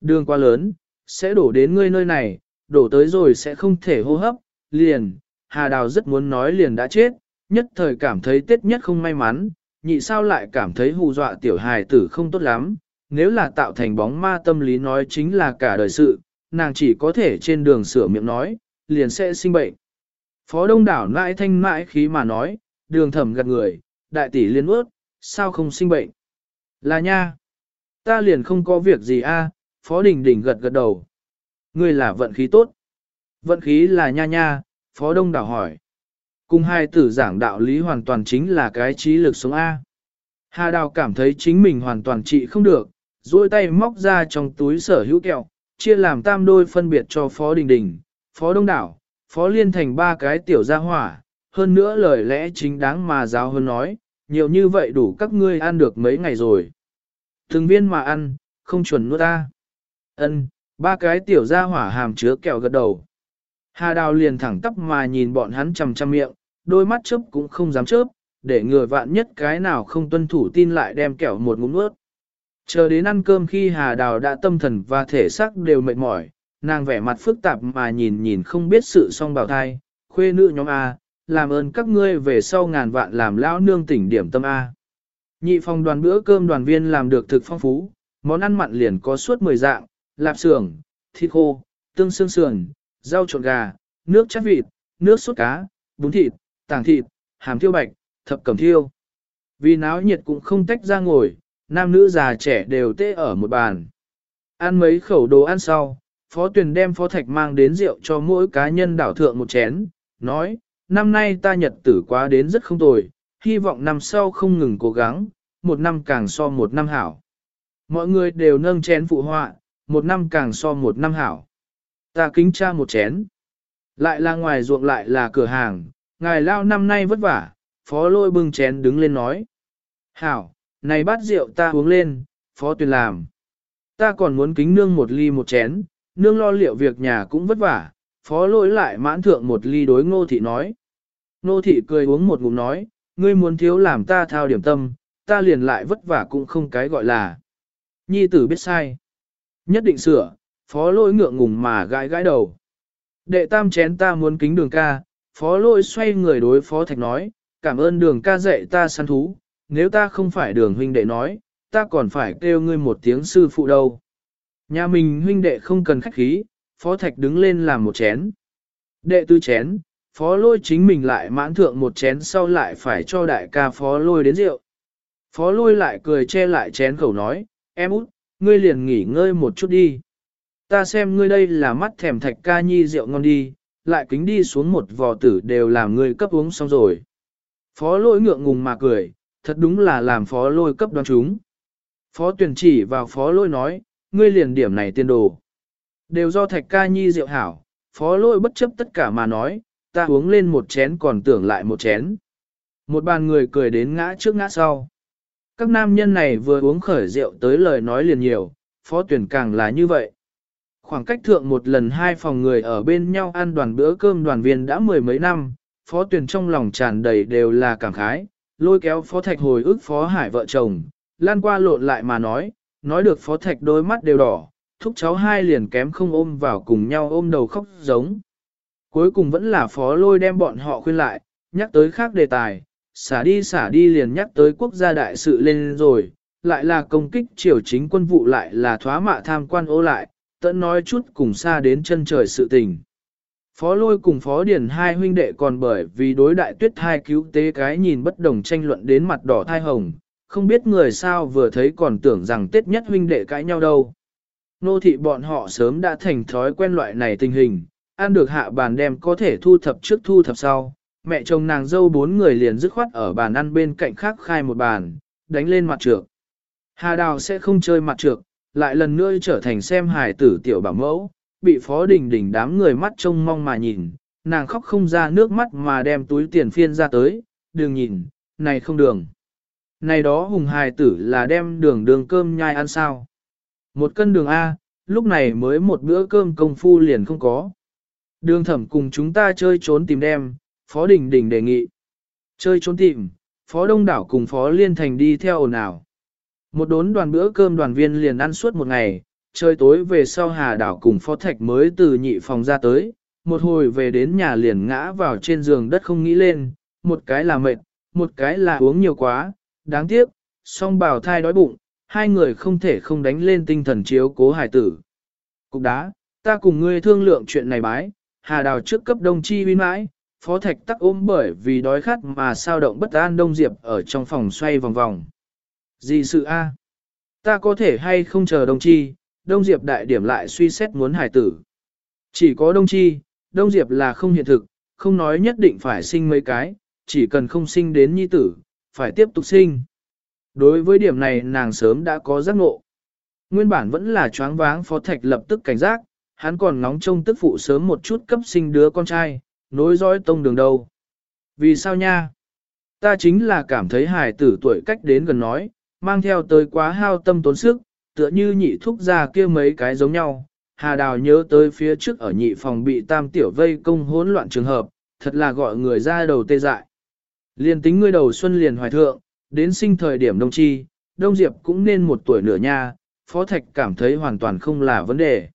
Đường quá lớn, sẽ đổ đến ngươi nơi này, đổ tới rồi sẽ không thể hô hấp, liền, Hà Đào rất muốn nói liền đã chết, nhất thời cảm thấy tết nhất không may mắn, nhị sao lại cảm thấy hù dọa tiểu hài tử không tốt lắm, nếu là tạo thành bóng ma tâm lý nói chính là cả đời sự, nàng chỉ có thể trên đường sửa miệng nói, liền sẽ sinh bệnh. Phó đông đảo nãi thanh mãi khí mà nói, đường thẩm gạt người, đại tỷ liên ướt, sao không sinh bệnh? Là nha, ta liền không có việc gì a phó đình đình gật gật đầu. Ngươi là vận khí tốt. Vận khí là nha nha, phó đông đảo hỏi. Cùng hai tử giảng đạo lý hoàn toàn chính là cái trí lực sống A. Hà Đào cảm thấy chính mình hoàn toàn trị không được, duỗi tay móc ra trong túi sở hữu kẹo, chia làm tam đôi phân biệt cho Phó Đình Đình, Phó Đông Đảo, Phó Liên thành ba cái tiểu gia hỏa, hơn nữa lời lẽ chính đáng mà giáo hơn nói, nhiều như vậy đủ các ngươi ăn được mấy ngày rồi. Thường viên mà ăn, không chuẩn nuốt ta. Ân, ba cái tiểu gia hỏa hàm chứa kẹo gật đầu. Hà Đào liền thẳng tắp mà nhìn bọn hắn chằm chằm miệng, đôi mắt chớp cũng không dám chớp, để người vạn nhất cái nào không tuân thủ tin lại đem kẹo một ngụm nuốt. Chờ đến ăn cơm khi Hà Đào đã tâm thần và thể xác đều mệt mỏi, nàng vẻ mặt phức tạp mà nhìn nhìn không biết sự song bào thai, khuê nữ nhóm A, làm ơn các ngươi về sau ngàn vạn làm lão nương tỉnh điểm tâm A. Nhị phòng đoàn bữa cơm đoàn viên làm được thực phong phú, món ăn mặn liền có suốt 10 dạng, lạp xưởng, thịt khô, tương xương sườn, rau trộn gà, nước chát vịt, nước sốt cá, bún thịt, tảng thịt, hàm thiêu bạch, thập cẩm thiêu. Vì náo nhiệt cũng không tách ra ngồi, nam nữ già trẻ đều tê ở một bàn. Ăn mấy khẩu đồ ăn sau, Phó tuyển đem Phó Thạch mang đến rượu cho mỗi cá nhân đảo thượng một chén, nói, năm nay ta nhật tử quá đến rất không tồi, hy vọng năm sau không ngừng cố gắng, một năm càng so một năm hảo. Mọi người đều nâng chén phụ họa, một năm càng so một năm hảo. Ta kính cha một chén. Lại là ngoài ruộng lại là cửa hàng, ngài lao năm nay vất vả, phó lôi bưng chén đứng lên nói. Hảo, này bát rượu ta uống lên, phó tuyền làm. Ta còn muốn kính nương một ly một chén, nương lo liệu việc nhà cũng vất vả, phó lôi lại mãn thượng một ly đối ngô thị nói. Ngô thị cười uống một ngụm nói, ngươi muốn thiếu làm ta thao điểm tâm, ta liền lại vất vả cũng không cái gọi là. Nhi tử biết sai. Nhất định sửa, phó lôi ngượng ngùng mà gãi gãi đầu. Đệ tam chén ta muốn kính đường ca, phó lôi xoay người đối phó thạch nói, cảm ơn đường ca dạy ta săn thú, nếu ta không phải đường huynh đệ nói, ta còn phải kêu ngươi một tiếng sư phụ đâu. Nhà mình huynh đệ không cần khách khí, phó thạch đứng lên làm một chén. Đệ tư chén, phó lôi chính mình lại mãn thượng một chén sau lại phải cho đại ca phó lôi đến rượu. Phó lôi lại cười che lại chén khẩu nói, em út, ngươi liền nghỉ ngơi một chút đi. Ta xem ngươi đây là mắt thèm thạch ca nhi rượu ngon đi, lại kính đi xuống một vò tử đều làm ngươi cấp uống xong rồi. Phó lôi ngượng ngùng mà cười, thật đúng là làm phó lôi cấp đoán chúng. Phó tuyển chỉ vào phó lôi nói, ngươi liền điểm này tiên đồ. Đều do thạch ca nhi rượu hảo, phó lôi bất chấp tất cả mà nói, ta uống lên một chén còn tưởng lại một chén. Một bàn người cười đến ngã trước ngã sau. Các nam nhân này vừa uống khởi rượu tới lời nói liền nhiều, phó tuyển càng là như vậy. Khoảng cách thượng một lần hai phòng người ở bên nhau ăn đoàn bữa cơm đoàn viên đã mười mấy năm, phó tuyển trong lòng tràn đầy đều là cảm khái, lôi kéo phó thạch hồi ức phó hải vợ chồng, lan qua lộn lại mà nói, nói được phó thạch đôi mắt đều đỏ, thúc cháu hai liền kém không ôm vào cùng nhau ôm đầu khóc giống. Cuối cùng vẫn là phó lôi đem bọn họ khuyên lại, nhắc tới khác đề tài, xả đi xả đi liền nhắc tới quốc gia đại sự lên rồi, lại là công kích triều chính quân vụ lại là thoá mạ tham quan ô lại, tận nói chút cùng xa đến chân trời sự tình. Phó lôi cùng phó điển hai huynh đệ còn bởi vì đối đại tuyết thai cứu tế cái nhìn bất đồng tranh luận đến mặt đỏ thai hồng, không biết người sao vừa thấy còn tưởng rằng tết nhất huynh đệ cãi nhau đâu. Nô thị bọn họ sớm đã thành thói quen loại này tình hình, ăn được hạ bàn đem có thể thu thập trước thu thập sau. Mẹ chồng nàng dâu bốn người liền dứt khoát ở bàn ăn bên cạnh khác khai một bàn, đánh lên mặt trược. Hà đào sẽ không chơi mặt trược, lại lần nữa trở thành xem hài tử tiểu bảo mẫu, bị phó đình đình đám người mắt trông mong mà nhìn, nàng khóc không ra nước mắt mà đem túi tiền phiên ra tới, đường nhìn, này không đường. Này đó hùng hài tử là đem đường đường cơm nhai ăn sao. Một cân đường A, lúc này mới một bữa cơm công phu liền không có. Đường thẩm cùng chúng ta chơi trốn tìm đem, Phó Đình Đình đề nghị. Chơi trốn tìm, Phó Đông Đảo cùng Phó Liên Thành đi theo ồn ào. Một đốn đoàn bữa cơm đoàn viên liền ăn suốt một ngày, trời tối về sau Hà Đảo cùng Phó Thạch mới từ nhị phòng ra tới, một hồi về đến nhà liền ngã vào trên giường đất không nghĩ lên, một cái là mệt, một cái là uống nhiều quá, đáng tiếc, song bào thai đói bụng, hai người không thể không đánh lên tinh thần chiếu cố hải tử. Cục đá, ta cùng ngươi thương lượng chuyện này bái, Hà Đào trước cấp đồng chi uy mãi, Phó Thạch tắc ôm bởi vì đói khát mà sao động bất an Đông Diệp ở trong phòng xoay vòng vòng. Gì sự a? Ta có thể hay không chờ Đông Chi, Đông Diệp đại điểm lại suy xét muốn hải tử. Chỉ có Đông Chi, Đông Diệp là không hiện thực, không nói nhất định phải sinh mấy cái, chỉ cần không sinh đến nhi tử, phải tiếp tục sinh. Đối với điểm này nàng sớm đã có giác ngộ. Nguyên bản vẫn là choáng váng Phó Thạch lập tức cảnh giác, hắn còn nóng trông tức phụ sớm một chút cấp sinh đứa con trai, nối dõi tông đường đâu. Vì sao nha? Ta chính là cảm thấy hài tử tuổi cách đến gần nói, mang theo tới quá hao tâm tốn sức, tựa như nhị thúc ra kia mấy cái giống nhau. Hà Đào nhớ tới phía trước ở nhị phòng bị tam tiểu vây công hỗn loạn trường hợp, thật là gọi người ra đầu tê dại. Liên tính ngươi đầu xuân liền hoài thượng, đến sinh thời điểm đông chi, đông diệp cũng nên một tuổi nửa nha, phó thạch cảm thấy hoàn toàn không là vấn đề.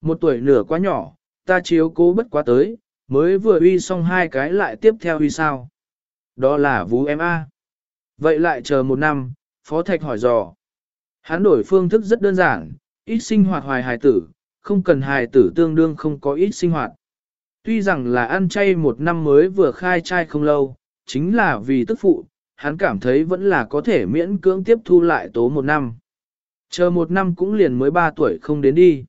Một tuổi nửa quá nhỏ, ta chiếu cố bất quá tới, mới vừa uy xong hai cái lại tiếp theo uy sao. Đó là vú em A. Vậy lại chờ một năm, Phó Thạch hỏi dò. Hắn đổi phương thức rất đơn giản, ít sinh hoạt hoài hài tử, không cần hài tử tương đương không có ít sinh hoạt. Tuy rằng là ăn chay một năm mới vừa khai trai không lâu, chính là vì tức phụ, hắn cảm thấy vẫn là có thể miễn cưỡng tiếp thu lại tố một năm. Chờ một năm cũng liền mới ba tuổi không đến đi.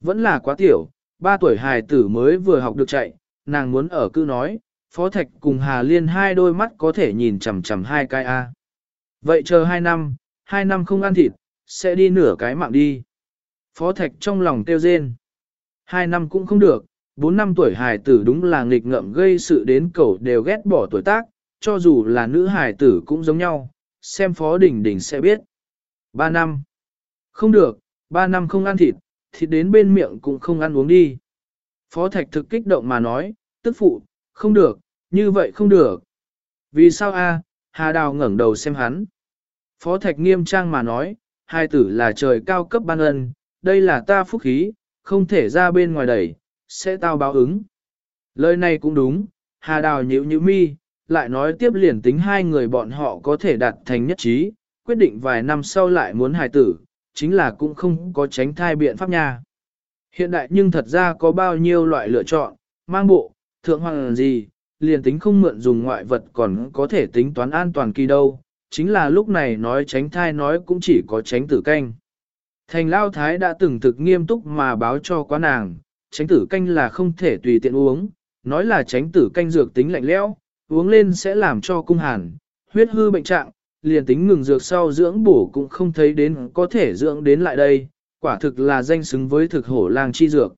Vẫn là quá tiểu, ba tuổi hài tử mới vừa học được chạy, nàng muốn ở cư nói, Phó Thạch cùng Hà Liên hai đôi mắt có thể nhìn chằm chằm hai cái A. Vậy chờ hai năm, hai năm không ăn thịt, sẽ đi nửa cái mạng đi. Phó Thạch trong lòng tiêu rên. Hai năm cũng không được, bốn năm tuổi hài tử đúng là nghịch ngợm gây sự đến cậu đều ghét bỏ tuổi tác, cho dù là nữ hài tử cũng giống nhau, xem Phó Đình Đình sẽ biết. Ba năm. Không được, ba năm không ăn thịt, thịt đến bên miệng cũng không ăn uống đi. Phó Thạch thực kích động mà nói, tức phụ, không được, như vậy không được. Vì sao a? Hà Đào ngẩng đầu xem hắn. Phó Thạch nghiêm trang mà nói, hai tử là trời cao cấp ban ân, đây là ta phúc khí, không thể ra bên ngoài đẩy, sẽ tao báo ứng. Lời này cũng đúng, Hà Đào nhíu nhíu mi, lại nói tiếp liền tính hai người bọn họ có thể đạt thành nhất trí, quyết định vài năm sau lại muốn hài tử, chính là cũng không có tránh thai biện pháp nha. Hiện đại nhưng thật ra có bao nhiêu loại lựa chọn, mang bộ, thượng hoàng gì, liền tính không mượn dùng ngoại vật còn có thể tính toán an toàn kỳ đâu, chính là lúc này nói tránh thai nói cũng chỉ có tránh tử canh. Thành Lao Thái đã từng thực nghiêm túc mà báo cho quá nàng, tránh tử canh là không thể tùy tiện uống, nói là tránh tử canh dược tính lạnh lẽo, uống lên sẽ làm cho cung hàn, huyết hư bệnh trạng, liền tính ngừng dược sau dưỡng bổ cũng không thấy đến có thể dưỡng đến lại đây, quả thực là danh xứng với thực hổ lang chi dược.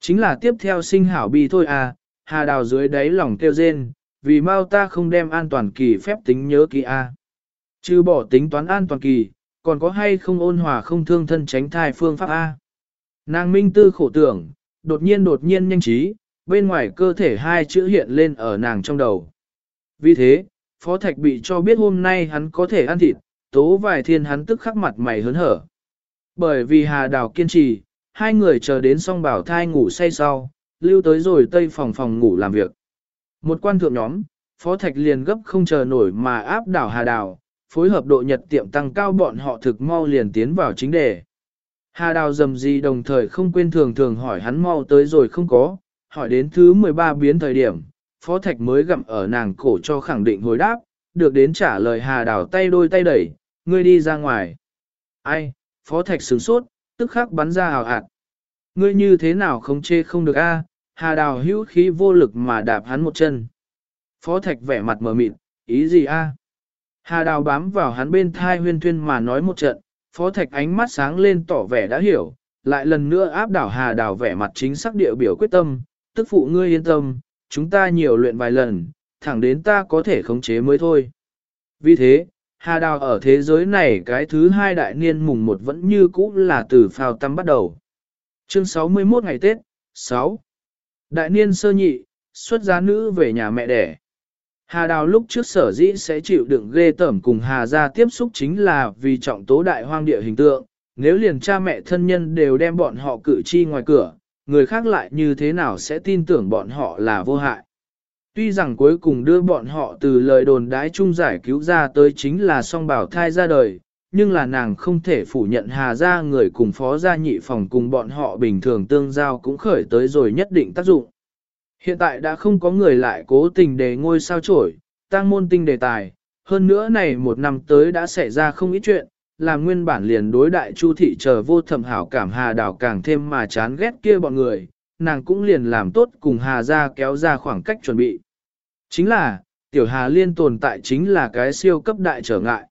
Chính là tiếp theo sinh hảo bi thôi à, hà đào dưới đáy lòng kêu rên, vì mau ta không đem an toàn kỳ phép tính nhớ kỳ a. À. Chứ bỏ tính toán an toàn kỳ, còn có hay không ôn hòa không thương thân tránh thai phương pháp A. Nàng minh tư khổ tưởng, đột nhiên đột nhiên nhanh trí, bên ngoài cơ thể hai chữ hiện lên ở nàng trong đầu. Vì thế, Phó Thạch bị cho biết hôm nay hắn có thể ăn thịt, tố vài thiên hắn tức khắc mặt mày hớn hở. Bởi vì Hà Đào kiên trì, hai người chờ đến xong bảo thai ngủ say sau, lưu tới rồi tây phòng phòng ngủ làm việc. Một quan thượng nhóm, Phó Thạch liền gấp không chờ nổi mà áp đảo Hà Đào, phối hợp độ nhật tiệm tăng cao bọn họ thực mau liền tiến vào chính đề. Hà Đào dầm gì đồng thời không quên thường thường hỏi hắn mau tới rồi không có, hỏi đến thứ 13 biến thời điểm, Phó Thạch mới gặm ở nàng cổ cho khẳng định hồi đáp, được đến trả lời Hà Đào tay đôi tay đẩy, ngươi đi ra ngoài. Ai, Phó Thạch sửng sốt, tức khắc bắn ra hào hạt. Ngươi như thế nào không chê không được a? Hà Đào hữu khí vô lực mà đạp hắn một chân. Phó Thạch vẻ mặt mờ mịt, ý gì a? Hà Đào bám vào hắn bên thai huyên thuyên mà nói một trận, Phó Thạch ánh mắt sáng lên tỏ vẻ đã hiểu, lại lần nữa áp đảo Hà Đào vẻ mặt chính xác địa biểu quyết tâm, tức phụ ngươi yên tâm, chúng ta nhiều luyện vài lần, thẳng đến ta có thể khống chế mới thôi. Vì thế, Hà Đào ở thế giới này cái thứ hai đại niên mùng một vẫn như cũ là từ phào tâm bắt đầu. Chương 61 ngày Tết, 6. Đại niên sơ nhị, xuất giá nữ về nhà mẹ đẻ. Hà Đào lúc trước sở dĩ sẽ chịu đựng ghê tởm cùng Hà gia tiếp xúc chính là vì trọng tố đại hoang địa hình tượng, nếu liền cha mẹ thân nhân đều đem bọn họ cử chi ngoài cửa, người khác lại như thế nào sẽ tin tưởng bọn họ là vô hại. Tuy rằng cuối cùng đưa bọn họ từ lời đồn đái chung giải cứu ra tới chính là song bảo thai ra đời, nhưng là nàng không thể phủ nhận hà ra người cùng phó gia nhị phòng cùng bọn họ bình thường tương giao cũng khởi tới rồi nhất định tác dụng. Hiện tại đã không có người lại cố tình để ngôi sao trổi, tăng môn tinh đề tài, hơn nữa này một năm tới đã xảy ra không ít chuyện, làm nguyên bản liền đối đại chu thị chờ vô thầm hảo cảm hà đảo càng thêm mà chán ghét kia bọn người, nàng cũng liền làm tốt cùng hà ra kéo ra khoảng cách chuẩn bị. Chính là, tiểu hà liên tồn tại chính là cái siêu cấp đại trở ngại.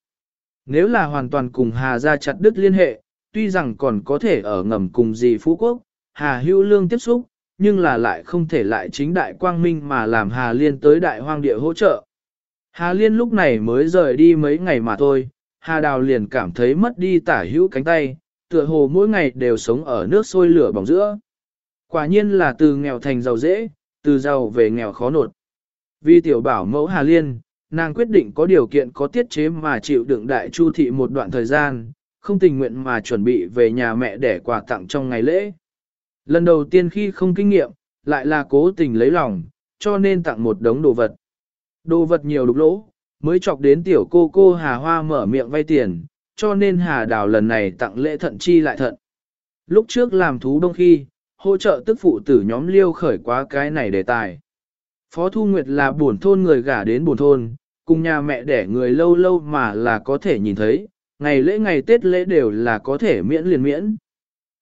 Nếu là hoàn toàn cùng hà ra chặt đứt liên hệ, tuy rằng còn có thể ở ngầm cùng gì phú quốc, hà hữu lương tiếp xúc, nhưng là lại không thể lại chính đại quang minh mà làm hà liên tới đại hoang địa hỗ trợ. Hà liên lúc này mới rời đi mấy ngày mà thôi, Hà Đào liền cảm thấy mất đi tả hữu cánh tay, tựa hồ mỗi ngày đều sống ở nước sôi lửa bỏng giữa. Quả nhiên là từ nghèo thành giàu dễ, từ giàu về nghèo khó nột. Vì tiểu bảo mẫu Hà Liên, nàng quyết định có điều kiện có tiết chế mà chịu đựng đại chu thị một đoạn thời gian, không tình nguyện mà chuẩn bị về nhà mẹ để quà tặng trong ngày lễ. Lần đầu tiên khi không kinh nghiệm, lại là cố tình lấy lòng, cho nên tặng một đống đồ vật. Đồ vật nhiều đục lỗ, mới chọc đến tiểu cô cô Hà Hoa mở miệng vay tiền, cho nên Hà Đào lần này tặng lễ thận chi lại thận. Lúc trước làm thú đông khi, hỗ trợ tức phụ tử nhóm liêu khởi quá cái này đề tài. Phó Thu Nguyệt là buồn thôn người gả đến buồn thôn, cùng nhà mẹ đẻ người lâu lâu mà là có thể nhìn thấy, ngày lễ ngày Tết lễ đều là có thể miễn liền miễn.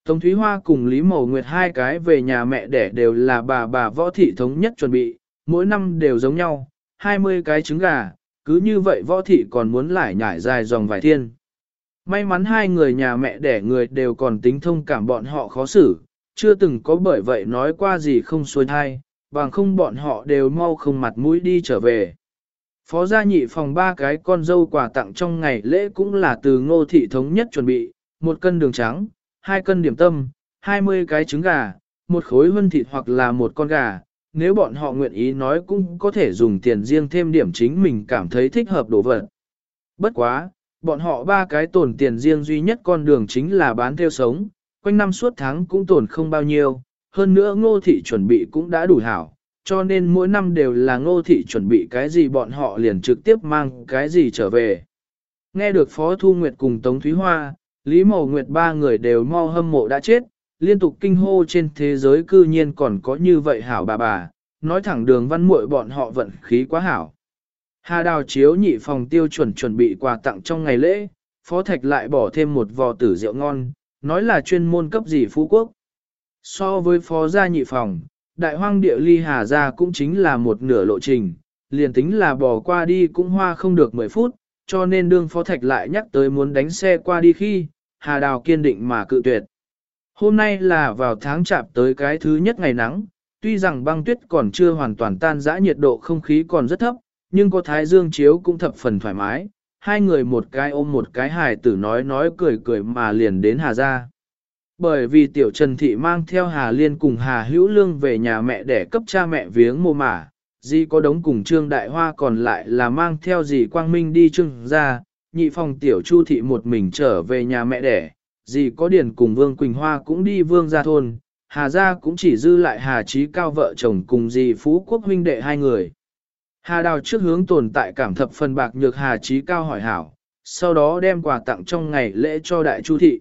Tống Thúy Hoa cùng Lý Mầu Nguyệt hai cái về nhà mẹ đẻ đều là bà bà võ thị thống nhất chuẩn bị, mỗi năm đều giống nhau, 20 cái trứng gà, cứ như vậy võ thị còn muốn lại nhảy dài dòng vài thiên. May mắn hai người nhà mẹ đẻ người đều còn tính thông cảm bọn họ khó xử, chưa từng có bởi vậy nói qua gì không xuôi thai, bằng không bọn họ đều mau không mặt mũi đi trở về. Phó gia nhị phòng ba cái con dâu quà tặng trong ngày lễ cũng là từ ngô thị thống nhất chuẩn bị, một cân đường trắng, hai cân điểm tâm, hai mươi cái trứng gà, một khối hân thịt hoặc là một con gà, nếu bọn họ nguyện ý nói cũng có thể dùng tiền riêng thêm điểm chính mình cảm thấy thích hợp đồ vật. Bất quá, bọn họ ba cái tổn tiền riêng duy nhất con đường chính là bán theo sống, quanh năm suốt tháng cũng tổn không bao nhiêu, hơn nữa ngô thị chuẩn bị cũng đã đủ hảo, cho nên mỗi năm đều là ngô thị chuẩn bị cái gì bọn họ liền trực tiếp mang cái gì trở về. Nghe được Phó Thu Nguyệt cùng Tống Thúy Hoa, Lý Mậu Nguyệt ba người đều mau hâm mộ đã chết, liên tục kinh hô trên thế giới cư nhiên còn có như vậy hảo bà bà, nói thẳng đường văn muội bọn họ vận khí quá hảo. Hà đào chiếu nhị phòng tiêu chuẩn chuẩn bị quà tặng trong ngày lễ, phó thạch lại bỏ thêm một vò tử rượu ngon, nói là chuyên môn cấp gì phú quốc. So với phó gia nhị phòng, đại hoang địa ly hà gia cũng chính là một nửa lộ trình, liền tính là bỏ qua đi cũng hoa không được 10 phút, cho nên đương phó thạch lại nhắc tới muốn đánh xe qua đi khi, hà đào kiên định mà cự tuyệt. Hôm nay là vào tháng chạp tới cái thứ nhất ngày nắng, tuy rằng băng tuyết còn chưa hoàn toàn tan rã nhiệt độ không khí còn rất thấp, nhưng có thái dương chiếu cũng thập phần thoải mái. Hai người một cái ôm một cái hài tử nói nói cười cười mà liền đến Hà Gia. Bởi vì tiểu Trần Thị mang theo Hà Liên cùng Hà Hữu Lương về nhà mẹ để cấp cha mẹ viếng mồ mả, Di có đống cùng Trương Đại Hoa còn lại là mang theo dì Quang Minh đi Trương ra, nhị phòng tiểu Chu Thị một mình trở về nhà mẹ đẻ, Dì có điền cùng Vương Quỳnh Hoa cũng đi Vương gia thôn, Hà gia cũng chỉ dư lại Hà Chí Cao vợ chồng cùng dì Phú Quốc huynh đệ hai người. Hà Đào trước hướng tồn tại cảm thập phần bạc nhược Hà Chí Cao hỏi hảo, sau đó đem quà tặng trong ngày lễ cho Đại Chu Thị.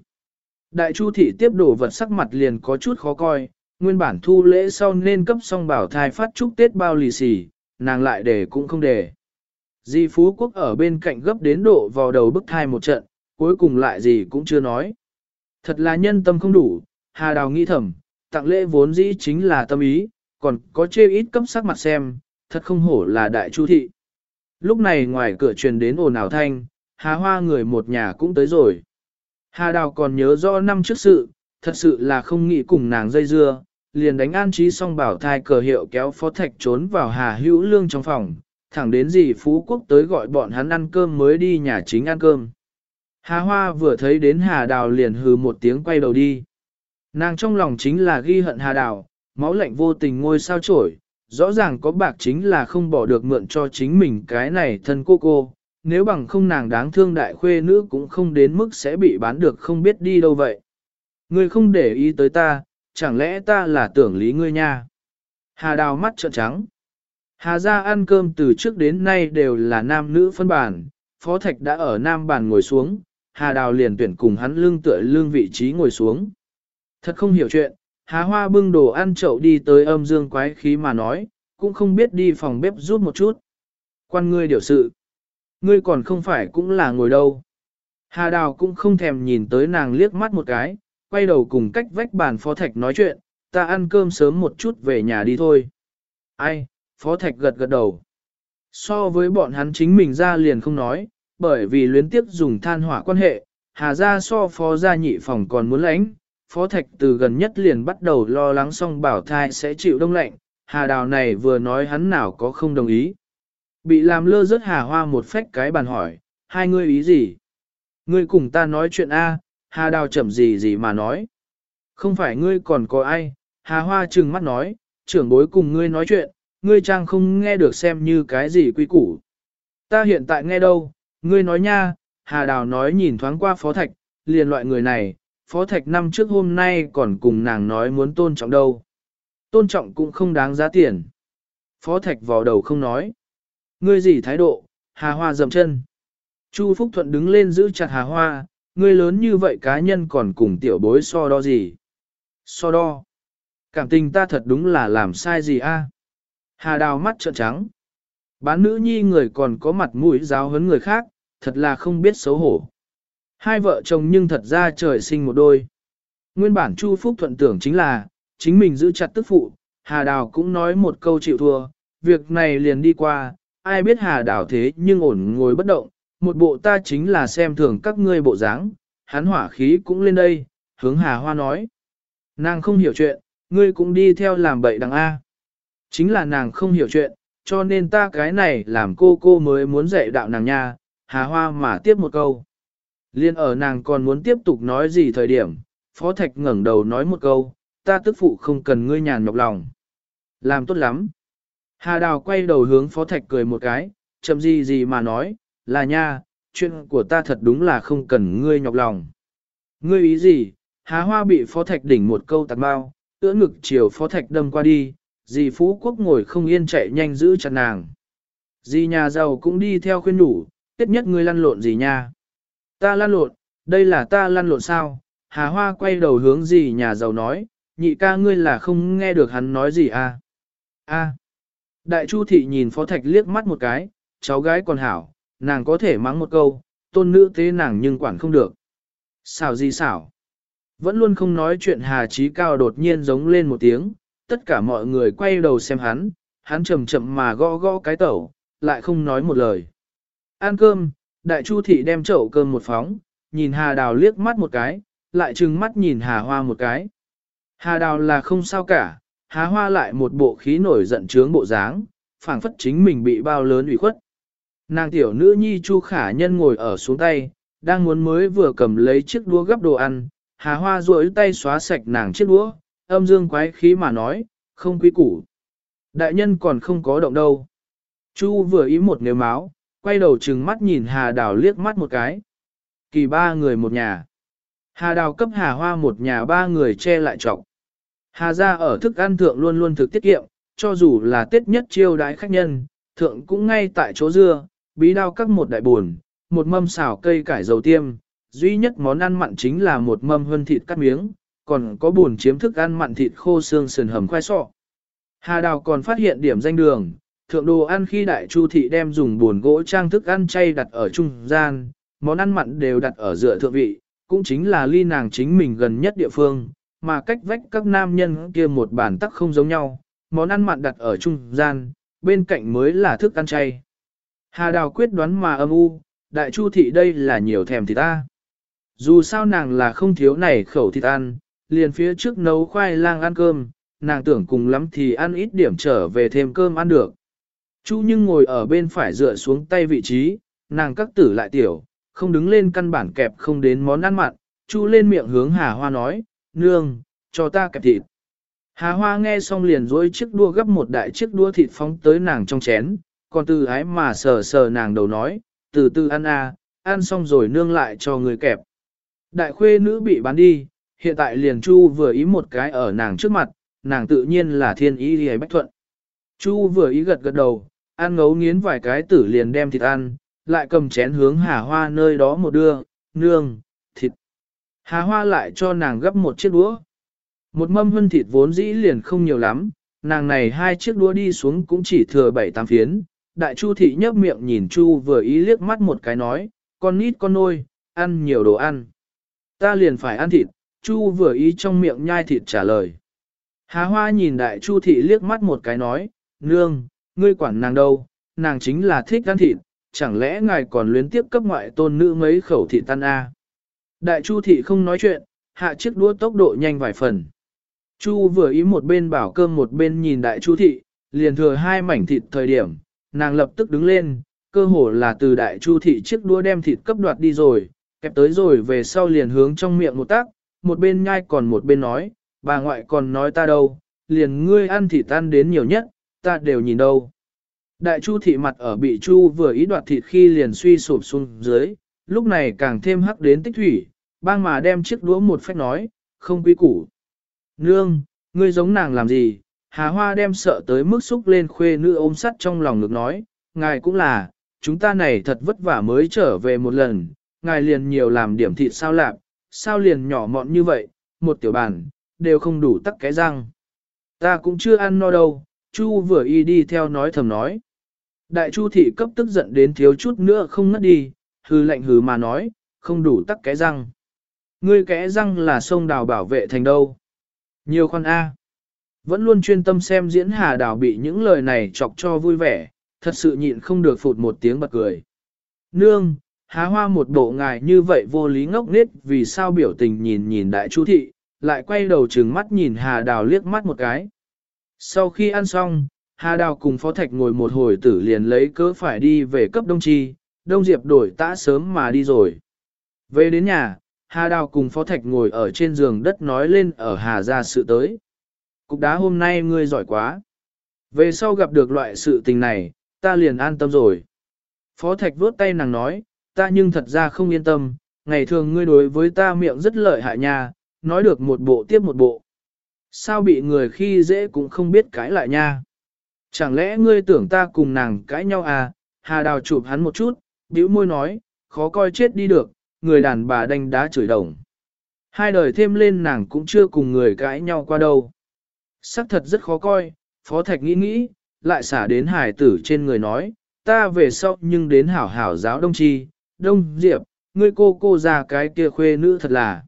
Đại Chu Thị tiếp đổ vật sắc mặt liền có chút khó coi, nguyên bản thu lễ sau nên cấp xong bảo thai phát chúc Tết bao lì xì, nàng lại để cũng không để. Di Phú Quốc ở bên cạnh gấp đến độ vào đầu bức thai một trận, cuối cùng lại gì cũng chưa nói. Thật là nhân tâm không đủ, Hà Đào nghĩ thầm, tặng lễ vốn dĩ chính là tâm ý, còn có chê ít cấp sắc mặt xem, thật không hổ là đại chu thị. Lúc này ngoài cửa truyền đến ồn ào thanh, Hà Hoa người một nhà cũng tới rồi. Hà Đào còn nhớ rõ năm trước sự, thật sự là không nghĩ cùng nàng dây dưa, liền đánh an trí xong bảo thai cờ hiệu kéo phó thạch trốn vào Hà Hữu Lương trong phòng, thẳng đến dì Phú Quốc tới gọi bọn hắn ăn cơm mới đi nhà chính ăn cơm. Hà Hoa vừa thấy đến Hà Đào liền hừ một tiếng quay đầu đi. Nàng trong lòng chính là ghi hận Hà Đào, máu lạnh vô tình ngôi sao trổi, rõ ràng có bạc chính là không bỏ được mượn cho chính mình cái này thân cô cô, nếu bằng không nàng đáng thương đại khuê nữ cũng không đến mức sẽ bị bán được không biết đi đâu vậy. Ngươi không để ý tới ta, chẳng lẽ ta là tưởng lý ngươi nha? Hà đào mắt trợn trắng. Hà ra ăn cơm từ trước đến nay đều là nam nữ phân bản, Phó Thạch đã ở nam bàn ngồi xuống, Hà đào liền tuyển cùng hắn lưng tựa lưng vị trí ngồi xuống. Thật không hiểu chuyện, Hà Hoa bưng đồ ăn chậu đi tới âm dương quái khí mà nói, cũng không biết đi phòng bếp giúp một chút. Quan ngươi điều sự. Ngươi còn không phải cũng là ngồi đâu. Hà Đào cũng không thèm nhìn tới nàng liếc mắt một cái, quay đầu cùng cách vách bàn Phó Thạch nói chuyện, ta ăn cơm sớm một chút về nhà đi thôi. Ai, Phó Thạch gật gật đầu. So với bọn hắn chính mình ra liền không nói, bởi vì luyến tiếp dùng than hỏa quan hệ, Hà ra so phó gia nhị phòng còn muốn lãnh, Phó Thạch từ gần nhất liền bắt đầu lo lắng song bảo thai sẽ chịu đông lạnh, Hà Đào này vừa nói hắn nào có không đồng ý. Bị làm lơ rớt Hà Hoa một phách cái bàn hỏi, hai ngươi ý gì? Ngươi cùng ta nói chuyện A, Hà Đào chậm gì gì mà nói. Không phải ngươi còn có ai, Hà Hoa trừng mắt nói, trưởng bối cùng ngươi nói chuyện, ngươi trang không nghe được xem như cái gì quy củ. Ta hiện tại nghe đâu, ngươi nói nha, Hà Đào nói nhìn thoáng qua Phó Thạch, liền loại người này, Phó Thạch năm trước hôm nay còn cùng nàng nói muốn tôn trọng đâu. Tôn trọng cũng không đáng giá tiền. Phó Thạch vào đầu không nói. Ngươi gì thái độ, Hà Hoa dầm chân. Chu Phúc Thuận đứng lên giữ chặt Hà Hoa, ngươi lớn như vậy cá nhân còn cùng tiểu bối so đo gì. So đo. Cảm tình ta thật đúng là làm sai gì a? Hà đào mắt trợn trắng. Bán nữ nhi người còn có mặt mũi giáo huấn người khác, thật là không biết xấu hổ. Hai vợ chồng nhưng thật ra trời sinh một đôi. Nguyên bản Chu Phúc thuận tưởng chính là, chính mình giữ chặt tức phụ, Hà Đào cũng nói một câu chịu thua, việc này liền đi qua, ai biết Hà Đào thế nhưng ổn ngồi bất động, một bộ ta chính là xem thường các ngươi bộ dáng, hắn hỏa khí cũng lên đây, hướng Hà Hoa nói. Nàng không hiểu chuyện, ngươi cũng đi theo làm bậy đằng A. Chính là nàng không hiểu chuyện, cho nên ta cái này làm cô cô mới muốn dạy đạo nàng nha, Hà Hoa mà tiếp một câu. Liên ở nàng còn muốn tiếp tục nói gì thời điểm, Phó Thạch ngẩng đầu nói một câu, ta tức phụ không cần ngươi nhàn nhọc lòng. Làm tốt lắm. Hà Đào quay đầu hướng Phó Thạch cười một cái, chậm gì gì mà nói, là nha, chuyện của ta thật đúng là không cần ngươi nhọc lòng. Ngươi ý gì? Hà Hoa bị Phó Thạch đỉnh một câu tạt bao, ưỡn ngực chiều Phó Thạch đâm qua đi, dì Phú Quốc ngồi không yên chạy nhanh giữ chặt nàng. Dì nhà giàu cũng đi theo khuyên nhủ, tiết nhất ngươi lăn lộn gì nha. Ta lăn lộn, đây là ta lăn lộn sao? Hà Hoa quay đầu hướng gì nhà giàu nói, nhị ca ngươi là không nghe được hắn nói gì à? A. Đại Chu thị nhìn Phó Thạch liếc mắt một cái, cháu gái còn hảo, nàng có thể mắng một câu, tôn nữ thế nàng nhưng quản không được. Xảo gì xảo? Vẫn luôn không nói chuyện Hà Chí Cao đột nhiên giống lên một tiếng, tất cả mọi người quay đầu xem hắn, hắn chậm chậm mà gõ gõ cái tẩu, lại không nói một lời. Ăn cơm, đại chu thị đem chậu cơm một phóng, nhìn Hà Đào liếc mắt một cái, lại trừng mắt nhìn Hà Hoa một cái. Hà Đào là không sao cả, Hà Hoa lại một bộ khí nổi giận trướng bộ dáng, phảng phất chính mình bị bao lớn ủy khuất. Nàng tiểu nữ nhi Chu Khả Nhân ngồi ở xuống tay, đang muốn mới vừa cầm lấy chiếc đũa gấp đồ ăn, Hà Hoa duỗi tay xóa sạch nàng chiếc đũa, âm dương quái khí mà nói, không quý củ. Đại nhân còn không có động đâu. Chu vừa ý một nếu máu, quay đầu trừng mắt nhìn Hà Đào liếc mắt một cái. Kỳ ba người một nhà. Hà Đào cấp Hà Hoa một nhà ba người che lại trọng. Hà ra ở thức ăn thượng luôn luôn thực tiết kiệm, cho dù là tết nhất chiêu đái khách nhân, thượng cũng ngay tại chỗ dưa, bí đao các một đại buồn, một mâm xào cây cải dầu tiêm, duy nhất món ăn mặn chính là một mâm hơn thịt cắt miếng, còn có buồn chiếm thức ăn mặn thịt khô xương sườn hầm khoai sọ. Hà Đào còn phát hiện điểm danh đường, thượng đồ ăn khi đại chu thị đem dùng buồn gỗ trang thức ăn chay đặt ở trung gian, món ăn mặn đều đặt ở dựa thượng vị, cũng chính là ly nàng chính mình gần nhất địa phương, mà cách vách các nam nhân kia một bản tắc không giống nhau, món ăn mặn đặt ở trung gian, bên cạnh mới là thức ăn chay. Hà Đào quyết đoán mà âm u, đại chu thị đây là nhiều thèm thì ta. Dù sao nàng là không thiếu này khẩu thịt ăn, liền phía trước nấu khoai lang ăn cơm, nàng tưởng cùng lắm thì ăn ít điểm trở về thêm cơm ăn được. Chu nhưng ngồi ở bên phải dựa xuống tay vị trí, nàng các tử lại tiểu, không đứng lên căn bản kẹp không đến món ăn mặn, chu lên miệng hướng Hà Hoa nói, nương, cho ta kẹp thịt. Hà Hoa nghe xong liền dối chiếc đua gấp một đại chiếc đua thịt phóng tới nàng trong chén, còn từ ái mà sờ sờ nàng đầu nói, từ từ ăn à, ăn xong rồi nương lại cho người kẹp. Đại khuê nữ bị bán đi, hiện tại liền Chu vừa ý một cái ở nàng trước mặt, nàng tự nhiên là thiên ý thì bách thuận. Chu vừa ý gật gật đầu, ăn ngấu nghiến vài cái tử liền đem thịt ăn, lại cầm chén hướng hà hoa nơi đó một đưa, nương, thịt. Hà hoa lại cho nàng gấp một chiếc đũa. Một mâm hân thịt vốn dĩ liền không nhiều lắm, nàng này hai chiếc đũa đi xuống cũng chỉ thừa bảy tám phiến. Đại chu thị nhấp miệng nhìn chu vừa ý liếc mắt một cái nói, con nít con nôi, ăn nhiều đồ ăn. Ta liền phải ăn thịt, chu vừa ý trong miệng nhai thịt trả lời. Hà hoa nhìn đại chu thị liếc mắt một cái nói, nương, ngươi quản nàng đâu, nàng chính là thích ăn thịt, chẳng lẽ ngài còn luyến tiếp cấp ngoại tôn nữ mấy khẩu thị tan a? À? Đại chu thị không nói chuyện, hạ chiếc đũa tốc độ nhanh vài phần. Chu vừa ý một bên bảo cơm một bên nhìn đại chu thị, liền thừa hai mảnh thịt thời điểm, nàng lập tức đứng lên, cơ hồ là từ đại chu thị chiếc đũa đem thịt cấp đoạt đi rồi, kẹp tới rồi về sau liền hướng trong miệng một tác, một bên nhai còn một bên nói, bà ngoại còn nói ta đâu, liền ngươi ăn thịt tan đến nhiều nhất, ta đều nhìn đâu. Đại chu thị mặt ở bị chu vừa ý đoạt thịt khi liền suy sụp xuống dưới, lúc này càng thêm hắc đến tích thủy, bang mà đem chiếc đũa một phép nói, không quý củ. Nương, ngươi giống nàng làm gì? Hà Hoa đem sợ tới mức xúc lên khuê nữ ôm sắt trong lòng ngực nói, ngài cũng là, chúng ta này thật vất vả mới trở về một lần, ngài liền nhiều làm điểm thịt sao lạp, sao liền nhỏ mọn như vậy, một tiểu bản, đều không đủ tắc cái răng. Ta cũng chưa ăn no đâu, Chu vừa y đi theo nói thầm nói. Đại Chu thị cấp tức giận đến thiếu chút nữa không ngất đi, hư lạnh hừ mà nói, không đủ tắc cái răng. Ngươi kẽ răng là sông đào bảo vệ thành đâu. Nhiều khoan A. Vẫn luôn chuyên tâm xem diễn hà đào bị những lời này chọc cho vui vẻ, thật sự nhịn không được phụt một tiếng bật cười. Nương, há hoa một bộ ngài như vậy vô lý ngốc nết vì sao biểu tình nhìn nhìn đại chú thị, lại quay đầu trừng mắt nhìn hà đào liếc mắt một cái. Sau khi ăn xong, hà đào cùng phó thạch ngồi một hồi tử liền lấy cớ phải đi về cấp đông chi, đông diệp đổi tã sớm mà đi rồi. Về đến nhà, Hà Đào cùng Phó Thạch ngồi ở trên giường đất nói lên ở Hà gia sự tới. Cục đá hôm nay ngươi giỏi quá. Về sau gặp được loại sự tình này, ta liền an tâm rồi. Phó Thạch vuốt tay nàng nói, ta nhưng thật ra không yên tâm, ngày thường ngươi đối với ta miệng rất lợi hại nha, nói được một bộ tiếp một bộ. Sao bị người khi dễ cũng không biết cãi lại nha. Chẳng lẽ ngươi tưởng ta cùng nàng cãi nhau à? Hà Đào chụp hắn một chút, bĩu môi nói, khó coi chết đi được, người đàn bà đánh đá chửi đồng. Hai đời thêm lên nàng cũng chưa cùng người cãi nhau qua đâu. Sắc thật rất khó coi, Phó Thạch nghĩ nghĩ, lại xả đến hải tử trên người nói, ta về sau nhưng đến hảo hảo giáo đông chi, đông diệp, ngươi cô cô già cái kia khuê nữ thật là.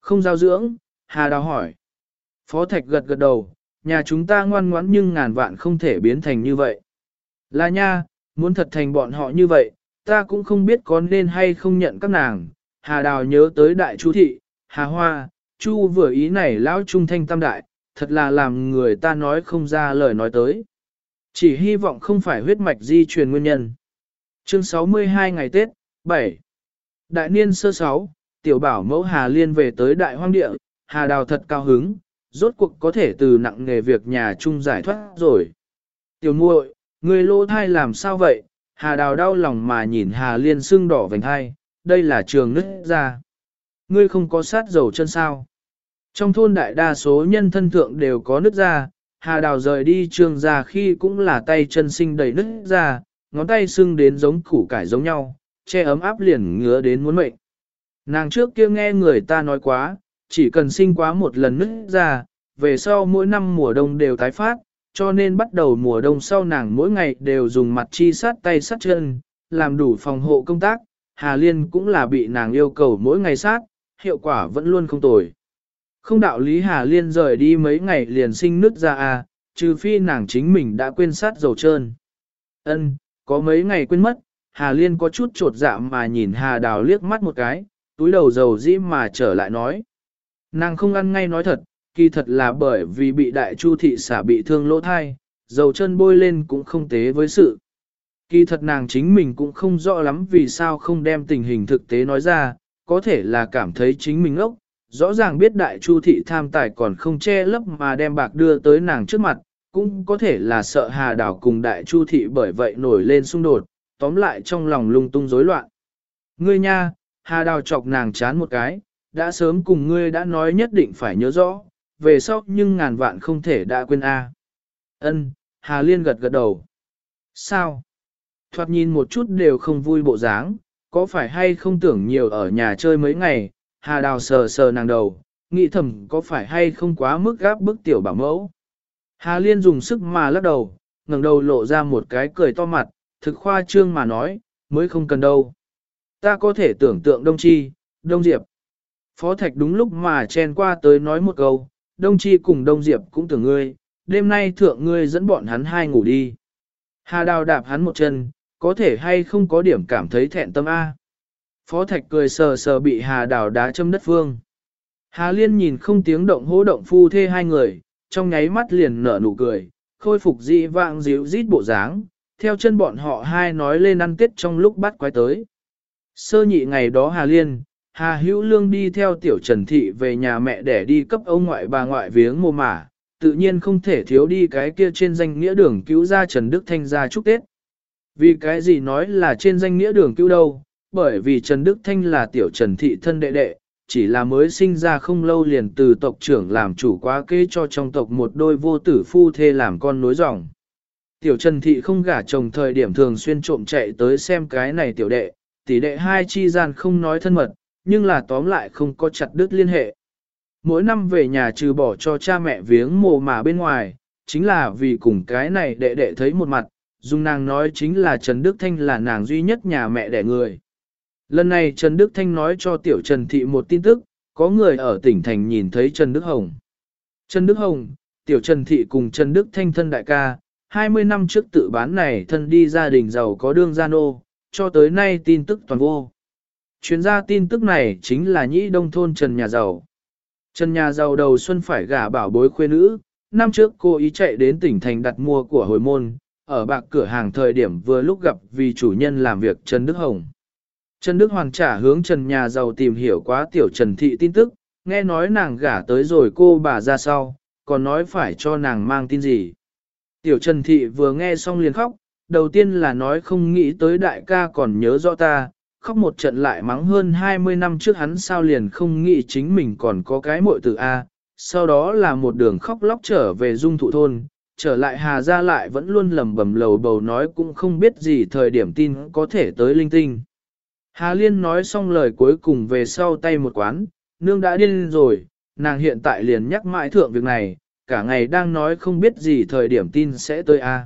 Không giao dưỡng, Hà Đào hỏi. Phó Thạch gật gật đầu, nhà chúng ta ngoan ngoãn nhưng ngàn vạn không thể biến thành như vậy. Là nha, muốn thật thành bọn họ như vậy, ta cũng không biết có nên hay không nhận các nàng. Hà Đào nhớ tới đại chú thị, Hà Hoa, Chu vừa ý này lão trung thanh tam đại, thật là làm người ta nói không ra lời nói tới. Chỉ hy vọng không phải huyết mạch di truyền nguyên nhân. Chương 62 ngày Tết, 7. Đại niên sơ sáu, tiểu bảo mẫu Hà Liên về tới đại hoang địa, Hà Đào thật cao hứng, rốt cuộc có thể từ nặng nghề việc nhà chung giải thoát rồi. Tiểu muội, người lô thai làm sao vậy? Hà Đào đau lòng mà nhìn Hà Liên sưng đỏ vành thai, đây là trường nứt ra. Ngươi không có sát dầu chân sao? Trong thôn đại đa số nhân thân thượng đều có nứt ra, Hà Đào rời đi trường ra khi cũng là tay chân sinh đầy nứt ra, ngón tay sưng đến giống củ cải giống nhau, che ấm áp liền ngứa đến muốn mệnh. Nàng trước kia nghe người ta nói quá, chỉ cần sinh quá một lần nứt ra, về sau mỗi năm mùa đông đều tái phát, cho nên bắt đầu mùa đông sau nàng mỗi ngày đều dùng mặt chi sát tay sát chân, làm đủ phòng hộ công tác, Hà Liên cũng là bị nàng yêu cầu mỗi ngày sát, hiệu quả vẫn luôn không tồi. Không đạo lý Hà Liên rời đi mấy ngày liền sinh nứt ra à, trừ phi nàng chính mình đã quên sát dầu trơn. Ân, có mấy ngày quên mất, Hà Liên có chút trột dạ mà nhìn Hà Đào liếc mắt một cái, túi đầu dầu dĩ mà trở lại nói. Nàng không ăn ngay nói thật, kỳ thật là bởi vì bị đại chu thị xả bị thương lỗ thai, dầu chân bôi lên cũng không tế với sự. Kỳ thật nàng chính mình cũng không rõ lắm vì sao không đem tình hình thực tế nói ra, có thể là cảm thấy chính mình ốc, rõ ràng biết đại chu thị tham tài còn không che lấp mà đem bạc đưa tới nàng trước mặt, cũng có thể là sợ hà đảo cùng đại chu thị bởi vậy nổi lên xung đột, tóm lại trong lòng lung tung rối loạn. Ngươi nha, Hà Đào chọc nàng chán một cái, đã sớm cùng ngươi đã nói nhất định phải nhớ rõ, về sau nhưng ngàn vạn không thể đã quên a. Ân, Hà Liên gật gật đầu. Sao? Thoạt nhìn một chút đều không vui bộ dáng, có phải hay không tưởng nhiều ở nhà chơi mấy ngày, Hà Đào sờ sờ nàng đầu, nghĩ thầm có phải hay không quá mức gáp bức tiểu bảo mẫu. Hà Liên dùng sức mà lắc đầu, ngẩng đầu lộ ra một cái cười to mặt, thực khoa trương mà nói, mới không cần đâu. Ta có thể tưởng tượng Đông Chi, Đông Diệp. Phó Thạch đúng lúc mà chen qua tới nói một câu, Đông Chi cùng Đông Diệp cũng tưởng ngươi, đêm nay thượng ngươi dẫn bọn hắn hai ngủ đi. Hà Đào đạp hắn một chân, có thể hay không có điểm cảm thấy thẹn tâm A. Phó Thạch cười sờ sờ bị Hà Đào đá châm đất phương. Hà Liên nhìn không tiếng động hô động phu thê hai người, trong nháy mắt liền nở nụ cười, khôi phục dị vạng díu rít bộ dáng, theo chân bọn họ hai nói lên ăn tết trong lúc bắt quái tới. Sơ nhị ngày đó Hà Liên, Hà Hữu Lương đi theo tiểu Trần Thị về nhà mẹ để đi cấp ông ngoại bà ngoại viếng mồ mả, tự nhiên không thể thiếu đi cái kia trên danh nghĩa đường cứu ra Trần Đức Thanh ra chúc Tết. Vì cái gì nói là trên danh nghĩa đường cứu đâu, bởi vì Trần Đức Thanh là tiểu Trần Thị thân đệ đệ, chỉ là mới sinh ra không lâu liền từ tộc trưởng làm chủ quá kế cho trong tộc một đôi vô tử phu thê làm con nối dòng. Tiểu Trần Thị không gả chồng thời điểm thường xuyên trộm chạy tới xem cái này tiểu đệ, tỷ đệ hai chi gian không nói thân mật, nhưng là tóm lại không có chặt đứt liên hệ. Mỗi năm về nhà trừ bỏ cho cha mẹ viếng mồ mà bên ngoài, chính là vì cùng cái này đệ đệ thấy một mặt, dùng nàng nói chính là Trần Đức Thanh là nàng duy nhất nhà mẹ đẻ người. Lần này Trần Đức Thanh nói cho Tiểu Trần Thị một tin tức, có người ở tỉnh thành nhìn thấy Trần Đức Hồng. Trần Đức Hồng, Tiểu Trần Thị cùng Trần Đức Thanh thân đại ca, 20 năm trước tự bán này thân đi gia đình giàu có đương gia nô, cho tới nay tin tức toàn vô. Chuyên gia tin tức này chính là nhĩ đông thôn Trần Nhà Giàu. Trần Nhà Giàu đầu xuân phải gả bảo bối khuê nữ, năm trước cô ý chạy đến tỉnh thành đặt mua của hồi môn, ở bạc cửa hàng thời điểm vừa lúc gặp vì chủ nhân làm việc Trần Đức Hồng. Trần Đức Hoàng trả hướng Trần Nhà Giàu tìm hiểu quá tiểu Trần Thị tin tức, nghe nói nàng gả tới rồi cô bà ra sau, còn nói phải cho nàng mang tin gì. Tiểu Trần Thị vừa nghe xong liền khóc, đầu tiên là nói không nghĩ tới đại ca còn nhớ rõ ta, khóc một trận lại mắng hơn 20 năm trước hắn sao liền không nghĩ chính mình còn có cái muội tử A, sau đó là một đường khóc lóc trở về dung thụ thôn, trở lại Hà ra lại vẫn luôn lầm bầm lầu bầu nói cũng không biết gì thời điểm tin có thể tới linh tinh. Hà Liên nói xong lời cuối cùng về sau tay một quán, nương đã điên rồi, nàng hiện tại liền nhắc mãi thượng việc này, cả ngày đang nói không biết gì thời điểm tin sẽ tới a.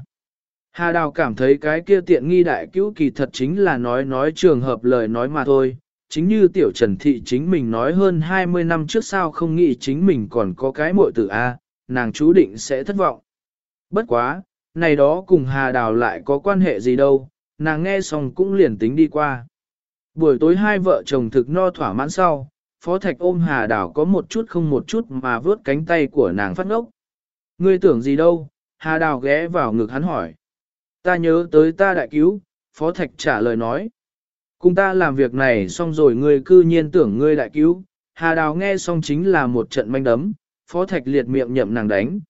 Hà Đào cảm thấy cái kia tiện nghi đại cứu kỳ thật chính là nói nói trường hợp lời nói mà thôi, chính như tiểu trần thị chính mình nói hơn 20 năm trước sao không nghĩ chính mình còn có cái muội tử A, nàng chú định sẽ thất vọng. Bất quá, này đó cùng Hà Đào lại có quan hệ gì đâu, nàng nghe xong cũng liền tính đi qua. Buổi tối hai vợ chồng thực no thỏa mãn sau, Phó Thạch ôm Hà Đào có một chút không một chút mà vướt cánh tay của nàng phát ngốc. Ngươi tưởng gì đâu, Hà Đào ghé vào ngực hắn hỏi. Ta nhớ tới ta đại cứu, Phó Thạch trả lời nói. Cùng ta làm việc này xong rồi ngươi cư nhiên tưởng ngươi đại cứu, Hà Đào nghe xong chính là một trận manh đấm, Phó Thạch liệt miệng nhậm nàng đánh.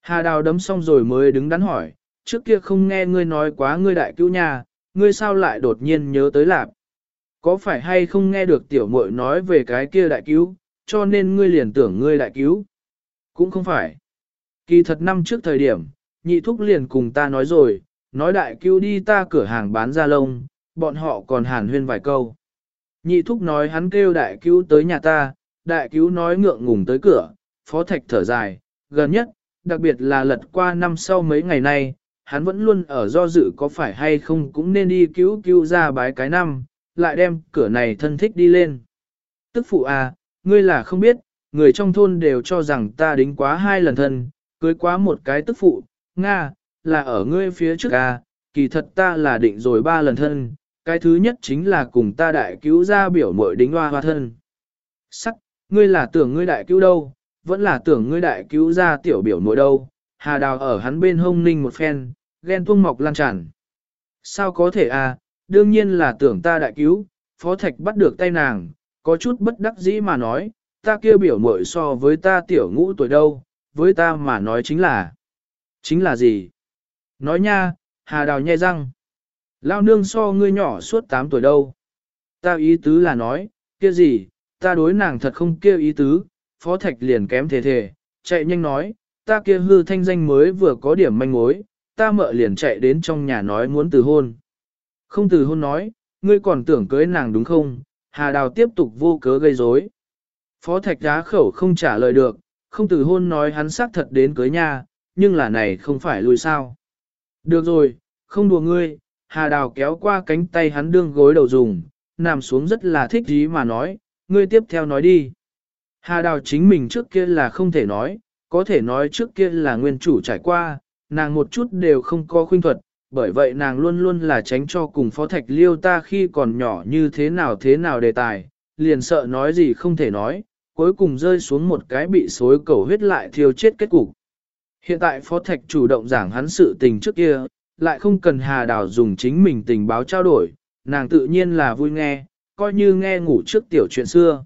Hà Đào đấm xong rồi mới đứng đắn hỏi, trước kia không nghe ngươi nói quá ngươi đại cứu nhà, ngươi sao lại đột nhiên nhớ tới lạp. Có phải hay không nghe được tiểu muội nói về cái kia đại cứu, cho nên ngươi liền tưởng ngươi đại cứu? Cũng không phải. Kỳ thật năm trước thời điểm, nhị thúc liền cùng ta nói rồi, nói đại cứu đi ta cửa hàng bán da lông, bọn họ còn hàn huyên vài câu. Nhị thúc nói hắn kêu đại cứu tới nhà ta, đại cứu nói ngượng ngùng tới cửa, phó thạch thở dài, gần nhất, đặc biệt là lật qua năm sau mấy ngày nay, hắn vẫn luôn ở do dự có phải hay không cũng nên đi cứu cứu ra bái cái năm, lại đem cửa này thân thích đi lên. Tức phụ à, ngươi là không biết, người trong thôn đều cho rằng ta đính quá hai lần thân, cưới quá một cái tức phụ, Nga, là ở ngươi phía trước à, kỳ thật ta là định rồi ba lần thân, cái thứ nhất chính là cùng ta đại cứu ra biểu mội đính hoa hoa thân. Sắc, ngươi là tưởng ngươi đại cứu đâu, vẫn là tưởng ngươi đại cứu ra tiểu biểu mội đâu, hà đào ở hắn bên hông ninh một phen, ghen tuông mọc lan tràn. Sao có thể à, đương nhiên là tưởng ta đại cứu, phó thạch bắt được tay nàng, có chút bất đắc dĩ mà nói, ta kia biểu mội so với ta tiểu ngũ tuổi đâu, với ta mà nói chính là, chính là gì? Nói nha, hà đào nhai răng. Lao nương so ngươi nhỏ suốt 8 tuổi đâu. Ta ý tứ là nói, kia gì, ta đối nàng thật không kia ý tứ, phó thạch liền kém thề thề, chạy nhanh nói, ta kia hư thanh danh mới vừa có điểm manh mối, ta mợ liền chạy đến trong nhà nói muốn từ hôn. Không từ hôn nói, ngươi còn tưởng cưới nàng đúng không? Hà Đào tiếp tục vô cớ gây rối. Phó Thạch đá khẩu không trả lời được, không từ hôn nói hắn xác thật đến cưới nha, nhưng là này không phải lùi sao. Được rồi, không đùa ngươi, Hà Đào kéo qua cánh tay hắn đương gối đầu dùng, nằm xuống rất là thích ý mà nói, ngươi tiếp theo nói đi. Hà Đào chính mình trước kia là không thể nói, có thể nói trước kia là nguyên chủ trải qua, nàng một chút đều không có khuynh thuật, bởi vậy nàng luôn luôn là tránh cho cùng phó thạch liêu ta khi còn nhỏ như thế nào thế nào đề tài, liền sợ nói gì không thể nói, cuối cùng rơi xuống một cái bị xối cầu huyết lại thiêu chết kết cục. Hiện tại phó thạch chủ động giảng hắn sự tình trước kia, lại không cần hà đào dùng chính mình tình báo trao đổi, nàng tự nhiên là vui nghe, coi như nghe ngủ trước tiểu chuyện xưa.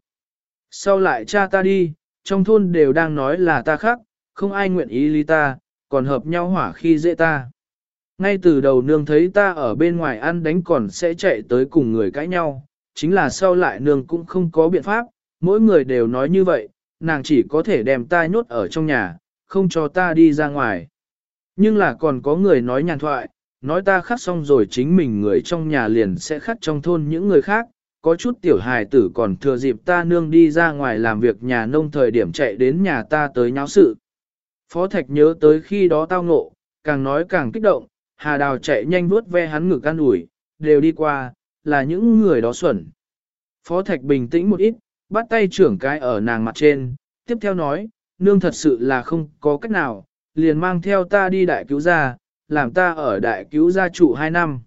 Sau lại cha ta đi, trong thôn đều đang nói là ta khác, không ai nguyện ý lý ta, còn hợp nhau hỏa khi dễ ta. Ngay từ đầu nương thấy ta ở bên ngoài ăn đánh còn sẽ chạy tới cùng người cãi nhau, chính là sau lại nương cũng không có biện pháp, mỗi người đều nói như vậy, nàng chỉ có thể đem ta nhốt ở trong nhà, không cho ta đi ra ngoài. Nhưng là còn có người nói nhàn thoại, nói ta khắc xong rồi chính mình người trong nhà liền sẽ khắc trong thôn những người khác, có chút tiểu hài tử còn thừa dịp ta nương đi ra ngoài làm việc nhà nông thời điểm chạy đến nhà ta tới nháo sự. Phó Thạch nhớ tới khi đó tao ngộ, càng nói càng kích động, Hà Đào chạy nhanh vuốt ve hắn ngực an ủi, đều đi qua, là những người đó xuẩn. Phó Thạch bình tĩnh một ít, bắt tay trưởng cái ở nàng mặt trên, tiếp theo nói, nương thật sự là không có cách nào, liền mang theo ta đi đại cứu gia, làm ta ở đại cứu gia trụ hai năm.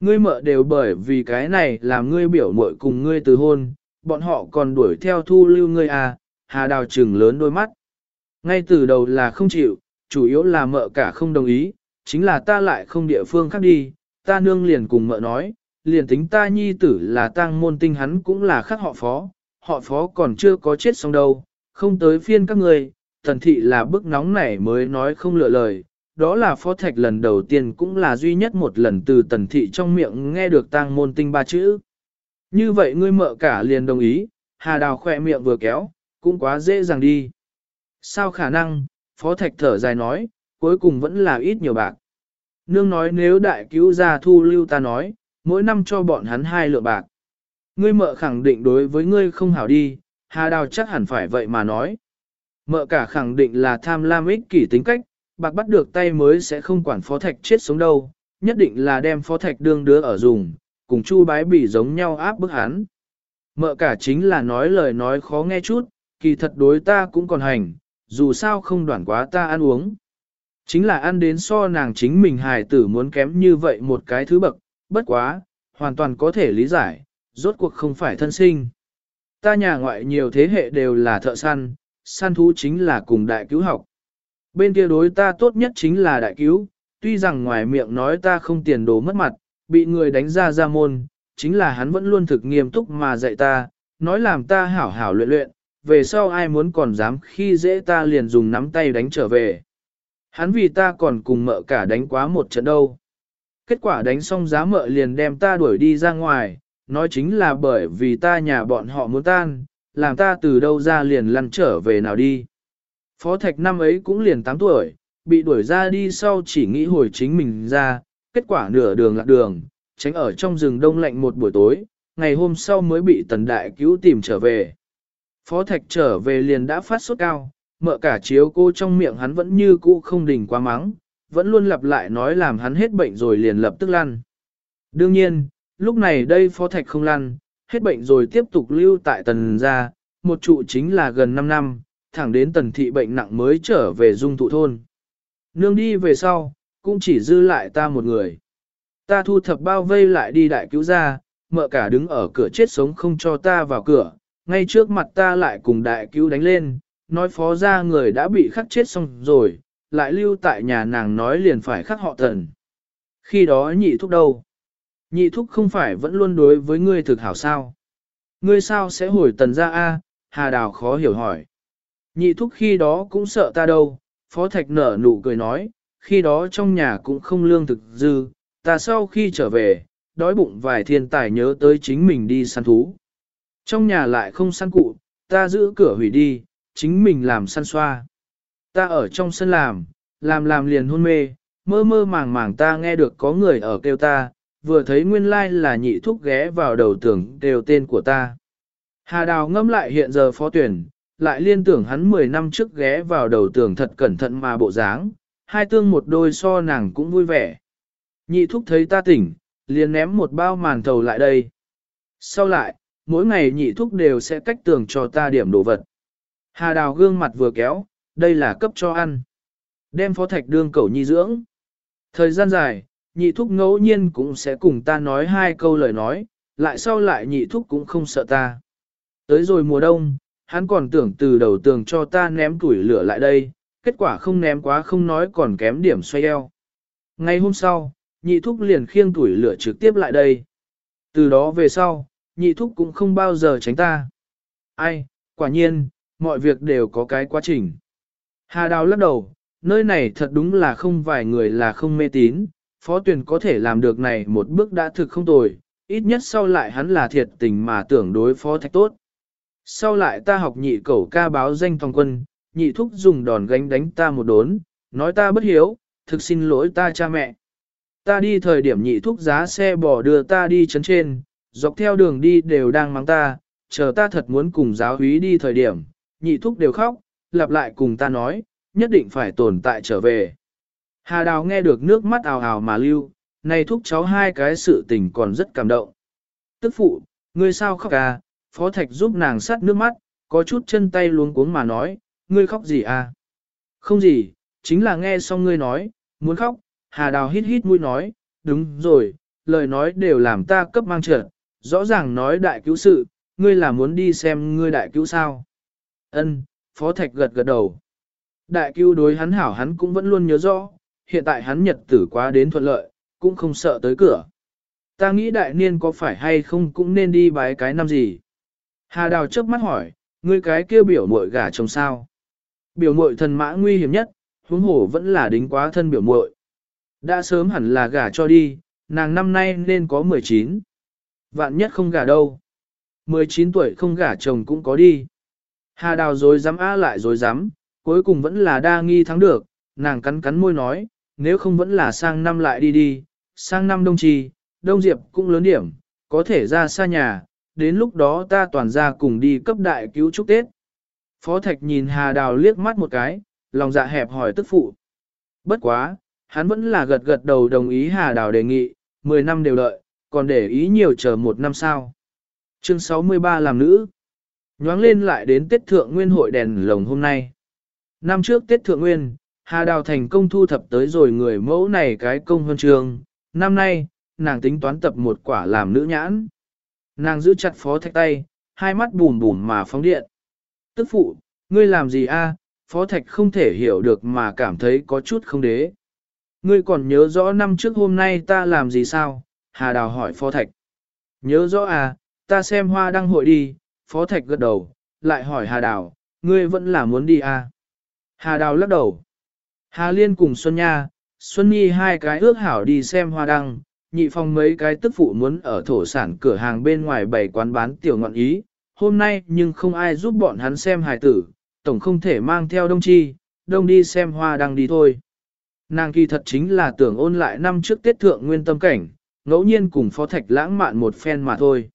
Ngươi mợ đều bởi vì cái này làm ngươi biểu muội cùng ngươi từ hôn, bọn họ còn đuổi theo thu lưu ngươi à, hà đào trừng lớn đôi mắt. Ngay từ đầu là không chịu, chủ yếu là mợ cả không đồng ý, chính là ta lại không địa phương khác đi, ta nương liền cùng mợ nói, liền tính ta nhi tử là tang môn tinh hắn cũng là khác họ phó, họ phó còn chưa có chết xong đâu, không tới phiên các người, thần thị là bức nóng này mới nói không lựa lời, đó là phó thạch lần đầu tiên cũng là duy nhất một lần từ tần thị trong miệng nghe được tang môn tinh ba chữ. Như vậy ngươi mợ cả liền đồng ý, hà đào khỏe miệng vừa kéo, cũng quá dễ dàng đi. Sao khả năng, phó thạch thở dài nói, cuối cùng vẫn là ít nhiều bạc. Nương nói nếu đại cứu gia thu lưu ta nói, mỗi năm cho bọn hắn hai lượng bạc. Ngươi mợ khẳng định đối với ngươi không hảo đi, hà đào chắc hẳn phải vậy mà nói. Mợ cả khẳng định là tham lam ích kỷ tính cách, bạc bắt được tay mới sẽ không quản phó thạch chết sống đâu, nhất định là đem phó thạch đương đứa ở dùng, cùng chu bái bỉ giống nhau áp bức hắn. Mợ cả chính là nói lời nói khó nghe chút, kỳ thật đối ta cũng còn hành, dù sao không đoản quá ta ăn uống. Chính là ăn đến so nàng chính mình hài tử muốn kém như vậy một cái thứ bậc, bất quá, hoàn toàn có thể lý giải, rốt cuộc không phải thân sinh. Ta nhà ngoại nhiều thế hệ đều là thợ săn, săn thú chính là cùng đại cứu học. Bên kia đối ta tốt nhất chính là đại cứu, tuy rằng ngoài miệng nói ta không tiền đồ mất mặt, bị người đánh ra ra môn, chính là hắn vẫn luôn thực nghiêm túc mà dạy ta, nói làm ta hảo hảo luyện luyện, về sau ai muốn còn dám khi dễ ta liền dùng nắm tay đánh trở về. Hắn vì ta còn cùng mợ cả đánh quá một trận đâu. Kết quả đánh xong giá mợ liền đem ta đuổi đi ra ngoài, nói chính là bởi vì ta nhà bọn họ muốn tan, làm ta từ đâu ra liền lăn trở về nào đi. Phó Thạch năm ấy cũng liền 8 tuổi, bị đuổi ra đi sau chỉ nghĩ hồi chính mình ra, kết quả nửa đường lạc đường, tránh ở trong rừng đông lạnh một buổi tối, ngày hôm sau mới bị tần đại cứu tìm trở về. Phó Thạch trở về liền đã phát sốt cao, mợ cả chiếu cô trong miệng hắn vẫn như cũ không đỉnh quá mắng, vẫn luôn lặp lại nói làm hắn hết bệnh rồi liền lập tức lăn. Đương nhiên, lúc này đây Phó Thạch không lăn, hết bệnh rồi tiếp tục lưu tại tần gia, một trụ chính là gần 5 năm, thẳng đến tần thị bệnh nặng mới trở về dung thụ thôn. Nương đi về sau, cũng chỉ dư lại ta một người. Ta thu thập bao vây lại đi đại cứu ra, mợ cả đứng ở cửa chết sống không cho ta vào cửa, ngay trước mặt ta lại cùng đại cứu đánh lên, nói phó gia người đã bị khắc chết xong rồi, lại lưu tại nhà nàng nói liền phải khắc họ tần. Khi đó nhị thúc đâu? Nhị thúc không phải vẫn luôn đối với ngươi thực hảo sao? Ngươi sao sẽ hồi tần ra a? Hà Đào khó hiểu hỏi. Nhị thúc khi đó cũng sợ ta đâu, Phó Thạch nở nụ cười nói, khi đó trong nhà cũng không lương thực dư, ta sau khi trở về, đói bụng vài thiên tài nhớ tới chính mình đi săn thú. Trong nhà lại không săn cụ, ta giữ cửa hủy đi, chính mình làm săn xoa. Ta ở trong sân làm, làm làm liền hôn mê, mơ mơ màng màng ta nghe được có người ở kêu ta, vừa thấy nguyên lai là nhị thúc ghé vào đầu tưởng đều tên của ta. Hà Đào ngâm lại hiện giờ phó tuyển, lại liên tưởng hắn 10 năm trước ghé vào đầu tường thật cẩn thận mà bộ dáng, hai tương một đôi so nàng cũng vui vẻ. Nhị thúc thấy ta tỉnh, liền ném một bao màn thầu lại đây. Sau lại, mỗi ngày nhị thúc đều sẽ cách tường cho ta điểm đồ vật. Hà đào gương mặt vừa kéo, đây là cấp cho ăn. Đem phó thạch đương cầu nhi dưỡng. Thời gian dài, nhị thúc ngẫu nhiên cũng sẽ cùng ta nói hai câu lời nói, lại sau lại nhị thúc cũng không sợ ta. Tới rồi mùa đông, hắn còn tưởng từ đầu tường cho ta ném tuổi lửa lại đây, kết quả không ném quá không nói còn kém điểm xoay eo. Ngày hôm sau, nhị thúc liền khiêng tuổi lửa trực tiếp lại đây. Từ đó về sau, nhị thúc cũng không bao giờ tránh ta. Ai, quả nhiên, mọi việc đều có cái quá trình. Hà Đào lắc đầu, nơi này thật đúng là không vài người là không mê tín, phó tuyển có thể làm được này một bước đã thực không tồi, ít nhất sau lại hắn là thiệt tình mà tưởng đối phó thạch tốt. Sau lại ta học nhị cẩu ca báo danh thòng quân, nhị thúc dùng đòn gánh đánh ta một đốn, nói ta bất hiếu, thực xin lỗi ta cha mẹ. Ta đi thời điểm nhị thúc giá xe bỏ đưa ta đi chấn trên, dọc theo đường đi đều đang mắng ta, chờ ta thật muốn cùng giáo húy đi thời điểm, nhị thúc đều khóc, lặp lại cùng ta nói, nhất định phải tồn tại trở về. Hà Đào nghe được nước mắt ào ào mà lưu, này thúc cháu hai cái sự tình còn rất cảm động. Tức phụ, ngươi sao khóc à, Phó Thạch giúp nàng sát nước mắt, có chút chân tay luống cuống mà nói, ngươi khóc gì à? Không gì, chính là nghe xong ngươi nói, muốn khóc, Hà Đào hít hít mũi nói, đúng rồi, lời nói đều làm ta cấp mang trượt. rõ ràng nói đại cứu sự, ngươi là muốn đi xem ngươi đại cứu sao. Ân, Phó Thạch gật gật đầu. Đại cứu đối hắn hảo hắn cũng vẫn luôn nhớ rõ, hiện tại hắn nhật tử quá đến thuận lợi, cũng không sợ tới cửa. Ta nghĩ đại niên có phải hay không cũng nên đi bái cái năm gì. Hà Đào chớp mắt hỏi, ngươi cái kia biểu muội gả chồng sao? Biểu muội thần mã nguy hiểm nhất, huống hổ vẫn là đính quá thân biểu muội. Đã sớm hẳn là gả cho đi, nàng năm nay nên có 19. Vạn nhất không gả đâu. 19 tuổi không gả chồng cũng có đi. Hà Đào rồi dám á lại rồi dám, cuối cùng vẫn là đa nghi thắng được, nàng cắn cắn môi nói, nếu không vẫn là sang năm lại đi đi, sang năm đông trì, đông diệp cũng lớn điểm, có thể ra xa nhà, đến lúc đó ta toàn ra cùng đi cấp đại cứu chúc Tết. Phó Thạch nhìn Hà Đào liếc mắt một cái, lòng dạ hẹp hỏi tức phụ. Bất quá, hắn vẫn là gật gật đầu đồng ý Hà Đào đề nghị, 10 năm đều lợi, còn để ý nhiều chờ một năm sau. Chương 63 làm nữ. Nhoáng lên lại đến Tết Thượng Nguyên hội đèn lồng hôm nay. Năm trước Tết Thượng Nguyên, Hà Đào thành công thu thập tới rồi người mẫu này cái công hơn trường. Năm nay, nàng tính toán tập một quả làm nữ nhãn. Nàng giữ chặt phó thạch tay, hai mắt bùm bùm mà phóng điện. Tức phụ, ngươi làm gì a? phó thạch không thể hiểu được mà cảm thấy có chút không đế. Ngươi còn nhớ rõ năm trước hôm nay ta làm gì sao? Hà Đào hỏi phó thạch. Nhớ rõ à, ta xem hoa đăng hội đi, phó thạch gật đầu, lại hỏi Hà Đào, ngươi vẫn là muốn đi à? Hà Đào lắc đầu. Hà Liên cùng Xuân Nha, Xuân Nhi hai cái ước hảo đi xem hoa đăng, nhị phong mấy cái tức phụ muốn ở thổ sản cửa hàng bên ngoài bày quán bán tiểu ngọn ý, hôm nay nhưng không ai giúp bọn hắn xem hài tử, tổng không thể mang theo đông chi, đông đi xem hoa đăng đi thôi. Nàng kỳ thật chính là tưởng ôn lại năm trước Tết Thượng Nguyên tâm cảnh, ngẫu nhiên cùng Phó Thạch lãng mạn một phen mà thôi.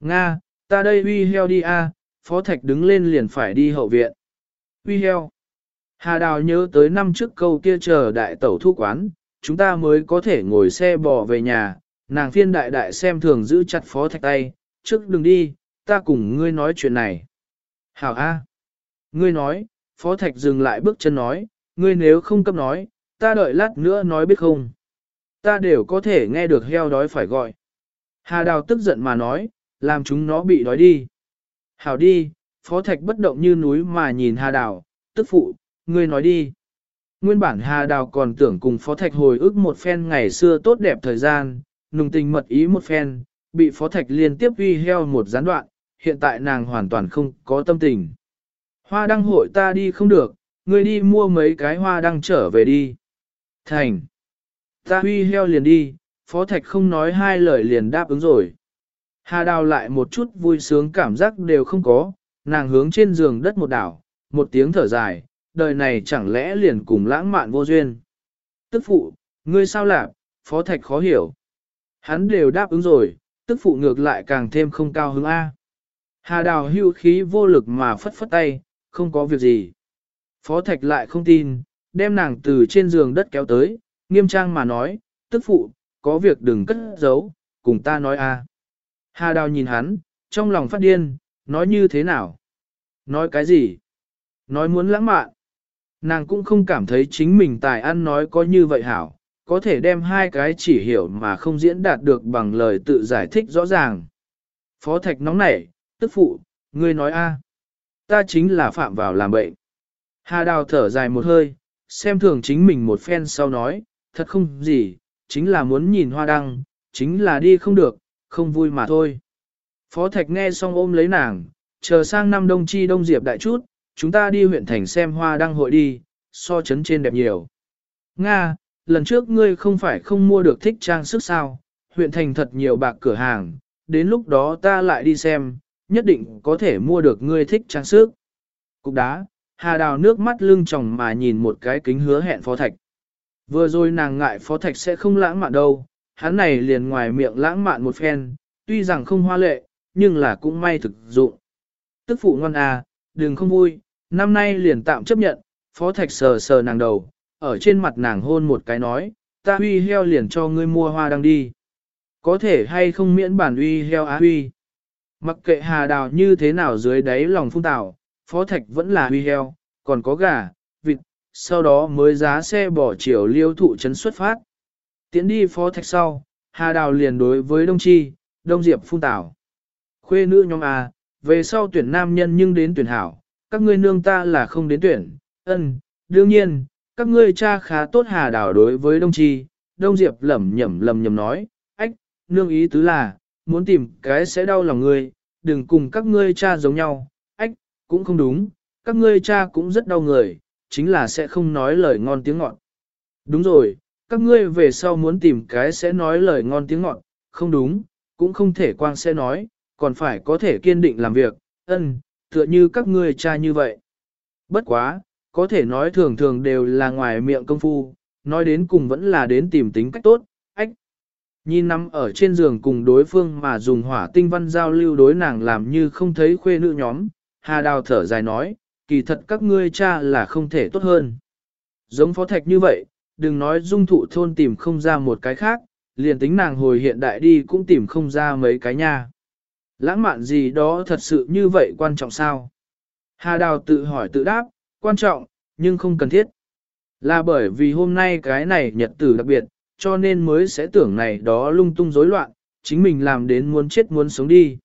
Nga, ta đây uy heo đi a, Phó Thạch đứng lên liền phải đi hậu viện. Uy heo. Hà Đào nhớ tới năm trước câu kia chờ đại tẩu thu quán, chúng ta mới có thể ngồi xe bò về nhà, nàng phiên đại đại xem thường giữ chặt phó thạch tay, trước đừng đi, ta cùng ngươi nói chuyện này. Hảo A. Ngươi nói, phó thạch dừng lại bước chân nói, ngươi nếu không cấp nói, ta đợi lát nữa nói biết không. Ta đều có thể nghe được heo đói phải gọi. Hà đào tức giận mà nói, làm chúng nó bị đói đi. Hảo đi, phó thạch bất động như núi mà nhìn hà đào, tức phụ, ngươi nói đi. Nguyên bản Hà Đào còn tưởng cùng Phó Thạch hồi ức một phen ngày xưa tốt đẹp thời gian, nùng tình mật ý một phen, bị Phó Thạch liên tiếp uy heo một gián đoạn, hiện tại nàng hoàn toàn không có tâm tình. Hoa đăng hội ta đi không được, ngươi đi mua mấy cái hoa đăng trở về đi. Thành. Ta uy heo liền đi, Phó Thạch không nói hai lời liền đáp ứng rồi. Hà đào lại một chút vui sướng cảm giác đều không có, nàng hướng trên giường đất một đảo, một tiếng thở dài, đời này chẳng lẽ liền cùng lãng mạn vô duyên. Tức phụ, ngươi sao lạc, Phó Thạch khó hiểu. Hắn đều đáp ứng rồi, tức phụ ngược lại càng thêm không cao hứng A. Hà đào hưu khí vô lực mà phất phất tay, không có việc gì. Phó Thạch lại không tin, đem nàng từ trên giường đất kéo tới, nghiêm trang mà nói, tức phụ, có việc đừng cất giấu, cùng ta nói a. Hà đào nhìn hắn, trong lòng phát điên, nói như thế nào? Nói cái gì? Nói muốn lãng mạn. Nàng cũng không cảm thấy chính mình tài ăn nói có như vậy hảo, có thể đem hai cái chỉ hiểu mà không diễn đạt được bằng lời tự giải thích rõ ràng. Phó Thạch nóng nảy, tức phụ, ngươi nói a, Ta chính là phạm vào làm bệnh. Hà đào thở dài một hơi, xem thường chính mình một phen sau nói, thật không gì, chính là muốn nhìn hoa đăng, chính là đi không được, không vui mà thôi. Phó Thạch nghe xong ôm lấy nàng, chờ sang năm đông chi đông diệp đại chút, chúng ta đi huyện thành xem hoa đăng hội đi, so chấn trên đẹp nhiều. Nga, lần trước ngươi không phải không mua được thích trang sức sao, huyện thành thật nhiều bạc cửa hàng, đến lúc đó ta lại đi xem, nhất định có thể mua được ngươi thích trang sức. Cục đá, Hà Đào nước mắt lưng tròng mà nhìn một cái kính hứa hẹn Phó Thạch. Vừa rồi nàng ngại Phó Thạch sẽ không lãng mạn đâu, hắn này liền ngoài miệng lãng mạn một phen, tuy rằng không hoa lệ, nhưng là cũng may thực dụng. Tức phụ ngon à, đừng không vui, năm nay liền tạm chấp nhận, Phó Thạch sờ sờ nàng đầu, ở trên mặt nàng hôn một cái nói, ta huy heo liền cho ngươi mua hoa đăng đi. Có thể hay không miễn bản uy heo á huy. Mặc kệ hà đào như thế nào dưới đáy lòng phung tạo, phó thạch vẫn là huy heo, còn có gà, vịt, sau đó mới giá xe bỏ chiều liêu thụ trấn xuất phát. Tiến đi phó thạch sau, hà đào liền đối với đông chi, đông diệp phung tạo. Khuê nữ nhóm à, về sau tuyển nam nhân nhưng đến tuyển hảo, các ngươi nương ta là không đến tuyển, ân, đương nhiên, các ngươi cha khá tốt hà đào đối với đông chi, đông diệp lẩm nhẩm lầm nhầm nói, ách, nương ý tứ là, muốn tìm cái sẽ đau lòng ngươi, đừng cùng các ngươi cha giống nhau, ách, cũng không đúng, các ngươi cha cũng rất đau người, chính là sẽ không nói lời ngon tiếng ngọt. Đúng rồi, các ngươi về sau muốn tìm cái sẽ nói lời ngon tiếng ngọt, không đúng, cũng không thể quang sẽ nói, còn phải có thể kiên định làm việc, ân, tựa như các ngươi cha như vậy. Bất quá, có thể nói thường thường đều là ngoài miệng công phu, nói đến cùng vẫn là đến tìm tính cách tốt, ách. Nhìn nằm ở trên giường cùng đối phương mà dùng hỏa tinh văn giao lưu đối nàng làm như không thấy khuê nữ nhóm, Hà Đào thở dài nói, kỳ thật các ngươi cha là không thể tốt hơn. Giống phó thạch như vậy, đừng nói dung thụ thôn tìm không ra một cái khác, liền tính nàng hồi hiện đại đi cũng tìm không ra mấy cái nha. Lãng mạn gì đó thật sự như vậy quan trọng sao? Hà Đào tự hỏi tự đáp, quan trọng, nhưng không cần thiết. Là bởi vì hôm nay cái này nhật tử đặc biệt, cho nên mới sẽ tưởng này đó lung tung rối loạn, chính mình làm đến muốn chết muốn sống đi.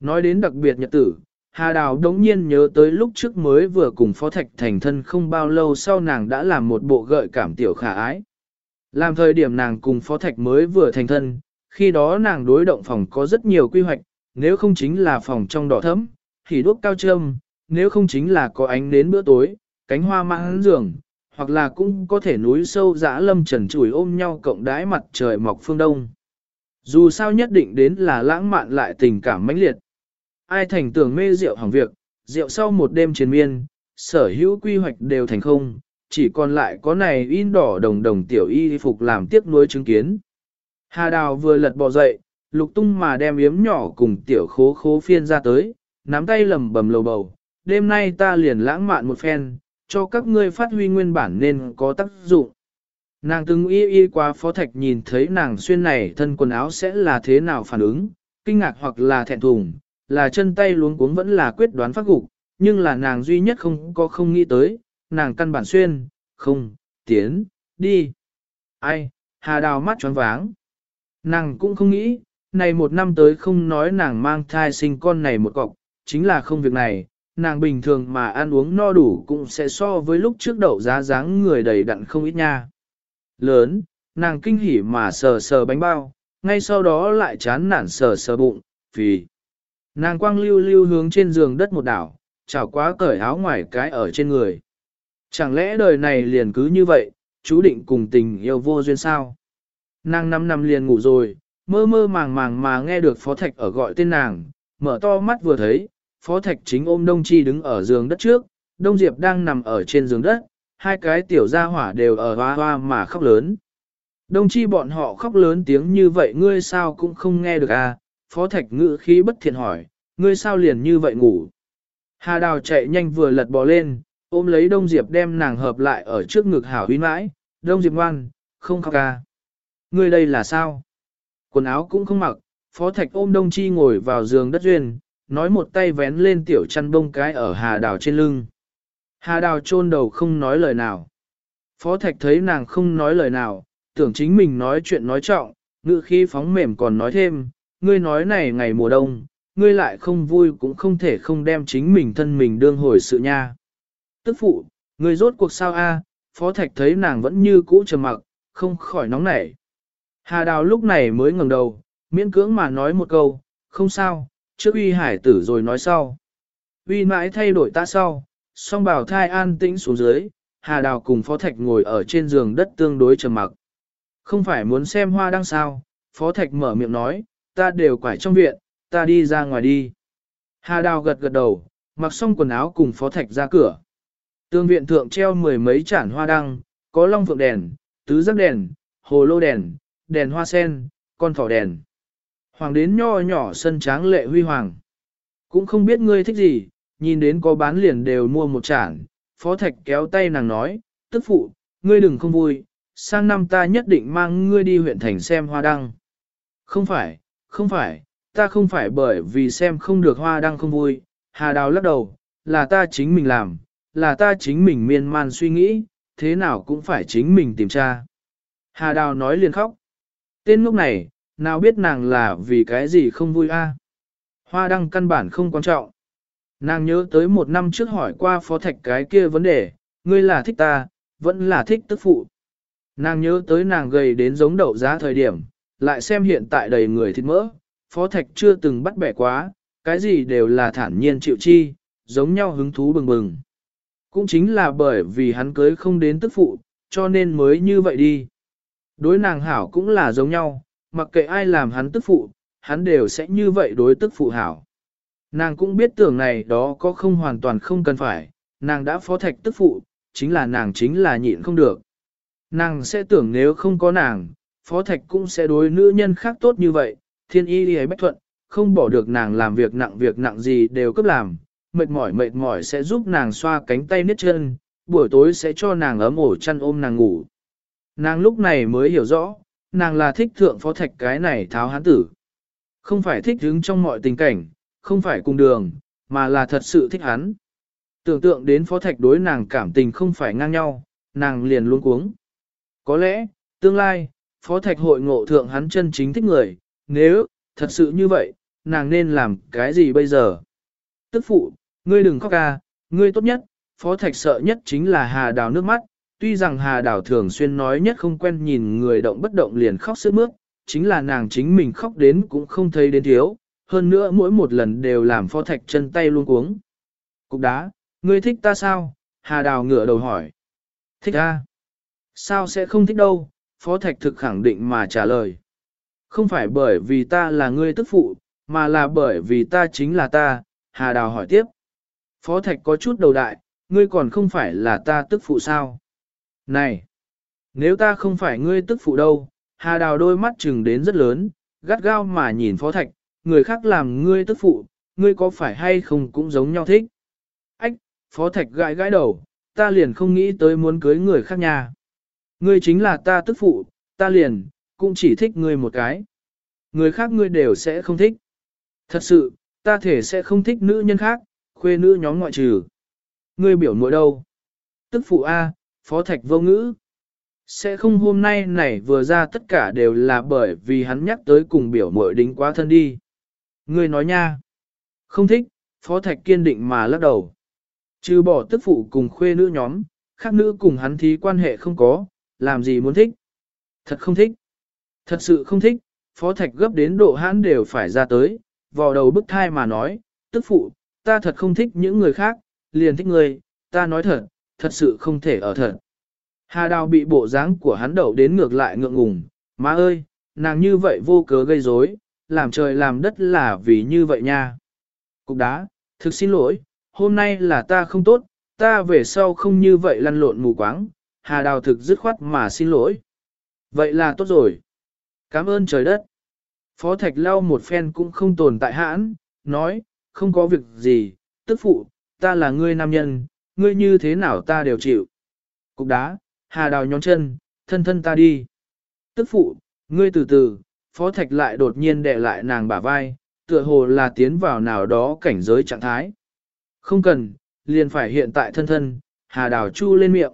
Nói đến đặc biệt nhật tử, Hà Đào đống nhiên nhớ tới lúc trước mới vừa cùng Phó Thạch thành thân không bao lâu sau nàng đã làm một bộ gợi cảm tiểu khả ái. Làm thời điểm nàng cùng Phó Thạch mới vừa thành thân, khi đó nàng đối động phòng có rất nhiều quy hoạch, nếu không chính là phòng trong đỏ thấm, thì đuốc cao trâm, nếu không chính là có ánh đến bữa tối, cánh hoa mang giường, hoặc là cũng có thể núi sâu dã lâm trần trùi ôm nhau cộng đái mặt trời mọc phương đông. Dù sao nhất định đến là lãng mạn lại tình cảm mãnh liệt. Ai thành tưởng mê rượu hỏng việc, rượu sau một đêm chiến miên, sở hữu quy hoạch đều thành không, chỉ còn lại có này in đỏ đồng đồng tiểu y phục làm tiếc nuối chứng kiến. Hà đào vừa lật bò dậy, lục tung mà đem yếm nhỏ cùng tiểu khố khố phiên ra tới, nắm tay lầm bầm lầu bầu, đêm nay ta liền lãng mạn một phen, cho các ngươi phát huy nguyên bản nên có tác dụng. Nàng từng y y qua phó thạch nhìn thấy nàng xuyên này thân quần áo sẽ là thế nào phản ứng, kinh ngạc hoặc là thẹn thùng, là chân tay luống cuống vẫn là quyết đoán phát gục, nhưng là nàng duy nhất không có không nghĩ tới, nàng căn bản xuyên, không, tiến, đi. Ai, hà đào mắt choáng váng. Nàng cũng không nghĩ, này một năm tới không nói nàng mang thai sinh con này một cọc, chính là không việc này, nàng bình thường mà ăn uống no đủ cũng sẽ so với lúc trước đậu giá dáng người đầy đặn không ít nha. Lớn, nàng kinh hỉ mà sờ sờ bánh bao, ngay sau đó lại chán nản sờ sờ bụng, vì nàng quang lưu lưu hướng trên giường đất một đảo, chảo quá cởi áo ngoài cái ở trên người. Chẳng lẽ đời này liền cứ như vậy, chú định cùng tình yêu vô duyên sao? Nàng năm năm liền ngủ rồi, mơ mơ màng màng mà nghe được Phó Thạch ở gọi tên nàng, mở to mắt vừa thấy, Phó Thạch chính ôm Đông Chi đứng ở giường đất trước, Đông Diệp đang nằm ở trên giường đất, hai cái tiểu gia hỏa đều ở hoa hoa mà khóc lớn. Đông Chi bọn họ khóc lớn tiếng như vậy ngươi sao cũng không nghe được à, Phó Thạch ngữ khí bất thiện hỏi, ngươi sao liền như vậy ngủ. Hà Đào chạy nhanh vừa lật bò lên, ôm lấy Đông Diệp đem nàng hợp lại ở trước ngực hảo huy mãi, Đông Diệp ngoan, không khóc ca. Ngươi đây là sao? Quần áo cũng không mặc, Phó Thạch ôm Đông Chi ngồi vào giường đất duyên, nói một tay vén lên tiểu chăn bông cái ở Hà Đào trên lưng. Hà Đào chôn đầu không nói lời nào. Phó Thạch thấy nàng không nói lời nào, tưởng chính mình nói chuyện nói trọng, ngự khi phóng mềm còn nói thêm, ngươi nói này ngày mùa đông, ngươi lại không vui cũng không thể không đem chính mình thân mình đương hồi sự nha. Tức phụ, ngươi rốt cuộc sao a? Phó Thạch thấy nàng vẫn như cũ trầm mặc, không khỏi nóng nảy. Hà Đào lúc này mới ngẩng đầu, miễn cưỡng mà nói một câu, không sao, trước uy hải tử rồi nói sau. Uy mãi thay đổi ta sau, song bảo thai an tĩnh xuống dưới, Hà Đào cùng Phó Thạch ngồi ở trên giường đất tương đối trầm mặc. Không phải muốn xem hoa đăng sao, Phó Thạch mở miệng nói, ta đều quải trong viện, ta đi ra ngoài đi. Hà Đào gật gật đầu, mặc xong quần áo cùng Phó Thạch ra cửa. Tương viện thượng treo mười mấy chản hoa đăng, có long phượng đèn, tứ giác đèn, hồ lô đèn, đèn hoa sen, con thỏ đèn. Hoàng đến nho nhỏ sân tráng lệ huy hoàng. Cũng không biết ngươi thích gì, nhìn đến có bán liền đều mua một chản. Phó Thạch kéo tay nàng nói, tức phụ, ngươi đừng không vui, sang năm ta nhất định mang ngươi đi huyện thành xem hoa đăng. Không phải, không phải, ta không phải bởi vì xem không được hoa đăng không vui, Hà Đào lắc đầu, là ta chính mình làm, là ta chính mình miên man suy nghĩ, thế nào cũng phải chính mình tìm tra. Hà Đào nói liền khóc. Tên lúc này, nào biết nàng là vì cái gì không vui a? Hoa đăng căn bản không quan trọng. Nàng nhớ tới một năm trước hỏi qua phó thạch cái kia vấn đề, ngươi là thích ta, vẫn là thích tức phụ. Nàng nhớ tới nàng gầy đến giống đậu giá thời điểm, lại xem hiện tại đầy người thịt mỡ, phó thạch chưa từng bắt bẻ quá, cái gì đều là thản nhiên chịu chi, giống nhau hứng thú bừng bừng. Cũng chính là bởi vì hắn cưới không đến tức phụ, cho nên mới như vậy đi. Đối nàng hảo cũng là giống nhau, mặc kệ ai làm hắn tức phụ, hắn đều sẽ như vậy đối tức phụ hảo. Nàng cũng biết tưởng này đó có không hoàn toàn không cần phải, nàng đã phó thạch tức phụ, chính là nàng chính là nhịn không được. Nàng sẽ tưởng nếu không có nàng, phó thạch cũng sẽ đối nữ nhân khác tốt như vậy, thiên y đi bách thuận, không bỏ được nàng làm việc nặng việc nặng gì đều cấp làm, mệt mỏi mệt mỏi sẽ giúp nàng xoa cánh tay niết chân, buổi tối sẽ cho nàng ấm ổ chăn ôm nàng ngủ. Nàng lúc này mới hiểu rõ, nàng là thích thượng phó thạch cái này tháo hán tử. Không phải thích đứng trong mọi tình cảnh, không phải cùng đường, mà là thật sự thích hắn. Tưởng tượng đến phó thạch đối nàng cảm tình không phải ngang nhau, nàng liền luôn cuống. Có lẽ, tương lai, phó thạch hội ngộ thượng hắn chân chính thích người, nếu, thật sự như vậy, nàng nên làm cái gì bây giờ? Tức phụ, ngươi đừng khóc ca, ngươi tốt nhất, phó thạch sợ nhất chính là hà đào nước mắt, tuy rằng hà đào thường xuyên nói nhất không quen nhìn người động bất động liền khóc sướt mướt, chính là nàng chính mình khóc đến cũng không thấy đến thiếu, hơn nữa mỗi một lần đều làm phó thạch chân tay luôn cuống. Cục đá, ngươi thích ta sao? Hà đào ngửa đầu hỏi. Thích ta. Sao sẽ không thích đâu? Phó thạch thực khẳng định mà trả lời. Không phải bởi vì ta là ngươi tức phụ, mà là bởi vì ta chính là ta, Hà Đào hỏi tiếp. Phó Thạch có chút đầu đại, ngươi còn không phải là ta tức phụ sao? Này! Nếu ta không phải ngươi tức phụ đâu, Hà Đào đôi mắt chừng đến rất lớn, gắt gao mà nhìn Phó Thạch, người khác làm ngươi tức phụ, ngươi có phải hay không cũng giống nhau thích. Ách! Phó Thạch gãi gãi đầu, ta liền không nghĩ tới muốn cưới người khác nhà Ngươi chính là ta tức phụ, ta liền, cũng chỉ thích ngươi một cái. Người khác ngươi đều sẽ không thích. Thật sự, ta thể sẽ không thích nữ nhân khác, khuê nữ nhóm ngoại trừ. Ngươi biểu muội đâu? Tức phụ A, phó thạch vô ngữ. Sẽ không hôm nay này vừa ra tất cả đều là bởi vì hắn nhắc tới cùng biểu muội đính quá thân đi. Ngươi nói nha. Không thích, phó thạch kiên định mà lắc đầu. Trừ bỏ tức phụ cùng khuê nữ nhóm, khác nữ cùng hắn thí quan hệ không có, làm gì muốn thích. Thật không thích. Thật sự không thích, phó thạch gấp đến độ hắn đều phải ra tới, vò đầu bức thai mà nói, tức phụ, ta thật không thích những người khác, liền thích người, ta nói thật, thật sự không thể ở thật. Hà đào bị bộ dáng của hắn đậu đến ngược lại ngượng ngùng, má ơi, nàng như vậy vô cớ gây rối, làm trời làm đất là vì như vậy nha. Cục đá, thực xin lỗi, hôm nay là ta không tốt, ta về sau không như vậy lăn lộn mù quáng, hà đào thực dứt khoát mà xin lỗi. Vậy là tốt rồi. Cảm ơn trời đất. Phó Thạch lau một phen cũng không tồn tại hãn, nói, không có việc gì, tức phụ, ta là ngươi nam nhân, ngươi như thế nào ta đều chịu. Cục đá, hà đào nhón chân, thân thân ta đi. Tức phụ, ngươi từ từ, Phó Thạch lại đột nhiên đè lại nàng bả vai, tựa hồ là tiến vào nào đó cảnh giới trạng thái. Không cần, liền phải hiện tại thân thân, hà đào chu lên miệng.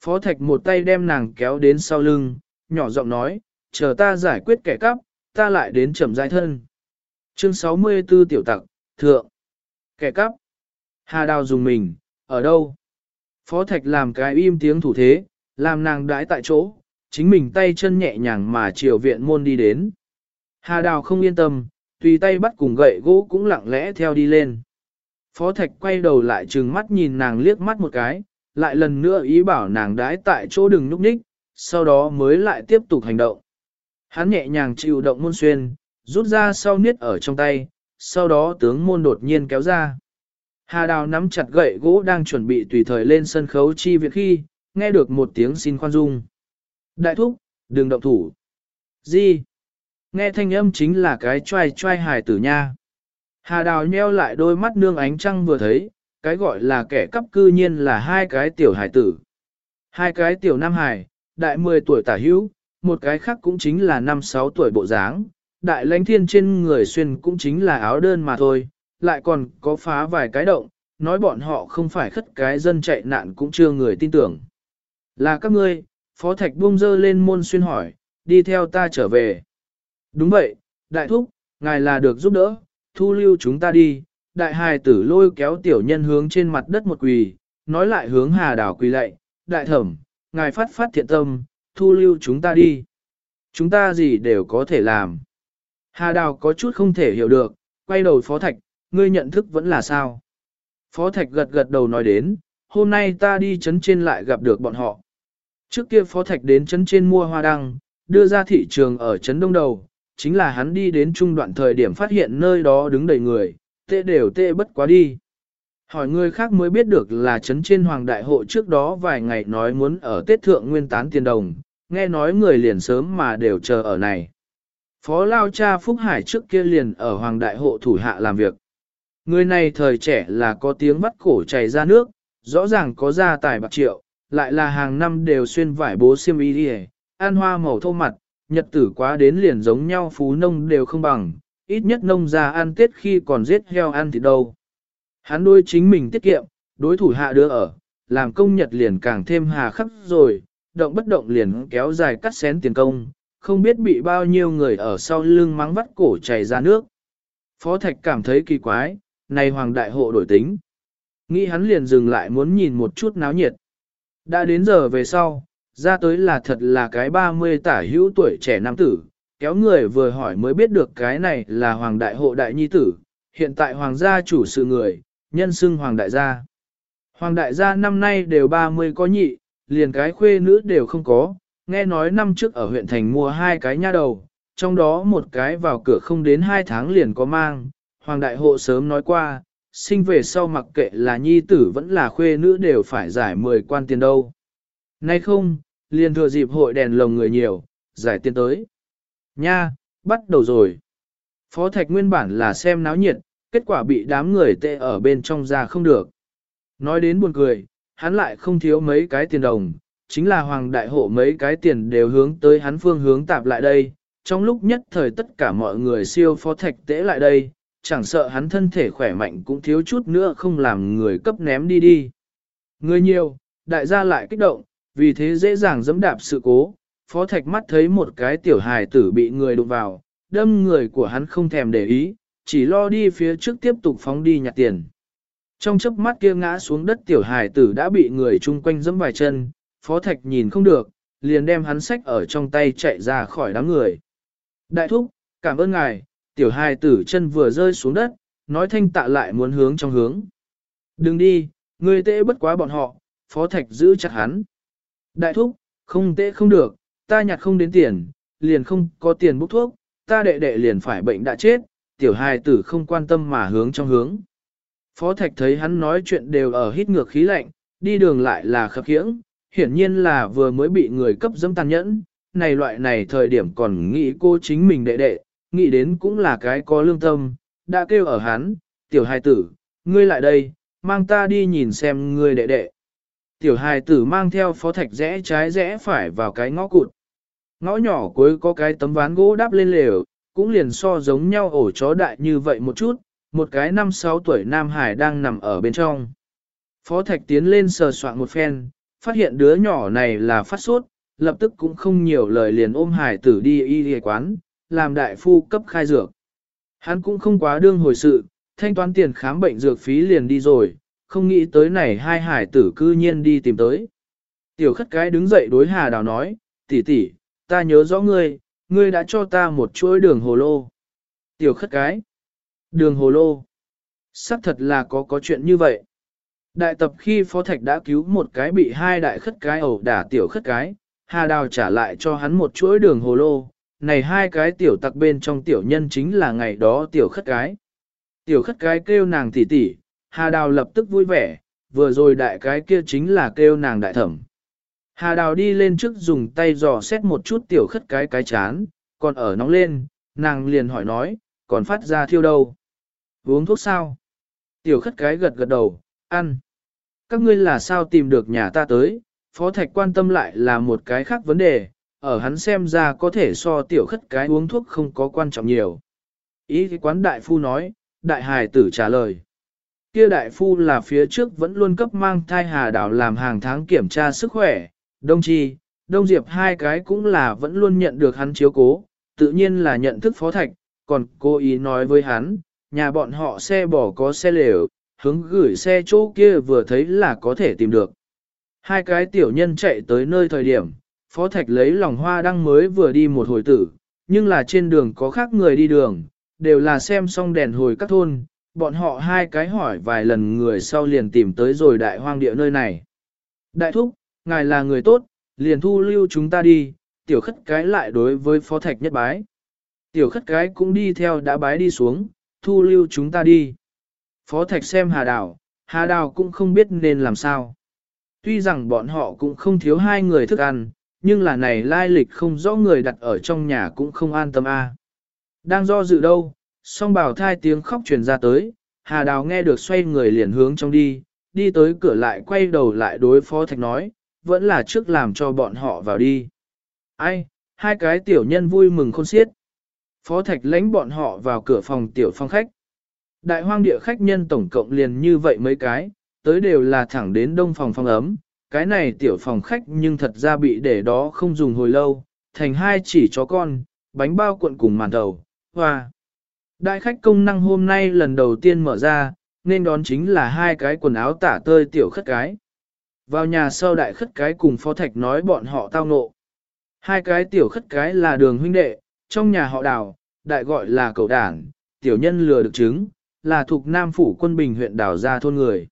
Phó Thạch một tay đem nàng kéo đến sau lưng, nhỏ giọng nói, chờ ta giải quyết kẻ cắp, ta lại đến chậm rãi thân. Chương 64 tiểu tặc, thượng. Kẻ cắp. Hà đào dùng mình, ở đâu? Phó Thạch làm cái im tiếng thủ thế, làm nàng đãi tại chỗ, chính mình tay chân nhẹ nhàng mà chiều viện môn đi đến. Hà đào không yên tâm, tùy tay bắt cùng gậy gỗ cũng lặng lẽ theo đi lên. Phó Thạch quay đầu lại trừng mắt nhìn nàng liếc mắt một cái, lại lần nữa ý bảo nàng đãi tại chỗ đừng núp ních, sau đó mới lại tiếp tục hành động. Hắn nhẹ nhàng chịu động môn xuyên, rút ra sau niết ở trong tay, sau đó tướng môn đột nhiên kéo ra. Hà Đào nắm chặt gậy gỗ đang chuẩn bị tùy thời lên sân khấu chi viện khi, nghe được một tiếng xin khoan dung. Đại thúc, đừng động thủ. Gì? Nghe thanh âm chính là cái trai trai hài tử nha. Hà Đào nheo lại đôi mắt nương ánh trăng vừa thấy, cái gọi là kẻ cắp cư nhiên là hai cái tiểu hài tử. Hai cái tiểu nam hài, đại 10 tuổi tả hữu, một cái khác cũng chính là năm sáu tuổi bộ dáng, đại lãnh thiên trên người xuyên cũng chính là áo đơn mà thôi, lại còn có phá vài cái động, nói bọn họ không phải khất cái dân chạy nạn cũng chưa người tin tưởng. Là các ngươi, Phó Thạch buông dơ lên môn xuyên hỏi, đi theo ta trở về. Đúng vậy, đại thúc, ngài là được giúp đỡ, thu lưu chúng ta đi. Đại hài tử lôi kéo tiểu nhân hướng trên mặt đất một quỳ, nói lại hướng hà đảo quỳ lạy, đại thẩm, ngài phát phát thiện tâm, thu lưu chúng ta đi. Chúng ta gì đều có thể làm. Hà đào có chút không thể hiểu được, quay đầu phó thạch, ngươi nhận thức vẫn là sao. Phó thạch gật gật đầu nói đến, hôm nay ta đi chấn trên lại gặp được bọn họ. Trước kia phó thạch đến chấn trên mua hoa đăng, đưa ra thị trường ở chấn đông đầu, chính là hắn đi đến trung đoạn thời điểm phát hiện nơi đó đứng đầy người, tệ đều tệ bất quá đi. Hỏi người khác mới biết được là chấn trên hoàng đại hộ trước đó vài ngày nói muốn ở Tết Thượng Nguyên tán tiền đồng, nghe nói người liền sớm mà đều chờ ở này. Phó Lao Cha Phúc Hải trước kia liền ở hoàng đại hộ thủ hạ làm việc. Người này thời trẻ là có tiếng bắt cổ chảy ra nước, rõ ràng có gia tài bạc triệu, lại là hàng năm đều xuyên vải bố xiêm y đi ăn hoa màu thô mặt, nhật tử quá đến liền giống nhau phú nông đều không bằng, ít nhất nông ra ăn tết khi còn giết heo ăn thì đâu. Hắn đôi chính mình tiết kiệm, đối thủ hạ đưa ở, làm công nhật liền càng thêm hà khắc rồi, động bất động liền kéo dài cắt xén tiền công, không biết bị bao nhiêu người ở sau lưng mắng vắt cổ chảy ra nước. Phó Thạch cảm thấy kỳ quái, này hoàng đại hộ đổi tính. Nghĩ hắn liền dừng lại muốn nhìn một chút náo nhiệt. Đã đến giờ về sau, ra tới là thật là cái 30 tả hữu tuổi trẻ nam tử, kéo người vừa hỏi mới biết được cái này là hoàng đại hộ đại nhi tử, hiện tại hoàng gia chủ sự người, nhân xưng hoàng đại gia. Hoàng đại gia năm nay đều 30 có nhị, liền cái khuê nữ đều không có, nghe nói năm trước ở huyện thành mua hai cái nha đầu, trong đó một cái vào cửa không đến hai tháng liền có mang, hoàng đại hộ sớm nói qua, sinh về sau mặc kệ là nhi tử vẫn là khuê nữ đều phải giải 10 quan tiền đâu. Nay không, liền thừa dịp hội đèn lồng người nhiều, giải tiền tới. Nha, bắt đầu rồi. Phó Thạch nguyên bản là xem náo nhiệt, kết quả bị đám người tệ ở bên trong ra không được. Nói đến buồn cười, hắn lại không thiếu mấy cái tiền đồng, chính là hoàng đại hộ mấy cái tiền đều hướng tới hắn phương hướng tạp lại đây. Trong lúc nhất thời tất cả mọi người siêu phó thạch tễ lại đây, chẳng sợ hắn thân thể khỏe mạnh cũng thiếu chút nữa không làm người cấp ném đi đi. Người nhiều, đại gia lại kích động, vì thế dễ dàng dẫm đạp sự cố. Phó thạch mắt thấy một cái tiểu hài tử bị người đụng vào, đâm người của hắn không thèm để ý, chỉ lo đi phía trước tiếp tục phóng đi nhặt tiền. Trong chớp mắt kia ngã xuống đất tiểu hài tử đã bị người chung quanh dẫm vài chân, phó thạch nhìn không được, liền đem hắn sách ở trong tay chạy ra khỏi đám người. Đại thúc, cảm ơn ngài, tiểu hài tử chân vừa rơi xuống đất, nói thanh tạ lại muốn hướng trong hướng. Đừng đi, người tệ bất quá bọn họ, phó thạch giữ chặt hắn. Đại thúc, không tệ không được, ta nhặt không đến tiền, liền không có tiền bốc thuốc, ta đệ đệ liền phải bệnh đã chết, tiểu hài tử không quan tâm mà hướng trong hướng. Phó Thạch thấy hắn nói chuyện đều ở hít ngược khí lạnh, đi đường lại là khập khiễng, hiển nhiên là vừa mới bị người cấp dâm tàn nhẫn, này loại này thời điểm còn nghĩ cô chính mình đệ đệ, nghĩ đến cũng là cái có lương tâm, đã kêu ở hắn, tiểu hài tử, ngươi lại đây, mang ta đi nhìn xem ngươi đệ đệ. Tiểu hài tử mang theo phó thạch rẽ trái rẽ phải vào cái ngõ cụt. Ngõ nhỏ cuối có cái tấm ván gỗ đắp lên lều, cũng liền so giống nhau ổ chó đại như vậy một chút, một cái năm sáu tuổi Nam Hải đang nằm ở bên trong. Phó Thạch tiến lên sờ soạn một phen, phát hiện đứa nhỏ này là phát sốt, lập tức cũng không nhiều lời liền ôm hải tử đi y y quán, làm đại phu cấp khai dược. Hắn cũng không quá đương hồi sự, thanh toán tiền khám bệnh dược phí liền đi rồi, không nghĩ tới này hai hải tử cư nhiên đi tìm tới. Tiểu khất cái đứng dậy đối Hà Đào nói, tỷ tỷ, ta nhớ rõ ngươi, ngươi đã cho ta một chuỗi đường hồ lô. Tiểu khất cái, đường hồ lô, xác thật là có có chuyện như vậy. Đại tập khi Phó Thạch đã cứu một cái bị hai đại khất cái ẩu đả tiểu khất cái, Hà Đào trả lại cho hắn một chuỗi đường hồ lô, này hai cái tiểu tặc bên trong tiểu nhân chính là ngày đó tiểu khất cái. Tiểu khất cái kêu nàng tỷ tỷ, Hà Đào lập tức vui vẻ, vừa rồi đại cái kia chính là kêu nàng đại thẩm. Hà Đào đi lên trước dùng tay dò xét một chút tiểu khất cái cái chán, còn ở nóng lên, nàng liền hỏi nói, còn phát ra thiêu đâu? Uống thuốc sao? Tiểu khất cái gật gật đầu, ăn. Các ngươi là sao tìm được nhà ta tới? Phó Thạch quan tâm lại là một cái khác vấn đề, ở hắn xem ra có thể so tiểu khất cái uống thuốc không có quan trọng nhiều. Ý cái quán đại phu nói, đại hài tử trả lời. Kia đại phu là phía trước vẫn luôn cấp mang thai hà đảo làm hàng tháng kiểm tra sức khỏe, đông chi, đông diệp hai cái cũng là vẫn luôn nhận được hắn chiếu cố, tự nhiên là nhận thức phó thạch, còn cô ý nói với hắn, nhà bọn họ xe bỏ có xe lều, hướng gửi xe chỗ kia vừa thấy là có thể tìm được. Hai cái tiểu nhân chạy tới nơi thời điểm, Phó Thạch lấy lòng hoa đăng mới vừa đi một hồi tử, nhưng là trên đường có khác người đi đường, đều là xem xong đèn hồi các thôn, bọn họ hai cái hỏi vài lần người sau liền tìm tới rồi đại hoang địa nơi này. Đại thúc, ngài là người tốt, liền thu lưu chúng ta đi, tiểu khất cái lại đối với Phó Thạch nhất bái. Tiểu khất cái cũng đi theo đã bái đi xuống, thu lưu chúng ta đi. Phó Thạch xem Hà Đào, Hà Đào cũng không biết nên làm sao. Tuy rằng bọn họ cũng không thiếu hai người thức ăn, nhưng là này lai lịch không rõ người đặt ở trong nhà cũng không an tâm a. Đang do dự đâu, song bảo thai tiếng khóc truyền ra tới, Hà Đào nghe được xoay người liền hướng trong đi, đi tới cửa lại quay đầu lại đối phó thạch nói, vẫn là trước làm cho bọn họ vào đi. Ai, hai cái tiểu nhân vui mừng khôn xiết. Phó thạch lãnh bọn họ vào cửa phòng tiểu phong khách. Đại hoang địa khách nhân tổng cộng liền như vậy mấy cái, tới đều là thẳng đến đông phòng phòng ấm, cái này tiểu phòng khách nhưng thật ra bị để đó không dùng hồi lâu, thành hai chỉ chó con, bánh bao cuộn cùng màn đầu, hoa. Đại khách công năng hôm nay lần đầu tiên mở ra, nên đón chính là hai cái quần áo tả tơi tiểu khất cái. Vào nhà sau đại khất cái cùng phó thạch nói bọn họ tao nộ. Hai cái tiểu khất cái là đường huynh đệ, trong nhà họ đào, đại gọi là cầu đảng, tiểu nhân lừa được chứng, là thuộc Nam Phủ quân bình huyện đào gia thôn người.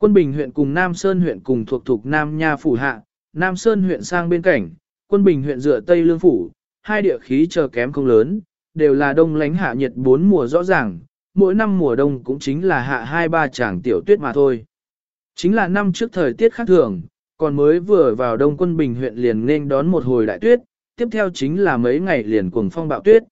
Quân Bình huyện cùng Nam Sơn huyện cùng thuộc thuộc Nam Nha Phủ Hạ, Nam Sơn huyện sang bên cạnh, Quân Bình huyện dựa Tây Lương Phủ, hai địa khí chờ kém không lớn, đều là đông lánh hạ nhiệt bốn mùa rõ ràng, mỗi năm mùa đông cũng chính là hạ hai ba tràng tiểu tuyết mà thôi. Chính là năm trước thời tiết khác thường, còn mới vừa vào đông quân bình huyện liền nên đón một hồi đại tuyết, tiếp theo chính là mấy ngày liền cuồng phong bạo tuyết.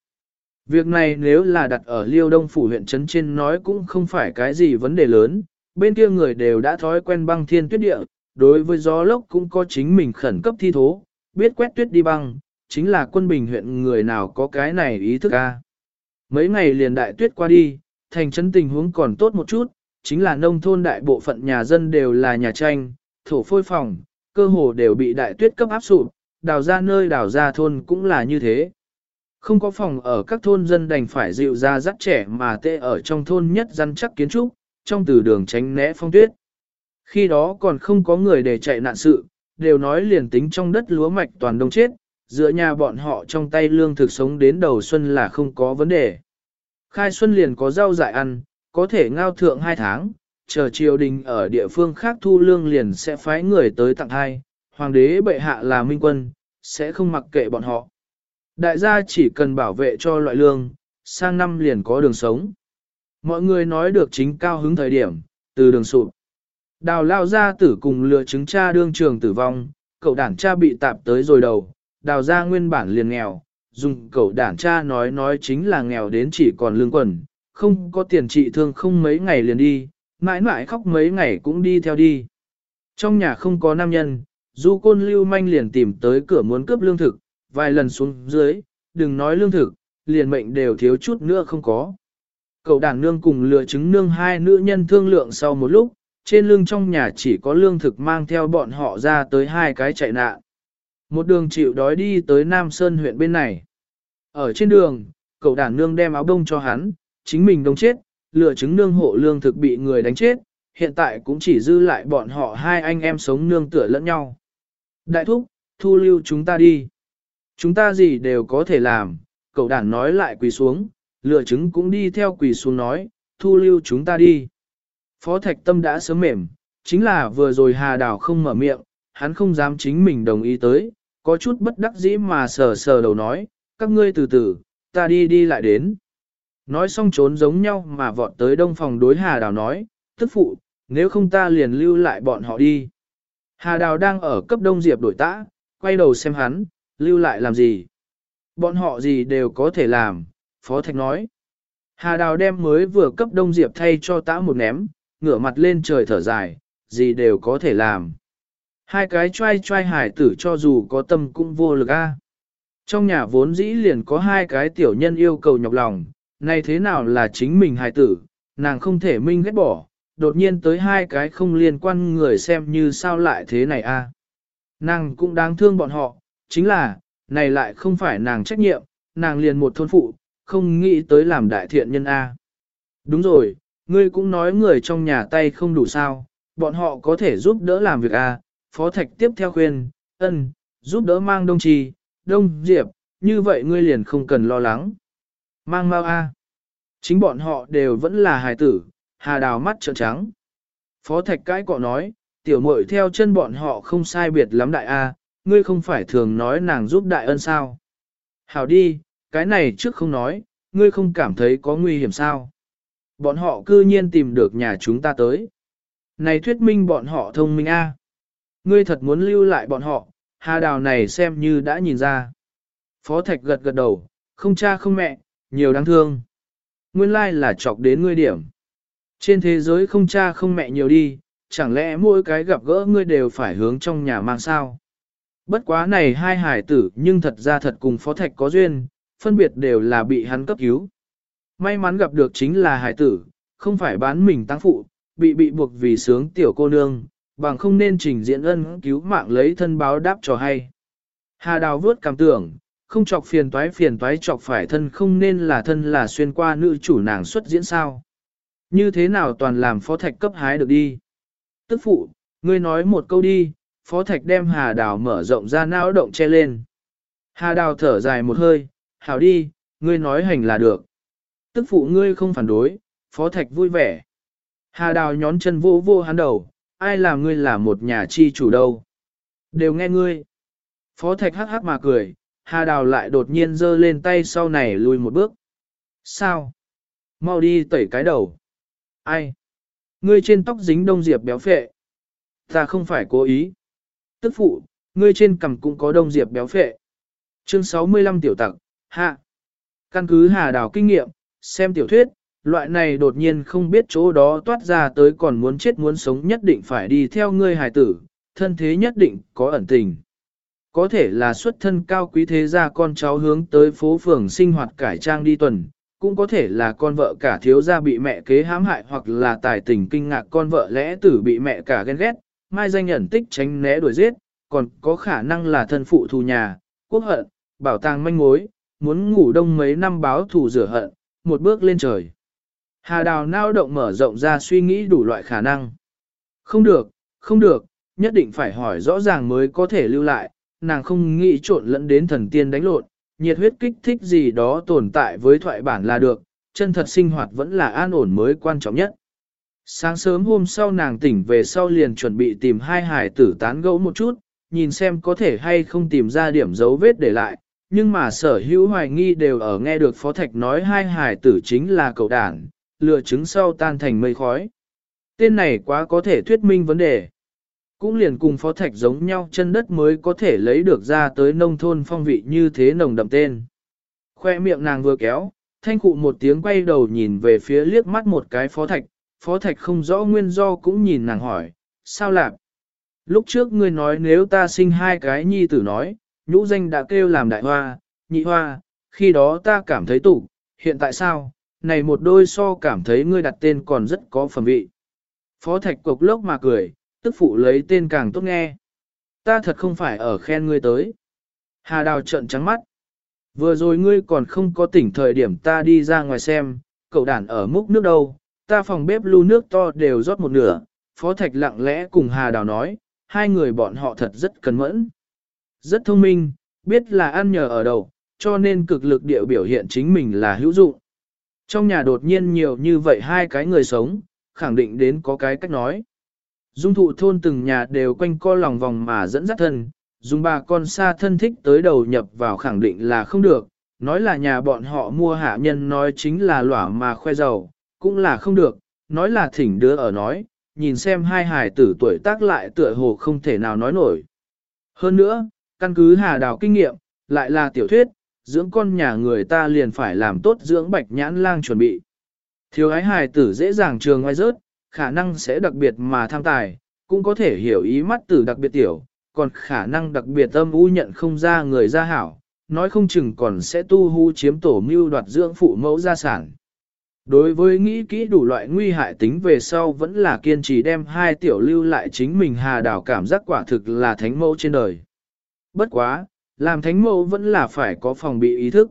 Việc này nếu là đặt ở Liêu Đông Phủ huyện trấn trên nói cũng không phải cái gì vấn đề lớn, bên kia người đều đã thói quen băng thiên tuyết địa, đối với gió lốc cũng có chính mình khẩn cấp thi thố, biết quét tuyết đi băng, chính là quân bình huyện người nào có cái này ý thức a. Mấy ngày liền đại tuyết qua đi, thành trấn tình huống còn tốt một chút, chính là nông thôn đại bộ phận nhà dân đều là nhà tranh, thổ phôi phòng, cơ hồ đều bị đại tuyết cấp áp sụp, đào ra nơi đào ra thôn cũng là như thế. Không có phòng ở các thôn dân đành phải dịu ra dắt trẻ mà tê ở trong thôn nhất dân chắc kiến trúc, trong từ đường tránh né phong tuyết. Khi đó còn không có người để chạy nạn sự, đều nói liền tính trong đất lúa mạch toàn đông chết, dựa nhà bọn họ trong tay lương thực sống đến đầu xuân là không có vấn đề. Khai xuân liền có rau dại ăn, có thể ngao thượng hai tháng, chờ triều đình ở địa phương khác thu lương liền sẽ phái người tới tặng hai, hoàng đế bệ hạ là minh quân, sẽ không mặc kệ bọn họ. Đại gia chỉ cần bảo vệ cho loại lương, sang năm liền có đường sống. Mọi người nói được chính cao hứng thời điểm, từ đường sụp. Đào lao ra tử cùng lựa chứng cha đương trường tử vong, cậu đản cha bị tạp tới rồi đầu, đào ra nguyên bản liền nghèo, dùng cậu đản cha nói nói chính là nghèo đến chỉ còn lương quần, không có tiền trị thương không mấy ngày liền đi, mãi mãi khóc mấy ngày cũng đi theo đi. Trong nhà không có nam nhân, du côn lưu manh liền tìm tới cửa muốn cướp lương thực, vài lần xuống dưới, đừng nói lương thực, liền mệnh đều thiếu chút nữa không có. Cậu đàn nương cùng lựa chứng nương hai nữ nhân thương lượng sau một lúc, trên lưng trong nhà chỉ có lương thực mang theo bọn họ ra tới hai cái chạy nạn. Một đường chịu đói đi tới Nam Sơn huyện bên này. Ở trên đường, cậu đàn nương đem áo đông cho hắn, chính mình đông chết, lựa chứng nương hộ lương thực bị người đánh chết, hiện tại cũng chỉ dư lại bọn họ hai anh em sống nương tựa lẫn nhau. Đại thúc, thu lưu chúng ta đi. Chúng ta gì đều có thể làm, cậu đàn nói lại quỳ xuống, lửa trứng cũng đi theo quỳ xuống nói, thu lưu chúng ta đi. Phó Thạch Tâm đã sớm mềm, chính là vừa rồi Hà Đào không mở miệng, hắn không dám chính mình đồng ý tới, có chút bất đắc dĩ mà sờ sờ đầu nói, các ngươi từ từ, ta đi đi lại đến. Nói xong trốn giống nhau mà vọt tới đông phòng đối Hà Đào nói, tức phụ, nếu không ta liền lưu lại bọn họ đi. Hà Đào đang ở cấp đông diệp đổi tã, quay đầu xem hắn, lưu lại làm gì. Bọn họ gì đều có thể làm, Phó Thạch nói. Hà Đào đem mới vừa cấp đông diệp thay cho tã một ném, ngửa mặt lên trời thở dài, gì đều có thể làm. Hai cái trai trai hải tử cho dù có tâm cũng vô lực a. Trong nhà vốn dĩ liền có hai cái tiểu nhân yêu cầu nhọc lòng, nay thế nào là chính mình hải tử, nàng không thể minh ghét bỏ, đột nhiên tới hai cái không liên quan người xem như sao lại thế này a. Nàng cũng đáng thương bọn họ, chính là, này lại không phải nàng trách nhiệm, nàng liền một thôn phụ, không nghĩ tới làm đại thiện nhân a. Đúng rồi, ngươi cũng nói người trong nhà tay không đủ sao, bọn họ có thể giúp đỡ làm việc a. Phó Thạch tiếp theo khuyên, ân, giúp đỡ mang đông trì, đông diệp, như vậy ngươi liền không cần lo lắng. Mang mau a. Chính bọn họ đều vẫn là hài tử, hà đào mắt trợn trắng. Phó Thạch cãi cọ nói, tiểu muội theo chân bọn họ không sai biệt lắm đại a, ngươi không phải thường nói nàng giúp đại ân sao. Hảo đi, cái này trước không nói, ngươi không cảm thấy có nguy hiểm sao. Bọn họ cư nhiên tìm được nhà chúng ta tới. Này thuyết minh bọn họ thông minh a. Ngươi thật muốn lưu lại bọn họ, hà đào này xem như đã nhìn ra. Phó Thạch gật gật đầu, không cha không mẹ, nhiều đáng thương. Nguyên lai là chọc đến ngươi điểm. Trên thế giới không cha không mẹ nhiều đi, chẳng lẽ mỗi cái gặp gỡ ngươi đều phải hướng trong nhà mang sao? Bất quá này hai hải tử nhưng thật ra thật cùng Phó Thạch có duyên, phân biệt đều là bị hắn cấp cứu. May mắn gặp được chính là hải tử, không phải bán mình tăng phụ, bị bị buộc vì sướng tiểu cô nương, bằng không nên trình diễn ân cứu mạng lấy thân báo đáp cho hay. Hà đào vớt cảm tưởng, không chọc phiền toái phiền toái chọc phải thân không nên là thân là xuyên qua nữ chủ nàng xuất diễn sao. Như thế nào toàn làm phó thạch cấp hái được đi. Tức phụ, ngươi nói một câu đi, phó thạch đem hà đào mở rộng ra não động che lên. Hà đào thở dài một hơi, hảo đi, ngươi nói hành là được. Tức phụ ngươi không phản đối, phó thạch vui vẻ. Hà đào nhón chân vô vô hắn đầu, ai làm ngươi là một nhà chi chủ đâu. Đều nghe ngươi. Phó thạch hắc hắc mà cười, hà đào lại đột nhiên giơ lên tay sau này lùi một bước. Sao? Mau đi tẩy cái đầu. Ai? Ngươi trên tóc dính đông diệp béo phệ. Ta không phải cố ý. Tức phụ, ngươi trên cằm cũng có đông diệp béo phệ. Chương 65 tiểu tặc, hạ. Căn cứ hà đào kinh nghiệm, xem tiểu thuyết, loại này đột nhiên không biết chỗ đó toát ra tới còn muốn chết muốn sống nhất định phải đi theo ngươi hài tử, thân thế nhất định có ẩn tình. Có thể là xuất thân cao quý thế gia con cháu hướng tới phố phường sinh hoạt cải trang đi tuần, cũng có thể là con vợ cả thiếu gia bị mẹ kế hãm hại hoặc là tài tình kinh ngạc con vợ lẽ tử bị mẹ cả ghen ghét, mai danh nhận tích tránh né đuổi giết, còn có khả năng là thân phụ thù nhà, quốc hận, bảo tàng manh mối, muốn ngủ đông mấy năm báo thù rửa hận, một bước lên trời. Hà đào nao động mở rộng ra suy nghĩ đủ loại khả năng. Không được, không được, nhất định phải hỏi rõ ràng mới có thể lưu lại, nàng không nghĩ trộn lẫn đến thần tiên đánh lộn, nhiệt huyết kích thích gì đó tồn tại với thoại bản là được, chân thật sinh hoạt vẫn là an ổn mới quan trọng nhất. Sáng sớm hôm sau nàng tỉnh về sau liền chuẩn bị tìm hai hải tử tán gẫu một chút, nhìn xem có thể hay không tìm ra điểm dấu vết để lại, nhưng mà sở hữu hoài nghi đều ở nghe được Phó Thạch nói hai hải tử chính là cậu đản, lừa trứng sau tan thành mây khói. Tên này quá có thể thuyết minh vấn đề. Cũng liền cùng Phó Thạch giống nhau chân đất mới có thể lấy được ra tới nông thôn phong vị như thế nồng đậm tên. Khoe miệng nàng vừa kéo, thanh cụ một tiếng quay đầu nhìn về phía liếc mắt một cái Phó Thạch, Phó Thạch không rõ nguyên do cũng nhìn nàng hỏi, sao lạc? Lúc trước ngươi nói nếu ta sinh hai cái nhi tử nói, nhũ danh đã kêu làm đại hoa, nhị hoa, khi đó ta cảm thấy tủ, hiện tại sao, này một đôi so cảm thấy ngươi đặt tên còn rất có phẩm vị. Phó Thạch cục lốc mà cười, tức phụ lấy tên càng tốt nghe. Ta thật không phải ở khen ngươi tới. Hà Đào trợn trắng mắt. Vừa rồi ngươi còn không có tỉnh thời điểm ta đi ra ngoài xem, cậu đàn ở múc nước đâu, ta phòng bếp lưu nước to đều rót một nửa. Phó Thạch lặng lẽ cùng Hà Đào nói, hai người bọn họ thật rất cẩn mẫn. Rất thông minh, biết là ăn nhờ ở đầu, cho nên cực lực điệu biểu hiện chính mình là hữu dụng. Trong nhà đột nhiên nhiều như vậy hai cái người sống, khẳng định đến có cái cách nói. Dung thụ thôn từng nhà đều quanh co lòng vòng mà dẫn dắt thân, dùng bà con xa thân thích tới đầu nhập vào khẳng định là không được, nói là nhà bọn họ mua hạ nhân nói chính là lỏa mà khoe giàu, cũng là không được, nói là thỉnh đứa ở nói, nhìn xem hai hài tử tuổi tác lại tựa hồ không thể nào nói nổi. Hơn nữa, căn cứ hà đào kinh nghiệm, lại là tiểu thuyết, dưỡng con nhà người ta liền phải làm tốt dưỡng bạch nhãn lang chuẩn bị. Thiếu ái hài tử dễ dàng trường ngoài rớt, khả năng sẽ đặc biệt mà tham tài, cũng có thể hiểu ý mắt tử đặc biệt tiểu, còn khả năng đặc biệt âm u nhận không ra người ra hảo, nói không chừng còn sẽ tu hu chiếm tổ mưu đoạt dưỡng phụ mẫu gia sản. Đối với nghĩ kỹ đủ loại nguy hại tính về sau vẫn là kiên trì đem hai tiểu lưu lại chính mình hà đảo cảm giác quả thực là thánh mẫu trên đời. Bất quá, làm thánh mẫu vẫn là phải có phòng bị ý thức.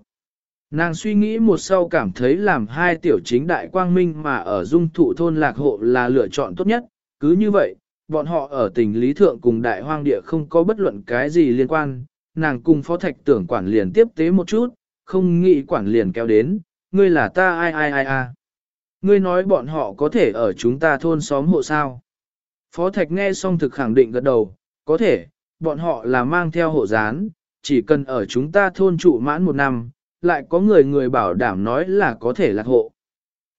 Nàng suy nghĩ một sau cảm thấy làm hai tiểu chính đại quang minh mà ở dung thụ thôn lạc hộ là lựa chọn tốt nhất, cứ như vậy, bọn họ ở tỉnh Lý Thượng cùng đại hoang địa không có bất luận cái gì liên quan, nàng cùng phó thạch tưởng quản liền tiếp tế một chút, không nghĩ quản liền kéo đến, ngươi là ta ai ai ai a Ngươi nói bọn họ có thể ở chúng ta thôn xóm hộ sao. Phó thạch nghe xong thực khẳng định gật đầu, có thể, bọn họ là mang theo hộ gián, chỉ cần ở chúng ta thôn trụ mãn một năm, lại có người người bảo đảm nói là có thể lạc hộ.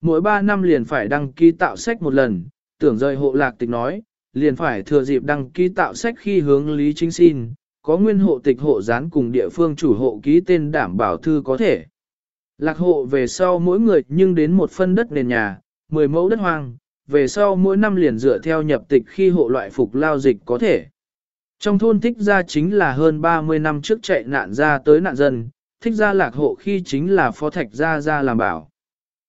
Mỗi ba năm liền phải đăng ký tạo sách một lần, tưởng rời hộ lạc tịch nói, liền phải thừa dịp đăng ký tạo sách khi hướng lý chính xin, có nguyên hộ tịch hộ gián cùng địa phương chủ hộ ký tên đảm bảo thư có thể. Lạc hộ về sau mỗi người nhưng đến một phân đất nền nhà, 10 mẫu đất hoang, về sau mỗi năm liền dựa theo nhập tịch khi hộ loại phục lao dịch có thể. Trong thôn thích gia chính là hơn 30 năm trước chạy nạn ra tới nạn dân, thích gia lạc hộ khi chính là phó thạch gia gia làm bảo.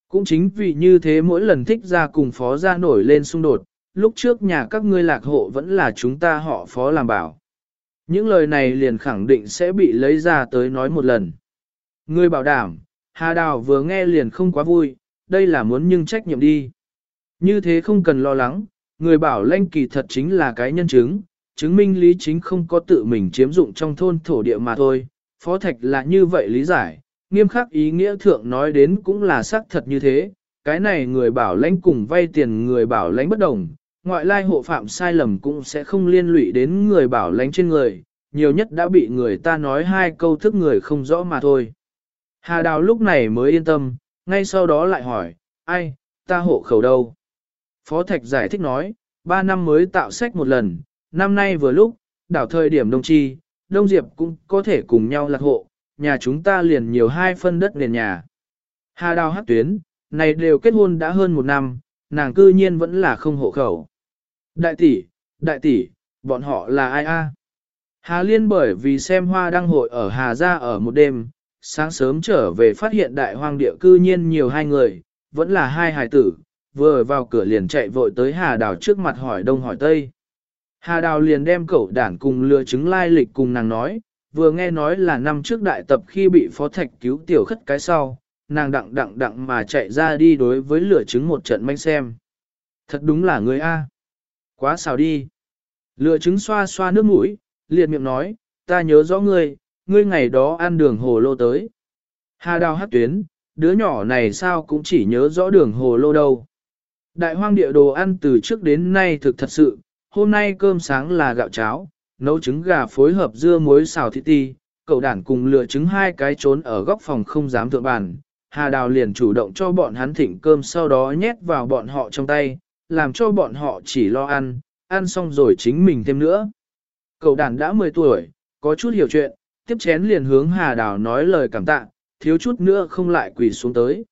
Cũng chính vì như thế mỗi lần thích gia cùng phó gia nổi lên xung đột, lúc trước nhà các ngươi lạc hộ vẫn là chúng ta họ phó làm bảo. Những lời này liền khẳng định sẽ bị lấy ra tới nói một lần. Ngươi bảo đảm, Hà Đào vừa nghe liền không quá vui, đây là muốn nhưng trách nhiệm đi. Như thế không cần lo lắng, người bảo lanh kỳ thật chính là cái nhân chứng, chứng minh lý chính không có tự mình chiếm dụng trong thôn thổ địa mà thôi, phó thạch là như vậy lý giải, nghiêm khắc ý nghĩa thượng nói đến cũng là xác thật như thế, cái này người bảo lãnh cùng vay tiền người bảo lãnh bất đồng, ngoại lai hộ phạm sai lầm cũng sẽ không liên lụy đến người bảo lãnh trên người, nhiều nhất đã bị người ta nói hai câu thức người không rõ mà thôi. Hà Đào lúc này mới yên tâm, ngay sau đó lại hỏi, ai, ta hộ khẩu đâu? Phó Thạch giải thích nói, ba năm mới tạo sách một lần, năm nay vừa lúc, đảo thời điểm đông chi, đông diệp cũng có thể cùng nhau lạc hộ, nhà chúng ta liền nhiều hai phân đất nền nhà. Hà Đào hát tuyến, này đều kết hôn đã hơn một năm, nàng cư nhiên vẫn là không hộ khẩu. Đại tỷ, đại tỷ, bọn họ là ai a? Hà Liên bởi vì xem hoa đăng hội ở Hà Gia ở một đêm, sáng sớm trở về phát hiện đại hoang địa cư nhiên nhiều hai người, vẫn là hai hài tử, vừa vào cửa liền chạy vội tới Hà Đào trước mặt hỏi đông hỏi tây. Hà Đào liền đem cậu đản cùng lừa chứng lai lịch cùng nàng nói, vừa nghe nói là năm trước đại tập khi bị phó thạch cứu tiểu khất cái sau, nàng đặng đặng đặng mà chạy ra đi đối với lửa chứng một trận manh xem. Thật đúng là người A. Quá xào đi. Lửa chứng xoa xoa nước mũi, liệt miệng nói, ta nhớ rõ ngươi, ngươi ngày đó ăn đường hồ lô tới. Hà đào hát tuyến, đứa nhỏ này sao cũng chỉ nhớ rõ đường hồ lô đâu. Đại hoang địa đồ ăn từ trước đến nay thực thật sự, hôm nay cơm sáng là gạo cháo, nấu trứng gà phối hợp dưa muối xào thịt ti, cậu đản cùng lừa trứng hai cái trốn ở góc phòng không dám thượng bàn, Hà Đào liền chủ động cho bọn hắn thịnh cơm sau đó nhét vào bọn họ trong tay, làm cho bọn họ chỉ lo ăn, ăn xong rồi chính mình thêm nữa. Cậu đàn đã 10 tuổi, có chút hiểu chuyện, tiếp chén liền hướng Hà Đào nói lời cảm tạ, thiếu chút nữa không lại quỳ xuống tới.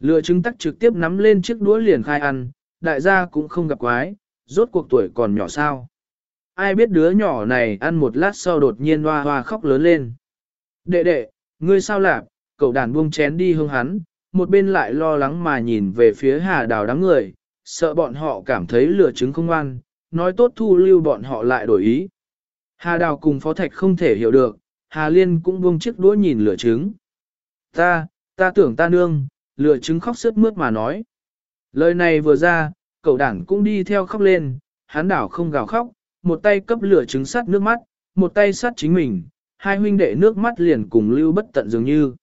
Lừa trứng tắc trực tiếp nắm lên chiếc đũa liền khai ăn, đại gia cũng không gặp quái, rốt cuộc tuổi còn nhỏ sao. Ai biết đứa nhỏ này ăn một lát sau đột nhiên hoa hoa khóc lớn lên. Đệ đệ, ngươi sao lạp, cậu đàn buông chén đi hương hắn, một bên lại lo lắng mà nhìn về phía hà đào đám người, sợ bọn họ cảm thấy lừa trứng không ăn, nói tốt thu lưu bọn họ lại đổi ý. Hà đào cùng phó thạch không thể hiểu được, Hà Liên cũng buông chiếc đũa nhìn lửa trứng. Ta, ta tưởng ta nương, lửa trứng khóc sướt mướt mà nói. Lời này vừa ra, cậu đảng cũng đi theo khóc lên, hắn đảo không gào khóc, một tay cấp lửa trứng sắt nước mắt, một tay sắt chính mình, hai huynh đệ nước mắt liền cùng lưu bất tận dường như.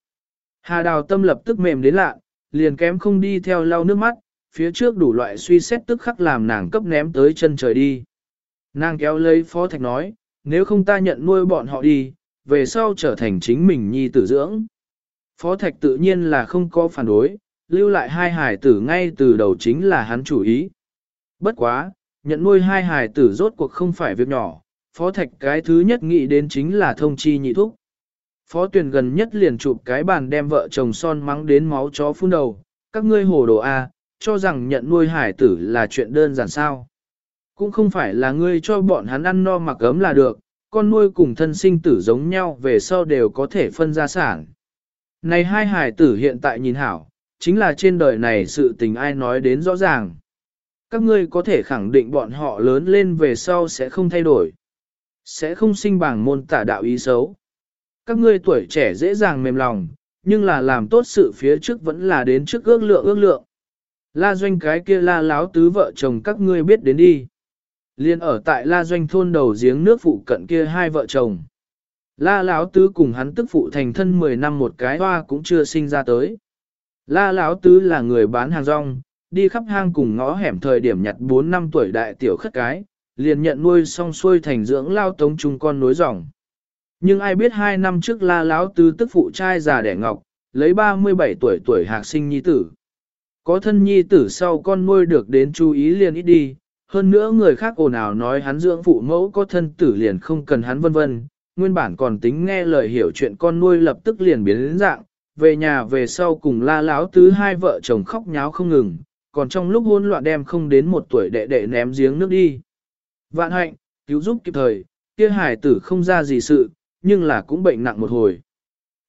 Hà đào tâm lập tức mềm đến lạ, liền kém không đi theo lau nước mắt, phía trước đủ loại suy xét tức khắc làm nàng cấp ném tới chân trời đi. Nàng kéo lấy phó thạch nói, nếu không ta nhận nuôi bọn họ đi, về sau trở thành chính mình nhi tử dưỡng. Phó thạch tự nhiên là không có phản đối, lưu lại hai hài tử ngay từ đầu chính là hắn chủ ý. Bất quá, nhận nuôi hai hài tử rốt cuộc không phải việc nhỏ, phó thạch cái thứ nhất nghĩ đến chính là thông chi nhị thúc. Phó tuyển gần nhất liền chụp cái bàn đem vợ chồng son mắng đến máu chó phun đầu, các ngươi hồ đồ A, cho rằng nhận nuôi hải tử là chuyện đơn giản sao. Cũng không phải là ngươi cho bọn hắn ăn no mặc ấm là được, con nuôi cùng thân sinh tử giống nhau về sau đều có thể phân ra sản. Này hai hải tử hiện tại nhìn hảo, chính là trên đời này sự tình ai nói đến rõ ràng. Các ngươi có thể khẳng định bọn họ lớn lên về sau sẽ không thay đổi. Sẽ không sinh bằng môn tả đạo ý xấu. Các ngươi tuổi trẻ dễ dàng mềm lòng, nhưng là làm tốt sự phía trước vẫn là đến trước ước lượng ước lượng. La doanh cái kia la láo tứ vợ chồng các ngươi biết đến đi. Liên ở tại la doanh thôn đầu giếng nước phụ cận kia hai vợ chồng. La láo tứ cùng hắn tức phụ thành thân 10 năm một cái hoa cũng chưa sinh ra tới. La láo tứ là người bán hàng rong, đi khắp hang cùng ngõ hẻm thời điểm nhặt 4 năm tuổi đại tiểu khất cái, liền nhận nuôi xong xuôi thành dưỡng lao tống chung con nối dòng. Nhưng ai biết hai năm trước la láo tứ tức phụ trai già đẻ ngọc, lấy 37 tuổi tuổi hạc sinh nhi tử. Có thân nhi tử sau con nuôi được đến chú ý liền ít đi, hơn nữa người khác ồn ào nói hắn dưỡng phụ mẫu có thân tử liền không cần hắn vân vân, nguyên bản còn tính nghe lời hiểu chuyện con nuôi lập tức liền biến đến dạng, về nhà về sau cùng la láo tứ hai vợ chồng khóc nháo không ngừng, còn trong lúc hôn loạn đem không đến một tuổi đệ đệ ném giếng nước đi. Vạn hạnh, cứu giúp kịp thời, kia hải tử không ra gì sự, nhưng là cũng bệnh nặng một hồi.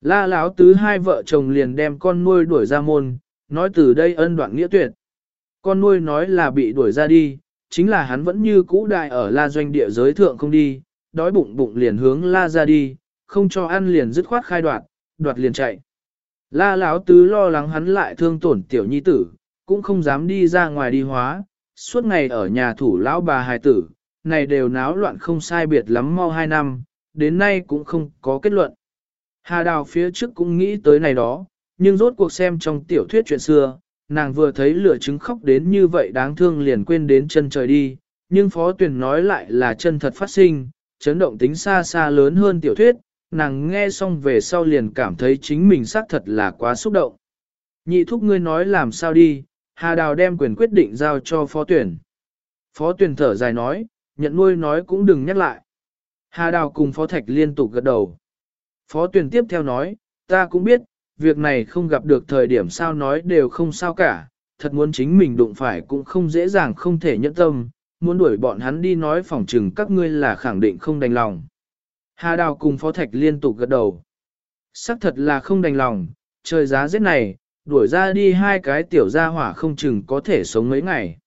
La láo tứ hai vợ chồng liền đem con nuôi đuổi ra môn, nói từ đây ân đoạn nghĩa tuyệt. Con nuôi nói là bị đuổi ra đi, chính là hắn vẫn như cũ đại ở la doanh địa giới thượng không đi, đói bụng bụng liền hướng la ra đi, không cho ăn liền dứt khoát khai đoạt, đoạt liền chạy. La lão tứ lo lắng hắn lại thương tổn tiểu nhi tử, cũng không dám đi ra ngoài đi hóa, suốt ngày ở nhà thủ lão bà hài tử, này đều náo loạn không sai biệt lắm mau hai năm, đến nay cũng không có kết luận. Hà đào phía trước cũng nghĩ tới này đó, nhưng rốt cuộc xem trong tiểu thuyết chuyện xưa, nàng vừa thấy lửa trứng khóc đến như vậy đáng thương liền quên đến chân trời đi, nhưng Phó Tuyền nói lại là chân thật phát sinh, chấn động tính xa xa lớn hơn tiểu thuyết, nàng nghe xong về sau liền cảm thấy chính mình xác thật là quá xúc động. Nhị thúc ngươi nói làm sao đi, Hà Đào đem quyền quyết định giao cho Phó Tuyển. Phó Tuyển thở dài nói, nhận nuôi nói cũng đừng nhắc lại. Hà Đào cùng Phó Thạch liên tục gật đầu. Phó Tuyển tiếp theo nói, ta cũng biết, việc này không gặp được thời điểm sao nói đều không sao cả, thật muốn chính mình đụng phải cũng không dễ dàng không thể nhẫn tâm, muốn đuổi bọn hắn đi nói phòng trừng các ngươi là khẳng định không đành lòng. Hà Đào cùng Phó Thạch liên tục gật đầu. Sắc thật là không đành lòng, trời giá rét này, đuổi ra đi hai cái tiểu gia hỏa không chừng có thể sống mấy ngày.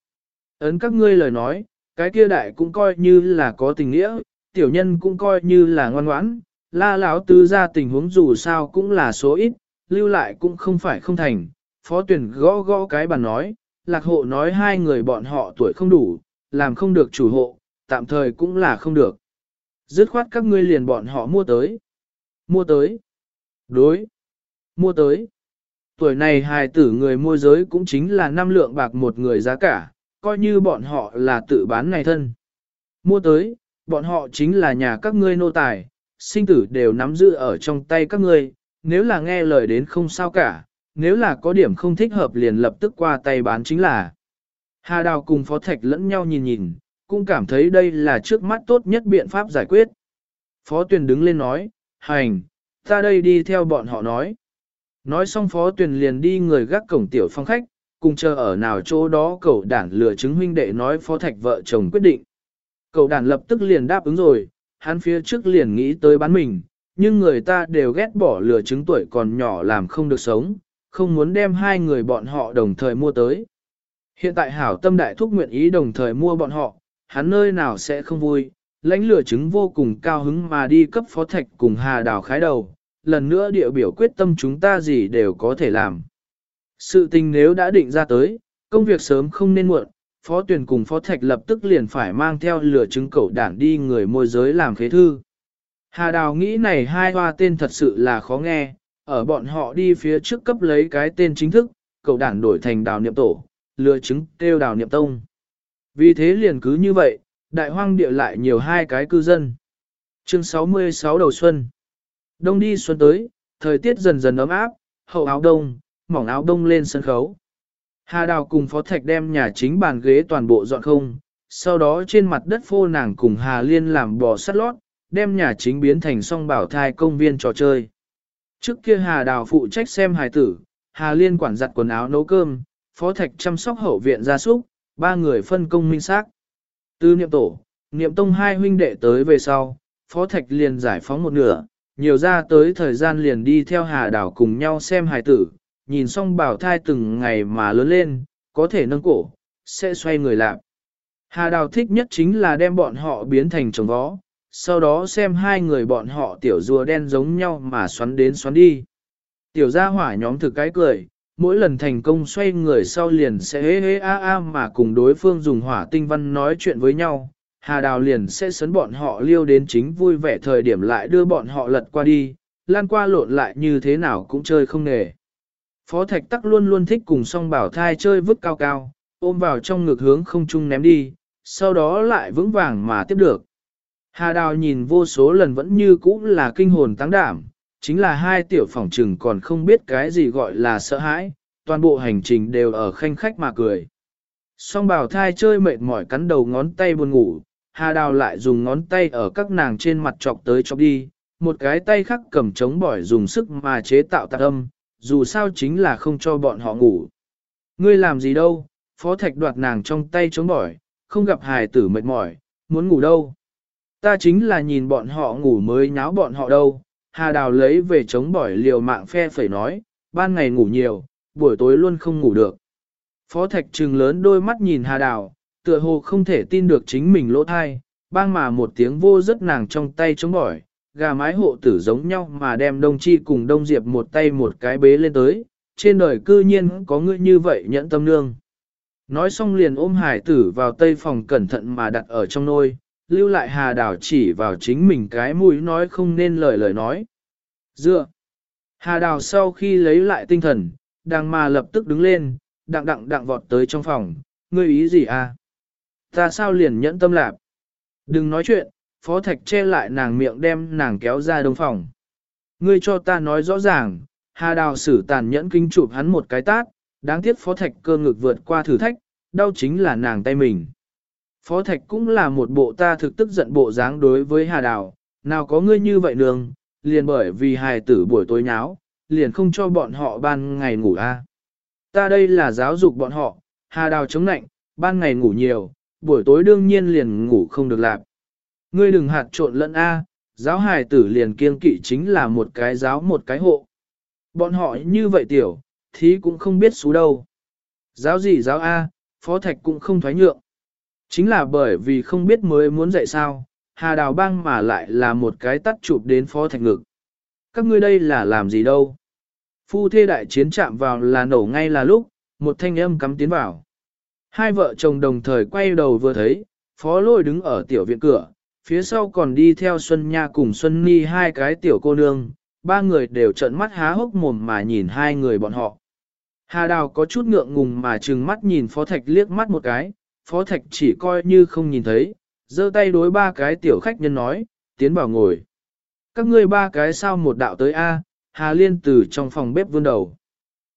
Ấn các ngươi lời nói, cái kia đại cũng coi như là có tình nghĩa, tiểu nhân cũng coi như là ngoan ngoãn, la lão tứ ra tình huống dù sao cũng là số ít, lưu lại cũng không phải không thành. Phó tuyển gõ gõ cái bàn nói, lạc hộ nói hai người bọn họ tuổi không đủ, làm không được chủ hộ, tạm thời cũng là không được. Dứt khoát các ngươi liền bọn họ mua tới. Mua tới. Đối. Mua tới. Tuổi này hài tử người môi giới cũng chính là năm lượng bạc một người giá cả, coi như bọn họ là tự bán này thân. Mua tới, bọn họ chính là nhà các ngươi nô tài, sinh tử đều nắm giữ ở trong tay các ngươi, nếu là nghe lời đến không sao cả, nếu là có điểm không thích hợp liền lập tức qua tay bán chính là. Hà Đào cùng Phó Thạch lẫn nhau nhìn nhìn, cũng cảm thấy đây là trước mắt tốt nhất biện pháp giải quyết. Phó Tuyền đứng lên nói, hành, ta đây đi theo bọn họ nói. Nói xong Phó Tuyền liền đi người gác cổng tiểu phong khách, cùng chờ ở nào chỗ đó cậu đản lừa chứng huynh đệ nói Phó Thạch vợ chồng quyết định. Cậu đản lập tức liền đáp ứng rồi, hắn phía trước liền nghĩ tới bán mình, nhưng người ta đều ghét bỏ lừa chứng tuổi còn nhỏ làm không được sống, không muốn đem hai người bọn họ đồng thời mua tới. Hiện tại hảo tâm đại thúc nguyện ý đồng thời mua bọn họ, hắn nơi nào sẽ không vui, lãnh lửa chứng vô cùng cao hứng mà đi cấp phó thạch cùng hà đào khái đầu, lần nữa địa biểu quyết tâm chúng ta gì đều có thể làm. Sự tình nếu đã định ra tới, công việc sớm không nên muộn, phó tuyển cùng phó thạch lập tức liền phải mang theo lửa chứng cậu đảng đi người môi giới làm khế thư. Hà đào nghĩ này hai hoa tên thật sự là khó nghe, ở bọn họ đi phía trước cấp lấy cái tên chính thức, cậu đảng đổi thành đào niệm tổ, lừa chứng kêu đào niệm tông. Vì thế liền cứ như vậy, đại hoang địa lại nhiều hai cái cư dân. Chương 66 đầu xuân. Đông đi xuân tới, thời tiết dần dần ấm áp, hậu áo đông, mỏng áo đông lên sân khấu. Hà Đào cùng Phó Thạch đem nhà chính bàn ghế toàn bộ dọn không, sau đó trên mặt đất phô nàng cùng Hà Liên làm bò sắt lót, đem nhà chính biến thành song bảo thai công viên trò chơi. Trước kia Hà Đào phụ trách xem hài tử, Hà Liên quản giặt quần áo nấu cơm, Phó Thạch chăm sóc hậu viện gia súc, ba người phân công minh xác. Từ niệm tổ, niệm tông hai huynh đệ tới về sau, Phó Thạch liền giải phóng một nửa, nhiều ra tới thời gian liền đi theo Hà Đào cùng nhau xem hài tử, nhìn xong bảo thai từng ngày mà lớn lên, có thể nâng cổ, sẽ xoay người lại. Hà Đào thích nhất chính là đem bọn họ biến thành chồng vó, sau đó xem hai người bọn họ tiểu rùa đen giống nhau mà xoắn đến xoắn đi. Tiểu gia hỏa nhóm thực cái cười, mỗi lần thành công xoay người sau liền sẽ hế hế a a mà cùng đối phương dùng hỏa tinh văn nói chuyện với nhau. Hà Đào liền sẽ sấn bọn họ liêu đến chính vui vẻ thời điểm lại đưa bọn họ lật qua đi, lan qua lộn lại như thế nào cũng chơi không nề. Phó Thạch Tắc luôn luôn thích cùng song bảo thai chơi vứt cao cao, ôm vào trong ngực hướng không trung ném đi, sau đó lại vững vàng mà tiếp được. Hà Đào nhìn vô số lần vẫn như cũ là kinh hồn tăng đảm, chính là hai tiểu phỏng trừng còn không biết cái gì gọi là sợ hãi, toàn bộ hành trình đều ở khanh khách mà cười. Song bảo thai chơi mệt mỏi cắn đầu ngón tay buồn ngủ, Hà Đào lại dùng ngón tay ở các nàng trên mặt chọc tới chọc đi, một cái tay khác cầm trống bỏi dùng sức mà chế tạo tạc âm, dù sao chính là không cho bọn họ ngủ. Ngươi làm gì đâu, phó thạch đoạt nàng trong tay trống bỏi, không gặp hài tử mệt mỏi, muốn ngủ đâu. Ta chính là nhìn bọn họ ngủ mới nháo bọn họ đâu, Hà Đào lấy về chống bỏi liều mạng phe phẩy nói, ban ngày ngủ nhiều, buổi tối luôn không ngủ được. Phó Thạch trừng lớn đôi mắt nhìn Hà Đào, tựa hồ không thể tin được chính mình lỗ thai, bang mà một tiếng vô rất nàng trong tay chống bỏi, gà mái hộ tử giống nhau mà đem Đông Chi cùng Đông Diệp một tay một cái bế lên tới, trên đời cư nhiên có người như vậy nhẫn tâm nương. Nói xong liền ôm hải tử vào tây phòng cẩn thận mà đặt ở trong nôi, lưu lại hà đảo chỉ vào chính mình cái mũi nói không nên lời lời nói. Dựa. Hà đào sau khi lấy lại tinh thần, đang mà lập tức đứng lên, đặng đặng đặng vọt tới trong phòng, ngươi ý gì à? Ta sao liền nhẫn tâm lạp? Đừng nói chuyện, phó thạch che lại nàng miệng đem nàng kéo ra đông phòng. Ngươi cho ta nói rõ ràng, hà đào xử tàn nhẫn kinh chụp hắn một cái tát, đáng tiếc phó thạch cơ ngực vượt qua thử thách, đau chính là nàng tay mình. Phó Thạch cũng là một bộ ta thực tức giận bộ dáng đối với Hà Đào, nào có ngươi như vậy nương, liền bởi vì hài tử buổi tối nháo, liền không cho bọn họ ban ngày ngủ a. Ta đây là giáo dục bọn họ, Hà Đào chống nạnh, ban ngày ngủ nhiều, buổi tối đương nhiên liền ngủ không được lạc. Ngươi đừng hạt trộn lẫn a, giáo hài tử liền kiên kỵ chính là một cái giáo một cái hộ. Bọn họ như vậy tiểu, thí cũng không biết xú đâu. Giáo gì giáo A, Phó Thạch cũng không thoái nhượng. Chính là bởi vì không biết mới muốn dạy sao, Hà Đào băng mà lại là một cái tắt chụp đến phó thạch ngực. Các ngươi đây là làm gì đâu? Phu thê đại chiến chạm vào là nổ ngay là lúc, một thanh âm cắm tiến vào. Hai vợ chồng đồng thời quay đầu vừa thấy, phó lôi đứng ở tiểu viện cửa, phía sau còn đi theo Xuân Nha cùng Xuân Ni hai cái tiểu cô nương, ba người đều trợn mắt há hốc mồm mà nhìn hai người bọn họ. Hà Đào có chút ngượng ngùng mà trừng mắt nhìn Phó Thạch liếc mắt một cái, Phó Thạch chỉ coi như không nhìn thấy, giơ tay đối ba cái tiểu khách nhân nói, tiến vào ngồi. các ngươi ba cái sao một đạo tới A, Hà Liên từ trong phòng bếp vươn đầu.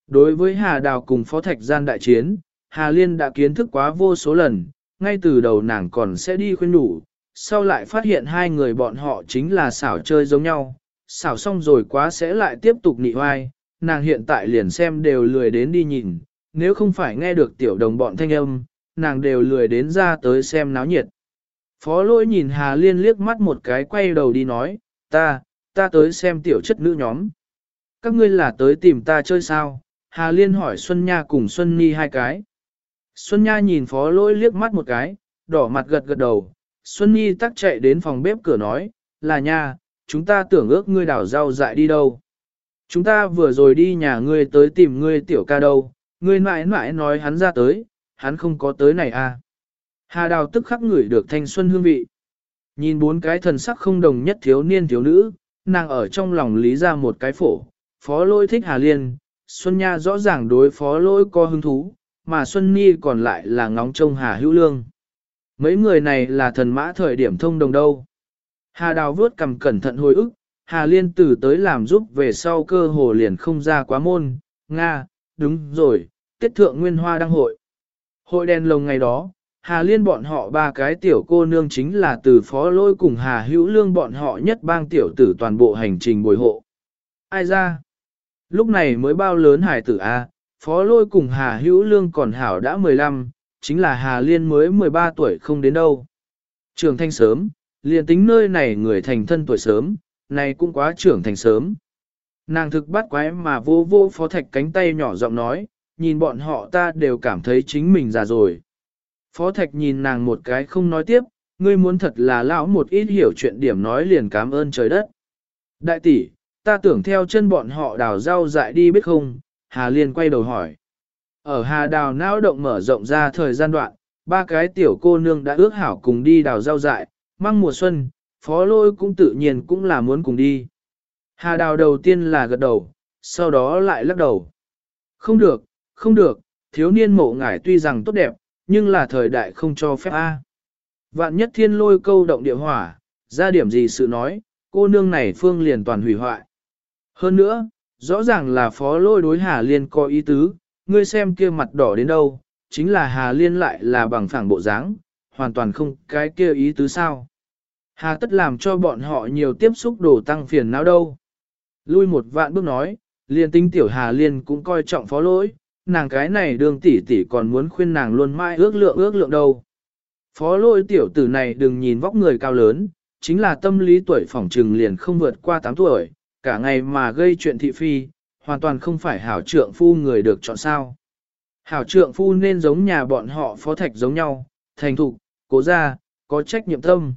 Đối với Hà Đào cùng Phó Thạch gian đại chiến, Hà Liên đã kiến thức quá vô số lần, ngay từ đầu nàng còn sẽ đi khuyên đủ, sau lại phát hiện hai người bọn họ chính là xảo chơi giống nhau, xảo xong rồi quá sẽ lại tiếp tục nị hoai, nàng hiện tại liền xem đều lười đến đi nhìn, nếu không phải nghe được tiểu đồng bọn thanh âm, nàng đều lười đến ra tới xem náo nhiệt. Phó lỗi nhìn Hà Liên liếc mắt một cái quay đầu đi nói, ta, ta tới xem tiểu chất nữ nhóm. Các ngươi là tới tìm ta chơi sao? Hà Liên hỏi Xuân Nha cùng Xuân Ni hai cái. Xuân Nha nhìn phó lỗi liếc mắt một cái, đỏ mặt gật gật đầu. Xuân Nhi tắc chạy đến phòng bếp cửa nói, là nha, chúng ta tưởng ước ngươi đảo rau dại đi đâu. Chúng ta vừa rồi đi nhà ngươi tới tìm ngươi tiểu ca đâu, ngươi mãi mãi nói hắn ra tới, hắn không có tới này à. Hà đào tức khắc ngửi được thanh xuân hương vị. Nhìn bốn cái thần sắc không đồng nhất thiếu niên thiếu nữ, nàng ở trong lòng lý ra một cái phổ, phó lôi thích Hà Liên, Xuân Nha rõ ràng đối phó lôi có hứng thú, mà Xuân Nhi còn lại là ngóng trông Hà Hữu Lương. Mấy người này là thần mã thời điểm thông đồng đâu. Hà Đào vớt cầm cẩn thận hồi ức, Hà Liên từ tới làm giúp về sau cơ hồ liền không ra quá môn, Nga, đúng rồi, tiết thượng nguyên hoa đăng hội. Hội đèn lồng ngày đó, Hà Liên bọn họ ba cái tiểu cô nương chính là từ phó lôi cùng Hà Hữu Lương bọn họ nhất bang tiểu tử toàn bộ hành trình bồi hộ. Ai ra? Lúc này mới bao lớn hải tử A, phó lôi cùng Hà Hữu Lương còn hảo đã 15, chính là Hà Liên mới 13 tuổi không đến đâu. Trường thanh sớm, liền tính nơi này người thành thân tuổi sớm, này cũng quá trưởng thành sớm. Nàng thực bắt quái mà vô vô phó thạch cánh tay nhỏ giọng nói, nhìn bọn họ ta đều cảm thấy chính mình già rồi. Phó thạch nhìn nàng một cái không nói tiếp, ngươi muốn thật là lão một ít hiểu chuyện điểm nói liền cảm ơn trời đất. Đại tỷ, ta tưởng theo chân bọn họ đào rau dại đi biết không? Hà Liên quay đầu hỏi. Ở Hà Đào não động mở rộng ra thời gian đoạn, ba cái tiểu cô nương đã ước hảo cùng đi đào rau dại, mang mùa xuân, phó lôi cũng tự nhiên cũng là muốn cùng đi. Hà Đào đầu tiên là gật đầu, sau đó lại lắc đầu. Không được, không được, thiếu niên mộ ngải tuy rằng tốt đẹp, nhưng là thời đại không cho phép A. Vạn nhất thiên lôi câu động địa hỏa, ra điểm gì sự nói, cô nương này phương liền toàn hủy hoại. Hơn nữa, rõ ràng là phó lôi đối Hà Liên có ý tứ, ngươi xem kia mặt đỏ đến đâu, chính là Hà Liên lại là bằng phẳng bộ dáng, hoàn toàn không cái kia ý tứ sao. Hà tất làm cho bọn họ nhiều tiếp xúc đổ tăng phiền não đâu. Lui một vạn bước nói, liền tinh tiểu Hà Liên cũng coi trọng phó lỗi, nàng cái này đường tỷ tỷ còn muốn khuyên nàng luôn mãi ước lượng ước lượng đâu. Phó lỗi tiểu tử này đừng nhìn vóc người cao lớn, chính là tâm lý tuổi phỏng trừng liền không vượt qua 8 tuổi, cả ngày mà gây chuyện thị phi, hoàn toàn không phải hảo trượng phu người được chọn sao. Hảo trượng phu nên giống nhà bọn họ phó thạch giống nhau, thành thục, cố ra, có trách nhiệm tâm.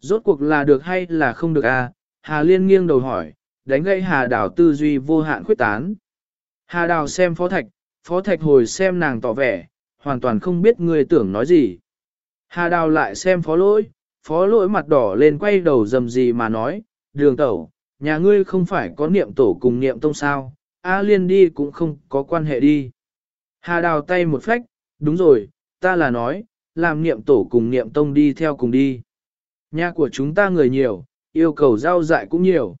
Rốt cuộc là được hay là không được à? Hà Liên nghiêng đầu hỏi, đánh gãy Hà Đào tư duy vô hạn khuyết tán. Hà Đào xem phó thạch, phó thạch hồi xem nàng tỏ vẻ, hoàn toàn không biết người tưởng nói gì. Hà Đào lại xem phó lỗi, phó lỗi mặt đỏ lên quay đầu dầm gì mà nói, đường tẩu, nhà ngươi không phải có niệm tổ cùng niệm tông sao, A Liên đi cũng không có quan hệ đi. Hà đào tay một phách, đúng rồi, ta là nói, làm niệm tổ cùng niệm tông đi theo cùng đi. Nhà của chúng ta người nhiều, yêu cầu giao dại cũng nhiều.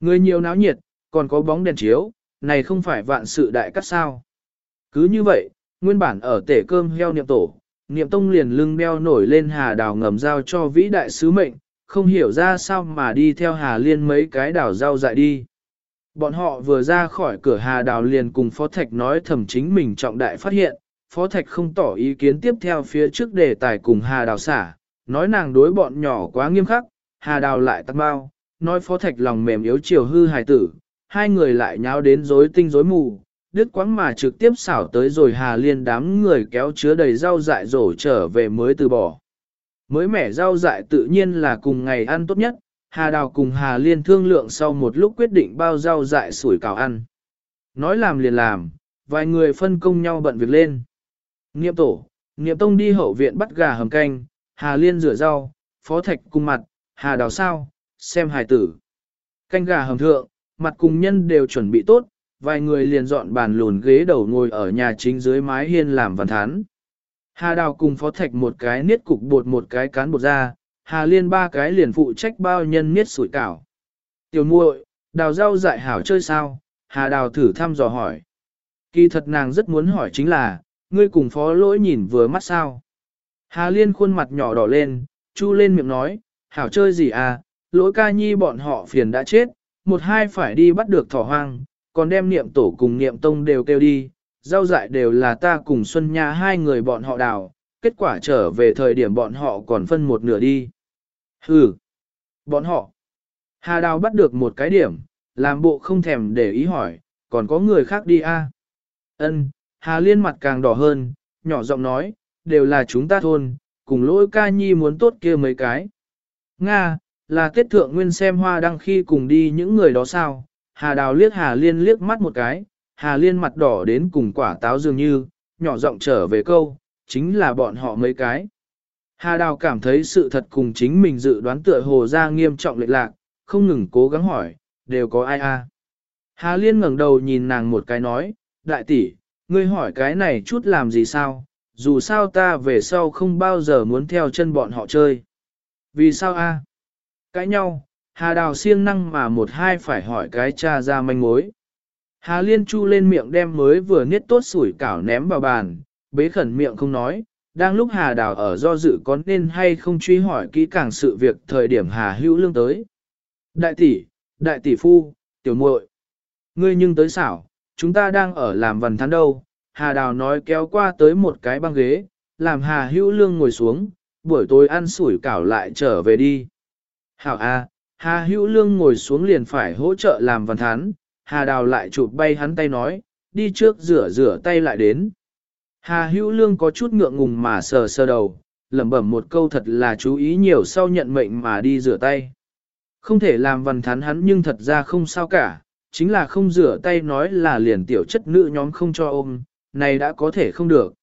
Người nhiều náo nhiệt, còn có bóng đèn chiếu, này không phải vạn sự đại cắt sao. Cứ như vậy, nguyên bản ở tể cơm heo niệm tổ, niệm tông liền lưng đeo nổi lên hà đào ngầm giao cho vĩ đại sứ mệnh, không hiểu ra sao mà đi theo Hà Liên mấy cái đảo rau dại đi. Bọn họ vừa ra khỏi cửa Hà Đào liền cùng Phó Thạch nói thầm chính mình trọng đại phát hiện, Phó Thạch không tỏ ý kiến tiếp theo phía trước đề tài cùng Hà Đào xả, nói nàng đối bọn nhỏ quá nghiêm khắc, Hà Đào lại tắt bao, nói Phó Thạch lòng mềm yếu chiều hư hài tử, hai người lại nháo đến rối tinh rối mù, đứt quãng mà trực tiếp xảo tới rồi Hà Liên đám người kéo chứa đầy rau dại rổ trở về mới từ bỏ. Mới mẻ rau dại tự nhiên là cùng ngày ăn tốt nhất, Hà Đào cùng Hà Liên thương lượng sau một lúc quyết định bao rau dại sủi cảo ăn. Nói làm liền làm, vài người phân công nhau bận việc lên. nghiệp tổ, nghiệp tông đi hậu viện bắt gà hầm canh, Hà Liên rửa rau, Phó Thạch cùng mặt, Hà Đào sao, xem hài tử. Canh gà hầm thượng, mặt cùng nhân đều chuẩn bị tốt, vài người liền dọn bàn lùn ghế đầu ngồi ở nhà chính dưới mái hiên làm văn thán. Hà Đào cùng Phó Thạch một cái niết cục bột một cái cán bột ra, Hà Liên ba cái liền phụ trách bao nhân niết sủi cảo. Tiểu muội, đào rau dại hảo chơi sao? Hà đào thử thăm dò hỏi. Kỳ thật nàng rất muốn hỏi chính là, ngươi cùng phó lỗi nhìn vừa mắt sao? Hà liên khuôn mặt nhỏ đỏ lên, chu lên miệng nói, hảo chơi gì à, lỗi ca nhi bọn họ phiền đã chết, một hai phải đi bắt được thỏ hoang, còn đem niệm tổ cùng niệm tông đều kêu đi, rau dại đều là ta cùng Xuân Nha hai người bọn họ đào, kết quả trở về thời điểm bọn họ còn phân một nửa đi. Hừ, bọn họ. Hà Đào bắt được một cái điểm, làm bộ không thèm để ý hỏi, còn có người khác đi a? À? Ân, Hà Liên mặt càng đỏ hơn, nhỏ giọng nói, đều là chúng ta thôn, cùng lỗi ca nhi muốn tốt kia mấy cái. Nga, là tiết thượng nguyên xem hoa đăng khi cùng đi những người đó sao? Hà Đào liếc Hà Liên liếc mắt một cái, Hà Liên mặt đỏ đến cùng quả táo dường như, nhỏ giọng trở về câu, chính là bọn họ mấy cái. Hà Đào cảm thấy sự thật cùng chính mình dự đoán tựa hồ ra nghiêm trọng lệch lạc, không ngừng cố gắng hỏi, đều có ai a? Hà Liên ngẩng đầu nhìn nàng một cái nói, đại tỷ, ngươi hỏi cái này chút làm gì sao, dù sao ta về sau không bao giờ muốn theo chân bọn họ chơi. Vì sao a? Cãi nhau, Hà Đào siêng năng mà một hai phải hỏi cái cha ra manh mối. Hà Liên chu lên miệng đem mới vừa niết tốt sủi cảo ném vào bàn, bế khẩn miệng không nói, đang lúc Hà Đào ở do dự có nên hay không truy hỏi kỹ càng sự việc thời điểm Hà Hữu Lương tới. Đại tỷ, đại tỷ phu, tiểu muội, ngươi nhưng tới xảo, chúng ta đang ở làm vần thán đâu. Hà Đào nói kéo qua tới một cái băng ghế, làm Hà Hữu Lương ngồi xuống, buổi tối ăn sủi cảo lại trở về đi. Hảo A, Hà Hữu Lương ngồi xuống liền phải hỗ trợ làm văn thán, Hà Đào lại chụp bay hắn tay nói, đi trước rửa rửa tay lại đến. Hà Hữu Lương có chút ngượng ngùng mà sờ sờ đầu, lẩm bẩm một câu thật là chú ý nhiều sau nhận mệnh mà đi rửa tay. Không thể làm văn thán hắn nhưng thật ra không sao cả, chính là không rửa tay nói là liền tiểu chất nữ nhóm không cho ôm, này đã có thể không được.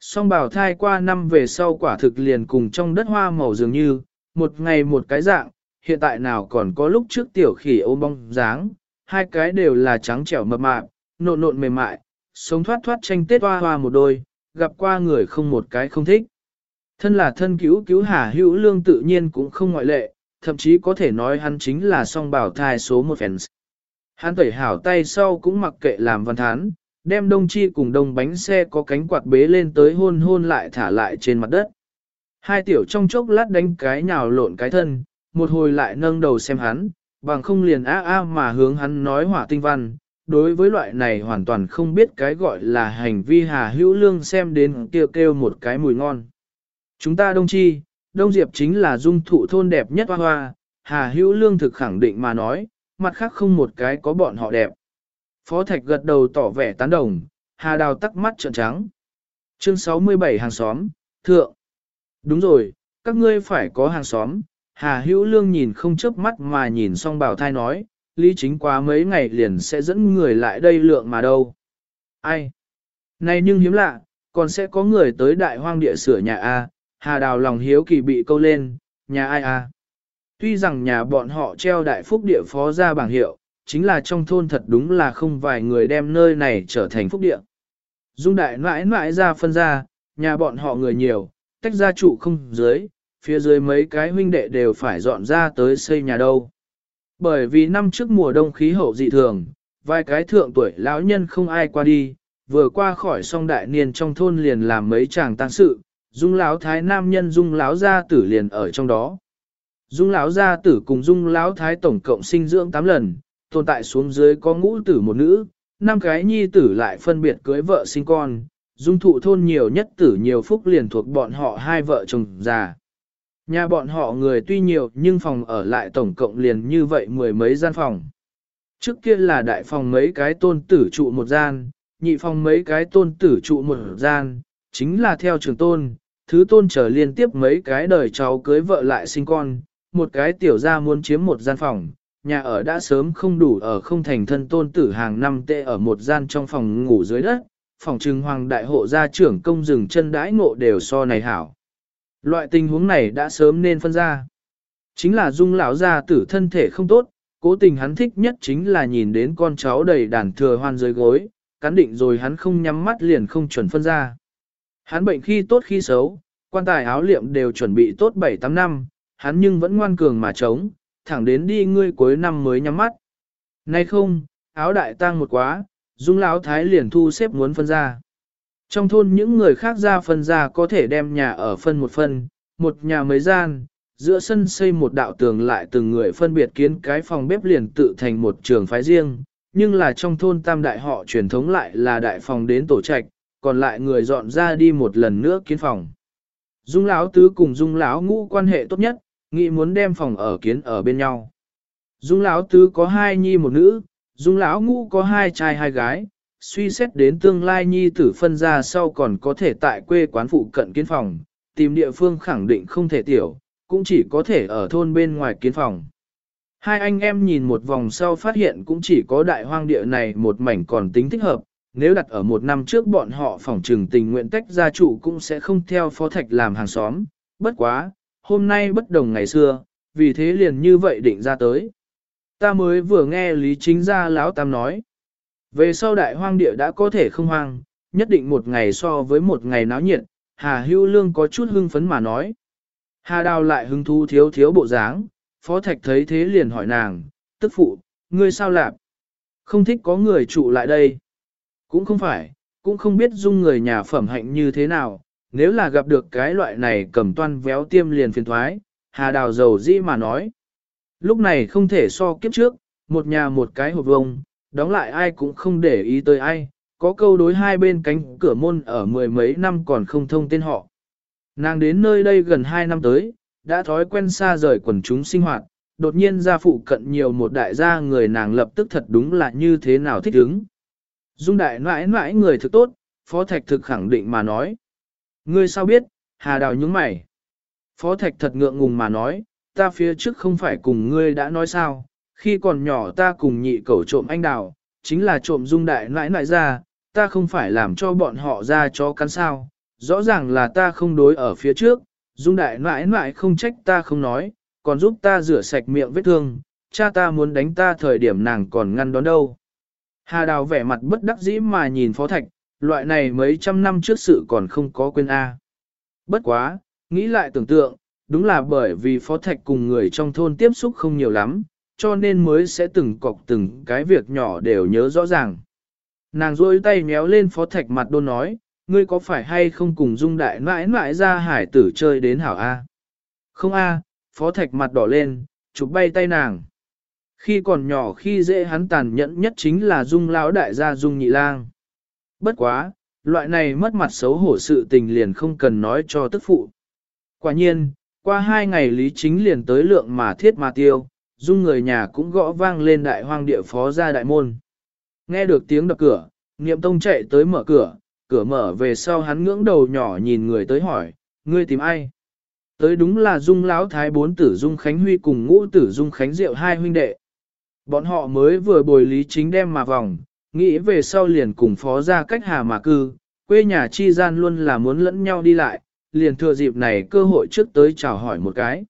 Song bảo thai qua năm về sau quả thực liền cùng trong đất hoa màu dường như, một ngày một cái dạng, hiện tại nào còn có lúc trước tiểu khỉ ôm bong dáng, hai cái đều là trắng trẻo mập mạp, nộn nộn mềm mại, sống thoát thoát tranh tết hoa hoa một đôi, gặp qua người không một cái không thích. Thân là thân cứu cứu hà hữu lương tự nhiên cũng không ngoại lệ, thậm chí có thể nói hắn chính là song bảo thai số một fans. Hắn tẩy hảo tay sau cũng mặc kệ làm văn thán, đem đông chi cùng đông bánh xe có cánh quạt bế lên tới hôn hôn lại thả lại trên mặt đất. Hai tiểu trong chốc lát đánh cái nhào lộn cái thân, một hồi lại nâng đầu xem hắn, bằng không liền a a mà hướng hắn nói hỏa tinh văn. Đối với loại này hoàn toàn không biết cái gọi là hành vi hà hữu lương xem đến kêu kêu một cái mùi ngon. Chúng ta đông chi, đông diệp chính là dung thụ thôn đẹp nhất hoa hoa, hà hữu lương thực khẳng định mà nói, mặt khác không một cái có bọn họ đẹp. Phó Thạch gật đầu tỏ vẻ tán đồng, Hà Đào tắc mắt trợn trắng. Chương 67 hàng xóm, thượng. Đúng rồi, các ngươi phải có hàng xóm. Hà Hữu Lương nhìn không chớp mắt mà nhìn xong bảo thai nói, Lý Chính quá mấy ngày liền sẽ dẫn người lại đây lượng mà đâu. Ai? Này nhưng hiếm lạ, còn sẽ có người tới đại hoang địa sửa nhà A, Hà Đào lòng hiếu kỳ bị câu lên, nhà ai A. Tuy rằng nhà bọn họ treo đại phúc địa phó ra bảng hiệu, chính là trong thôn thật đúng là không vài người đem nơi này trở thành phúc địa. Dung đại mãi mãi ra phân ra, nhà bọn họ người nhiều, tách ra trụ không dưới, phía dưới mấy cái huynh đệ đều phải dọn ra tới xây nhà đâu. Bởi vì năm trước mùa đông khí hậu dị thường, vài cái thượng tuổi lão nhân không ai qua đi, vừa qua khỏi song đại niên trong thôn liền làm mấy chàng tang sự, dung lão thái nam nhân dung lão gia tử liền ở trong đó. Dung lão gia tử cùng dung lão thái tổng cộng sinh dưỡng 8 lần, tồn tại xuống dưới có ngũ tử một nữ, năm cái nhi tử lại phân biệt cưới vợ sinh con, dung thụ thôn nhiều nhất tử nhiều phúc liền thuộc bọn họ hai vợ chồng già. Nhà bọn họ người tuy nhiều nhưng phòng ở lại tổng cộng liền như vậy mười mấy gian phòng. Trước kia là đại phòng mấy cái tôn tử trụ một gian, nhị phòng mấy cái tôn tử trụ một gian, chính là theo trường tôn, thứ tôn trở liên tiếp mấy cái đời cháu cưới vợ lại sinh con, một cái tiểu gia muốn chiếm một gian phòng, nhà ở đã sớm không đủ ở không thành thân tôn tử hàng năm tệ ở một gian trong phòng ngủ dưới đất, phòng trừng hoàng đại hộ gia trưởng công rừng chân đãi ngộ đều so này hảo. Loại tình huống này đã sớm nên phân ra. Chính là dung lão gia tử thân thể không tốt, cố tình hắn thích nhất chính là nhìn đến con cháu đầy đàn thừa hoan dưới gối, cắn định rồi hắn không nhắm mắt liền không chuẩn phân ra. Hắn bệnh khi tốt khi xấu, quan tài áo liệm đều chuẩn bị tốt 7-8 năm, hắn nhưng vẫn ngoan cường mà chống, thẳng đến đi ngươi cuối năm mới nhắm mắt. Nay không, áo đại tang một quá, Dung Lão Thái liền thu xếp muốn phân ra. Trong thôn những người khác ra phân ra có thể đem nhà ở phân một phân, một nhà mấy gian, giữa sân xây một đạo tường lại từng người phân biệt kiến cái phòng bếp liền tự thành một trường phái riêng, nhưng là trong thôn tam đại họ truyền thống lại là đại phòng đến tổ trạch, còn lại người dọn ra đi một lần nữa kiến phòng. Dung lão tứ cùng Dung lão ngũ quan hệ tốt nhất, nghĩ muốn đem phòng ở kiến ở bên nhau. Dung lão tứ có hai nhi một nữ, Dung lão ngũ có hai trai hai gái, suy xét đến tương lai nhi tử phân ra sau còn có thể tại quê quán phụ cận kiến phòng, tìm địa phương khẳng định không thể tiểu, cũng chỉ có thể ở thôn bên ngoài kiến phòng. Hai anh em nhìn một vòng sau phát hiện cũng chỉ có đại hoang địa này một mảnh còn tính thích hợp, nếu đặt ở một năm trước bọn họ phỏng trừng tình nguyện tách gia chủ cũng sẽ không theo phó thạch làm hàng xóm, bất quá, hôm nay bất đồng ngày xưa, vì thế liền như vậy định ra tới. Ta mới vừa nghe Lý Chính gia lão tam nói, về sau đại hoang địa đã có thể không hoang, nhất định một ngày so với một ngày náo nhiệt, Hà Hưu Lương có chút hưng phấn mà nói. Hà Đào lại hứng thú thiếu thiếu bộ dáng, Phó Thạch thấy thế liền hỏi nàng, tức phụ, ngươi sao lạp? Không thích có người trụ lại đây. Cũng không phải, cũng không biết dung người nhà phẩm hạnh như thế nào, nếu là gặp được cái loại này cầm toan véo tiêm liền phiền thoái, Hà Đào dầu dĩ mà nói. Lúc này không thể so kiếp trước, một nhà một cái hộp vông, đóng lại ai cũng không để ý tới ai, có câu đối hai bên cánh cửa môn ở mười mấy năm còn không thông tên họ. Nàng đến nơi đây gần hai năm tới, đã thói quen xa rời quần chúng sinh hoạt, đột nhiên ra phụ cận nhiều một đại gia người nàng lập tức thật đúng là như thế nào thích ứng. Dung đại mãi mãi người thực tốt, Phó Thạch thực khẳng định mà nói. Ngươi sao biết, Hà Đào nhướng mày. Phó Thạch thật ngượng ngùng mà nói, ta phía trước không phải cùng ngươi đã nói sao, khi còn nhỏ ta cùng nhị cẩu trộm anh Đào, chính là trộm dung đại nãi nãi ra, ta không phải làm cho bọn họ ra cho cắn sao, rõ ràng là ta không đối ở phía trước, dung đại nãi nãi không trách ta không nói, còn giúp ta rửa sạch miệng vết thương, cha ta muốn đánh ta thời điểm nàng còn ngăn đón đâu. Hà Đào vẻ mặt bất đắc dĩ mà nhìn Phó Thạch, loại này mấy trăm năm trước sự còn không có quên A. Bất quá, nghĩ lại tưởng tượng, đúng là bởi vì Phó Thạch cùng người trong thôn tiếp xúc không nhiều lắm, cho nên mới sẽ từng cọc từng cái việc nhỏ đều nhớ rõ ràng. Nàng rôi tay méo lên Phó Thạch mặt đôn nói, ngươi có phải hay không cùng dung đại mãi mãi ra hải tử chơi đến hảo A? Không A, Phó Thạch mặt đỏ lên, chụp bay tay nàng. Khi còn nhỏ khi dễ hắn tàn nhẫn nhất chính là dung lão đại gia dung nhị lang. Bất quá, loại này mất mặt xấu hổ sự tình liền không cần nói cho tức phụ. Quả nhiên, qua hai ngày Lý Chính liền tới lượng mà thiết mà tiêu, dung người nhà cũng gõ vang lên đại hoang địa phó ra đại môn. Nghe được tiếng đập cửa, Niệm Tông chạy tới mở cửa, cửa mở về sau hắn ngưỡng đầu nhỏ nhìn người tới hỏi, ngươi tìm ai? Tới đúng là Dung Lão Thái bốn tử Dung Khánh Huy cùng ngũ tử Dung Khánh Diệu hai huynh đệ. Bọn họ mới vừa bồi lý chính đem mà vòng, nghĩ về sau liền cùng phó ra cách hà mà cư, quê nhà chi gian luôn là muốn lẫn nhau đi lại, liền thừa dịp này cơ hội trước tới chào hỏi một cái.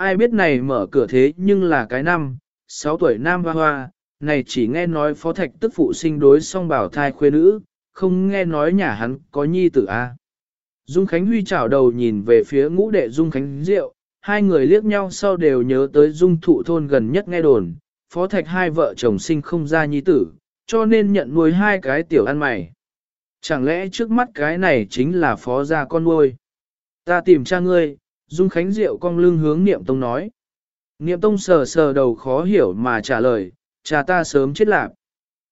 Ai biết này mở cửa thế nhưng là cái năm, 6 tuổi nam hoa hoa, này chỉ nghe nói phó thạch tức phụ sinh đối song bảo thai khuê nữ, không nghe nói nhà hắn có nhi tử a. Dung Khánh Huy chảo đầu nhìn về phía ngũ đệ Dung Khánh Diệu, hai người liếc nhau sau đều nhớ tới Dung thụ thôn gần nhất nghe đồn, phó thạch hai vợ chồng sinh không ra nhi tử, cho nên nhận nuôi hai cái tiểu ăn mày. Chẳng lẽ trước mắt cái này chính là phó gia con nuôi? Ta tìm cha ngươi, Dung Khánh Diệu cong lưng hướng Niệm Tông nói. Niệm Tông sờ sờ đầu khó hiểu mà trả lời, cha ta sớm chết lạp.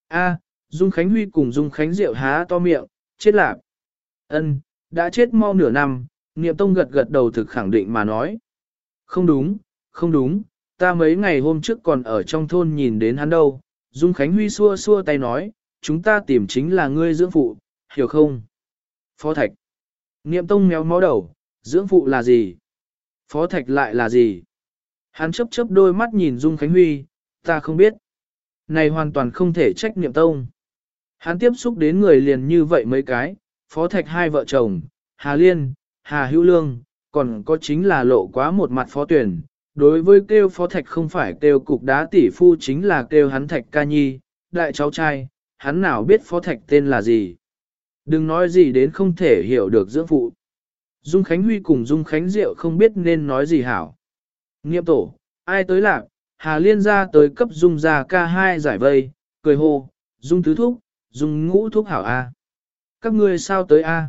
A, Dung Khánh Huy cùng Dung Khánh Diệu há to miệng, chết lạp. Ân, đã chết mau nửa năm, Niệm Tông gật gật đầu thực khẳng định mà nói. Không đúng, không đúng, ta mấy ngày hôm trước còn ở trong thôn nhìn đến hắn đâu. Dung Khánh Huy xua xua tay nói, chúng ta tìm chính là ngươi dưỡng phụ, hiểu không? Phó Thạch. Niệm Tông méo mó đầu, dưỡng phụ là gì? Phó Thạch lại là gì? Hắn chấp chấp đôi mắt nhìn Dung Khánh Huy, ta không biết. Này hoàn toàn không thể trách Niệm Tông. Hắn tiếp xúc đến người liền như vậy mấy cái, Phó Thạch hai vợ chồng, Hà Liên, Hà Hữu Lương, còn có chính là lộ quá một mặt Phó Tuyển, đối với kêu phó thạch không phải kêu cục đá tỷ phu chính là kêu hắn thạch ca nhi, đại cháu trai, hắn nào biết phó thạch tên là gì. Đừng nói gì đến không thể hiểu được dưỡng phụ. Dung Khánh Huy cùng Dung Khánh Diệu không biết nên nói gì hảo. Nghiệm tổ, ai tới lạc, Hà Liên ra tới cấp Dung ra ca hai giải vây, cười hô, Dung tứ thúc, Dung ngũ thúc hảo A. Các ngươi sao tới A?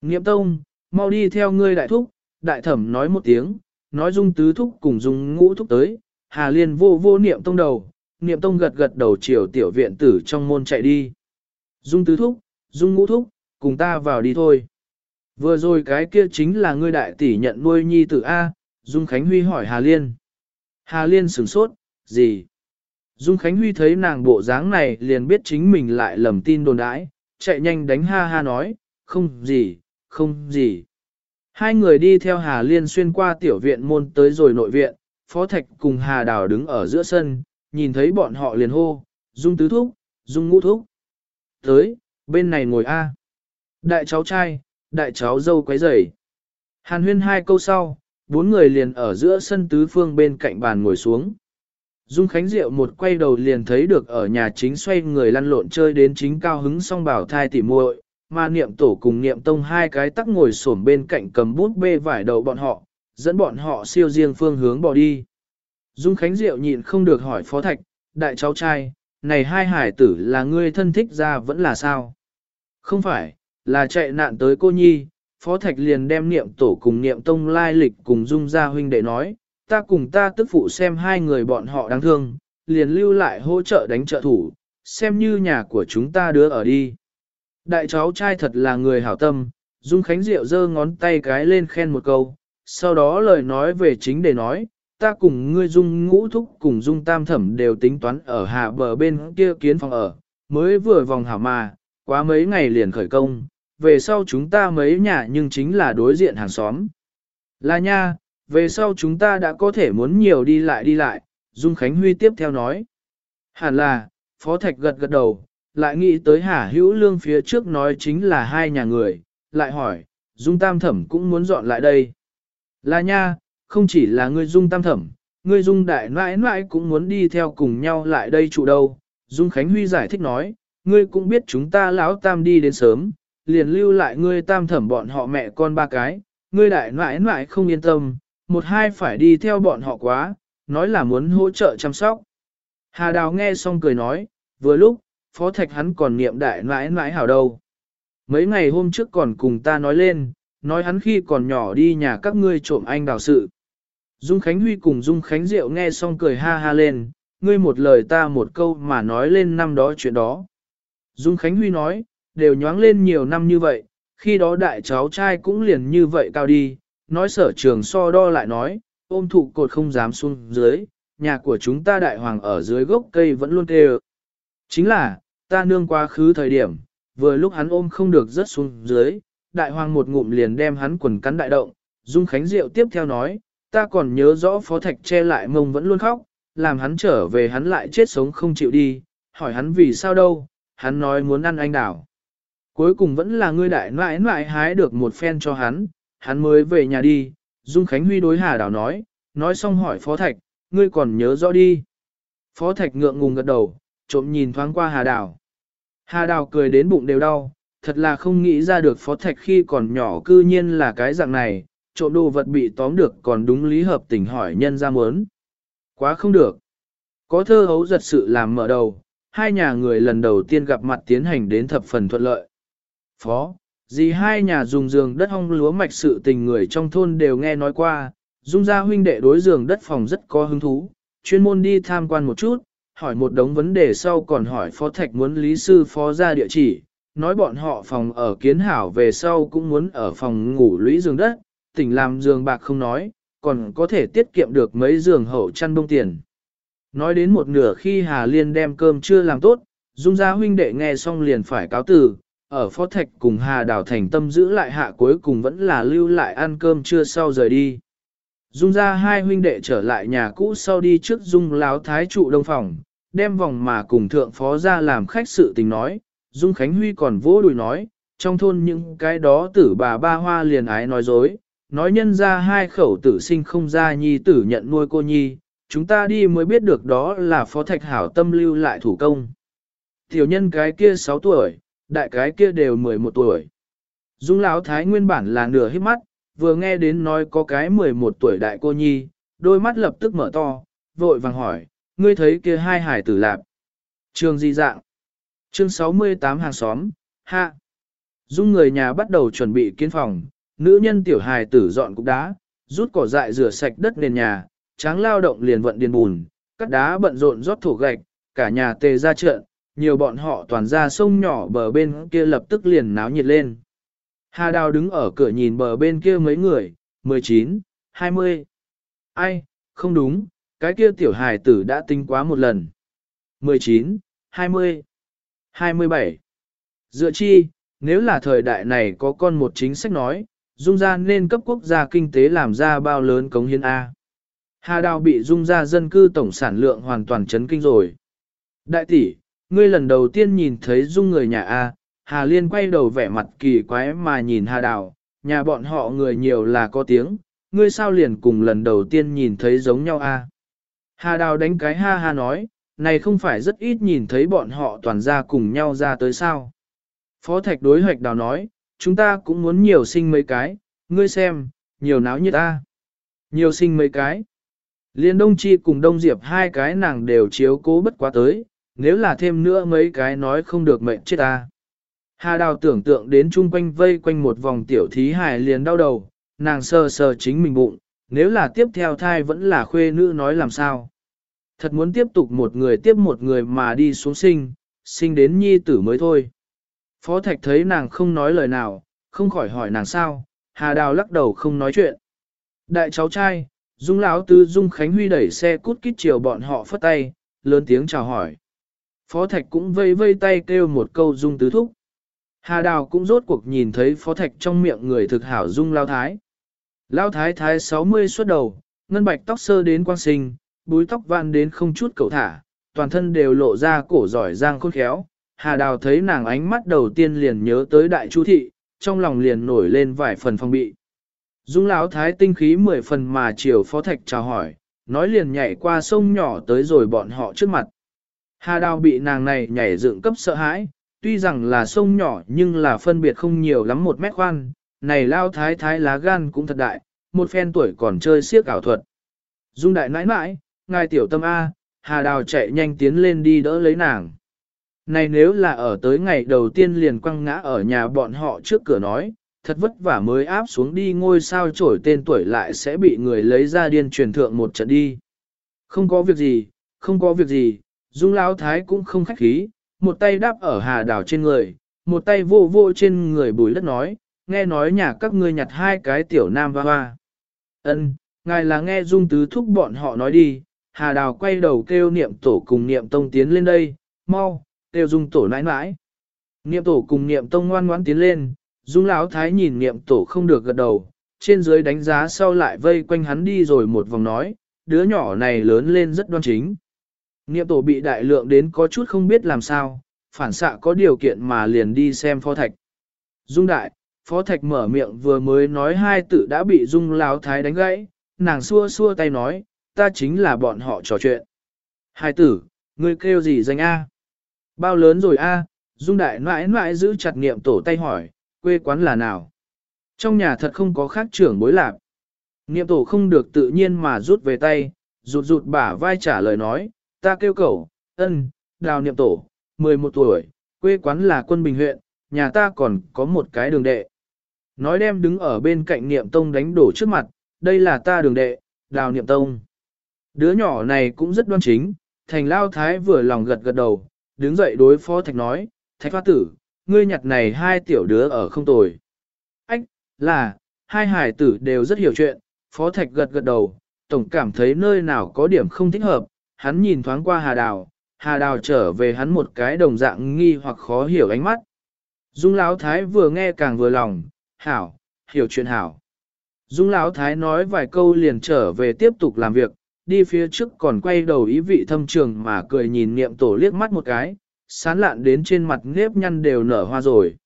Niệm tông, mau đi theo ngươi đại thúc, đại thẩm nói một tiếng, nói Dung tứ thúc cùng Dung ngũ thúc tới, Hà Liên vô vô niệm tông đầu, niệm tông gật gật đầu chiều tiểu viện tử trong môn chạy đi. Dung tứ thúc, Dung ngũ thúc, cùng ta vào đi thôi. Vừa rồi cái kia chính là ngươi đại tỷ nhận nuôi nhi tử A, Dung Khánh Huy hỏi Hà Liên. Hà Liên sửng sốt, gì? Dung Khánh Huy thấy nàng bộ dáng này liền biết chính mình lại lầm tin đồn đãi, chạy nhanh đánh ha ha nói, không gì, không gì. Hai người đi theo Hà Liên xuyên qua tiểu viện môn tới rồi nội viện, Phó Thạch cùng Hà Đào đứng ở giữa sân, nhìn thấy bọn họ liền hô, Dung Tứ Thúc, Dung Ngũ Thúc. Tới, bên này ngồi A. Đại cháu trai, đại cháu dâu quấy rầy. Hàn huyên hai câu sau, bốn người liền ở giữa sân tứ phương bên cạnh bàn ngồi xuống. Dung Khánh Diệu một quay đầu liền thấy được ở nhà chính xoay người lăn lộn chơi đến chính cao hứng song bảo thai tỉ muội, mà niệm tổ cùng niệm tông hai cái tắc ngồi xổm bên cạnh cầm bút bê vải đầu bọn họ, dẫn bọn họ siêu riêng phương hướng bỏ đi. Dung Khánh Diệu nhịn không được hỏi Phó Thạch, đại cháu trai, này hai hải tử là ngươi thân thích ra vẫn là sao? Không phải, là chạy nạn tới cô nhi, Phó Thạch liền đem niệm tổ cùng niệm tông lai lịch cùng Dung gia huynh đệ nói, ta cùng ta tức phụ xem hai người bọn họ đáng thương, liền lưu lại hỗ trợ đánh trợ thủ, xem như nhà của chúng ta đứa ở đi. Đại cháu trai thật là người hảo tâm, Dung Khánh Diệu giơ ngón tay cái lên khen một câu, sau đó lời nói về chính để nói, ta cùng ngươi Dung ngũ thúc cùng Dung tam thẩm đều tính toán ở hạ bờ bên kia kiến phòng ở, mới vừa vòng hảo mà, quá mấy ngày liền khởi công, về sau chúng ta mấy nhà nhưng chính là đối diện hàng xóm. Là nha, về sau chúng ta đã có thể muốn nhiều đi lại đi lại, Dung Khánh Huy tiếp theo nói. Hẳn là, Phó Thạch gật gật đầu, lại nghĩ tới Hà Hữu Lương phía trước nói chính là hai nhà người, lại hỏi, Dung Tam Thẩm cũng muốn dọn lại đây. Là nha, không chỉ là ngươi Dung Tam Thẩm, ngươi Dung Đại Nãi Nãi cũng muốn đi theo cùng nhau lại đây trụ đâu. Dung Khánh Huy giải thích nói, ngươi cũng biết chúng ta lão Tam đi đến sớm, liền lưu lại ngươi Tam Thẩm bọn họ mẹ con ba cái, ngươi Đại Nãi Nãi không yên tâm, một hai phải đi theo bọn họ quá, nói là muốn hỗ trợ chăm sóc. Hà Đào nghe xong cười nói, vừa lúc, Phó Thạch hắn còn niệm đại nãi nãi hảo đâu. Mấy ngày hôm trước còn cùng ta nói lên, nói hắn khi còn nhỏ đi nhà các ngươi trộm anh đào sự. Dung Khánh Huy cùng Dung Khánh Diệu nghe xong cười ha ha lên, ngươi một lời ta một câu mà nói lên năm đó chuyện đó. Dung Khánh Huy nói, đều nhoáng lên nhiều năm như vậy, khi đó đại cháu trai cũng liền như vậy cao đi, nói sở trường so đo lại nói, ôm thụ cột không dám xuống dưới, nhà của chúng ta đại hoàng ở dưới gốc cây vẫn luôn kêu. Chính là, ta nương quá khứ thời điểm, vừa lúc hắn ôm không được rớt xuống dưới, đại hoàng một ngụm liền đem hắn quần cắn đại động, Dung Khánh Diệu tiếp theo nói, ta còn nhớ rõ phó thạch che lại mông vẫn luôn khóc, làm hắn trở về hắn lại chết sống không chịu đi, hỏi hắn vì sao đâu, hắn nói muốn ăn anh đảo. Cuối cùng vẫn là ngươi đại nãi nãi hái được một phen cho hắn, hắn mới về nhà đi, Dung Khánh Huy đối Hà Đào nói, nói xong hỏi Phó Thạch, ngươi còn nhớ rõ đi. Phó Thạch ngượng ngùng gật đầu, trộm nhìn thoáng qua Hà Đào. Hà Đào cười đến bụng đều đau, thật là không nghĩ ra được Phó Thạch khi còn nhỏ cư nhiên là cái dạng này, trộm đồ vật bị tóm được còn đúng lý hợp tình hỏi nhân ra muốn. Quá không được. Có thơ hấu giật sự làm mở đầu, hai nhà người lần đầu tiên gặp mặt tiến hành đến thập phần thuận lợi. Phó, gì hai nhà dùng giường đất hong lúa mạch sự tình người trong thôn đều nghe nói qua, dung gia huynh đệ đối giường đất phòng rất có hứng thú, chuyên môn đi tham quan một chút, hỏi một đống vấn đề sau còn hỏi phó thạch muốn lý sư phó ra địa chỉ, nói bọn họ phòng ở kiến hảo về sau cũng muốn ở phòng ngủ lũy giường đất, tỉnh làm giường bạc không nói, còn có thể tiết kiệm được mấy giường hậu chăn bông tiền. Nói đến một nửa khi Hà Liên đem cơm chưa làm tốt, Dung gia huynh đệ nghe xong liền phải cáo từ, ở Phó Thạch cùng Hà Đào thành tâm giữ lại hạ cuối cùng vẫn là lưu lại ăn cơm trưa sau rời đi. Dung ra hai huynh đệ trở lại nhà cũ sau đi trước Dung láo thái trụ đông phòng, đem vòng mà cùng thượng phó ra làm khách sự tình nói, Dung Khánh Huy còn vỗ đùi nói, trong thôn những cái đó tử bà ba hoa liền ái nói dối, nói nhân ra hai khẩu tử sinh không ra nhi tử nhận nuôi cô nhi, chúng ta đi mới biết được đó là phó thạch hảo tâm lưu lại thủ công. Tiểu nhân cái kia 6 tuổi, đại cái kia đều 11 tuổi. Dung Lão Thái nguyên bản là nửa hít mắt, vừa nghe đến nói có cái 11 tuổi đại cô nhi, đôi mắt lập tức mở to, vội vàng hỏi, ngươi thấy kia hai hải tử lạp. Trường gì dạng? Chương 68 hàng xóm, hạ. Dung người nhà bắt đầu chuẩn bị kiến phòng, nữ nhân tiểu hài tử dọn cục đá, rút cỏ dại rửa sạch đất nền nhà, tráng lao động liền vận điền bùn, cắt đá bận rộn rót thổ gạch, cả nhà tề ra trận, nhiều bọn họ toàn ra sông nhỏ bờ bên kia lập tức liền náo nhiệt lên. Hà Đào đứng ở cửa nhìn bờ bên kia mấy người, 19, 20. Ai, không đúng, cái kia tiểu hài tử đã tính quá một lần. 19, 20, 27. Dựa chi, nếu là thời đại này có con một chính sách nói, dung ra nên cấp quốc gia kinh tế làm ra bao lớn cống hiến A. Hà Đào bị dung ra dân cư tổng sản lượng hoàn toàn chấn kinh rồi. Đại tỷ, ngươi lần đầu tiên nhìn thấy dung người nhà A, Hà Liên quay đầu vẻ mặt kỳ quái mà nhìn Hà Đào, nhà bọn họ người nhiều là có tiếng, ngươi sao liền cùng lần đầu tiên nhìn thấy giống nhau A. Hà Đào đánh cái ha ha nói, này không phải rất ít nhìn thấy bọn họ toàn ra cùng nhau ra tới sao. Phó Thạch đối hoạch Đào nói, chúng ta cũng muốn nhiều sinh mấy cái, ngươi xem, nhiều náo như ta. Nhiều sinh mấy cái. Liên Đông Chi cùng Đông Diệp hai cái nàng đều chiếu cố bất quá tới, nếu là thêm nữa mấy cái nói không được mệnh chết ta. Hà Đào tưởng tượng đến chung quanh vây quanh một vòng tiểu thí hài liền đau đầu, nàng sờ sờ chính mình bụng, nếu là tiếp theo thai vẫn là khuê nữ nói làm sao. Thật muốn tiếp tục một người tiếp một người mà đi xuống sinh, sinh đến nhi tử mới thôi. Phó Thạch thấy nàng không nói lời nào, không khỏi hỏi nàng sao, Hà Đào lắc đầu không nói chuyện. Đại cháu trai, Dung lão Tư Dung Khánh Huy đẩy xe cút kít chiều bọn họ phất tay, lớn tiếng chào hỏi. Phó Thạch cũng vây vây tay kêu một câu Dung tứ thúc. Hà Đào cũng rốt cuộc nhìn thấy Phó Thạch trong miệng người thực hảo Dung Lao Thái. Lao Thái Thái 60 xuất đầu, ngân bạch tóc sơ đến quang sinh, búi tóc van đến không chút cầu thả, toàn thân đều lộ ra cổ giỏi giang khôn khéo. Hà Đào thấy nàng ánh mắt đầu tiên liền nhớ tới đại Chú thị, trong lòng liền nổi lên vài phần phong bị. Dung Lão Thái tinh khí mười phần mà chiều Phó Thạch chào hỏi, nói liền nhảy qua sông nhỏ tới rồi bọn họ trước mặt. Hà Đào bị nàng này nhảy dựng cấp sợ hãi, tuy rằng là sông nhỏ nhưng là phân biệt không nhiều lắm một mét khoan, này lao thái thái lá gan cũng thật đại, một phen tuổi còn chơi siếc ảo thuật. Dung đại nãi nãi, ngài tiểu tâm A, Hà Đào chạy nhanh tiến lên đi đỡ lấy nàng. Này nếu là ở tới ngày đầu tiên liền quăng ngã ở nhà bọn họ trước cửa nói, thật vất vả mới áp xuống đi ngôi sao trổi tên tuổi lại sẽ bị người lấy ra điên truyền thượng một trận đi. Không có việc gì, không có việc gì, Dung Lão Thái cũng không khách khí, một tay đáp ở hà Đào trên người, một tay vô vô trên người bùi đất nói, nghe nói nhà các ngươi nhặt hai cái tiểu nam va hoa. Ân, ngài là nghe Dung Tứ thúc bọn họ nói đi, hà đào quay đầu kêu niệm tổ cùng niệm tông tiến lên đây, mau, kêu Dung tổ nãi nãi. Niệm tổ cùng niệm tông ngoan ngoãn tiến lên, Dung Lão Thái nhìn niệm tổ không được gật đầu, trên dưới đánh giá sau lại vây quanh hắn đi rồi một vòng nói, đứa nhỏ này lớn lên rất đoan chính. Niệm tổ bị đại lượng đến có chút không biết làm sao, phản xạ có điều kiện mà liền đi xem phó thạch. Dung đại, phó thạch mở miệng vừa mới nói hai tự đã bị dung Lão thái đánh gãy, nàng xua xua tay nói, ta chính là bọn họ trò chuyện. Hai tử, ngươi kêu gì danh A? Bao lớn rồi A? Dung đại mãi mãi giữ chặt niệm tổ tay hỏi, quê quán là nào? Trong nhà thật không có khác trưởng bối lạc. Niệm tổ không được tự nhiên mà rút về tay, rụt rụt bả vai trả lời nói, ta kêu cậu, ân, đào niệm tổ, 11 tuổi, quê quán là quân bình huyện, nhà ta còn có một cái đường đệ. Nói đem đứng ở bên cạnh niệm tông đánh đổ trước mặt, đây là ta đường đệ, đào niệm tông. Đứa nhỏ này cũng rất đoan chính, thành lao thái vừa lòng gật gật đầu, đứng dậy đối phó thạch nói, thạch hoa tử, ngươi nhặt này hai tiểu đứa ở không tồi. Ách, là, hai hải tử đều rất hiểu chuyện, phó thạch gật gật đầu, tổng cảm thấy nơi nào có điểm không thích hợp, hắn nhìn thoáng qua Hà Đào, Hà Đào trở về hắn một cái đồng dạng nghi hoặc khó hiểu ánh mắt. Dung Lão Thái vừa nghe càng vừa lòng, hảo, hiểu chuyện hảo. Dung Lão Thái nói vài câu liền trở về tiếp tục làm việc, đi phía trước còn quay đầu ý vị thâm trường mà cười nhìn niệm tổ liếc mắt một cái, sán lạn đến trên mặt nếp nhăn đều nở hoa rồi.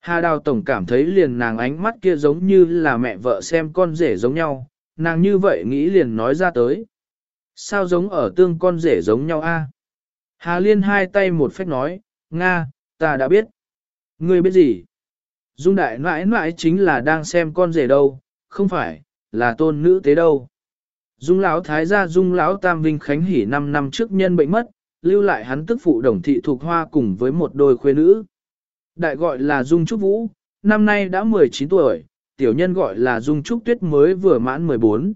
Hà Đào Tổng cảm thấy liền nàng ánh mắt kia giống như là mẹ vợ xem con rể giống nhau, nàng như vậy nghĩ liền nói ra tới. Sao giống ở tương con rể giống nhau a? Hà Liên hai tay một phách nói, Nga, ta đã biết. Ngươi biết gì? Dung đại nãi nãi chính là đang xem con rể đâu, không phải, là tôn nữ tế đâu. Dung lão thái gia Dung lão Tam Vinh Khánh hỉ 5 năm trước nhân bệnh mất, lưu lại hắn tức phụ đồng thị thuộc hoa cùng với một đôi khuê nữ. Đại gọi là Dung Trúc Vũ, năm nay đã 19 tuổi, tiểu nhân gọi là Dung Trúc Tuyết mới vừa mãn 14.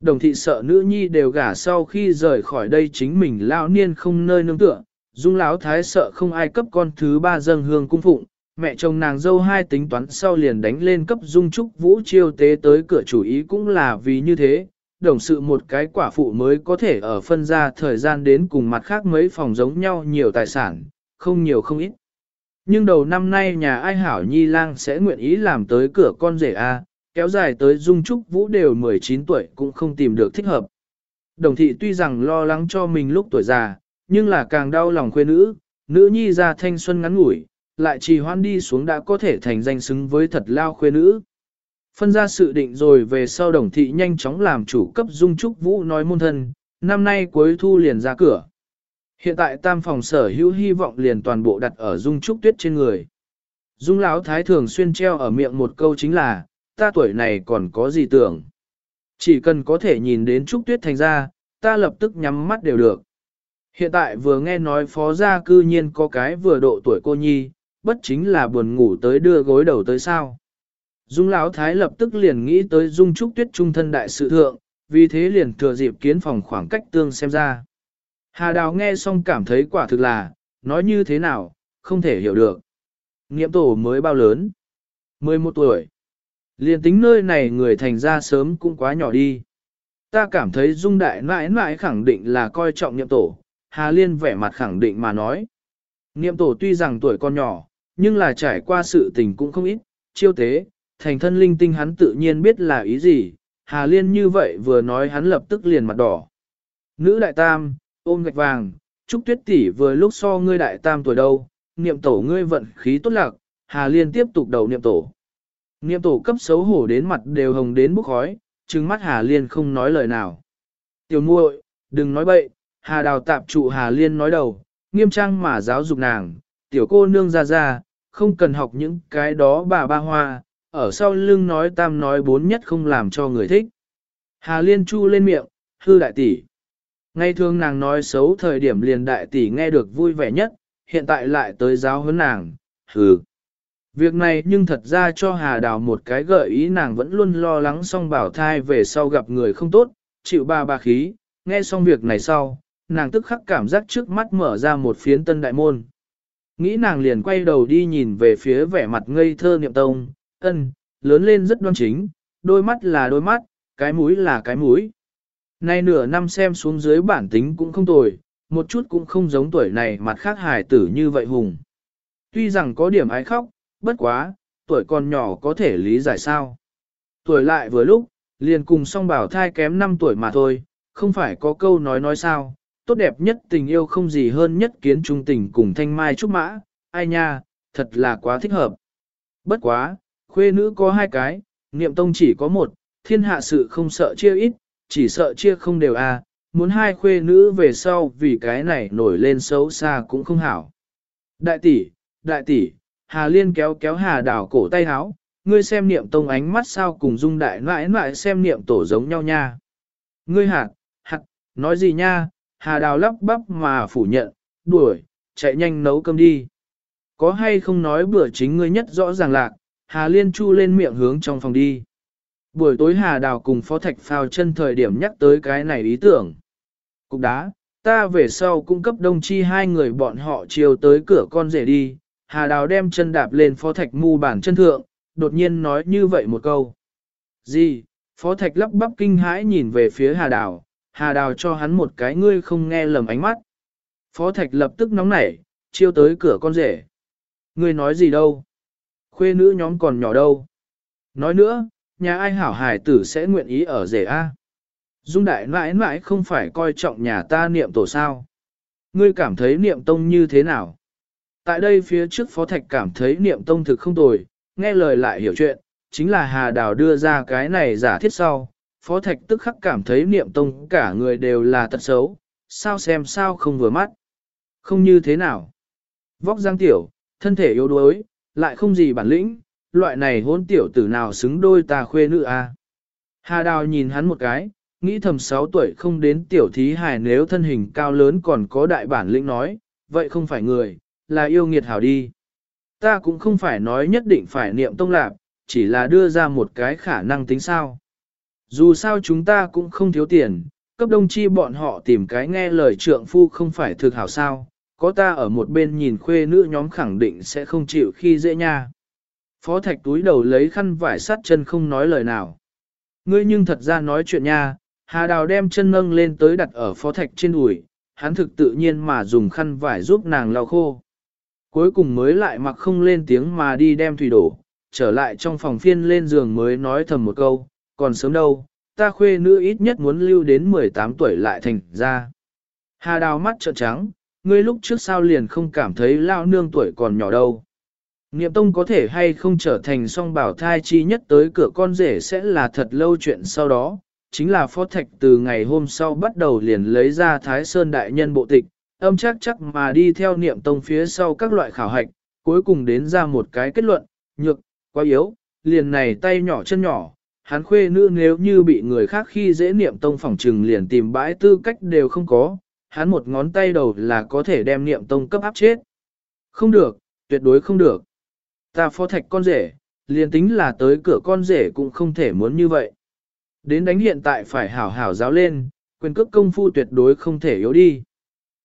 Đồng thị sợ nữ nhi đều gả sau khi rời khỏi đây chính mình lão niên không nơi nương tựa, Dung lão thái sợ không ai cấp con thứ ba dâng hương cung phụng, mẹ chồng nàng dâu hai tính toán sau liền đánh lên cấp Dung Trúc Vũ chiêu tế tới cửa chủ ý cũng là vì như thế, đồng sự một cái quả phụ mới có thể ở phân ra thời gian đến cùng mặt khác mấy phòng giống nhau nhiều tài sản, không nhiều không ít. Nhưng đầu năm nay nhà ai hảo nhi lang sẽ nguyện ý làm tới cửa con rể A, kéo dài tới dung trúc vũ đều 19 tuổi cũng không tìm được thích hợp. Đồng thị tuy rằng lo lắng cho mình lúc tuổi già, nhưng là càng đau lòng khuê nữ, nữ nhi ra thanh xuân ngắn ngủi, lại trì hoan đi xuống đã có thể thành danh xứng với thật lao khuê nữ. Phân ra sự định rồi về sau đồng thị nhanh chóng làm chủ cấp dung trúc vũ nói môn thân, năm nay cuối thu liền ra cửa. Hiện tại tam phòng sở hữu hy vọng liền toàn bộ đặt ở dung trúc tuyết trên người. Dung lão thái thường xuyên treo ở miệng một câu chính là, ta tuổi này còn có gì tưởng. Chỉ cần có thể nhìn đến trúc tuyết thành ra, ta lập tức nhắm mắt đều được. Hiện tại vừa nghe nói phó gia cư nhiên có cái vừa độ tuổi cô nhi, bất chính là buồn ngủ tới đưa gối đầu tới sao. Dung Lão Thái lập tức liền nghĩ tới Dung Trúc Tuyết trung thân đại sự thượng, vì thế liền thừa dịp kiến phòng khoảng cách tương xem ra. Hà Đào nghe xong cảm thấy quả thực là, nói như thế nào, không thể hiểu được. Nghiệm tổ mới bao lớn? 11 tuổi. Liền tính nơi này người thành ra sớm cũng quá nhỏ đi. Ta cảm thấy Dung Đại mãi mãi khẳng định là coi trọng niệm tổ, Hà Liên vẻ mặt khẳng định mà nói. niệm tổ tuy rằng tuổi con nhỏ, nhưng là trải qua sự tình cũng không ít, chiêu tế, thành thân linh tinh hắn tự nhiên biết là ý gì, Hà Liên như vậy vừa nói hắn lập tức liền mặt đỏ. Nữ đại tam, ôm gạch vàng, Trúc Tuyết tỷ vừa lúc so ngươi đại tam tuổi đâu, niệm tổ ngươi vận khí tốt lạc, Hà Liên tiếp tục đầu niệm tổ. Niệm tổ cấp xấu hổ đến mặt đều hồng đến bốc khói, trừng mắt Hà Liên không nói lời nào. Tiểu muội, đừng nói bậy, Hà Đào tạp trụ Hà Liên nói đầu, nghiêm trang mà giáo dục nàng, tiểu cô nương ra ra, không cần học những cái đó bà ba hoa, ở sau lưng nói tam nói bốn nhất không làm cho người thích. Hà Liên chu lên miệng, hư đại tỷ. Ngay thường nàng nói xấu thời điểm liền đại tỷ nghe được vui vẻ nhất, hiện tại lại tới giáo huấn nàng, hừ. Việc này nhưng thật ra cho Hà Đào một cái gợi ý nàng vẫn luôn lo lắng xong bảo thai về sau gặp người không tốt, chịu ba ba khí, nghe xong việc này sau, nàng tức khắc cảm giác trước mắt mở ra một phiến tân đại môn. Nghĩ nàng liền quay đầu đi nhìn về phía vẻ mặt ngây thơ niệm tông, ân, lớn lên rất đoan chính, đôi mắt là đôi mắt, cái mũi là cái mũi. Nay nửa năm xem xuống dưới bản tính cũng không tồi, một chút cũng không giống tuổi này mặt khác hài tử như vậy hùng. Tuy rằng có điểm ái khóc, bất quá, tuổi còn nhỏ có thể lý giải sao. Tuổi lại vừa lúc, liền cùng song bảo thai kém 5 tuổi mà thôi, không phải có câu nói nói sao, tốt đẹp nhất tình yêu không gì hơn nhất kiến trung tình cùng thanh mai trúc mã, ai nha, thật là quá thích hợp. Bất quá, khuê nữ có hai cái, niệm tông chỉ có một, thiên hạ sự không sợ chia ít, chỉ sợ chia không đều à, muốn hai khuê nữ về sau vì cái này nổi lên xấu xa cũng không hảo. Đại tỷ, đại tỷ, Hà Liên kéo kéo Hà đảo cổ tay háo, ngươi xem niệm tông ánh mắt sao cùng dung đại nãi nãi xem niệm tổ giống nhau nha. Ngươi hạt, hạt, nói gì nha, Hà đào lắp bắp mà phủ nhận, đuổi, chạy nhanh nấu cơm đi. Có hay không nói bữa chính ngươi nhất rõ ràng lạc, Hà Liên chu lên miệng hướng trong phòng đi. Buổi tối Hà Đào cùng Phó Thạch phao chân thời điểm nhắc tới cái này ý tưởng. Cục đá, ta về sau cung cấp đông chi hai người bọn họ chiều tới cửa con rể đi. Hà Đào đem chân đạp lên Phó Thạch mu bản chân thượng, đột nhiên nói như vậy một câu. Gì? Phó Thạch lắp bắp kinh hãi nhìn về phía Hà Đào, Hà Đào cho hắn một cái ngươi không nghe lầm ánh mắt. Phó Thạch lập tức nóng nảy, chiêu tới cửa con rể. Ngươi nói gì đâu? Khuê nữ nhóm còn nhỏ đâu? Nói nữa, nhà ai hảo hài tử sẽ nguyện ý ở rể A. Dung đại mãi mãi không phải coi trọng nhà ta niệm tổ sao. Ngươi cảm thấy niệm tông như thế nào? Tại đây phía trước Phó Thạch cảm thấy niệm tông thực không tồi, nghe lời lại hiểu chuyện, chính là Hà Đào đưa ra cái này giả thiết sau. Phó Thạch tức khắc cảm thấy niệm tông cả người đều là tật xấu, sao xem sao không vừa mắt. Không như thế nào. Vóc giang tiểu, thân thể yếu đuối, lại không gì bản lĩnh, loại này hôn tiểu tử nào xứng đôi ta khuê nữ a. À? Hà Đào nhìn hắn một cái, nghĩ thầm 6 tuổi không đến tiểu thí hài nếu thân hình cao lớn còn có đại bản lĩnh nói, vậy không phải người, là yêu nghiệt hảo đi. Ta cũng không phải nói nhất định phải niệm tông lạc, chỉ là đưa ra một cái khả năng tính sao. Dù sao chúng ta cũng không thiếu tiền, cấp đông chi bọn họ tìm cái nghe lời trượng phu không phải thực hảo sao, có ta ở một bên nhìn khuê nữ nhóm khẳng định sẽ không chịu khi dễ nha. Phó thạch túi đầu lấy khăn vải sát chân không nói lời nào. Ngươi nhưng thật ra nói chuyện nha, Hà Đào đem chân nâng lên tới đặt ở phó thạch trên đùi, hắn thực tự nhiên mà dùng khăn vải giúp nàng lau khô. Cuối cùng mới lại mặc không lên tiếng mà đi đem thủy đổ, trở lại trong phòng phiên lên giường mới nói thầm một câu, còn sớm đâu, ta khuê nữ ít nhất muốn lưu đến 18 tuổi lại thành ra. Hà Đào mắt trợn trắng, ngươi lúc trước sao liền không cảm thấy lao nương tuổi còn nhỏ đâu. Niệm tông có thể hay không trở thành song bảo thai chi nhất tới cửa con rể sẽ là thật lâu chuyện sau đó, chính là phó thạch từ ngày hôm sau bắt đầu liền lấy ra Thái Sơn Đại Nhân bộ tịch, âm chắc chắc mà đi theo niệm tông phía sau các loại khảo hạch, cuối cùng đến ra một cái kết luận, nhược, quá yếu, liền này tay nhỏ chân nhỏ, hắn khuê nữ nếu như bị người khác khi dễ niệm tông phỏng trừng liền tìm bãi tư cách đều không có, hắn một ngón tay đầu là có thể đem niệm tông cấp áp chết. Không được, tuyệt đối không được. Ta phó thạch con rể, liền tính là tới cửa con rể cũng không thể muốn như vậy. Đến đánh hiện tại phải hảo hảo giáo lên, quyền cước công phu tuyệt đối không thể yếu đi.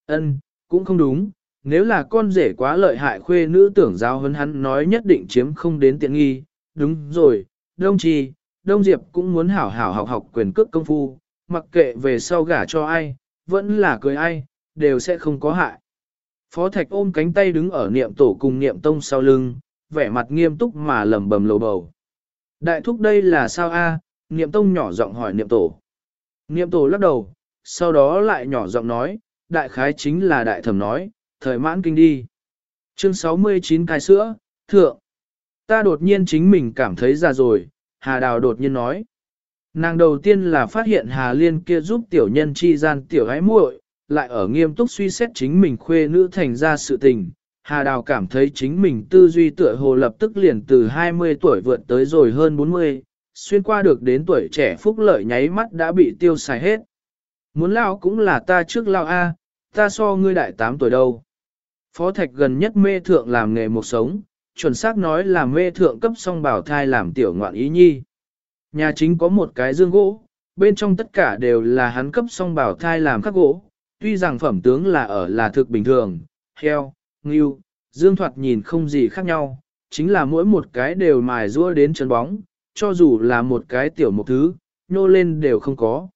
Ân, cũng không đúng, nếu là con rể quá lợi hại khuê nữ tưởng giáo hơn hắn nói nhất định chiếm không đến tiện nghi. Đúng rồi, Đông trì, Đông Diệp cũng muốn hảo hảo học học quyền cước công phu, mặc kệ về sau gả cho ai, vẫn là cười ai, đều sẽ không có hại. Phó Thạch ôm cánh tay đứng ở niệm tổ cùng niệm tông sau lưng, vẻ mặt nghiêm túc mà lẩm bẩm lầu bầu. Đại thúc đây là sao a? Niệm tông nhỏ giọng hỏi niệm tổ. Niệm tổ lắc đầu, sau đó lại nhỏ giọng nói, đại khái chính là đại thẩm nói, thời mãn kinh đi. Chương 69 cái sữa, thượng. Ta đột nhiên chính mình cảm thấy già rồi, Hà Đào đột nhiên nói. Nàng đầu tiên là phát hiện Hà Liên kia giúp tiểu nhân chi gian tiểu gái muội, lại ở nghiêm túc suy xét chính mình khuê nữ thành ra sự tình. Hà Đào cảm thấy chính mình tư duy tựa hồ lập tức liền từ 20 tuổi vượt tới rồi hơn 40, xuyên qua được đến tuổi trẻ phúc lợi nháy mắt đã bị tiêu xài hết. Muốn lao cũng là ta trước lao A, ta so ngươi đại 8 tuổi đâu. Phó Thạch gần nhất mê thượng làm nghề một sống, chuẩn xác nói là mê thượng cấp song bảo thai làm tiểu ngoạn ý nhi. Nhà chính có một cái dương gỗ, bên trong tất cả đều là hắn cấp song bảo thai làm khắc gỗ, tuy rằng phẩm tướng là ở là thực bình thường, heo, ngưu, dương thoạt nhìn không gì khác nhau, chính là mỗi một cái đều mài rua đến chân bóng, cho dù là một cái tiểu một thứ, nô lên đều không có.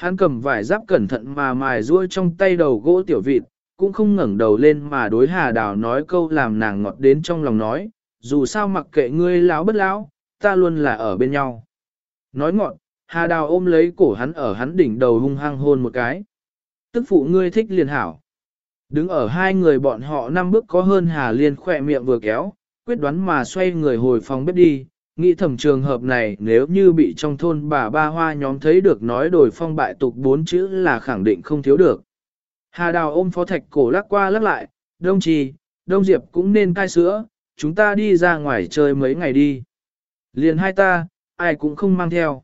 Hắn cầm vải giáp cẩn thận mà mài ruôi trong tay đầu gỗ tiểu vịt, cũng không ngẩng đầu lên mà đối hà đào nói câu làm nàng ngọt đến trong lòng nói, dù sao mặc kệ ngươi lão bất lão, ta luôn là ở bên nhau. Nói ngọt, hà đào ôm lấy cổ hắn ở hắn đỉnh đầu hung hăng hôn một cái. Tức phụ ngươi thích liền hảo. Đứng ở hai người bọn họ năm bước có hơn hà liên khỏe miệng vừa kéo, quyết đoán mà xoay người hồi phòng bếp đi, nghĩ thầm trường hợp này nếu như bị trong thôn bà ba hoa nhóm thấy được nói đổi phong bại tục bốn chữ là khẳng định không thiếu được. Hà đào ôm phó thạch cổ lắc qua lắc lại, đông trì, đông diệp cũng nên cai sữa, chúng ta đi ra ngoài chơi mấy ngày đi. Liền hai ta, ai cũng không mang theo.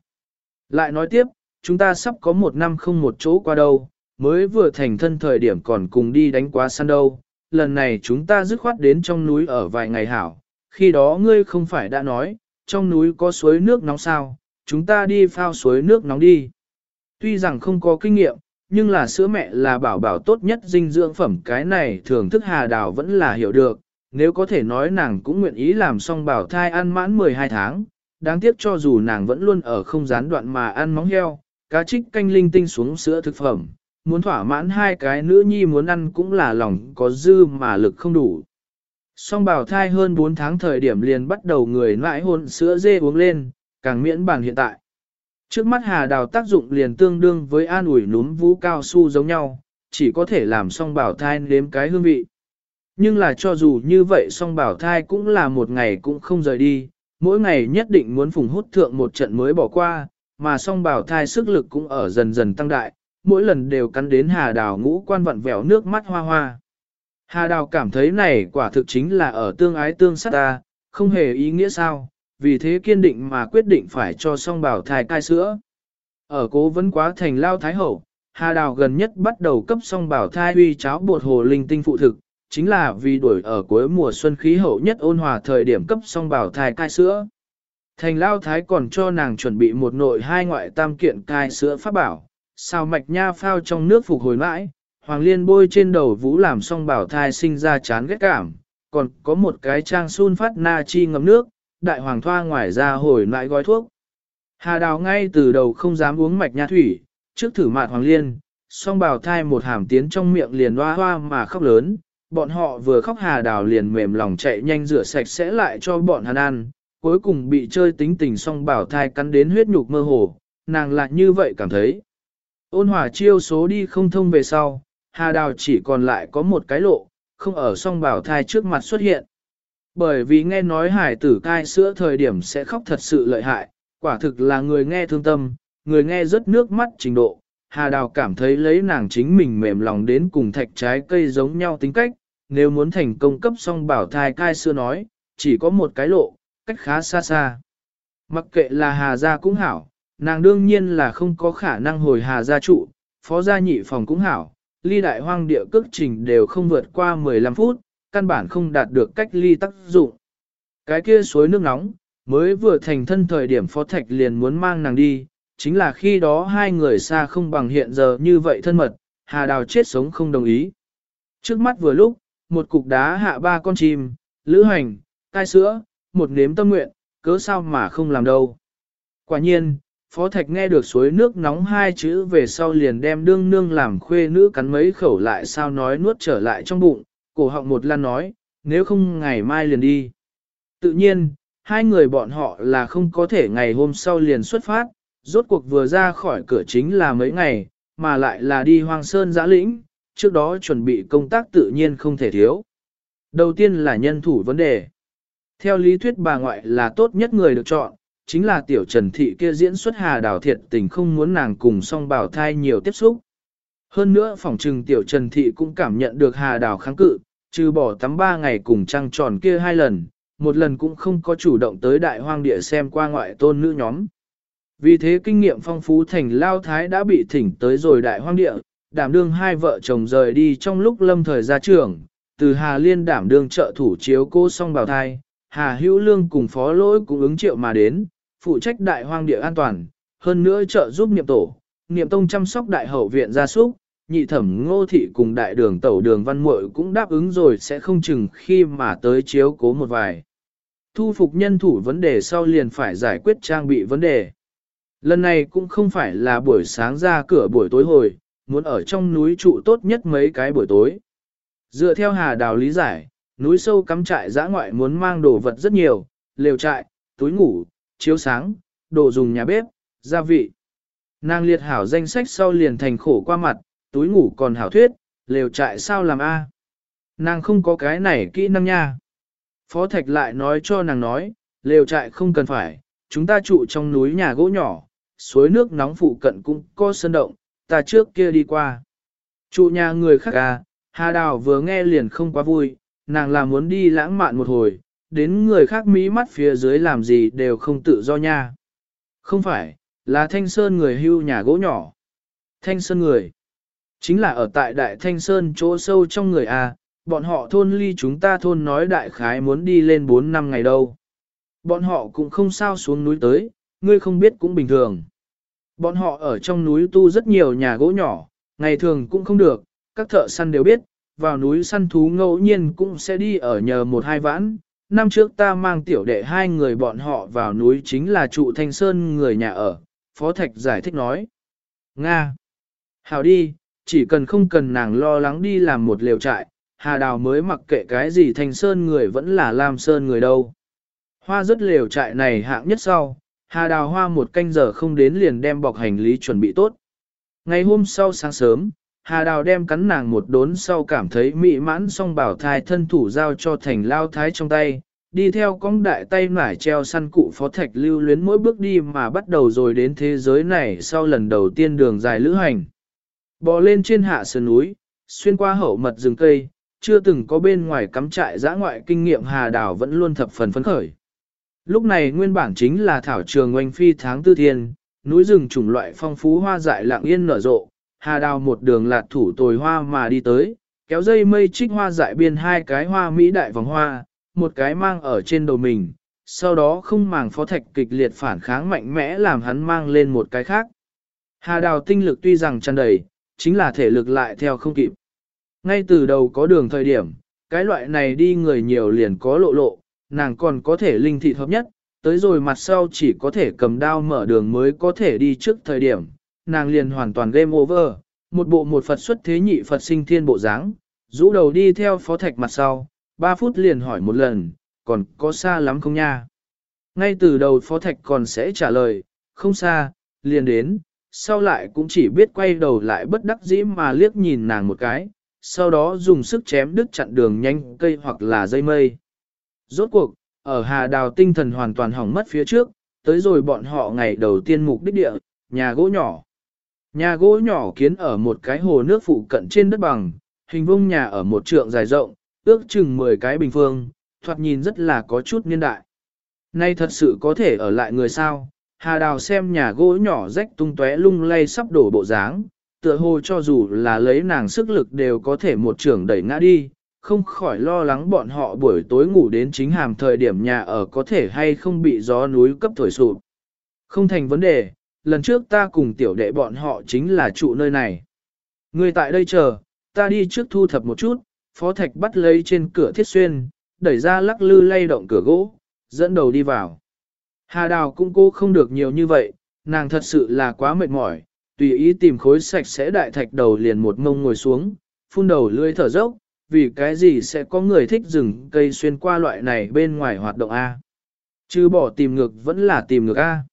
Lại nói tiếp, chúng ta sắp có một năm không một chỗ qua đâu, mới vừa thành thân thời điểm còn cùng đi đánh quá săn đâu. Lần này chúng ta dứt khoát đến trong núi ở vài ngày hảo, khi đó ngươi không phải đã nói, trong núi có suối nước nóng sao, chúng ta đi phao suối nước nóng đi. Tuy rằng không có kinh nghiệm, nhưng là sữa mẹ là bảo bảo tốt nhất dinh dưỡng phẩm cái này thường thức hà đào vẫn là hiểu được, nếu có thể nói nàng cũng nguyện ý làm xong bảo thai ăn mãn 12 tháng, đáng tiếc cho dù nàng vẫn luôn ở không gián đoạn mà ăn móng heo, cá trích canh linh tinh xuống sữa thực phẩm, muốn thỏa mãn hai cái nữ nhi muốn ăn cũng là lòng có dư mà lực không đủ. Song bảo thai hơn 4 tháng thời điểm liền bắt đầu người nãi hôn sữa dê uống lên, càng miễn bản hiện tại. Trước mắt hà đào tác dụng liền tương đương với an ủi núm vũ cao su giống nhau, chỉ có thể làm song bảo thai nếm cái hương vị. Nhưng là cho dù như vậy song bảo thai cũng là một ngày cũng không rời đi, mỗi ngày nhất định muốn phùng hút thượng một trận mới bỏ qua, mà song bảo thai sức lực cũng ở dần dần tăng đại, mỗi lần đều cắn đến hà đào ngũ quan vặn vẹo nước mắt hoa hoa. Hà đào cảm thấy này quả thực chính là ở tương ái tương sát ta, không hề ý nghĩa sao, vì thế kiên định mà quyết định phải cho song bảo thai cai sữa. Ở cố vấn quá thành lao thái hậu, Hà Đào gần nhất bắt đầu cấp song bảo thai uy cháo bột hồ linh tinh phụ thực, chính là vì đuổi ở cuối mùa xuân khí hậu nhất ôn hòa thời điểm cấp song bảo thai cai sữa. Thành lao thái còn cho nàng chuẩn bị một nội hai ngoại tam kiện cai sữa pháp bảo, sao mạch nha phao trong nước phục hồi mãi, hoàng liên bôi trên đầu vũ làm song bảo thai sinh ra chán ghét cảm, còn có một cái trang sun phát na chi ngấm nước, đại hoàng thoa ngoài ra hồi lại gói thuốc. Hà đào ngay từ đầu không dám uống mạch nha thủy, trước thử mạt hoàng liên, song bảo thai một hàm tiến trong miệng liền hoa hoa mà khóc lớn, bọn họ vừa khóc hà đào liền mềm lòng chạy nhanh rửa sạch sẽ lại cho bọn hắn ăn, cuối cùng bị chơi tính tình song bảo thai cắn đến huyết nhục mơ hồ, nàng lại như vậy cảm thấy. Ôn hòa chiêu số đi không thông về sau, hà đào chỉ còn lại có một cái lộ, không ở song bảo thai trước mặt xuất hiện. Bởi vì nghe nói hải tử cai sữa thời điểm sẽ khóc thật sự lợi hại, quả thực là người nghe thương tâm, người nghe rất nước mắt trình độ. Hà Đào cảm thấy lấy nàng chính mình mềm lòng đến cùng thạch trái cây giống nhau tính cách, nếu muốn thành công cấp song bảo thai cai sữa nói, chỉ có một cái lộ, cách khá xa xa. Mặc kệ là Hà Gia cũng hảo, nàng đương nhiên là không có khả năng hồi Hà Gia trụ, phó gia nhị phòng cũng hảo, ly đại hoang địa cước trình đều không vượt qua 15 phút, căn bản không đạt được cách ly tác dụng. Cái kia suối nước nóng, mới vừa thành thân thời điểm phó thạch liền muốn mang nàng đi, chính là khi đó hai người xa không bằng hiện giờ như vậy thân mật, Hà Đào chết sống không đồng ý. Trước mắt vừa lúc, một cục đá hạ ba con chim, lữ hành, tai sữa, một nếm tâm nguyện, cớ sao mà không làm đâu. Quả nhiên, Phó Thạch nghe được suối nước nóng hai chữ về sau liền đem đương nương làm khuê nữ cắn mấy khẩu lại sao nói nuốt trở lại trong bụng, cổ họng một lan nói, nếu không ngày mai liền đi. Tự nhiên, hai người bọn họ là không có thể ngày hôm sau liền xuất phát, rốt cuộc vừa ra khỏi cửa chính là mấy ngày, mà lại là đi hoang sơn giã lĩnh, trước đó chuẩn bị công tác tự nhiên không thể thiếu. Đầu tiên là nhân thủ vấn đề. Theo lý thuyết bà ngoại là tốt nhất người được chọn, chính là tiểu trần thị kia diễn xuất hà đào thiệt tình không muốn nàng cùng song bảo thai nhiều tiếp xúc. Hơn nữa phòng trừng tiểu trần thị cũng cảm nhận được hà đào kháng cự, trừ bỏ tắm ba ngày cùng trăng tròn kia hai lần, một lần cũng không có chủ động tới đại hoang địa xem qua ngoại tôn nữ nhóm. Vì thế kinh nghiệm phong phú thành lao thái đã bị thỉnh tới rồi đại hoang địa, đảm đương hai vợ chồng rời đi trong lúc lâm thời ra trường, từ Hà Liên đảm đương trợ thủ chiếu cô song bào thai, Hà Hữu Lương cùng phó lỗi cũng ứng triệu mà đến, phụ trách đại hoang địa an toàn, hơn nữa trợ giúp niệm tổ, niệm tông chăm sóc đại hậu viện gia súc, nhị thẩm ngô thị cùng đại đường tẩu đường văn muội cũng đáp ứng rồi sẽ không chừng khi mà tới chiếu cố một vài. Thu phục nhân thủ vấn đề sau liền phải giải quyết trang bị vấn đề. Lần này cũng không phải là buổi sáng ra cửa buổi tối hồi, muốn ở trong núi trụ tốt nhất mấy cái buổi tối. Dựa theo hà đào lý giải, núi sâu cắm trại giã ngoại muốn mang đồ vật rất nhiều, lều trại, túi ngủ, chiếu sáng, đồ dùng nhà bếp, gia vị. Nàng liệt hảo danh sách sau liền thành khổ qua mặt, túi ngủ còn hảo thuyết, lều trại sao làm a? Nàng không có cái này kỹ năng nha. Phó Thạch lại nói cho nàng nói, lều trại không cần phải, chúng ta trụ trong núi nhà gỗ nhỏ, suối nước nóng phụ cận cũng có sân động, ta trước kia đi qua. Trụ nhà người khác à, Hà Đào vừa nghe liền không quá vui, nàng là muốn đi lãng mạn một hồi, đến người khác mỹ mắt phía dưới làm gì đều không tự do nha. Không phải, là Thanh Sơn người hưu nhà gỗ nhỏ. Thanh Sơn người. Chính là ở tại Đại Thanh Sơn chỗ sâu trong người A, bọn họ thôn ly chúng ta thôn nói đại khái muốn đi lên 4 năm ngày đâu. Bọn họ cũng không sao xuống núi tới, ngươi không biết cũng bình thường. Bọn họ ở trong núi tu rất nhiều nhà gỗ nhỏ, ngày thường cũng không được, các thợ săn đều biết, vào núi săn thú ngẫu nhiên cũng sẽ đi ở nhờ một hai vãn. Năm trước ta mang tiểu đệ hai người bọn họ vào núi chính là trụ thanh sơn người nhà ở, Phó Thạch giải thích nói. Nga! Hào đi, chỉ cần không cần nàng lo lắng đi làm một liều trại, Hà Đào mới mặc kệ cái gì thanh sơn người vẫn là Lam Sơn người đâu. Hoa rất liều trại này hạng nhất sau, Hà Đào hoa một canh giờ không đến liền đem bọc hành lý chuẩn bị tốt. Ngày hôm sau sáng sớm, Hà Đào đem cắn nàng một đốn sau cảm thấy mị mãn xong bảo thai thân thủ giao cho thành lao thái trong tay, đi theo cong đại tay nải treo săn cụ phó thạch lưu luyến mỗi bước đi mà bắt đầu rồi đến thế giới này sau lần đầu tiên đường dài lữ hành. Bò lên trên hạ sườn núi, xuyên qua hậu mật rừng cây, chưa từng có bên ngoài cắm trại giã ngoại kinh nghiệm Hà Đào vẫn luôn thập phần phấn khởi. Lúc này nguyên bản chính là thảo trường oanh phi tháng tư thiên, núi rừng chủng loại phong phú hoa dại lặng yên nở rộ, hà đào một đường lạt thủ tồi hoa mà đi tới, kéo dây mây trích hoa dại biên hai cái hoa mỹ đại vòng hoa, một cái mang ở trên đầu mình, sau đó không màng phó thạch kịch liệt phản kháng mạnh mẽ làm hắn mang lên một cái khác. Hà đào tinh lực tuy rằng tràn đầy, chính là thể lực lại theo không kịp. Ngay từ đầu có đường thời điểm, cái loại này đi người nhiều liền có lộ lộ, nàng còn có thể linh thị hợp nhất, tới rồi mặt sau chỉ có thể cầm đao mở đường mới có thể đi trước thời điểm, nàng liền hoàn toàn game over, một bộ một Phật xuất thế nhị Phật sinh thiên bộ dáng, rũ đầu đi theo phó thạch mặt sau, 3 phút liền hỏi một lần, còn có xa lắm không nha? Ngay từ đầu phó thạch còn sẽ trả lời, không xa, liền đến, sau lại cũng chỉ biết quay đầu lại bất đắc dĩ mà liếc nhìn nàng một cái, sau đó dùng sức chém đứt chặn đường nhanh cây hoặc là dây mây. Rốt cuộc, ở Hà Đào tinh thần hoàn toàn hỏng mất phía trước, tới rồi bọn họ ngày đầu tiên mục đích địa, nhà gỗ nhỏ. Nhà gỗ nhỏ kiến ở một cái hồ nước phụ cận trên đất bằng, hình vông nhà ở một trượng dài rộng, ước chừng 10 cái bình phương, thoạt nhìn rất là có chút niên đại. Nay thật sự có thể ở lại người sao, Hà Đào xem nhà gỗ nhỏ rách tung tóe lung lay sắp đổ bộ dáng, tựa hồ cho dù là lấy nàng sức lực đều có thể một trưởng đẩy ngã đi, không khỏi lo lắng bọn họ buổi tối ngủ đến chính hàm thời điểm nhà ở có thể hay không bị gió núi cấp thổi sụp. Không thành vấn đề, lần trước ta cùng tiểu đệ bọn họ chính là trụ nơi này. Người tại đây chờ, ta đi trước thu thập một chút, phó thạch bắt lấy trên cửa thiết xuyên, đẩy ra lắc lư lay động cửa gỗ, dẫn đầu đi vào. Hà đào cũng cô không được nhiều như vậy, nàng thật sự là quá mệt mỏi, tùy ý tìm khối sạch sẽ đại thạch đầu liền một mông ngồi xuống, phun đầu lưỡi thở dốc, vì cái gì sẽ có người thích rừng cây xuyên qua loại này bên ngoài hoạt động A. Chứ bỏ tìm ngược vẫn là tìm ngược A.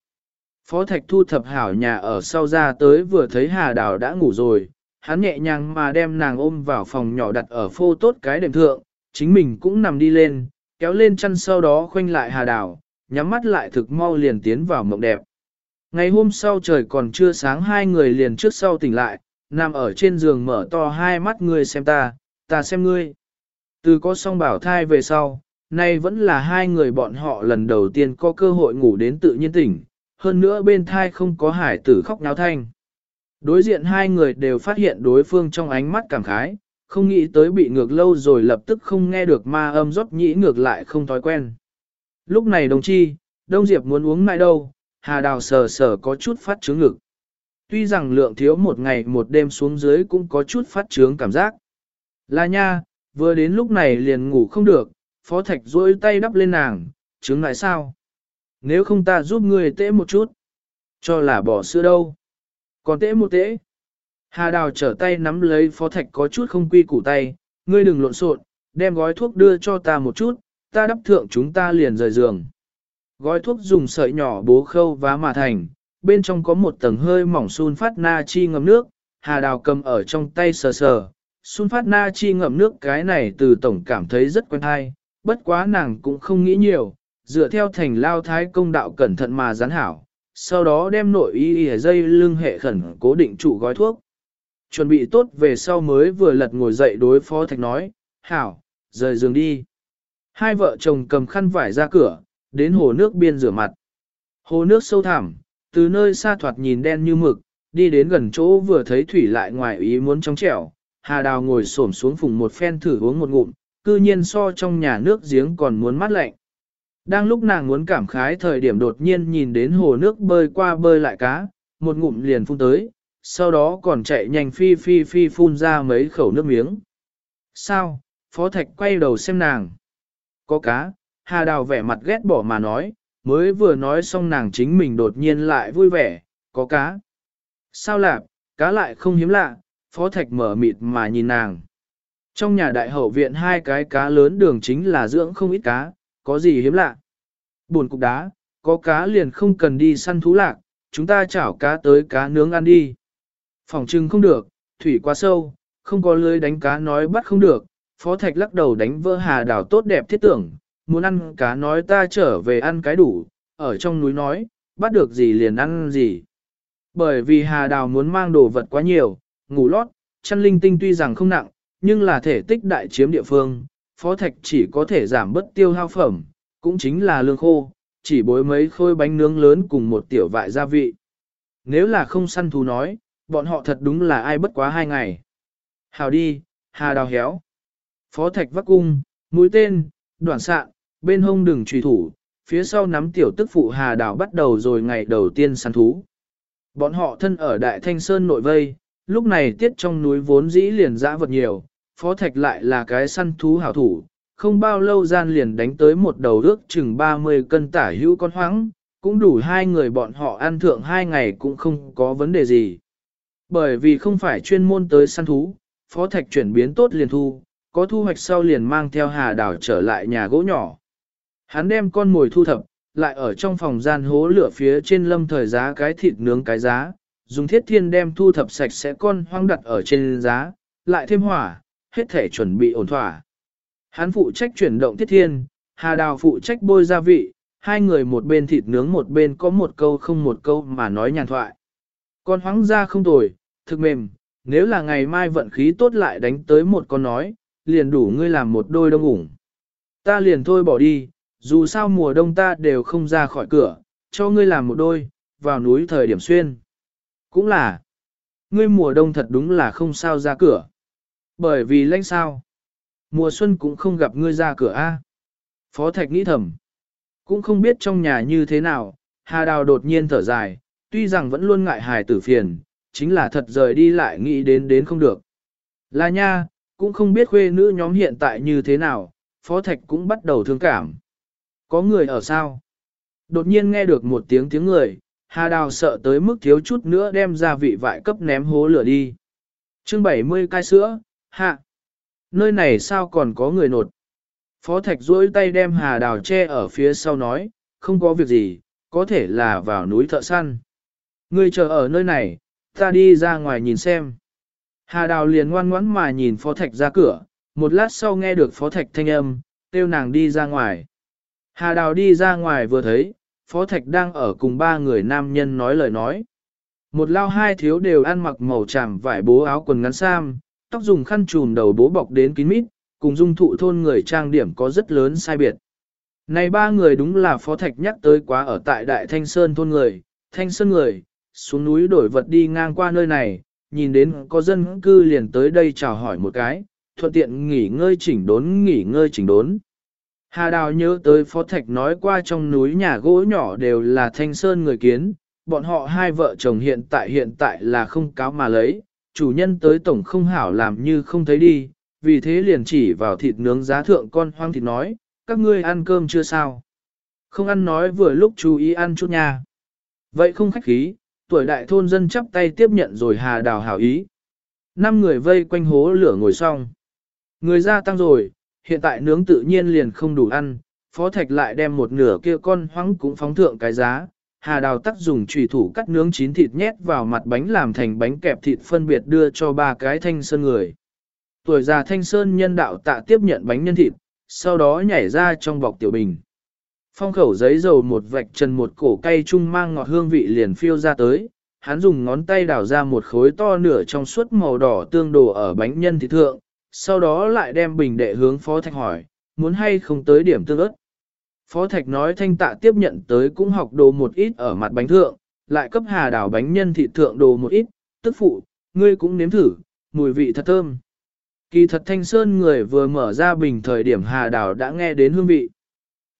Phó Thạch thu thập hảo nhà ở sau ra tới vừa thấy Hà Đào đã ngủ rồi, hắn nhẹ nhàng mà đem nàng ôm vào phòng nhỏ đặt ở phô tốt cái đệm thượng, chính mình cũng nằm đi lên, kéo lên chăn sau đó khoanh lại Hà Đào, nhắm mắt lại thực mau liền tiến vào mộng đẹp. Ngày hôm sau trời còn chưa sáng hai người liền trước sau tỉnh lại, nằm ở trên giường mở to hai mắt người xem ta, ta xem ngươi. Từ có song bảo thai về sau, nay vẫn là hai người bọn họ lần đầu tiên có cơ hội ngủ đến tự nhiên tỉnh, hơn nữa bên thai không có hải tử khóc náo thanh. Đối diện hai người đều phát hiện đối phương trong ánh mắt cảm khái, không nghĩ tới bị ngược lâu rồi lập tức không nghe được ma âm rót nhĩ ngược lại không thói quen. Lúc này đồng chi, Đông Diệp muốn uống mai đâu, Hà Đào sờ sờ có chút phát trướng ngực. Tuy rằng lượng thiếu một ngày một đêm xuống dưới cũng có chút phát trướng cảm giác. Là nha, vừa đến lúc này liền ngủ không được, Phó Thạch duỗi tay đắp lên nàng, trướng lại sao? Nếu không ta giúp ngươi tễ một chút, cho là bỏ sữa đâu. Còn tễ một tễ. Hà Đào trở tay nắm lấy Phó Thạch có chút không quy củ tay, ngươi đừng lộn xộn, đem gói thuốc đưa cho ta một chút, ta đắp thượng chúng ta liền rời giường. Gói thuốc dùng sợi nhỏ bố khâu vá mà thành, bên trong có một tầng hơi mỏng sun phát na chi ngầm nước, Hà Đào cầm ở trong tay sờ sờ, sun phát na chi ngậm nước cái này từ tổng cảm thấy rất quen hay, bất quá nàng cũng không nghĩ nhiều, dựa theo thành lao thái công đạo cẩn thận mà gián hảo, sau đó đem nội y y dây lưng hệ khẩn cố định trụ gói thuốc. Chuẩn bị tốt về sau mới vừa lật ngồi dậy đối phó thạch nói, hảo, rời giường đi. Hai vợ chồng cầm khăn vải ra cửa, đến hồ nước biên rửa mặt. Hồ nước sâu thẳm, từ nơi xa thoạt nhìn đen như mực, đi đến gần chỗ vừa thấy thủy lại ngoài ý muốn trong trẻo, Hà Đào ngồi xổm xuống phùng một phen thử uống một ngụm, cư nhiên so trong nhà nước giếng còn muốn mát lạnh. Đang lúc nàng muốn cảm khái thời điểm đột nhiên nhìn đến hồ nước bơi qua bơi lại cá, một ngụm liền phun tới, sau đó còn chạy nhanh phi phi phi phun ra mấy khẩu nước miếng. Sao? Phó Thạch quay đầu xem nàng. Có cá, Hà Đào vẻ mặt ghét bỏ mà nói, mới vừa nói xong nàng chính mình đột nhiên lại vui vẻ, có cá. Sao lạ, cá lại không hiếm lạ, Phó Thạch mở mịt mà nhìn nàng. Trong nhà đại hậu viện hai cái cá lớn đường chính là dưỡng không ít cá, có gì hiếm lạ. Buồn cục đá, có cá liền không cần đi săn thú lạc, chúng ta chảo cá tới cá nướng ăn đi. Phòng trưng không được, thủy quá sâu, không có lưới đánh cá nói bắt không được. Phó Thạch lắc đầu đánh vỡ hà đảo tốt đẹp thiết tưởng, muốn ăn cá nói ta trở về ăn cái đủ, ở trong núi nói, bắt được gì liền ăn gì. Bởi vì hà đào muốn mang đồ vật quá nhiều, ngủ lót, chăn linh tinh tuy rằng không nặng, nhưng là thể tích đại chiếm địa phương, phó thạch chỉ có thể giảm bất tiêu hao phẩm, cũng chính là lương khô, chỉ bối mấy khôi bánh nướng lớn cùng một tiểu vại gia vị. nếu là không săn thú nói, bọn họ thật đúng là ai bất quá hai ngày. Hào đi, hà đào héo. Phó thạch vắc cung, mũi tên, đoạn sạn, bên hông đừng trùy thủ, phía sau nắm tiểu tức phụ hà đào bắt đầu rồi ngày đầu tiên săn thú. Bọn họ thân ở Đại Thanh Sơn nội vây, lúc này tiết trong núi vốn dĩ liền dã vật nhiều, phó thạch lại là cái săn thú hảo thủ, không bao lâu gian liền đánh tới một đầu ước chừng 30 cân tả hữu con hoáng, cũng đủ hai người bọn họ ăn thượng hai ngày cũng không có vấn đề gì. Bởi vì không phải chuyên môn tới săn thú, phó thạch chuyển biến tốt liền thu, có thu hoạch sau liền mang theo hà đảo trở lại nhà gỗ nhỏ. Hắn đem con mồi thu thập, lại ở trong phòng gian hố lửa phía trên lâm thời giá cái thịt nướng cái giá, dùng thiết thiên đem thu thập sạch sẽ con hoang đặt ở trên giá, lại thêm hỏa, hết thể chuẩn bị ổn thỏa. Hắn phụ trách chuyển động thiết thiên, Hà Đào phụ trách bôi gia vị, hai người một bên thịt nướng một bên có một câu không một câu mà nói nhàn thoại. Con hoáng ra không tồi, thực mềm, nếu là ngày mai vận khí tốt lại đánh tới một con nói, liền đủ ngươi làm một đôi đông ủng. Ta liền thôi bỏ đi, dù sao mùa đông ta đều không ra khỏi cửa, cho ngươi làm một đôi, vào núi thời điểm xuyên. Cũng là, ngươi mùa đông thật đúng là không sao ra cửa. Bởi vì lãnh sao, mùa xuân cũng không gặp ngươi ra cửa a. Phó Thạch nghĩ thầm, cũng không biết trong nhà như thế nào, Hà Đào đột nhiên thở dài, tuy rằng vẫn luôn ngại hài tử phiền, chính là thật rời đi lại nghĩ đến đến không được. Là nha, cũng không biết khuê nữ nhóm hiện tại như thế nào, Phó Thạch cũng bắt đầu thương cảm. Có người ở sao? Đột nhiên nghe được một tiếng tiếng người, Hà Đào sợ tới mức thiếu chút nữa đem ra vị vại cấp ném hố lửa đi. chương 70 cai sữa, hạ. Nơi này sao còn có người nột? Phó Thạch duỗi tay đem Hà Đào che ở phía sau nói, không có việc gì, có thể là vào núi thợ săn. Ngươi chờ ở nơi này, ta đi ra ngoài nhìn xem. Hà Đào liền ngoan ngoãn mà nhìn Phó Thạch ra cửa, một lát sau nghe được Phó Thạch thanh âm, kêu nàng đi ra ngoài. Hà Đào đi ra ngoài vừa thấy, Phó Thạch đang ở cùng ba người nam nhân nói lời nói. Một lao hai thiếu đều ăn mặc màu tràm vải bố áo quần ngắn sam, tóc dùng khăn trùm đầu bố bọc đến kín mít, cùng dung thụ thôn người trang điểm có rất lớn sai biệt. Này ba người đúng là Phó Thạch nhắc tới quá ở tại Đại Thanh Sơn thôn người, Thanh Sơn người, xuống núi đổi vật đi ngang qua nơi này, nhìn đến có dân cư liền tới đây chào hỏi một cái, thuận tiện nghỉ ngơi chỉnh đốn nghỉ ngơi chỉnh đốn. Hà Đào nhớ tới Phó Thạch nói qua trong núi nhà gỗ nhỏ đều là thanh sơn người kiến, bọn họ hai vợ chồng hiện tại hiện tại là không cáo mà lấy, chủ nhân tới tổng không hảo làm như không thấy đi, vì thế liền chỉ vào thịt nướng giá thượng con hoang thịt nói, các ngươi ăn cơm chưa sao? Không ăn nói vừa lúc chú ý ăn chút nha. Vậy không khách khí, tuổi đại thôn dân chắp tay tiếp nhận rồi Hà Đào hảo ý. Năm người vây quanh hố lửa ngồi xong. Người ra tăng rồi, hiện tại nướng tự nhiên liền không đủ ăn, Phó Thạch lại đem một nửa kia con hoang cũng phóng thượng cái giá. Hà Đào tắc dùng chùy thủ cắt nướng chín thịt nhét vào mặt bánh làm thành bánh kẹp thịt phân biệt đưa cho ba cái thanh sơn người. Tuổi già thanh sơn nhân đạo tạ tiếp nhận bánh nhân thịt, sau đó nhảy ra trong bọc tiểu bình. Phong khẩu giấy dầu một vạch trần một cổ cây chung mang ngọt hương vị liền phiêu ra tới, hắn dùng ngón tay đảo ra một khối to nửa trong suốt màu đỏ tương đồ ở bánh nhân thịt thượng, sau đó lại đem bình đệ hướng Phó Thạch hỏi, muốn hay không tới điểm tương ớt. Phó Thạch nói thanh tạ tiếp nhận tới cũng học đồ một ít ở mặt bánh thượng, lại cấp hà đảo bánh nhân thị thượng đồ một ít, tức phụ, ngươi cũng nếm thử, mùi vị thật thơm. Kỳ thật thanh sơn người vừa mở ra bình thời điểm hà đảo đã nghe đến hương vị.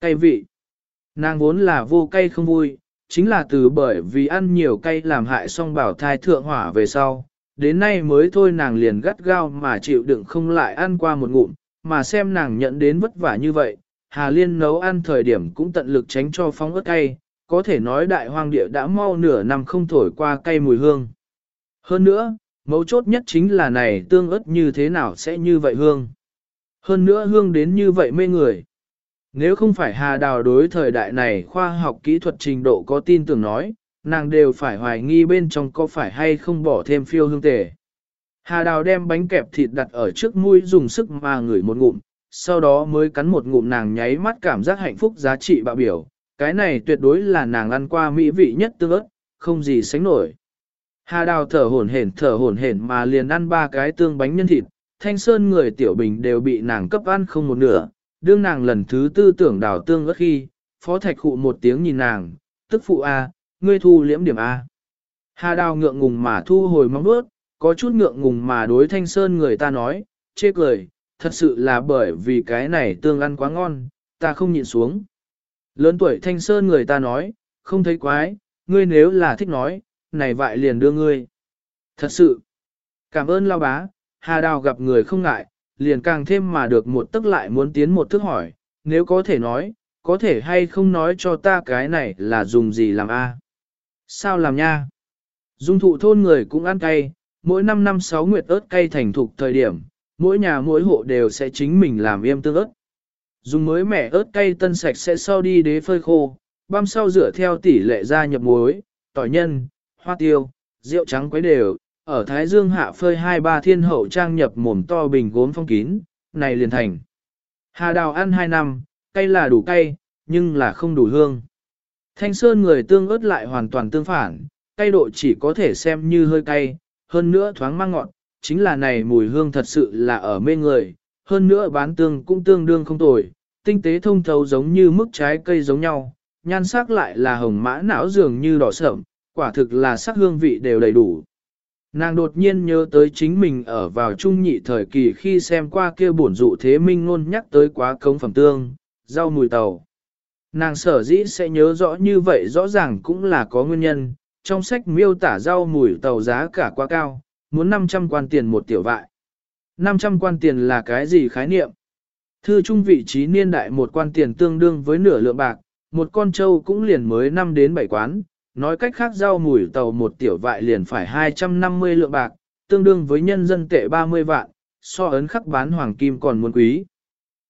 Cay vị. Nàng vốn là vô cay không vui, chính là từ bởi vì ăn nhiều cay làm hại song bảo thai thượng hỏa về sau, đến nay mới thôi nàng liền gắt gao mà chịu đựng không lại ăn qua một ngụm, mà xem nàng nhận đến vất vả như vậy, Hà Liên nấu ăn thời điểm cũng tận lực tránh cho phóng ớt cay, có thể nói đại hoang địa đã mau nửa năm không thổi qua cay mùi hương. Hơn nữa, mấu chốt nhất chính là này tương ớt như thế nào sẽ như vậy hương. Hơn nữa hương đến như vậy mê người. Nếu không phải Hà Đào đối thời đại này khoa học kỹ thuật trình độ có tin tưởng nói, nàng đều phải hoài nghi bên trong có phải hay không bỏ thêm phiêu hương tề. Hà Đào đem bánh kẹp thịt đặt ở trước mũi dùng sức mà ngửi một ngụm, sau đó mới cắn một ngụm nàng nháy mắt cảm giác hạnh phúc giá trị bạo biểu. Cái này tuyệt đối là nàng ăn qua mỹ vị nhất tương ớt, không gì sánh nổi. Hà Đào thở hổn hển thở hổn hển mà liền ăn ba cái tương bánh nhân thịt, thanh sơn người tiểu bình đều bị nàng cấp ăn không một nửa, đương nàng lần thứ tư tưởng đào tương ớt khi, phó thạch khụ một tiếng nhìn nàng, tức phụ A, ngươi thu liễm điểm A. Hà đào ngượng ngùng mà thu hồi mong bước, có chút ngượng ngùng mà đối thanh sơn người ta nói, chê cười, thật sự là bởi vì cái này tương ăn quá ngon, ta không nhịn xuống. Lớn tuổi thanh sơn người ta nói, không thấy quái, ngươi nếu là thích nói, này vại liền đưa ngươi. Thật sự, cảm ơn lao bá, hà đào gặp người không ngại, liền càng thêm mà được một tức lại muốn tiến một thức hỏi, nếu có thể nói, có thể hay không nói cho ta cái này là dùng gì làm a? Sao làm nha? Dung thụ thôn người cũng ăn cay, mỗi năm năm sáu nguyệt ớt cay thành thục thời điểm, mỗi nhà mỗi hộ đều sẽ chính mình làm yêm tương ớt. Dùng mới mẻ ớt cay tân sạch sẽ sau đi đế phơi khô, băm sau rửa theo tỷ lệ gia nhập muối, tỏi nhân, hoa tiêu, rượu trắng quấy đều, ở Thái Dương hạ phơi hai ba thiên hậu trang nhập mồm to bình gốm phong kín, này liền thành. Hà đào ăn hai năm, cay là đủ cay, nhưng là không đủ hương. Thanh sơn người tương ớt lại hoàn toàn tương phản, cay độ chỉ có thể xem như hơi cay, hơn nữa thoáng mang ngọt, chính là này mùi hương thật sự là ở mê người, hơn nữa bán tương cũng tương đương không tồi, tinh tế thông thấu giống như mức trái cây giống nhau, nhan sắc lại là hồng mã não dường như đỏ sợm, quả thực là sắc hương vị đều đầy đủ. Nàng đột nhiên nhớ tới chính mình ở vào trung nhị thời kỳ khi xem qua kia bổn dụ thế minh ngôn nhắc tới quá cống phẩm tương, rau mùi tàu. Nàng sở dĩ sẽ nhớ rõ như vậy rõ ràng cũng là có nguyên nhân, trong sách miêu tả rau mùi tàu giá cả quá cao, muốn 500 quan tiền một tiểu vại. 500 quan tiền là cái gì khái niệm? Thư trung vị trí niên đại một quan tiền tương đương với nửa lượng bạc, một con trâu cũng liền mới 5 đến 7 quán, nói cách khác rau mùi tàu một tiểu vại liền phải 250 lượng bạc, tương đương với nhân dân tệ 30 vạn, so ấn khắc bán hoàng kim còn muốn quý.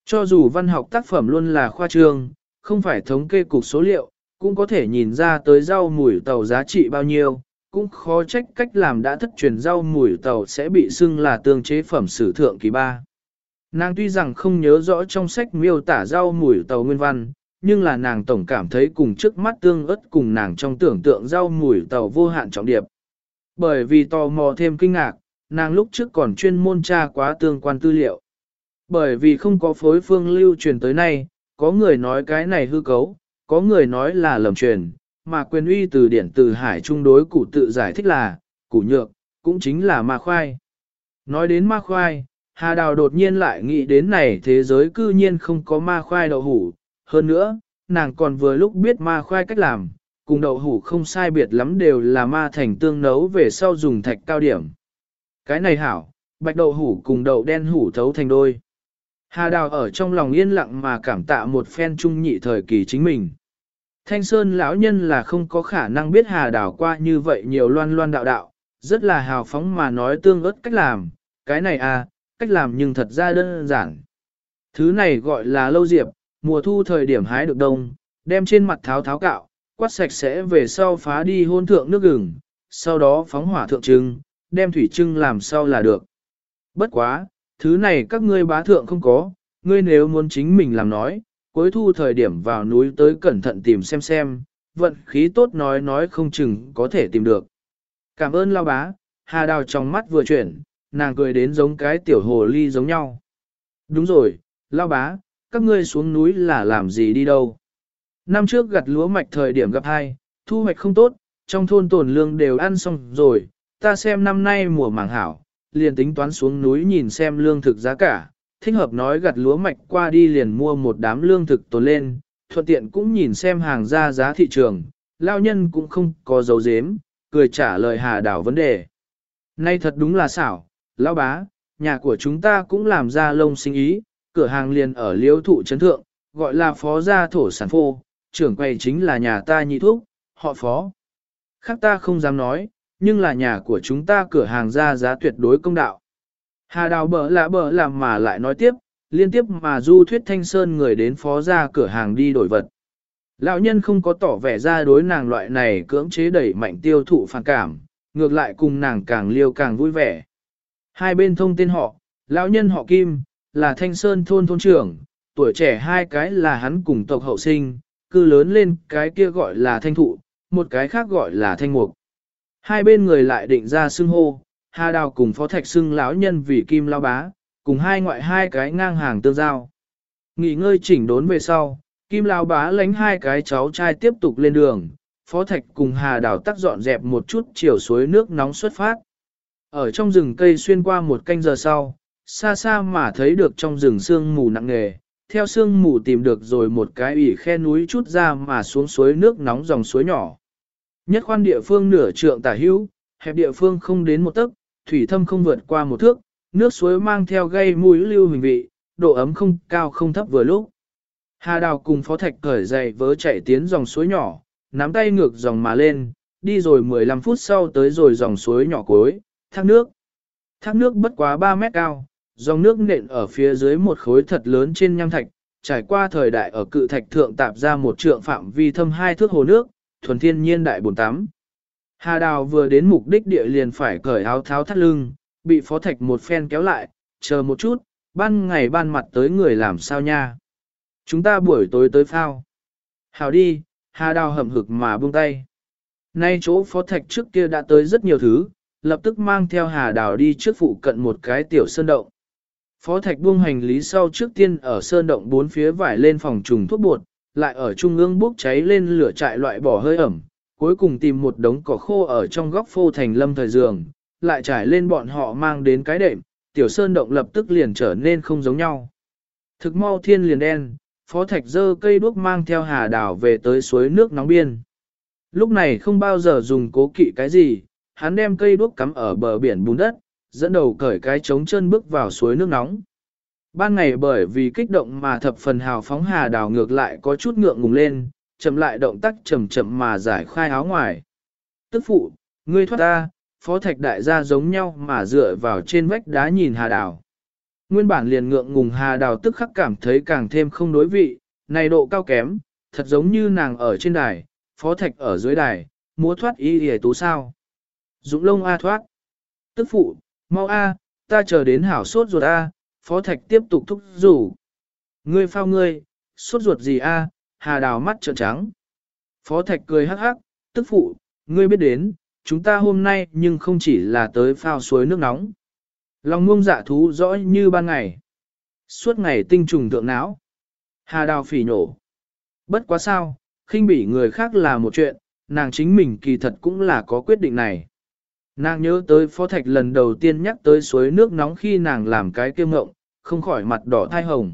Cho dù văn học tác phẩm luôn là khoa trương, không phải thống kê cục số liệu, cũng có thể nhìn ra tới rau mùi tàu giá trị bao nhiêu, cũng khó trách cách làm đã thất truyền rau mùi tàu sẽ bị xưng là tương chế phẩm sử thượng kỳ ba. Nàng tuy rằng không nhớ rõ trong sách miêu tả rau mùi tàu nguyên văn, nhưng là nàng tổng cảm thấy cùng trước mắt tương ớt cùng nàng trong tưởng tượng rau mùi tàu vô hạn trọng điệp. Bởi vì tò mò thêm kinh ngạc, nàng lúc trước còn chuyên môn tra quá tương quan tư liệu. Bởi vì không có phối phương lưu truyền tới nay, có người nói cái này hư cấu, có người nói là lầm truyền, mà quyền uy từ điển từ hải trung đối củ tự giải thích là, củ nhược, cũng chính là ma khoai. Nói đến ma khoai, Hà Đào đột nhiên lại nghĩ đến này thế giới cư nhiên không có ma khoai đậu hủ, hơn nữa, nàng còn vừa lúc biết ma khoai cách làm, cùng đậu hủ không sai biệt lắm đều là ma thành tương nấu về sau dùng thạch cao điểm. Cái này hảo, bạch đậu hủ cùng đậu đen hủ thấu thành đôi. Hà Đào ở trong lòng yên lặng mà cảm tạ một phen trung nhị thời kỳ chính mình. Thanh Sơn lão nhân là không có khả năng biết Hà đảo qua như vậy nhiều loan loan đạo đạo, rất là hào phóng mà nói tương ớt cách làm, cái này à, cách làm nhưng thật ra đơn giản. Thứ này gọi là lâu diệp, mùa thu thời điểm hái được đông, đem trên mặt tháo tháo cạo, quát sạch sẽ về sau phá đi hôn thượng nước gừng, sau đó phóng hỏa thượng trưng, đem thủy trưng làm sau là được. Bất quá, thứ này các ngươi bá thượng không có, ngươi nếu muốn chính mình làm nói, cuối thu thời điểm vào núi tới cẩn thận tìm xem xem, vận khí tốt nói nói không chừng có thể tìm được. Cảm ơn lao bá, hà đào trong mắt vừa chuyển, nàng cười đến giống cái tiểu hồ ly giống nhau. Đúng rồi, lao bá, các ngươi xuống núi là làm gì đi đâu? Năm trước gặt lúa mạch thời điểm gặp hai, thu hoạch không tốt, trong thôn tổn lương đều ăn xong rồi, ta xem năm nay mùa màng hảo, liền tính toán xuống núi nhìn xem lương thực giá cả, thích hợp nói gặt lúa mạch qua đi liền mua một đám lương thực tồn lên, thuận tiện cũng nhìn xem hàng ra giá thị trường, lao nhân cũng không có dấu dếm, cười trả lời hà đảo vấn đề. Nay thật đúng là xảo, lão bá, nhà của chúng ta cũng làm ra lông sinh ý, cửa hàng liền ở liễu thụ trấn thượng, gọi là phó gia thổ sản phô, trưởng quầy chính là nhà ta nhị thuốc, họ phó. Khác ta không dám nói, nhưng là nhà của chúng ta cửa hàng ra giá tuyệt đối công đạo. Hà đào bở lạ bở làm mà lại nói tiếp, liên tiếp mà du thuyết thanh sơn người đến phó ra cửa hàng đi đổi vật. Lão nhân không có tỏ vẻ ra đối nàng loại này cưỡng chế đẩy mạnh tiêu thụ phản cảm, ngược lại cùng nàng càng liêu càng vui vẻ. Hai bên thông tên họ, lão nhân họ Kim, là thanh sơn thôn thôn trưởng, tuổi trẻ hai cái là hắn cùng tộc hậu sinh, cư lớn lên cái kia gọi là thanh thụ, một cái khác gọi là thanh mục. Hai bên người lại định ra xưng hô, Hà Đào cùng Phó Thạch xưng lão nhân vì Kim Lao Bá, cùng hai ngoại hai cái ngang hàng tương giao. Nghỉ ngơi chỉnh đốn về sau, Kim Lao Bá lánh hai cái cháu trai tiếp tục lên đường, Phó Thạch cùng Hà Đào tắt dọn dẹp một chút chiều suối nước nóng xuất phát. Ở trong rừng cây xuyên qua một canh giờ sau, xa xa mà thấy được trong rừng sương mù nặng nề, theo sương mù tìm được rồi một cái ủy khe núi chút ra mà xuống suối nước nóng dòng suối nhỏ. Nhất khoan địa phương nửa trượng tả hữu, hẹp địa phương không đến một tấc, thủy thâm không vượt qua một thước, nước suối mang theo gây mũi lưu hình vị, độ ấm không cao không thấp vừa lúc. Hà đào cùng phó thạch cởi giày vớ chạy tiến dòng suối nhỏ, nắm tay ngược dòng mà lên, đi rồi 15 phút sau tới rồi dòng suối nhỏ cuối, thác nước. Thác nước bất quá 3 mét cao, dòng nước nện ở phía dưới một khối thật lớn trên nham thạch, trải qua thời đại ở cự thạch thượng tạp ra một trượng phạm vi thâm hai thước hồ nước, thuần thiên nhiên đại bồn tắm. Hà đào vừa đến mục đích địa liền phải cởi áo tháo thắt lưng, bị phó thạch một phen kéo lại, chờ một chút, ban ngày ban mặt tới người làm sao nha. Chúng ta buổi tối tới phao. Hào đi, hà đào hậm hực mà buông tay. Nay chỗ phó thạch trước kia đã tới rất nhiều thứ, lập tức mang theo hà đào đi trước phụ cận một cái tiểu sơn động. Phó thạch buông hành lý sau trước tiên ở sơn động bốn phía vải lên phòng trùng thuốc bột, lại ở trung ương bốc cháy lên lửa trại loại bỏ hơi ẩm, cuối cùng tìm một đống cỏ khô ở trong góc phô thành lâm thời giường, lại trải lên bọn họ mang đến cái đệm, tiểu sơn động lập tức liền trở nên không giống nhau. Thực mau thiên liền đen, phó thạch dơ cây đuốc mang theo hà đảo về tới suối nước nóng biên. Lúc này không bao giờ dùng cố kỵ cái gì, hắn đem cây đuốc cắm ở bờ biển bùn đất, dẫn đầu cởi cái trống chân bước vào suối nước nóng. Ban ngày bởi vì kích động mà thập phần hào phóng hà đào ngược lại có chút ngượng ngùng lên, chậm lại động tác chậm chậm mà giải khai áo ngoài. Tức phụ, ngươi thoát ta, phó thạch đại gia giống nhau mà dựa vào trên vách đá nhìn hà đào. Nguyên bản liền ngượng ngùng hà đào tức khắc cảm thấy càng thêm không đối vị, này độ cao kém, thật giống như nàng ở trên đài, phó thạch ở dưới đài, múa thoát y hề tú sao. Dũng lông A thoát. Tức phụ, mau A, ta chờ đến hảo sốt ruột A, phó thạch tiếp tục thúc rủ. Ngươi phao ngươi, sốt ruột gì A, hà đào mắt trợn trắng. Phó thạch cười hắc hắc, tức phụ, ngươi biết đến, chúng ta hôm nay nhưng không chỉ là tới phao suối nước nóng. Lòng ngông dạ thú rõ như ban ngày. Suốt ngày tinh trùng thượng não. Hà đào phỉ nổ. Bất quá sao, khinh bỉ người khác là một chuyện, nàng chính mình kỳ thật cũng là có quyết định này. Nàng nhớ tới phó thạch lần đầu tiên nhắc tới suối nước nóng khi nàng làm cái kiêm ngộng, không khỏi mặt đỏ thai hồng.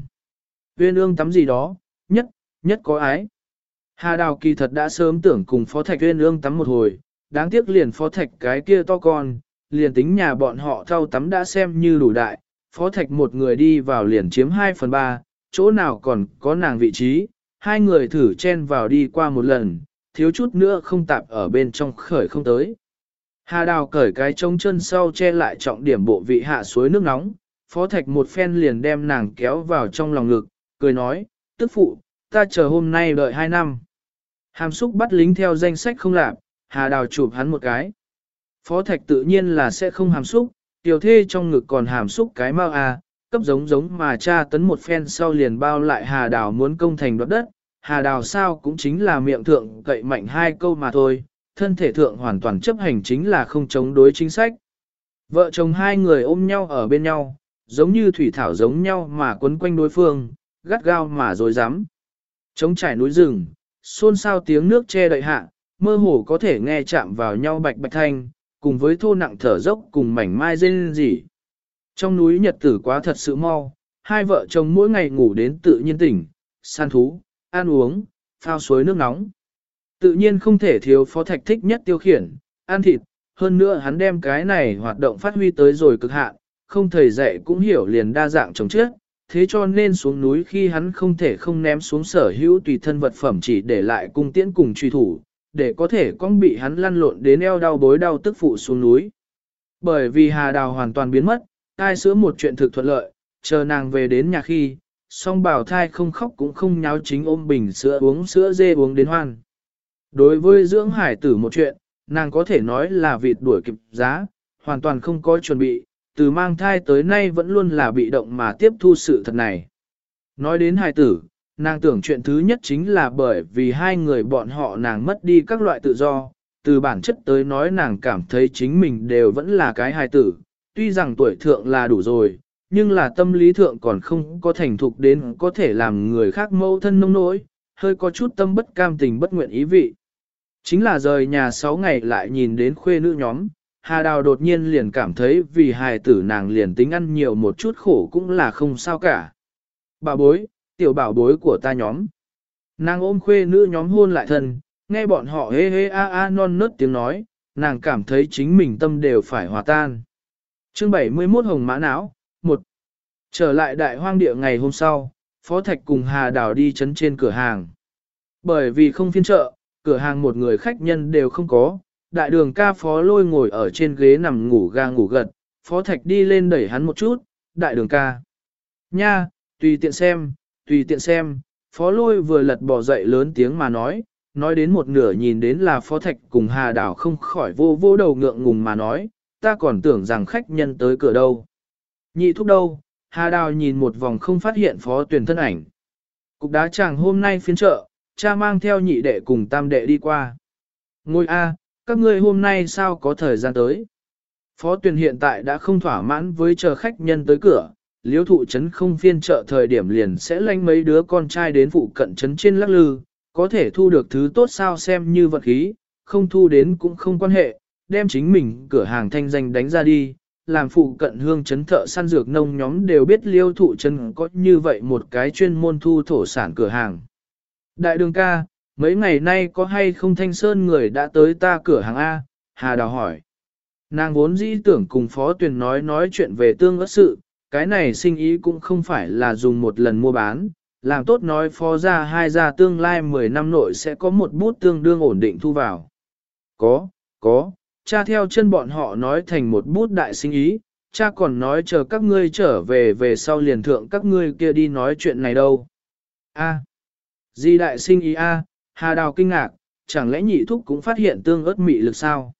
viên ương tắm gì đó, nhất, nhất có ái. Hà đào kỳ thật đã sớm tưởng cùng phó thạch uyên ương tắm một hồi, đáng tiếc liền phó thạch cái kia to con, liền tính nhà bọn họ thâu tắm đã xem như đủ đại, phó thạch một người đi vào liền chiếm 2 phần 3, chỗ nào còn có nàng vị trí, hai người thử chen vào đi qua một lần, thiếu chút nữa không tạp ở bên trong khởi không tới. Hà đào cởi cái trông chân sau che lại trọng điểm bộ vị hạ suối nước nóng, phó thạch một phen liền đem nàng kéo vào trong lòng ngực, cười nói, tức phụ, ta chờ hôm nay đợi hai năm. Hàm xúc bắt lính theo danh sách không lạp, hà đào chụp hắn một cái. Phó thạch tự nhiên là sẽ không hàm xúc, tiểu thê trong ngực còn hàm xúc cái mau à, cấp giống giống mà cha tấn một phen sau liền bao lại hà đào muốn công thành đoạt đất. Hà đào sao cũng chính là miệng thượng cậy mạnh hai câu mà thôi, thân thể thượng hoàn toàn chấp hành chính là không chống đối chính sách. Vợ chồng hai người ôm nhau ở bên nhau, giống như thủy thảo giống nhau mà quấn quanh đối phương, gắt gao mà dối rắm trống trải núi rừng, xôn xao tiếng nước che đậy hạ, mơ hồ có thể nghe chạm vào nhau bạch bạch thanh, cùng với thô nặng thở dốc cùng mảnh mai rên rỉ. Trong núi nhật tử quá thật sự mau, hai vợ chồng mỗi ngày ngủ đến tự nhiên tỉnh, săn thú, ăn uống, phao suối nước nóng. Tự nhiên không thể thiếu phó thạch thích nhất tiêu khiển, ăn thịt, hơn nữa hắn đem cái này hoạt động phát huy tới rồi cực hạn, không thầy dạy cũng hiểu liền đa dạng chống trước thế cho nên xuống núi khi hắn không thể không ném xuống sở hữu tùy thân vật phẩm chỉ để lại cung tiễn cùng truy thủ, để có thể con bị hắn lăn lộn đến eo đau bối đau tức phụ xuống núi. Bởi vì hà đào hoàn toàn biến mất, thai sữa một chuyện thực thuận lợi, chờ nàng về đến nhà khi, song bảo thai không khóc cũng không nháo chính ôm bình sữa uống sữa dê uống đến hoan. Đối với dưỡng hải tử một chuyện, nàng có thể nói là vịt đuổi kịp giá, hoàn toàn không có chuẩn bị, từ mang thai tới nay vẫn luôn là bị động mà tiếp thu sự thật này. Nói đến hài tử, nàng tưởng chuyện thứ nhất chính là bởi vì hai người bọn họ nàng mất đi các loại tự do, từ bản chất tới nói nàng cảm thấy chính mình đều vẫn là cái hài tử, tuy rằng tuổi thượng là đủ rồi, nhưng là tâm lý thượng còn không có thành thục đến có thể làm người khác mâu thân nông nỗi, hơi có chút tâm bất cam tình bất nguyện ý vị. Chính là rời nhà 6 ngày lại nhìn đến khuê nữ nhóm, Hà Đào đột nhiên liền cảm thấy vì hài tử nàng liền tính ăn nhiều một chút khổ cũng là không sao cả. Bảo bối, tiểu bảo bối của ta nhóm. Nàng ôm khuê nữ nhóm hôn lại thân, nghe bọn họ hê hê a a non nớt tiếng nói, nàng cảm thấy chính mình tâm đều phải hòa tan. Chương 71 Hồng Mã Não, 1. Trở lại đại hoang địa ngày hôm sau, Phó Thạch cùng Hà Đào đi chấn trên cửa hàng. Bởi vì không phiên chợ, cửa hàng một người khách nhân đều không có, đại đường ca phó lôi ngồi ở trên ghế nằm ngủ ga ngủ gật, Phó Thạch đi lên đẩy hắn một chút, đại đường ca. Nha, tùy tiện xem, tùy tiện xem, phó lôi vừa lật bỏ dậy lớn tiếng mà nói, nói đến một nửa nhìn đến là phó thạch cùng hà đảo không khỏi vô vô đầu ngượng ngùng mà nói, ta còn tưởng rằng khách nhân tới cửa đâu. Nhị thúc đâu, hà đào nhìn một vòng không phát hiện phó tuyển thân ảnh. Cục đá chàng hôm nay phiên chợ, cha mang theo nhị đệ cùng tam đệ đi qua. Ngôi A, các ngươi hôm nay sao có thời gian tới? Phó tuyển hiện tại đã không thỏa mãn với chờ khách nhân tới cửa, liếu thụ trấn không phiên trợ thời điểm liền sẽ lanh mấy đứa con trai đến phụ cận trấn trên lắc lư, có thể thu được thứ tốt sao xem như vật khí, không thu đến cũng không quan hệ, đem chính mình cửa hàng thanh danh đánh ra đi, làm phụ cận hương trấn thợ săn dược nông nhóm đều biết liêu thụ trấn có như vậy một cái chuyên môn thu thổ sản cửa hàng. Đại đường ca, mấy ngày nay có hay không thanh sơn người đã tới ta cửa hàng A? Hà Đào hỏi. Nàng vốn dĩ tưởng cùng Phó tuyển nói nói chuyện về tương ớt sự, cái này sinh ý cũng không phải là dùng một lần mua bán, làm tốt nói phó ra hai gia tương lai 10 năm nội sẽ có một bút tương đương ổn định thu vào. Có, có, cha theo chân bọn họ nói thành một bút đại sinh ý, cha còn nói chờ các ngươi trở về về sau liền thượng các ngươi kia đi nói chuyện này đâu. A. Di đại sinh ý A, Hà Đào kinh ngạc, chẳng lẽ nhị thúc cũng phát hiện tương ớt mị lực sao?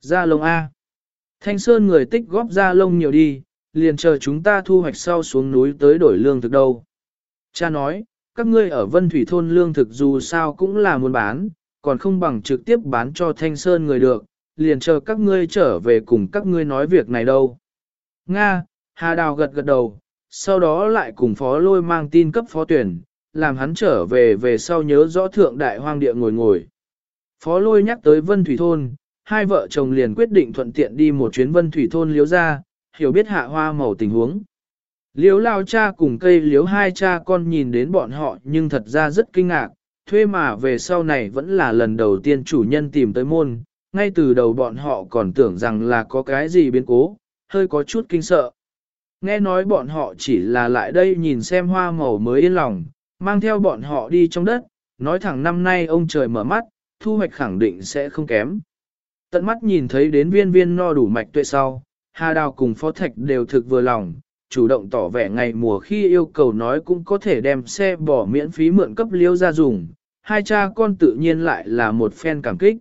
Gia lông A. Thanh Sơn người tích góp ra lông nhiều đi, liền chờ chúng ta thu hoạch sau xuống núi tới đổi lương thực đâu. Cha nói, các ngươi ở Vân Thủy Thôn lương thực dù sao cũng là muốn bán, còn không bằng trực tiếp bán cho Thanh Sơn người được, liền chờ các ngươi trở về cùng các ngươi nói việc này đâu. Nga, Hà Đào gật gật đầu, sau đó lại cùng phó lôi mang tin cấp phó tuyển, làm hắn trở về về sau nhớ rõ thượng đại hoang địa ngồi ngồi. Phó lôi nhắc tới Vân Thủy Thôn, hai vợ chồng liền quyết định thuận tiện đi một chuyến Vân Thủy Thôn liếu ra, hiểu biết hạ hoa màu tình huống. Liếu lao cha cùng cây liếu hai cha con nhìn đến bọn họ nhưng thật ra rất kinh ngạc, thuê mà về sau này vẫn là lần đầu tiên chủ nhân tìm tới môn, ngay từ đầu bọn họ còn tưởng rằng là có cái gì biến cố, hơi có chút kinh sợ. Nghe nói bọn họ chỉ là lại đây nhìn xem hoa màu mới yên lòng, mang theo bọn họ đi trong đất, nói thẳng năm nay ông trời mở mắt, thu hoạch khẳng định sẽ không kém. Tận mắt nhìn thấy đến viên viên no đủ mạch tuệ sau, Hà Đào cùng Phó Thạch đều thực vừa lòng, chủ động tỏ vẻ ngày mùa khi yêu cầu nói cũng có thể đem xe bỏ miễn phí mượn cấp liêu ra dùng, hai cha con tự nhiên lại là một phen cảm kích.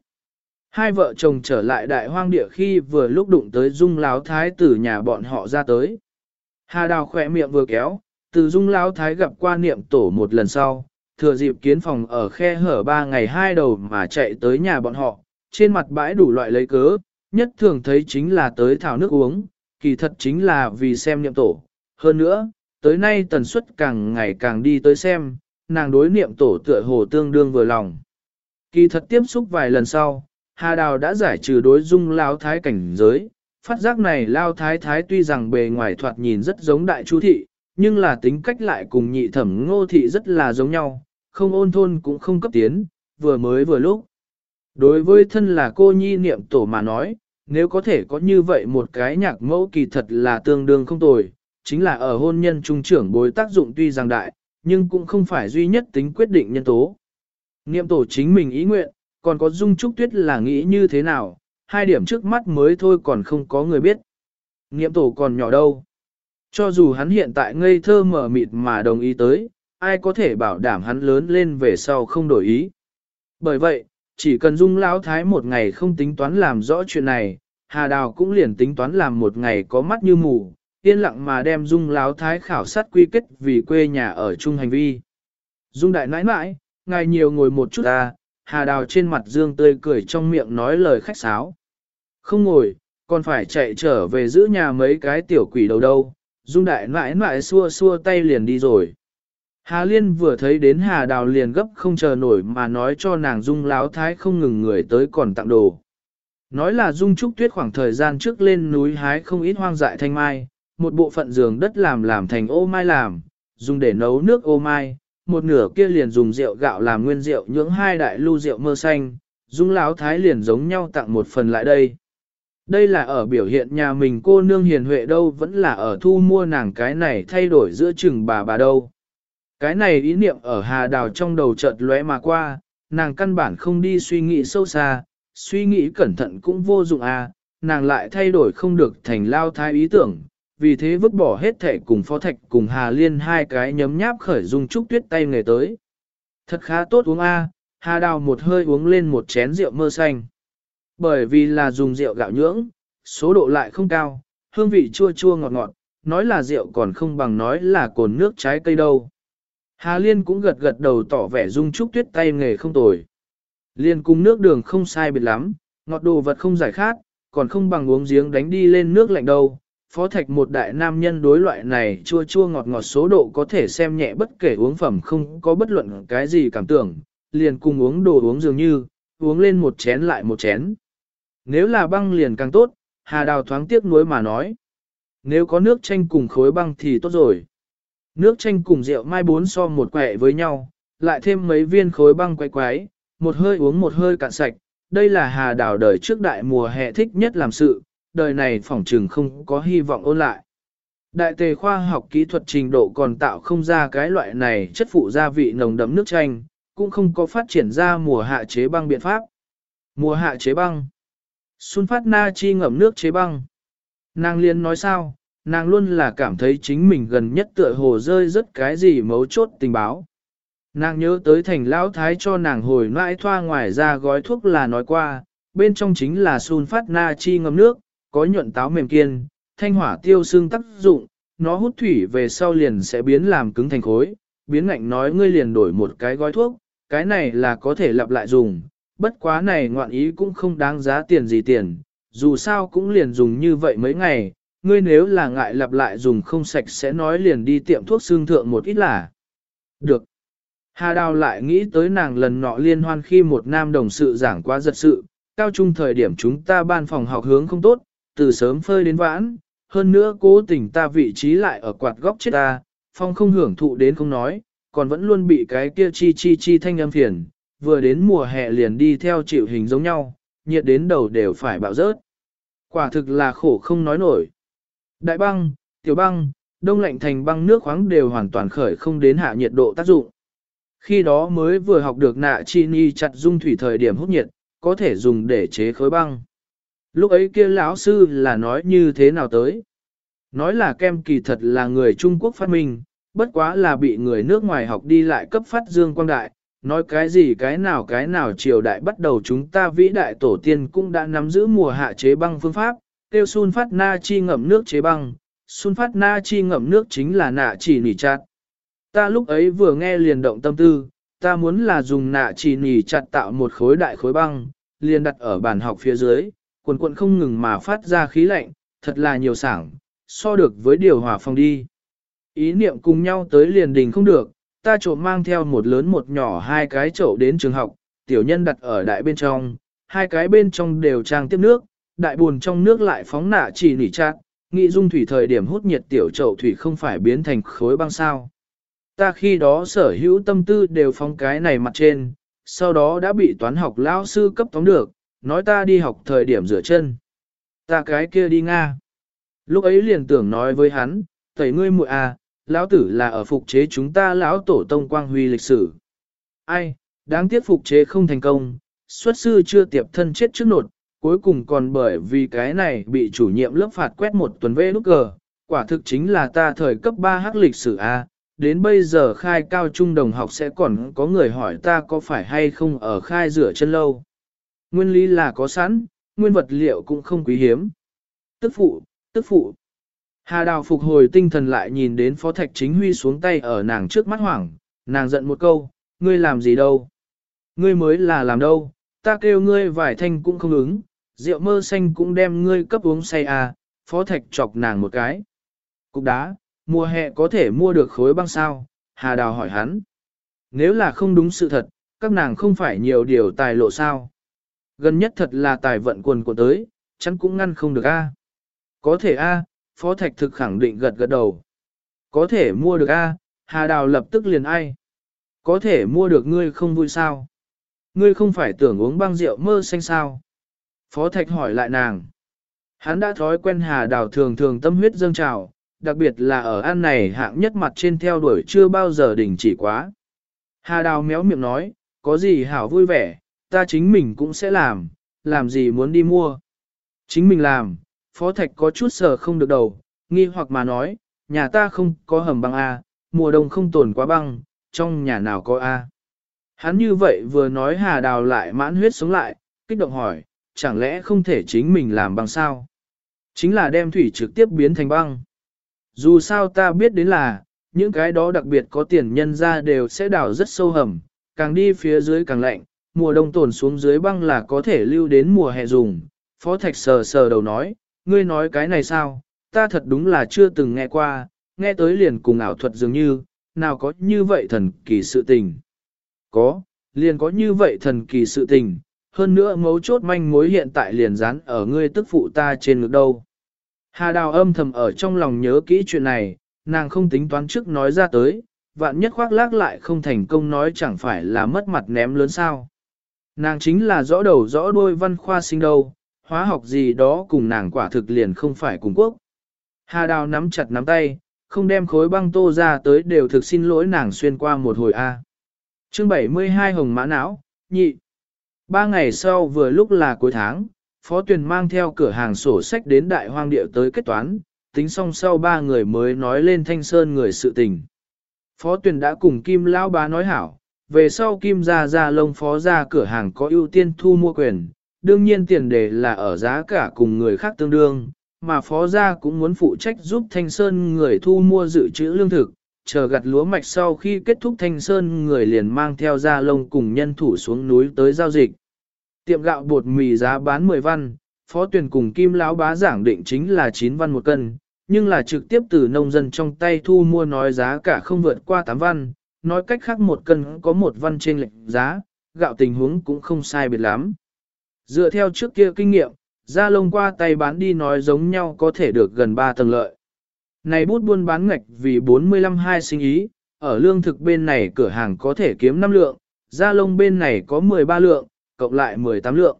Hai vợ chồng trở lại đại hoang địa khi vừa lúc đụng tới dung láo thái tử nhà bọn họ ra tới. Hà Đào khỏe miệng vừa kéo, từ dung lão thái gặp qua niệm tổ một lần sau, thừa dịp kiến phòng ở khe hở ba ngày hai đầu mà chạy tới nhà bọn họ, trên mặt bãi đủ loại lấy cớ, nhất thường thấy chính là tới thảo nước uống, kỳ thật chính là vì xem niệm tổ. Hơn nữa, tới nay tần suất càng ngày càng đi tới xem, nàng đối niệm tổ tựa hồ tương đương vừa lòng. Kỳ thật tiếp xúc vài lần sau, Hà Đào đã giải trừ đối dung lao thái cảnh giới, phát giác này lao thái thái tuy rằng bề ngoài thoạt nhìn rất giống đại chu thị, nhưng là tính cách lại cùng nhị thẩm ngô thị rất là giống nhau, không ôn thôn cũng không cấp tiến, vừa mới vừa lúc. Đối với thân là cô nhi niệm tổ mà nói, nếu có thể có như vậy một cái nhạc mẫu kỳ thật là tương đương không tồi, chính là ở hôn nhân trung trưởng bối tác dụng tuy rằng đại, nhưng cũng không phải duy nhất tính quyết định nhân tố. Niệm tổ chính mình ý nguyện, còn có dung trúc tuyết là nghĩ như thế nào, hai điểm trước mắt mới thôi còn không có người biết. Niệm tổ còn nhỏ đâu. Cho dù hắn hiện tại ngây thơ mở mịt mà đồng ý tới, ai có thể bảo đảm hắn lớn lên về sau không đổi ý. Bởi vậy, chỉ cần dung lão thái một ngày không tính toán làm rõ chuyện này, Hà Đào cũng liền tính toán làm một ngày có mắt như mù, yên lặng mà đem dung lão thái khảo sát quy kết vì quê nhà ở chung hành vi. Dung đại nãi nãi, ngài nhiều ngồi một chút ta, Hà Đào trên mặt dương tươi cười trong miệng nói lời khách sáo. Không ngồi, còn phải chạy trở về giữ nhà mấy cái tiểu quỷ đầu đâu, dung đại mãi mãi xua xua tay liền đi rồi. Hà Liên vừa thấy đến Hà Đào liền gấp không chờ nổi mà nói cho nàng Dung Láo Thái không ngừng người tới còn tặng đồ. Nói là Dung Trúc Tuyết khoảng thời gian trước lên núi hái không ít hoang dại thanh mai, một bộ phận giường đất làm làm thành ô mai làm, dùng để nấu nước ô mai, một nửa kia liền dùng rượu gạo làm nguyên rượu nhưỡng hai đại lưu rượu mơ xanh, Dung Láo Thái liền giống nhau tặng một phần lại đây. Đây là ở biểu hiện nhà mình cô nương hiền huệ đâu vẫn là ở thu mua nàng cái này thay đổi giữa chừng bà bà đâu. Cái này ý niệm ở hà đào trong đầu chợt lóe mà qua, nàng căn bản không đi suy nghĩ sâu xa, suy nghĩ cẩn thận cũng vô dụng à, nàng lại thay đổi không được thành lao thái ý tưởng, vì thế vứt bỏ hết thẻ cùng phó thạch cùng hà liên hai cái nhấm nháp khởi dung trúc tuyết tay nghề tới. Thật khá tốt uống a à, hà đào một hơi uống lên một chén rượu mơ xanh. Bởi vì là dùng rượu gạo nhưỡng, số độ lại không cao, hương vị chua chua ngọt ngọt, nói là rượu còn không bằng nói là cồn nước trái cây đâu. Hà Liên cũng gật gật đầu tỏ vẻ dung trúc tuyết tay nghề không tồi. Liên cung nước đường không sai biệt lắm, ngọt đồ vật không giải khát, còn không bằng uống giếng đánh đi lên nước lạnh đâu. Phó Thạch một đại nam nhân đối loại này chua chua ngọt ngọt số độ có thể xem nhẹ bất kể uống phẩm không có bất luận cái gì cảm tưởng, liền cùng uống đồ uống dường như, uống lên một chén lại một chén. Nếu là băng liền càng tốt, Hà Đào thoáng tiếc nuối mà nói. Nếu có nước chanh cùng khối băng thì tốt rồi. Nước chanh cùng rượu mai bốn so một quẹ với nhau, lại thêm mấy viên khối băng quay quái, một hơi uống một hơi cạn sạch. Đây là Hà Đào đời trước đại mùa hè thích nhất làm sự, đời này phỏng trừng không có hy vọng ôn lại. Đại tề khoa học kỹ thuật trình độ còn tạo không ra cái loại này chất phụ gia vị nồng đậm nước chanh, cũng không có phát triển ra mùa hạ chế băng biện pháp. Mùa hạ chế băng. Sun phát na chi ngậm nước chế băng. Nàng liên nói sao, nàng luôn là cảm thấy chính mình gần nhất tựa hồ rơi rất cái gì mấu chốt tình báo. Nàng nhớ tới thành lão thái cho nàng hồi nãi thoa ngoài ra gói thuốc là nói qua, bên trong chính là sun phát na chi ngâm nước, có nhuận táo mềm kiên, thanh hỏa tiêu xương tác dụng, nó hút thủy về sau liền sẽ biến làm cứng thành khối, biến ngạnh nói ngươi liền đổi một cái gói thuốc, cái này là có thể lặp lại dùng, bất quá này ngoạn ý cũng không đáng giá tiền gì tiền, dù sao cũng liền dùng như vậy mấy ngày, ngươi nếu là ngại lặp lại dùng không sạch sẽ nói liền đi tiệm thuốc xương thượng một ít là. Được. Hà Đào lại nghĩ tới nàng lần nọ liên hoan khi một nam đồng sự giảng quá giật sự, cao trung thời điểm chúng ta ban phòng học hướng không tốt, từ sớm phơi đến vãn, hơn nữa cố tình ta vị trí lại ở quạt góc chết ta, phong không hưởng thụ đến không nói, còn vẫn luôn bị cái kia chi chi chi thanh âm phiền, vừa đến mùa hè liền đi theo chịu hình giống nhau, nhiệt đến đầu đều phải bạo rớt. Quả thực là khổ không nói nổi. Đại băng, tiểu băng, đông lạnh thành băng nước khoáng đều hoàn toàn khởi không đến hạ nhiệt độ tác dụng. Khi đó mới vừa học được nạ chi ni chặt dung thủy thời điểm hút nhiệt, có thể dùng để chế khối băng. Lúc ấy kia lão sư là nói như thế nào tới? Nói là kem kỳ thật là người Trung Quốc phát minh, bất quá là bị người nước ngoài học đi lại cấp phát dương quang đại, nói cái gì cái nào cái nào triều đại bắt đầu chúng ta vĩ đại tổ tiên cũng đã nắm giữ mùa hạ chế băng phương pháp, tiêu sun phát na chi ngậm nước chế băng, sun phát na chi ngậm nước chính là nạ chỉ nỉ chặt. Ta lúc ấy vừa nghe liền động tâm tư, ta muốn là dùng nạ chỉ nỉ chặt tạo một khối đại khối băng, liền đặt ở bàn học phía dưới, quần quần không ngừng mà phát ra khí lạnh, thật là nhiều sảng, so được với điều hòa phòng đi. Ý niệm cùng nhau tới liền đình không được, ta trộm mang theo một lớn một nhỏ hai cái chậu đến trường học, tiểu nhân đặt ở đại bên trong, hai cái bên trong đều trang tiếp nước, đại buồn trong nước lại phóng nạ chỉ nỉ chát, nghĩ dung thủy thời điểm hút nhiệt tiểu chậu thủy không phải biến thành khối băng sao. Ta khi đó sở hữu tâm tư đều phóng cái này mặt trên, sau đó đã bị toán học lão sư cấp tóm được, nói ta đi học thời điểm rửa chân. Ta cái kia đi Nga. Lúc ấy liền tưởng nói với hắn, tẩy ngươi muội à, lão tử là ở phục chế chúng ta lão tổ tông quang huy lịch sử. Ai, đáng tiếc phục chế không thành công, xuất sư chưa tiệp thân chết trước nột, cuối cùng còn bởi vì cái này bị chủ nhiệm lớp phạt quét một tuần vê nút cờ, quả thực chính là ta thời cấp 3 hắc lịch sử A, đến bây giờ khai cao trung đồng học sẽ còn có người hỏi ta có phải hay không ở khai rửa chân lâu. Nguyên lý là có sẵn, nguyên vật liệu cũng không quý hiếm. Tức phụ, tức phụ. Hà Đào phục hồi tinh thần lại nhìn đến Phó Thạch Chính Huy xuống tay ở nàng trước mắt hoảng, nàng giận một câu, ngươi làm gì đâu? Ngươi mới là làm đâu, ta kêu ngươi vải thanh cũng không ứng, rượu mơ xanh cũng đem ngươi cấp uống say à, Phó Thạch chọc nàng một cái. Cục đá, mùa hè có thể mua được khối băng sao, Hà Đào hỏi hắn. Nếu là không đúng sự thật, các nàng không phải nhiều điều tài lộ sao. Gần nhất thật là tài vận quần của tới, chắn cũng ngăn không được a. Có thể a, Phó Thạch thực khẳng định gật gật đầu. Có thể mua được a, Hà Đào lập tức liền ai. Có thể mua được ngươi không vui sao? Ngươi không phải tưởng uống băng rượu mơ xanh sao? Phó Thạch hỏi lại nàng. Hắn đã thói quen Hà Đào thường thường tâm huyết dâng trào, đặc biệt là ở ăn này hạng nhất mặt trên theo đuổi chưa bao giờ đình chỉ quá. Hà Đào méo miệng nói, có gì hảo vui vẻ, ta chính mình cũng sẽ làm, làm gì muốn đi mua. Chính mình làm, Phó Thạch có chút sờ không được đầu, nghi hoặc mà nói, nhà ta không có hầm băng A, mùa đông không tồn quá băng, trong nhà nào có A. Hắn như vậy vừa nói Hà Đào lại mãn huyết sống lại, kích động hỏi, chẳng lẽ không thể chính mình làm băng sao? Chính là đem thủy trực tiếp biến thành băng. Dù sao ta biết đến là, những cái đó đặc biệt có tiền nhân ra đều sẽ đào rất sâu hầm, càng đi phía dưới càng lạnh, mùa đông tồn xuống dưới băng là có thể lưu đến mùa hè dùng. Phó Thạch sờ sờ đầu nói, ngươi nói cái này sao, ta thật đúng là chưa từng nghe qua, nghe tới liền cùng ảo thuật dường như, nào có như vậy thần kỳ sự tình. Có, liền có như vậy thần kỳ sự tình, hơn nữa mấu chốt manh mối hiện tại liền dán ở ngươi tức phụ ta trên ngực đâu. Hà đào âm thầm ở trong lòng nhớ kỹ chuyện này, nàng không tính toán trước nói ra tới, vạn nhất khoác lác lại không thành công nói chẳng phải là mất mặt ném lớn sao. Nàng chính là rõ đầu rõ đuôi văn khoa sinh đâu, hóa học gì đó cùng nàng quả thực liền không phải cùng quốc. Hà đào nắm chặt nắm tay, không đem khối băng tô ra tới đều thực xin lỗi nàng xuyên qua một hồi A. chương 72 hồng mã não, nhị. Ba ngày sau vừa lúc là cuối tháng, Phó Tuyền mang theo cửa hàng sổ sách đến đại hoang địa tới kết toán, tính xong sau ba người mới nói lên thanh sơn người sự tình. Phó Tuyền đã cùng Kim Lão Bá nói hảo, về sau Kim ra ra lông phó ra cửa hàng có ưu tiên thu mua quyền, đương nhiên tiền đề là ở giá cả cùng người khác tương đương, mà phó gia cũng muốn phụ trách giúp Thanh Sơn người thu mua dự trữ lương thực, chờ gặt lúa mạch sau khi kết thúc Thanh Sơn người liền mang theo gia lông cùng nhân thủ xuống núi tới giao dịch. Tiệm gạo bột mì giá bán 10 văn, phó tuyển cùng kim lão bá giảng định chính là 9 văn một cân, nhưng là trực tiếp từ nông dân trong tay thu mua nói giá cả không vượt qua 8 văn, nói cách khác một cân có một văn trên lệnh giá, gạo tình huống cũng không sai biệt lắm. Dựa theo trước kia kinh nghiệm, Gia lông qua tay bán đi nói giống nhau có thể được gần 3 tầng lợi. Này bút buôn bán ngạch vì 45 hai sinh ý, ở lương thực bên này cửa hàng có thể kiếm 5 lượng, gia lông bên này có 13 lượng, cộng lại 18 lượng.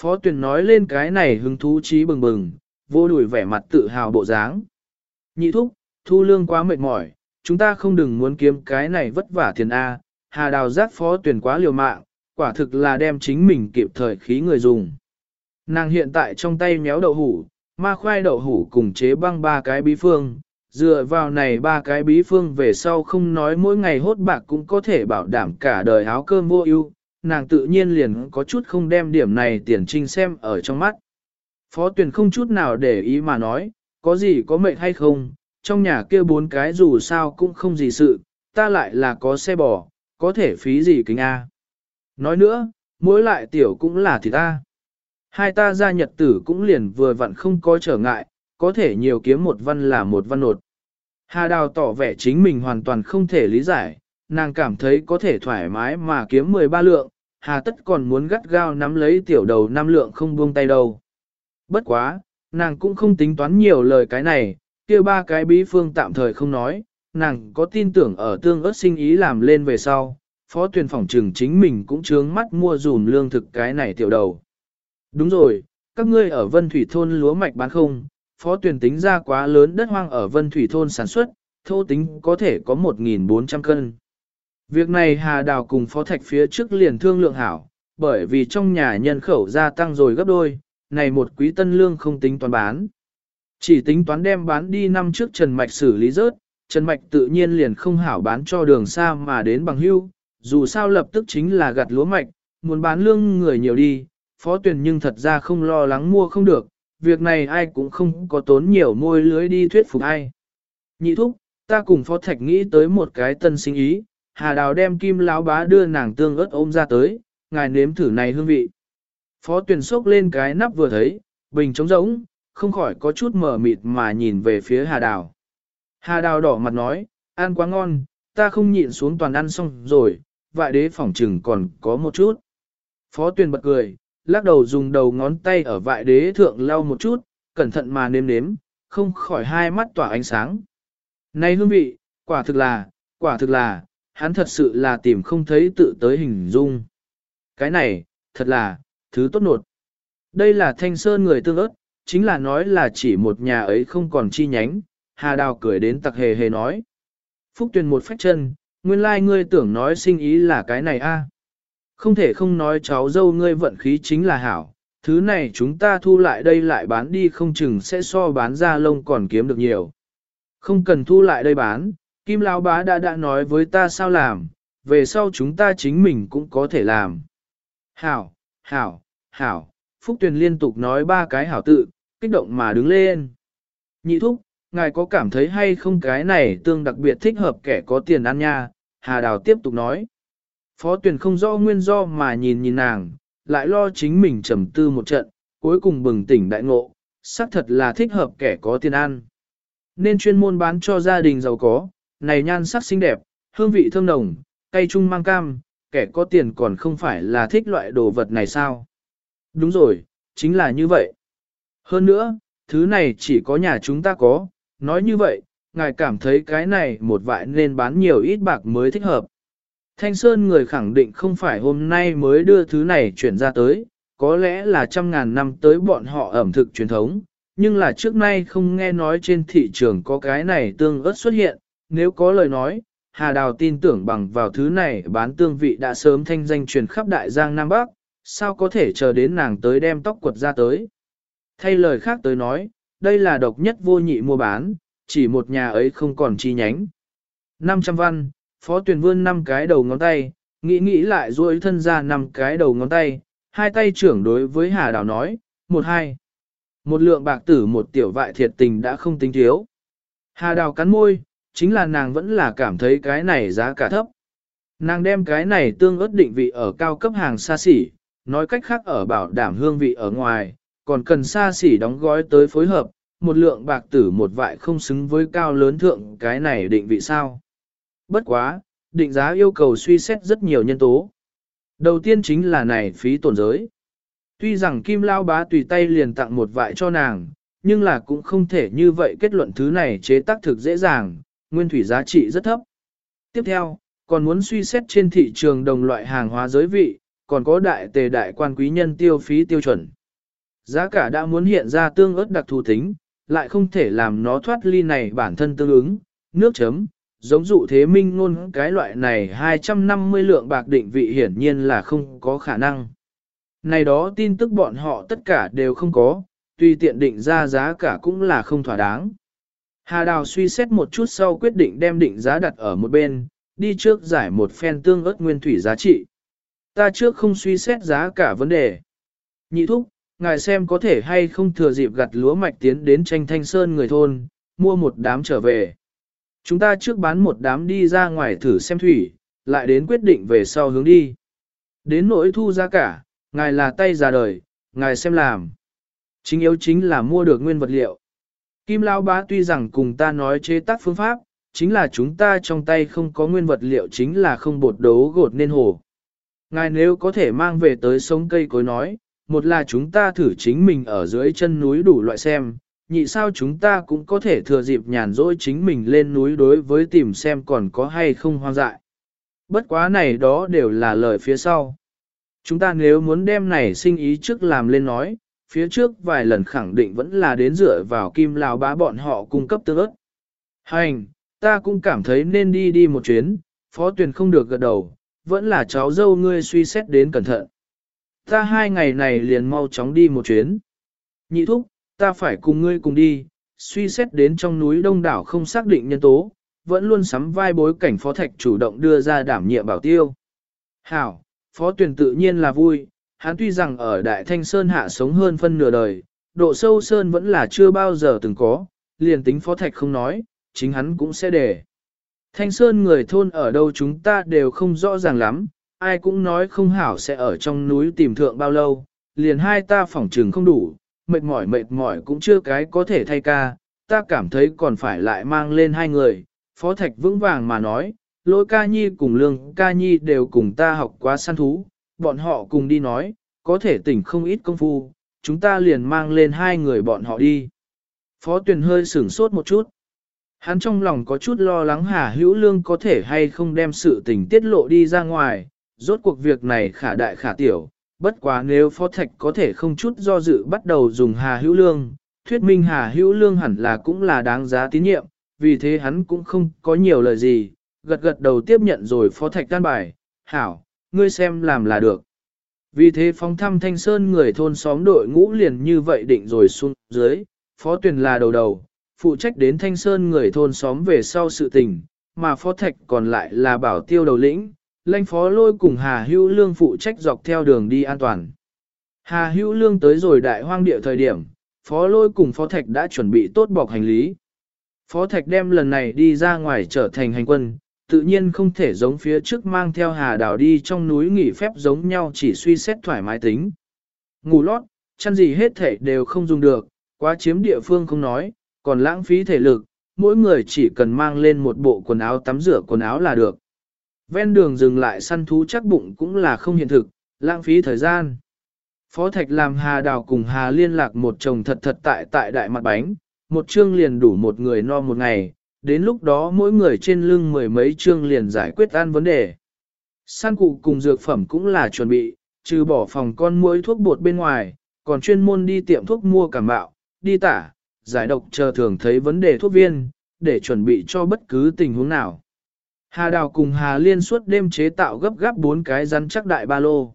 Phó tuyển nói lên cái này hứng thú trí bừng bừng, vô đuổi vẻ mặt tự hào bộ dáng. Nhị thúc, thu lương quá mệt mỏi, chúng ta không đừng muốn kiếm cái này vất vả tiền A, hà đào giác phó tuyển quá liều mạng, quả thực là đem chính mình kịp thời khí người dùng. Nàng hiện tại trong tay méo đậu hủ, ma khoai đậu hủ cùng chế băng ba cái bí phương, dựa vào này ba cái bí phương về sau không nói mỗi ngày hốt bạc cũng có thể bảo đảm cả đời áo cơm vô ưu, nàng tự nhiên liền có chút không đem điểm này tiền trinh xem ở trong mắt. Phó tuyển không chút nào để ý mà nói, có gì có mệnh hay không, trong nhà kia bốn cái dù sao cũng không gì sự, ta lại là có xe bò, có thể phí gì kính A. Nói nữa, mỗi lại tiểu cũng là thì ta. Hai ta ra nhật tử cũng liền vừa vặn không có trở ngại, có thể nhiều kiếm một văn là một văn nột. Hà Đào tỏ vẻ chính mình hoàn toàn không thể lý giải, nàng cảm thấy có thể thoải mái mà kiếm 13 lượng, Hà tất còn muốn gắt gao nắm lấy tiểu đầu năm lượng không buông tay đâu. Bất quá, nàng cũng không tính toán nhiều lời cái này, kia ba cái bí phương tạm thời không nói, nàng có tin tưởng ở tương ớt sinh ý làm lên về sau, phó tuyển phòng trừng chính mình cũng trướng mắt mua dùm lương thực cái này tiểu đầu. Đúng rồi, các ngươi ở Vân Thủy Thôn lúa mạch bán không, phó tuyển tính ra quá lớn đất hoang ở Vân Thủy Thôn sản xuất, thô tính có thể có 1.400 cân. Việc này Hà Đào cùng phó thạch phía trước liền thương lượng hảo, bởi vì trong nhà nhân khẩu gia tăng rồi gấp đôi, này một quý tân lương không tính toán bán. Chỉ tính toán đem bán đi năm trước Trần Mạch xử lý rớt, Trần Mạch tự nhiên liền không hảo bán cho đường xa mà đến bằng hưu, dù sao lập tức chính là gặt lúa mạch, muốn bán lương người nhiều đi, phó tuyển nhưng thật ra không lo lắng mua không được, việc này ai cũng không có tốn nhiều môi lưới đi thuyết phục ai. Nhị thúc, ta cùng phó thạch nghĩ tới một cái tân sinh ý, hà đào đem kim lão bá đưa nàng tương ớt ôm ra tới, ngài nếm thử này hương vị. Phó tuyển sốc lên cái nắp vừa thấy, bình trống rỗng, không khỏi có chút mở mịt mà nhìn về phía hà đào. Hà đào đỏ mặt nói, ăn quá ngon, ta không nhịn xuống toàn ăn xong rồi, vại đế phỏng trừng còn có một chút. Phó tuyền bật cười, lắc đầu dùng đầu ngón tay ở vại đế thượng lau một chút, cẩn thận mà nếm nếm, không khỏi hai mắt tỏa ánh sáng. Này hương vị, quả thực là, quả thực là, hắn thật sự là tìm không thấy tự tới hình dung. Cái này, thật là, thứ tốt nột. Đây là thanh sơn người tương ớt, chính là nói là chỉ một nhà ấy không còn chi nhánh, Hà Đào cười đến tặc hề hề nói. Phúc Tuyền một phách chân, nguyên lai like ngươi tưởng nói sinh ý là cái này a. Không thể không nói cháu dâu ngươi vận khí chính là hảo, thứ này chúng ta thu lại đây lại bán đi không chừng sẽ so bán ra lông còn kiếm được nhiều. Không cần thu lại đây bán, Kim Lão bá đã đã nói với ta sao làm, về sau chúng ta chính mình cũng có thể làm. Hảo, hảo, hảo, Phúc Tuyền liên tục nói ba cái hảo tự, kích động mà đứng lên. Nhị thúc, ngài có cảm thấy hay không cái này tương đặc biệt thích hợp kẻ có tiền ăn nha, Hà Đào tiếp tục nói. Phó Tuyền không rõ nguyên do mà nhìn nhìn nàng, lại lo chính mình trầm tư một trận, cuối cùng bừng tỉnh đại ngộ, xác thật là thích hợp kẻ có tiền ăn. Nên chuyên môn bán cho gia đình giàu có, này nhan sắc xinh đẹp, hương vị thơm nồng, cay chung mang cam, kẻ có tiền còn không phải là thích loại đồ vật này sao? Đúng rồi, chính là như vậy. Hơn nữa, thứ này chỉ có nhà chúng ta có, nói như vậy, ngài cảm thấy cái này một vại nên bán nhiều ít bạc mới thích hợp. Thanh Sơn người khẳng định không phải hôm nay mới đưa thứ này chuyển ra tới, có lẽ là trăm ngàn năm tới bọn họ ẩm thực truyền thống, nhưng là trước nay không nghe nói trên thị trường có cái này tương ớt xuất hiện, nếu có lời nói, Hà Đào tin tưởng bằng vào thứ này bán tương vị đã sớm thanh danh truyền khắp đại giang Nam Bắc, sao có thể chờ đến nàng tới đem tóc quật ra tới. Thay lời khác tới nói, đây là độc nhất vô nhị mua bán, chỉ một nhà ấy không còn chi nhánh. 500 văn, Phó tuyển vươn năm cái đầu ngón tay, nghĩ nghĩ lại duỗi thân ra năm cái đầu ngón tay, hai tay trưởng đối với Hà Đào nói, một hai. Một lượng bạc tử một tiểu vại thiệt tình đã không tính thiếu. Hà Đào cắn môi, chính là nàng vẫn là cảm thấy cái này giá cả thấp. Nàng đem cái này tương ớt định vị ở cao cấp hàng xa xỉ, nói cách khác ở bảo đảm hương vị ở ngoài, còn cần xa xỉ đóng gói tới phối hợp, một lượng bạc tử một vại không xứng với cao lớn thượng cái này định vị sao. Bất quá, định giá yêu cầu suy xét rất nhiều nhân tố. Đầu tiên chính là này phí tổn giới. Tuy rằng Kim Lao bá tùy tay liền tặng một vại cho nàng, nhưng là cũng không thể như vậy kết luận thứ này chế tác thực dễ dàng, nguyên thủy giá trị rất thấp. Tiếp theo, còn muốn suy xét trên thị trường đồng loại hàng hóa giới vị, còn có đại tề đại quan quý nhân tiêu phí tiêu chuẩn. Giá cả đã muốn hiện ra tương ớt đặc thù tính, lại không thể làm nó thoát ly này bản thân tương ứng, nước chấm, giống dụ thế minh ngôn cái loại này 250 lượng bạc định vị hiển nhiên là không có khả năng. Này đó tin tức bọn họ tất cả đều không có, tuy tiện định ra giá cả cũng là không thỏa đáng. Hà Đào suy xét một chút sau quyết định đem định giá đặt ở một bên, đi trước giải một phen tương ớt nguyên thủy giá trị. Ta trước không suy xét giá cả vấn đề. Nhị thúc, ngài xem có thể hay không thừa dịp gặt lúa mạch tiến đến tranh thanh sơn người thôn, mua một đám trở về. Chúng ta trước bán một đám đi ra ngoài thử xem thủy, lại đến quyết định về sau hướng đi. Đến nỗi thu giá cả, ngài là tay già đời, ngài xem làm. Chính yếu chính là mua được nguyên vật liệu. Kim Lao Bá tuy rằng cùng ta nói chế tác phương pháp, chính là chúng ta trong tay không có nguyên vật liệu chính là không bột đấu gột nên hồ. Ngài nếu có thể mang về tới sống cây cối nói, một là chúng ta thử chính mình ở dưới chân núi đủ loại xem, nhị sao chúng ta cũng có thể thừa dịp nhàn rỗi chính mình lên núi đối với tìm xem còn có hay không hoang dại. Bất quá này đó đều là lời phía sau. Chúng ta nếu muốn đem này sinh ý trước làm lên nói, phía trước vài lần khẳng định vẫn là đến dựa vào kim lao bá bọn họ cung cấp tương ớt. Hành, ta cũng cảm thấy nên đi đi một chuyến, phó tuyển không được gật đầu, vẫn là cháu dâu ngươi suy xét đến cẩn thận. Ta hai ngày này liền mau chóng đi một chuyến. Nhị thúc, ta phải cùng ngươi cùng đi, suy xét đến trong núi đông đảo không xác định nhân tố, vẫn luôn sắm vai bối cảnh phó thạch chủ động đưa ra đảm nhiệm bảo tiêu. Hảo, phó tuyển tự nhiên là vui, hắn tuy rằng ở Đại Thanh Sơn hạ sống hơn phân nửa đời, độ sâu Sơn vẫn là chưa bao giờ từng có, liền tính phó thạch không nói, chính hắn cũng sẽ để. Thanh Sơn người thôn ở đâu chúng ta đều không rõ ràng lắm, ai cũng nói không hảo sẽ ở trong núi tìm thượng bao lâu, liền hai ta phỏng trừng không đủ, mệt mỏi mệt mỏi cũng chưa cái có thể thay ca, ta cảm thấy còn phải lại mang lên hai người, phó thạch vững vàng mà nói, lỗi ca nhi cùng lương ca nhi đều cùng ta học quá săn thú, bọn họ cùng đi nói, có thể tỉnh không ít công phu, chúng ta liền mang lên hai người bọn họ đi. Phó tuyển hơi sửng sốt một chút. Hắn trong lòng có chút lo lắng Hà Hữu Lương có thể hay không đem sự tình tiết lộ đi ra ngoài, rốt cuộc việc này khả đại khả tiểu, bất quá nếu Phó Thạch có thể không chút do dự bắt đầu dùng Hà Hữu Lương, thuyết minh Hà Hữu Lương hẳn là cũng là đáng giá tín nhiệm, vì thế hắn cũng không có nhiều lời gì, gật gật đầu tiếp nhận rồi Phó Thạch tan bài, hảo, ngươi xem làm là được. Vì thế phóng thăm thanh sơn người thôn xóm đội ngũ liền như vậy định rồi xuống dưới, Phó tuyển là đầu đầu, phụ trách đến thanh sơn người thôn xóm về sau sự tình, mà Phó Thạch còn lại là bảo tiêu đầu lĩnh, lãnh phó lôi cùng Hà Hữu Lương phụ trách dọc theo đường đi an toàn. Hà Hữu Lương tới rồi đại hoang địa thời điểm, phó lôi cùng Phó Thạch đã chuẩn bị tốt bọc hành lý. Phó Thạch đem lần này đi ra ngoài trở thành hành quân, tự nhiên không thể giống phía trước mang theo hà đảo đi trong núi nghỉ phép giống nhau chỉ suy xét thoải mái tính. Ngủ lót, chăn gì hết thể đều không dùng được, quá chiếm địa phương không nói, còn lãng phí thể lực, mỗi người chỉ cần mang lên một bộ quần áo tắm rửa quần áo là được. Ven đường dừng lại săn thú chắc bụng cũng là không hiện thực, lãng phí thời gian. Phó Thạch làm Hà Đào cùng Hà liên lạc một chồng thật thật tại tại đại mặt bánh, một chương liền đủ một người no một ngày, đến lúc đó mỗi người trên lưng mười mấy chương liền giải quyết ăn vấn đề. Săn cụ cùng dược phẩm cũng là chuẩn bị, trừ bỏ phòng con muỗi thuốc bột bên ngoài, còn chuyên môn đi tiệm thuốc mua cảm bạo, đi tả, giải độc chờ thường thấy vấn đề thuốc viên, để chuẩn bị cho bất cứ tình huống nào. Hà Đào cùng Hà Liên suốt đêm chế tạo gấp gáp bốn cái rắn chắc đại ba lô.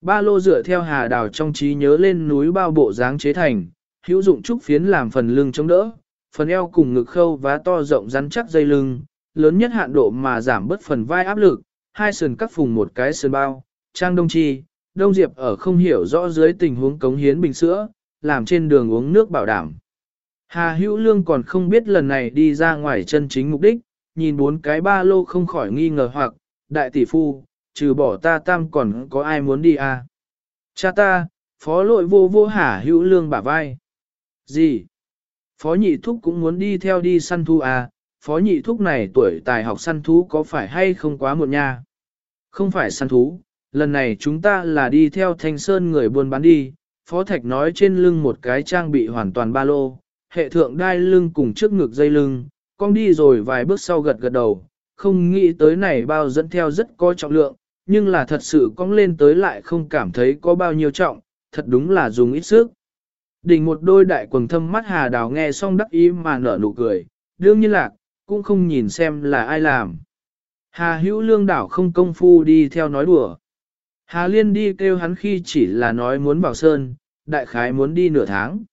Ba lô dựa theo Hà Đào trong trí nhớ lên núi bao bộ dáng chế thành, hữu dụng trúc phiến làm phần lưng chống đỡ, phần eo cùng ngực khâu vá to rộng rắn chắc dây lưng, lớn nhất hạn độ mà giảm bớt phần vai áp lực, hai sườn cắt phùng một cái sườn bao, trang đông chi, đông diệp ở không hiểu rõ dưới tình huống cống hiến bình sữa, làm trên đường uống nước bảo đảm. Hà hữu lương còn không biết lần này đi ra ngoài chân chính mục đích, nhìn bốn cái ba lô không khỏi nghi ngờ hoặc, đại tỷ phu, trừ bỏ ta tam còn có ai muốn đi à? Cha ta, phó lội vô vô hà hữu lương bả vai. Gì? Phó nhị thúc cũng muốn đi theo đi săn thú à, phó nhị thúc này tuổi tài học săn thú có phải hay không quá muộn nha? Không phải săn thú, lần này chúng ta là đi theo thanh sơn người buôn bán đi, phó thạch nói trên lưng một cái trang bị hoàn toàn ba lô, hệ thượng đai lưng cùng trước ngực dây lưng, con đi rồi vài bước sau gật gật đầu, không nghĩ tới này bao dẫn theo rất có trọng lượng, nhưng là thật sự cong lên tới lại không cảm thấy có bao nhiêu trọng, thật đúng là dùng ít sức. Đỉnh một đôi đại quần thâm mắt hà đào nghe xong đắc ý mà nở nụ cười, đương nhiên lạc, cũng không nhìn xem là ai làm. Hà hữu lương đảo không công phu đi theo nói đùa. Hà liên đi kêu hắn khi chỉ là nói muốn bảo sơn, đại khái muốn đi nửa tháng.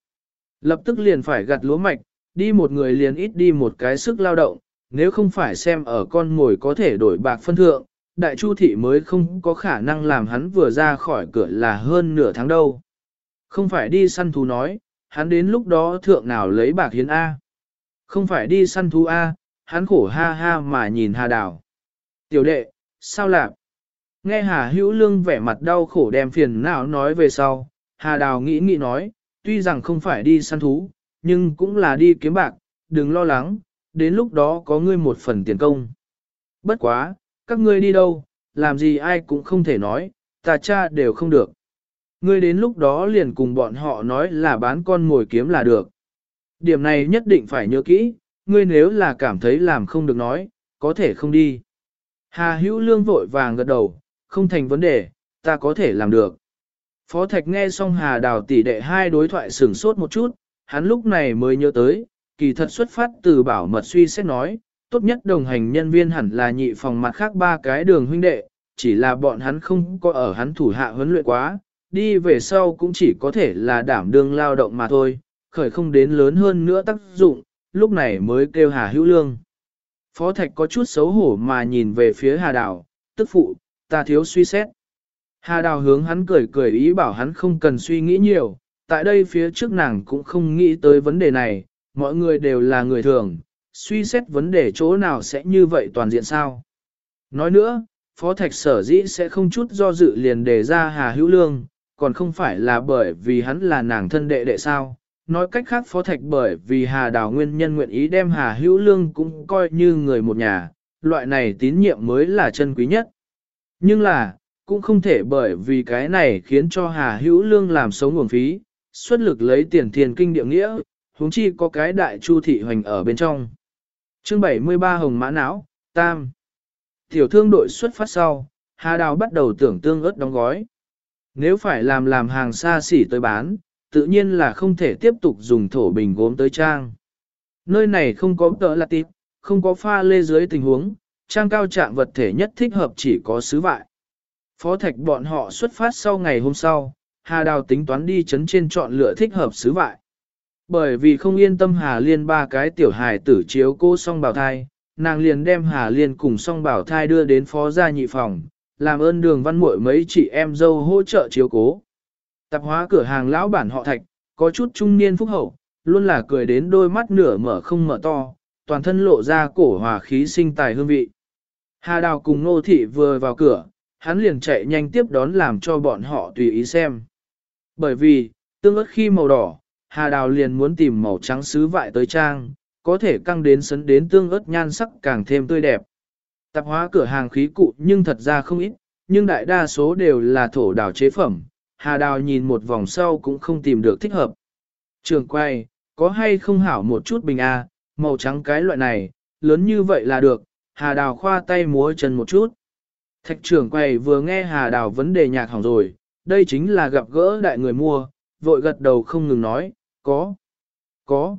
Lập tức liền phải gặt lúa mạch, đi một người liền ít đi một cái sức lao động, nếu không phải xem ở con ngồi có thể đổi bạc phân thượng, đại chu thị mới không có khả năng làm hắn vừa ra khỏi cửa là hơn nửa tháng đâu. Không phải đi săn thú nói, hắn đến lúc đó thượng nào lấy bạc hiến A. Không phải đi săn thú A, hắn khổ ha ha mà nhìn Hà Đào. Tiểu đệ, sao lạc? Nghe Hà Hữu Lương vẻ mặt đau khổ đem phiền não nói về sau, Hà Đào nghĩ nghĩ nói, tuy rằng không phải đi săn thú, nhưng cũng là đi kiếm bạc, đừng lo lắng, đến lúc đó có ngươi một phần tiền công. Bất quá, các ngươi đi đâu, làm gì ai cũng không thể nói, ta cha đều không được. Ngươi đến lúc đó liền cùng bọn họ nói là bán con ngồi kiếm là được. Điểm này nhất định phải nhớ kỹ, ngươi nếu là cảm thấy làm không được nói, có thể không đi. Hà hữu lương vội vàng gật đầu, không thành vấn đề, ta có thể làm được. Phó Thạch nghe xong Hà Đào tỷ đệ hai đối thoại sửng sốt một chút, hắn lúc này mới nhớ tới, kỳ thật xuất phát từ bảo mật suy xét nói, tốt nhất đồng hành nhân viên hẳn là nhị phòng mặt khác ba cái đường huynh đệ, chỉ là bọn hắn không có ở hắn thủ hạ huấn luyện quá, đi về sau cũng chỉ có thể là đảm đương lao động mà thôi, khởi không đến lớn hơn nữa tác dụng, lúc này mới kêu Hà Hữu Lương. Phó Thạch có chút xấu hổ mà nhìn về phía Hà Đào, tức phụ, ta thiếu suy xét. Hà Đào hướng hắn cười cười ý bảo hắn không cần suy nghĩ nhiều, tại đây phía trước nàng cũng không nghĩ tới vấn đề này, mọi người đều là người thường, suy xét vấn đề chỗ nào sẽ như vậy toàn diện sao. Nói nữa, Phó Thạch sở dĩ sẽ không chút do dự liền đề ra Hà Hữu Lương, còn không phải là bởi vì hắn là nàng thân đệ đệ sao. Nói cách khác Phó Thạch bởi vì Hà Đào nguyên nhân nguyện ý đem Hà Hữu Lương cũng coi như người một nhà, loại này tín nhiệm mới là chân quý nhất. Nhưng là, cũng không thể bởi vì cái này khiến cho Hà Hữu Lương làm sống nguồn phí, xuất lực lấy tiền thiền kinh địa nghĩa, huống chi có cái đại chu thị hoành ở bên trong. Chương 73 Hồng Mã Não, Tam Tiểu thương đội xuất phát sau, Hà Đào bắt đầu tưởng tương ớt đóng gói. Nếu phải làm làm hàng xa xỉ tới bán, tự nhiên là không thể tiếp tục dùng thổ bình gốm tới trang. Nơi này không có tợ là tịp, không có pha lê dưới tình huống, trang cao trạng vật thể nhất thích hợp chỉ có sứ vại. Phó thạch bọn họ xuất phát sau ngày hôm sau, Hà Đào tính toán đi chấn trên chọn lựa thích hợp sứ vại. Bởi vì không yên tâm Hà Liên ba cái tiểu hài tử chiếu cô song bảo thai, nàng liền đem Hà Liên cùng song bảo thai đưa đến phó gia nhị phòng, làm ơn đường văn muội mấy chị em dâu hỗ trợ chiếu cố. Tạp hóa cửa hàng lão bản họ thạch, có chút trung niên phúc hậu, luôn là cười đến đôi mắt nửa mở không mở to, toàn thân lộ ra cổ hòa khí sinh tài hương vị. Hà Đào cùng Nô Thị vừa vào cửa, hắn liền chạy nhanh tiếp đón làm cho bọn họ tùy ý xem. Bởi vì, tương ớt khi màu đỏ, Hà Đào liền muốn tìm màu trắng sứ vại tới trang, có thể căng đến sấn đến tương ớt nhan sắc càng thêm tươi đẹp. Tạp hóa cửa hàng khí cụ nhưng thật ra không ít, nhưng đại đa số đều là thổ đào chế phẩm. Hà Đào nhìn một vòng sau cũng không tìm được thích hợp. Trường quay, có hay không hảo một chút bình A, màu trắng cái loại này, lớn như vậy là được, Hà Đào khoa tay múa chân một chút. Thạch trưởng quầy vừa nghe Hà Đào vấn đề nhạc hỏng rồi, đây chính là gặp gỡ đại người mua, vội gật đầu không ngừng nói, có, có,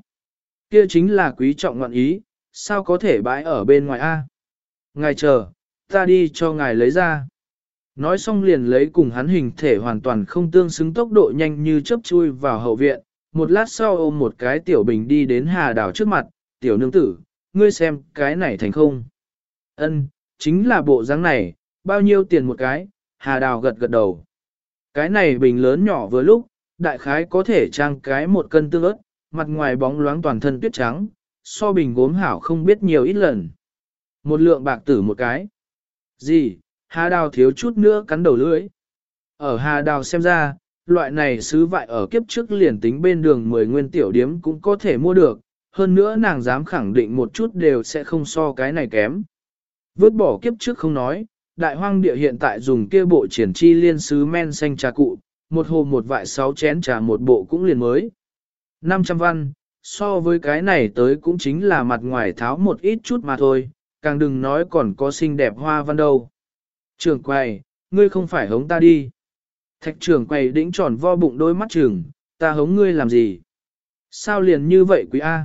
kia chính là quý trọng ngọn ý, sao có thể bãi ở bên ngoài A. Ngài chờ, ta đi cho ngài lấy ra. Nói xong liền lấy cùng hắn hình thể hoàn toàn không tương xứng tốc độ nhanh như chớp chui vào hậu viện, một lát sau ôm một cái tiểu bình đi đến hà đảo trước mặt, tiểu nương tử, ngươi xem cái này thành không. Ân, chính là bộ dáng này, bao nhiêu tiền một cái, hà đào gật gật đầu. Cái này bình lớn nhỏ vừa lúc, đại khái có thể trang cái một cân tương ớt, mặt ngoài bóng loáng toàn thân tuyết trắng, so bình gốm hảo không biết nhiều ít lần. Một lượng bạc tử một cái. Gì, hà đào thiếu chút nữa cắn đầu lưỡi. Ở hà đào xem ra, loại này sứ vại ở kiếp trước liền tính bên đường 10 nguyên tiểu điếm cũng có thể mua được, hơn nữa nàng dám khẳng định một chút đều sẽ không so cái này kém. Vớt bỏ kiếp trước không nói, đại hoang địa hiện tại dùng kia bộ triển chi liên sứ men xanh trà cụ, một hồ một vại sáu chén trà một bộ cũng liền mới. 500 văn, so với cái này tới cũng chính là mặt ngoài tháo một ít chút mà thôi, càng đừng nói còn có xinh đẹp hoa văn đâu. Trường quầy, ngươi không phải hống ta đi. Thạch trưởng quầy đĩnh tròn vo bụng đôi mắt trường, ta hống ngươi làm gì? Sao liền như vậy quý A?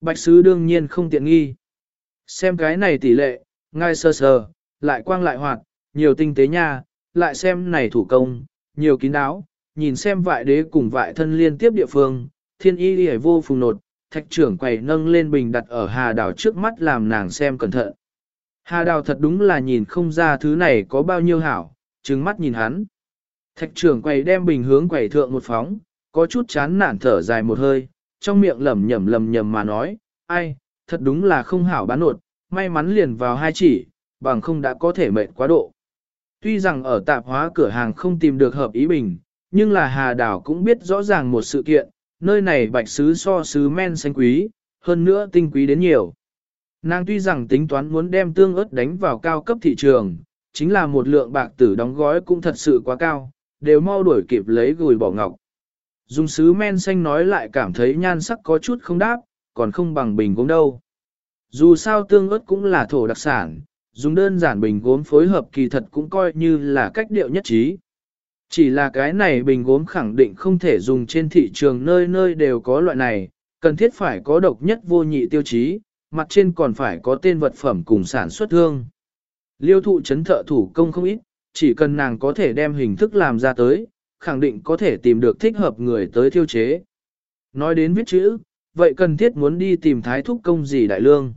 Bạch sứ đương nhiên không tiện nghi. Xem cái này tỷ lệ, ngay sơ sờ, lại quang lại hoạt, nhiều tinh tế nha, lại xem này thủ công, nhiều kín đáo, nhìn xem vại đế cùng vại thân liên tiếp địa phương, thiên y hề vô phùng nột, thạch trưởng quầy nâng lên bình đặt ở hà đảo trước mắt làm nàng xem cẩn thận. Hà đào thật đúng là nhìn không ra thứ này có bao nhiêu hảo, trừng mắt nhìn hắn. Thạch trưởng quầy đem bình hướng quầy thượng một phóng, có chút chán nản thở dài một hơi, trong miệng lẩm nhẩm lẩm nhẩm mà nói, ai, thật đúng là không hảo bán nột, may mắn liền vào hai chỉ, bằng không đã có thể mệt quá độ. Tuy rằng ở tạp hóa cửa hàng không tìm được hợp ý bình, nhưng là Hà Đảo cũng biết rõ ràng một sự kiện, nơi này bạch sứ so sứ men xanh quý, hơn nữa tinh quý đến nhiều. Nàng tuy rằng tính toán muốn đem tương ớt đánh vào cao cấp thị trường, chính là một lượng bạc tử đóng gói cũng thật sự quá cao, đều mau đuổi kịp lấy gùi bỏ ngọc. Dùng sứ men xanh nói lại cảm thấy nhan sắc có chút không đáp, còn không bằng bình gốm đâu. Dù sao tương ớt cũng là thổ đặc sản, dùng đơn giản bình gốm phối hợp kỳ thật cũng coi như là cách điệu nhất trí. Chỉ là cái này bình gốm khẳng định không thể dùng trên thị trường nơi nơi đều có loại này, cần thiết phải có độc nhất vô nhị tiêu chí, mặt trên còn phải có tên vật phẩm cùng sản xuất thương. Liêu thụ chấn thợ thủ công không ít, chỉ cần nàng có thể đem hình thức làm ra tới, khẳng định có thể tìm được thích hợp người tới thiêu chế. Nói đến viết chữ, vậy cần thiết muốn đi tìm thái thúc công gì đại lương.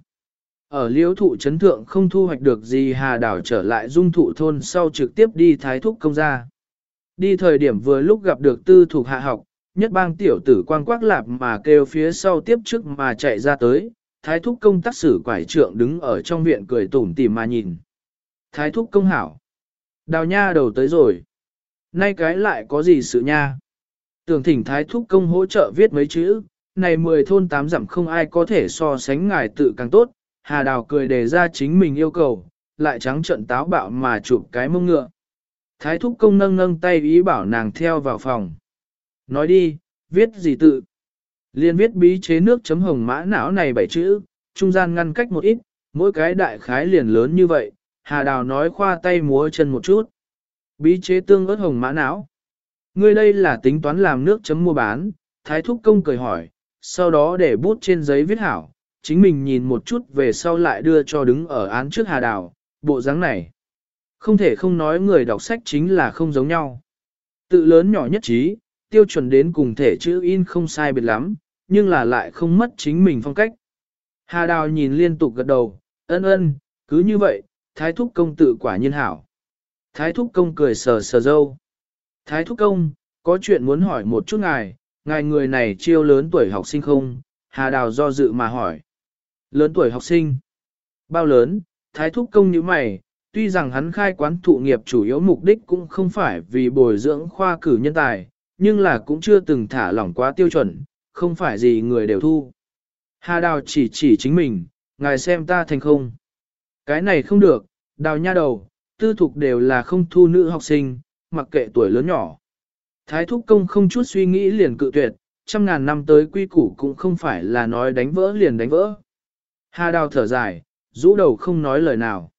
Ở liễu thụ chấn thượng không thu hoạch được gì hà đảo trở lại dung thụ thôn sau trực tiếp đi thái thúc công ra. Đi thời điểm vừa lúc gặp được tư thuộc hạ học, nhất bang tiểu tử quang quác lạp mà kêu phía sau tiếp trước mà chạy ra tới, thái thúc công tác sử quải trượng đứng ở trong viện cười tủm tỉm mà nhìn. Thái thúc công hảo. Đào nha đầu tới rồi. Nay cái lại có gì sự nha? Tưởng thỉnh thái thúc công hỗ trợ viết mấy chữ, này mười thôn tám dặm không ai có thể so sánh ngài tự càng tốt, Hà Đào cười đề ra chính mình yêu cầu, lại trắng trận táo bạo mà chụp cái mông ngựa. Thái thúc công nâng nâng tay ý bảo nàng theo vào phòng. Nói đi, viết gì tự? Liên viết bí chế nước chấm hồng mã não này bảy chữ, trung gian ngăn cách một ít, mỗi cái đại khái liền lớn như vậy, Hà Đào nói khoa tay múa chân một chút. Bí chế tương ớt hồng mã não. Ngươi đây là tính toán làm nước chấm mua bán, Thái Thúc Công cười hỏi, sau đó để bút trên giấy viết hảo, chính mình nhìn một chút về sau lại đưa cho đứng ở án trước Hà Đào, bộ dáng này. Không thể không nói người đọc sách chính là không giống nhau. Tự lớn nhỏ nhất trí, tiêu chuẩn đến cùng thể chữ in không sai biệt lắm, nhưng là lại không mất chính mình phong cách. Hà Đào nhìn liên tục gật đầu, ân ân, cứ như vậy, Thái Thúc Công tự quả nhiên hảo. Thái Thúc Công cười sờ sờ dâu. Thái Thúc Công, có chuyện muốn hỏi một chút ngài, ngài người này chiêu lớn tuổi học sinh không? Hà Đào do dự mà hỏi. Lớn tuổi học sinh? Bao lớn? Thái Thúc Công như mày, tuy rằng hắn khai quán thụ nghiệp chủ yếu mục đích cũng không phải vì bồi dưỡng khoa cử nhân tài, nhưng là cũng chưa từng thả lỏng quá tiêu chuẩn, không phải gì người đều thu. Hà Đào chỉ chỉ chính mình, ngài xem ta thành không. Cái này không được, đào nha đầu, tư thục đều là không thu nữ học sinh, mặc kệ tuổi lớn nhỏ. Thái thúc công không chút suy nghĩ liền cự tuyệt, trăm ngàn năm tới quy củ cũng không phải là nói đánh vỡ liền đánh vỡ. Hà đào thở dài, rũ đầu không nói lời nào.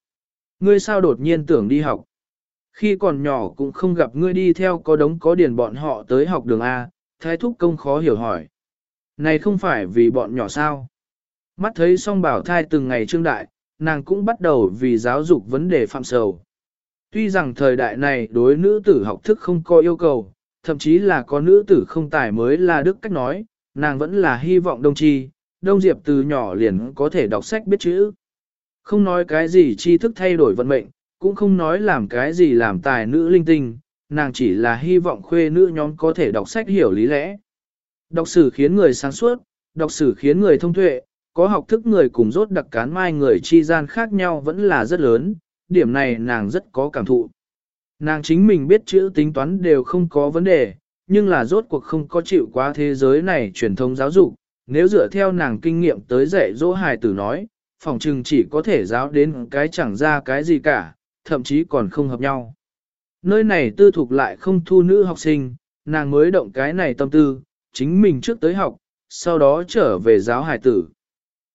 Ngươi sao đột nhiên tưởng đi học? Khi còn nhỏ cũng không gặp ngươi đi theo có đống có điền bọn họ tới học đường A, thái thúc công khó hiểu hỏi. Này không phải vì bọn nhỏ sao? Mắt thấy song bảo thai từng ngày trương đại, nàng cũng bắt đầu vì giáo dục vấn đề phạm sầu. Tuy rằng thời đại này đối nữ tử học thức không có yêu cầu, thậm chí là có nữ tử không tài mới là đức cách nói, nàng vẫn là hy vọng đồng chi, đông diệp từ nhỏ liền có thể đọc sách biết chữ. Không nói cái gì tri thức thay đổi vận mệnh, cũng không nói làm cái gì làm tài nữ linh tinh, nàng chỉ là hy vọng khuê nữ nhóm có thể đọc sách hiểu lý lẽ. Đọc sử khiến người sáng suốt, đọc sử khiến người thông tuệ, có học thức người cùng rốt đặc cán mai người chi gian khác nhau vẫn là rất lớn, điểm này nàng rất có cảm thụ. Nàng chính mình biết chữ tính toán đều không có vấn đề, nhưng là rốt cuộc không có chịu quá thế giới này truyền thông giáo dục, nếu dựa theo nàng kinh nghiệm tới dạy dỗ hài tử nói, phòng trừng chỉ có thể giáo đến cái chẳng ra cái gì cả, thậm chí còn không hợp nhau. Nơi này tư thục lại không thu nữ học sinh, nàng mới động cái này tâm tư, chính mình trước tới học, sau đó trở về giáo hài tử.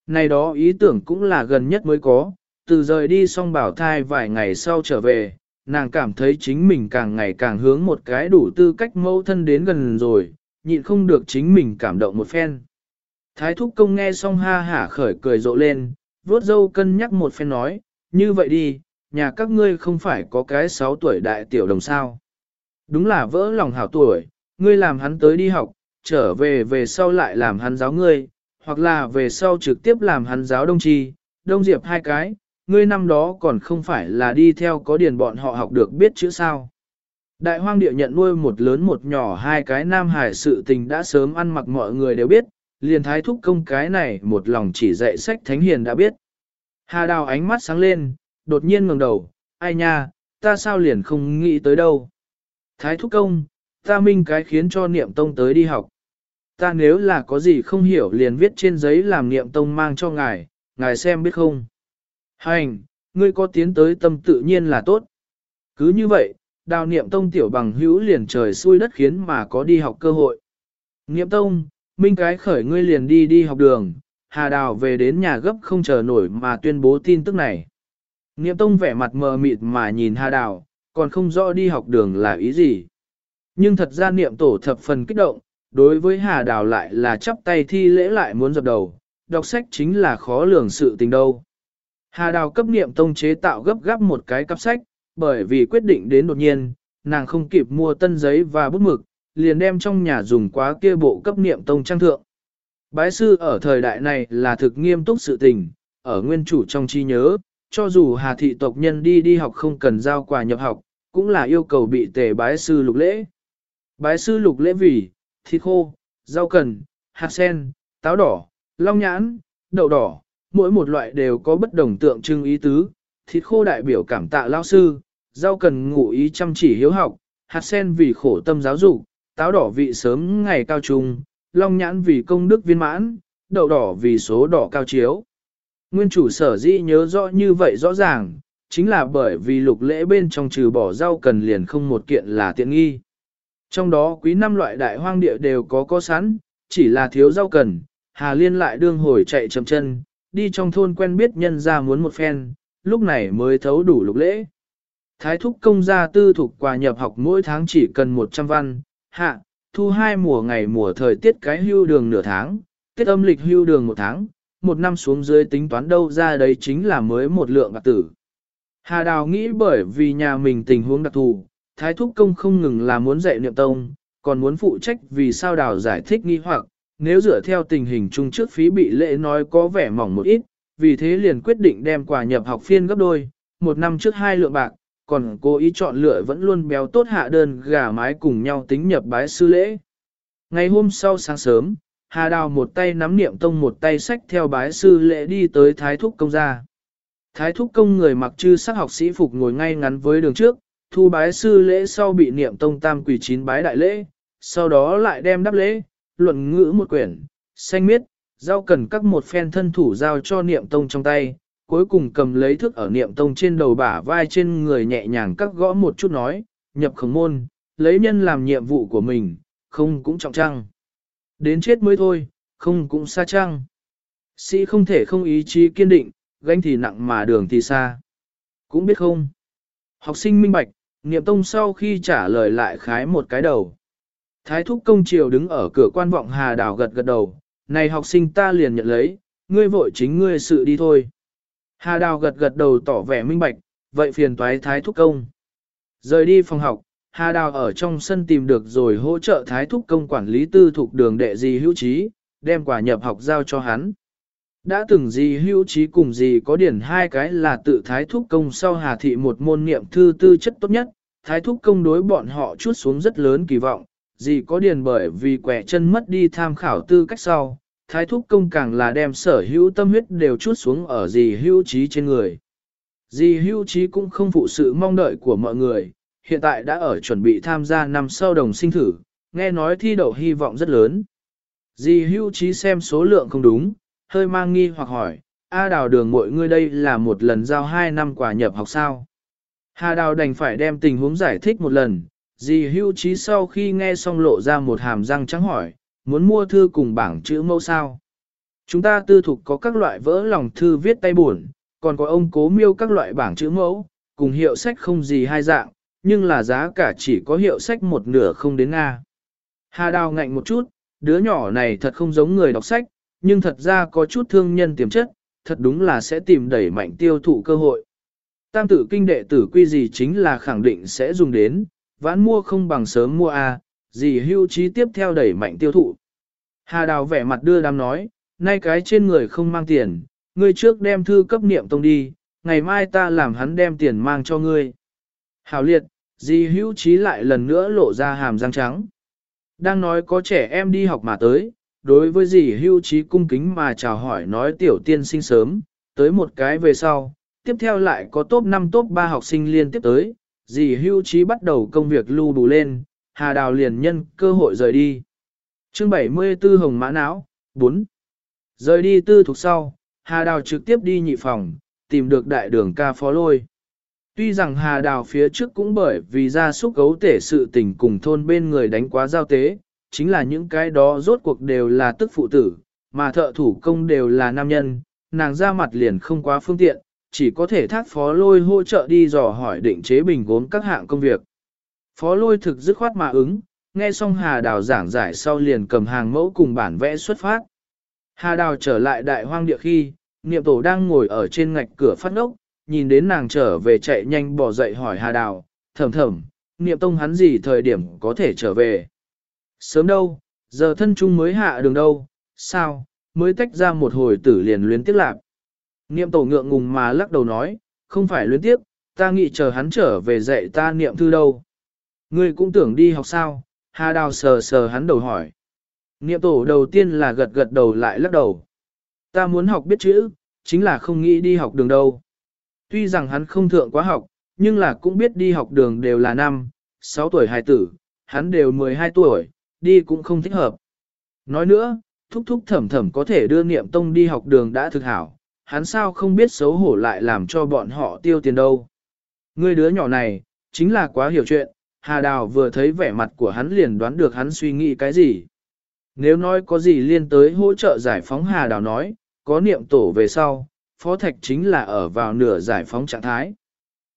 Này đó ý tưởng cũng là gần nhất mới có, từ rời đi xong bảo thai vài ngày sau trở về, nàng cảm thấy chính mình càng ngày càng hướng một cái đủ tư cách mẫu thân đến gần rồi, nhịn không được chính mình cảm động một phen. Thái thúc công nghe xong ha hả khởi cười rộ lên, vuốt dâu cân nhắc một phen nói, như vậy đi, nhà các ngươi không phải có cái 6 tuổi đại tiểu đồng sao. Đúng là vỡ lòng hảo tuổi, ngươi làm hắn tới đi học, trở về về sau lại làm hắn giáo ngươi, hoặc là về sau trực tiếp làm hắn giáo đông Tri, đông diệp hai cái, ngươi năm đó còn không phải là đi theo có điền bọn họ học được biết chữ sao. Đại hoang địa nhận nuôi một lớn một nhỏ hai cái nam hải sự tình đã sớm ăn mặc mọi người đều biết, liền thái thúc công cái này một lòng chỉ dạy sách thánh hiền đã biết. Hà đào ánh mắt sáng lên, đột nhiên ngẩng đầu, ai nha, ta sao liền không nghĩ tới đâu. Thái thúc công, ta minh cái khiến cho niệm tông tới đi học. Ta nếu là có gì không hiểu liền viết trên giấy làm niệm tông mang cho ngài, ngài xem biết không. Hành, ngươi có tiến tới tâm tự nhiên là tốt. Cứ như vậy, đào niệm tông tiểu bằng hữu liền trời xui đất khiến mà có đi học cơ hội. Niệm tông, minh cái khởi ngươi liền đi đi học đường, hà đào về đến nhà gấp không chờ nổi mà tuyên bố tin tức này. Niệm tông vẻ mặt mờ mịt mà nhìn hà đào, còn không rõ đi học đường là ý gì. Nhưng thật ra niệm tổ thập phần kích động, đối với hà đào lại là chắp tay thi lễ lại muốn dập đầu, đọc sách chính là khó lường sự tình đâu. Hà đào cấp niệm tông chế tạo gấp gáp một cái cặp sách, bởi vì quyết định đến đột nhiên, nàng không kịp mua tân giấy và bút mực, liền đem trong nhà dùng quá kia bộ cấp niệm tông trang thượng. Bái sư ở thời đại này là thực nghiêm túc sự tình, ở nguyên chủ trong chi nhớ, cho dù hà thị tộc nhân đi đi học không cần giao quà nhập học, cũng là yêu cầu bị tề bái sư lục lễ. Bái sư lục lễ vì, thịt khô, rau cần, hạt sen, táo đỏ, long nhãn, đậu đỏ, mỗi một loại đều có bất đồng tượng trưng ý tứ, thịt khô đại biểu cảm tạ lao sư, rau cần ngụ ý chăm chỉ hiếu học, hạt sen vì khổ tâm giáo dục, táo đỏ vị sớm ngày cao trung, long nhãn vì công đức viên mãn, đậu đỏ vì số đỏ cao chiếu. Nguyên chủ sở dĩ nhớ rõ như vậy rõ ràng, chính là bởi vì lục lễ bên trong trừ bỏ rau cần liền không một kiện là tiện nghi. Trong đó quý năm loại đại hoang địa đều có có sẵn, chỉ là thiếu rau cần, Hà Liên lại đương hồi chạy chậm chân, đi trong thôn quen biết nhân ra muốn một phen, lúc này mới thấu đủ lục lễ. Thái thúc công gia tư thuộc quà nhập học mỗi tháng chỉ cần 100 văn, hạ, thu hai mùa ngày mùa thời tiết cái hưu đường nửa tháng, tiết âm lịch hưu đường một tháng, một năm xuống dưới tính toán đâu ra đấy chính là mới một lượng bạc tử. Hà Đào nghĩ bởi vì nhà mình tình huống đặc thù, Thái Thúc Công không ngừng là muốn dạy niệm tông, còn muốn phụ trách vì sao Đào giải thích nghi hoặc, nếu dựa theo tình hình chung trước phí bị lễ nói có vẻ mỏng một ít, vì thế liền quyết định đem quà nhập học phiên gấp đôi, một năm trước hai lượng bạc, còn cố ý chọn lựa vẫn luôn béo tốt hạ đơn gà mái cùng nhau tính nhập bái sư lễ. Ngày hôm sau sáng sớm, Hà Đào một tay nắm niệm tông một tay sách theo bái sư lễ đi tới Thái Thúc Công gia. Thái Thúc Công người mặc chư sắc học sĩ phục ngồi ngay ngắn với đường trước, thu bái sư lễ sau bị niệm tông tam quỷ chín bái đại lễ, sau đó lại đem đáp lễ, luận ngữ một quyển, xanh miết, giao cần các một phen thân thủ giao cho niệm tông trong tay, cuối cùng cầm lấy thức ở niệm tông trên đầu bả vai trên người nhẹ nhàng cắt gõ một chút nói, nhập khổng môn, lấy nhân làm nhiệm vụ của mình, không cũng trọng trăng. Đến chết mới thôi, không cũng xa trăng. Sĩ không thể không ý chí kiên định, gánh thì nặng mà đường thì xa. Cũng biết không. Học sinh minh bạch, niệm tông sau khi trả lời lại khái một cái đầu. Thái thúc công triều đứng ở cửa quan vọng hà đảo gật gật đầu, này học sinh ta liền nhận lấy, ngươi vội chính ngươi sự đi thôi. Hà đào gật gật đầu tỏ vẻ minh bạch, vậy phiền toái thái thúc công. Rời đi phòng học, Hà đào ở trong sân tìm được rồi hỗ trợ thái thúc công quản lý tư thuộc đường đệ gì hữu trí, đem quả nhập học giao cho hắn. Đã từng gì hữu trí cùng gì có điển hai cái là tự thái thúc công sau hà thị một môn niệm thư tư chất tốt nhất, thái thúc công đối bọn họ chút xuống rất lớn kỳ vọng, gì có điền bởi vì quẻ chân mất đi tham khảo tư cách sau, thái thúc công càng là đem sở hữu tâm huyết đều chút xuống ở Dì hữu trí trên người. Dì hữu trí cũng không phụ sự mong đợi của mọi người, hiện tại đã ở chuẩn bị tham gia năm sau đồng sinh thử, nghe nói thi đậu hy vọng rất lớn. Dì hữu trí xem số lượng không đúng, hơi mang nghi hoặc hỏi, A đào đường mọi người đây là một lần giao hai năm quả nhập học sao. Hà đào đành phải đem tình huống giải thích một lần, dì hưu trí sau khi nghe xong lộ ra một hàm răng trắng hỏi, muốn mua thư cùng bảng chữ mẫu sao. Chúng ta tư thục có các loại vỡ lòng thư viết tay buồn, còn có ông cố miêu các loại bảng chữ mẫu, cùng hiệu sách không gì hai dạng, nhưng là giá cả chỉ có hiệu sách một nửa không đến Nga. Hà đào ngạnh một chút, đứa nhỏ này thật không giống người đọc sách, nhưng thật ra có chút thương nhân tiềm chất, thật đúng là sẽ tìm đẩy mạnh tiêu thụ cơ hội. Tam tử kinh đệ tử quy gì chính là khẳng định sẽ dùng đến, vãn mua không bằng sớm mua a, à, gì hưu trí tiếp theo đẩy mạnh tiêu thụ. Hà đào vẻ mặt đưa đám nói, nay cái trên người không mang tiền, ngươi trước đem thư cấp niệm tông đi, ngày mai ta làm hắn đem tiền mang cho ngươi. Hào liệt, gì hưu trí lại lần nữa lộ ra hàm răng trắng. Đang nói có trẻ em đi học mà tới, đối với dì hưu trí cung kính mà chào hỏi nói tiểu tiên sinh sớm, tới một cái về sau, tiếp theo lại có top 5 top 3 học sinh liên tiếp tới, dì hưu trí bắt đầu công việc lưu đủ lên, Hà Đào liền nhân cơ hội rời đi. chương 74 Hồng Mã Não, 4. Rời đi tư thuộc sau, Hà Đào trực tiếp đi nhị phòng, tìm được đại đường ca phó lôi. Tuy rằng Hà Đào phía trước cũng bởi vì ra xúc gấu tể sự tình cùng thôn bên người đánh quá giao tế, chính là những cái đó rốt cuộc đều là tức phụ tử, mà thợ thủ công đều là nam nhân, nàng ra mặt liền không quá phương tiện, chỉ có thể thác phó lôi hỗ trợ đi dò hỏi định chế bình gốm các hạng công việc. Phó lôi thực dứt khoát mà ứng, nghe xong Hà Đào giảng giải sau liền cầm hàng mẫu cùng bản vẽ xuất phát. Hà Đào trở lại đại hoang địa khi, niệm tổ đang ngồi ở trên ngạch cửa phát ốc, nhìn đến nàng trở về chạy nhanh bỏ dậy hỏi Hà Đào, thầm thầm, niệm tông hắn gì thời điểm có thể trở về. Sớm đâu, giờ thân chung mới hạ đường đâu, sao, mới tách ra một hồi tử liền luyến tiếc lạc. Niệm tổ ngượng ngùng mà lắc đầu nói, không phải luyến tiếc, ta nghĩ chờ hắn trở về dạy ta niệm thư đâu. Ngươi cũng tưởng đi học sao, Hà Đào sờ sờ hắn đầu hỏi. Niệm tổ đầu tiên là gật gật đầu lại lắc đầu. Ta muốn học biết chữ, chính là không nghĩ đi học đường đâu. Tuy rằng hắn không thượng quá học, nhưng là cũng biết đi học đường đều là năm, 6 tuổi hài tử, hắn đều 12 tuổi, đi cũng không thích hợp. Nói nữa, thúc thúc thẩm thẩm có thể đưa niệm tông đi học đường đã thực hảo, hắn sao không biết xấu hổ lại làm cho bọn họ tiêu tiền đâu. Người đứa nhỏ này, chính là quá hiểu chuyện, Hà Đào vừa thấy vẻ mặt của hắn liền đoán được hắn suy nghĩ cái gì. Nếu nói có gì liên tới hỗ trợ giải phóng Hà Đào nói, có niệm tổ về sau, Phó Thạch chính là ở vào nửa giải phóng trạng thái.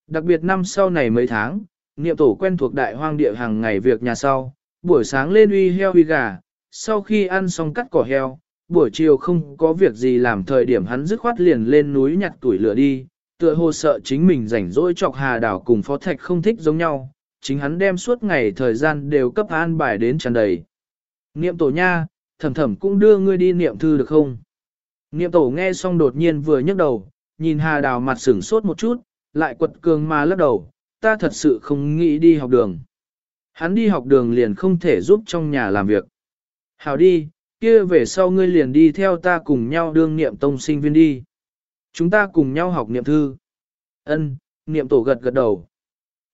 Đặc biệt năm sau này mấy tháng, niệm tổ quen thuộc đại hoang địa hàng ngày việc nhà sau, buổi sáng lên uy heo uy gà, sau khi ăn xong cắt cỏ heo, buổi chiều không có việc gì làm thời điểm hắn dứt khoát liền lên núi nhặt tuổi lửa đi, tựa hồ sợ chính mình rảnh rỗi chọc hà đảo cùng phó thạch không thích giống nhau, chính hắn đem suốt ngày thời gian đều cấp an bài đến tràn đầy. Niệm tổ nha, thầm thầm cũng đưa ngươi đi niệm thư được không? Niệm tổ nghe xong đột nhiên vừa nhấc đầu, nhìn hà đào mặt sửng sốt một chút, lại quật cường mà lắc đầu, ta thật sự không nghĩ đi học đường. Hắn đi học đường liền không thể giúp trong nhà làm việc. Hảo đi, kia về sau ngươi liền đi theo ta cùng nhau đương niệm tông sinh viên đi. Chúng ta cùng nhau học niệm thư. Ân, niệm tổ gật gật đầu.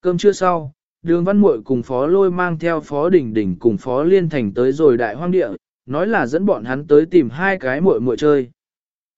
Cơm trưa sau, đường văn muội cùng phó lôi mang theo phó Đình Đình cùng phó liên thành tới rồi đại hoang địa, nói là dẫn bọn hắn tới tìm hai cái muội muội chơi.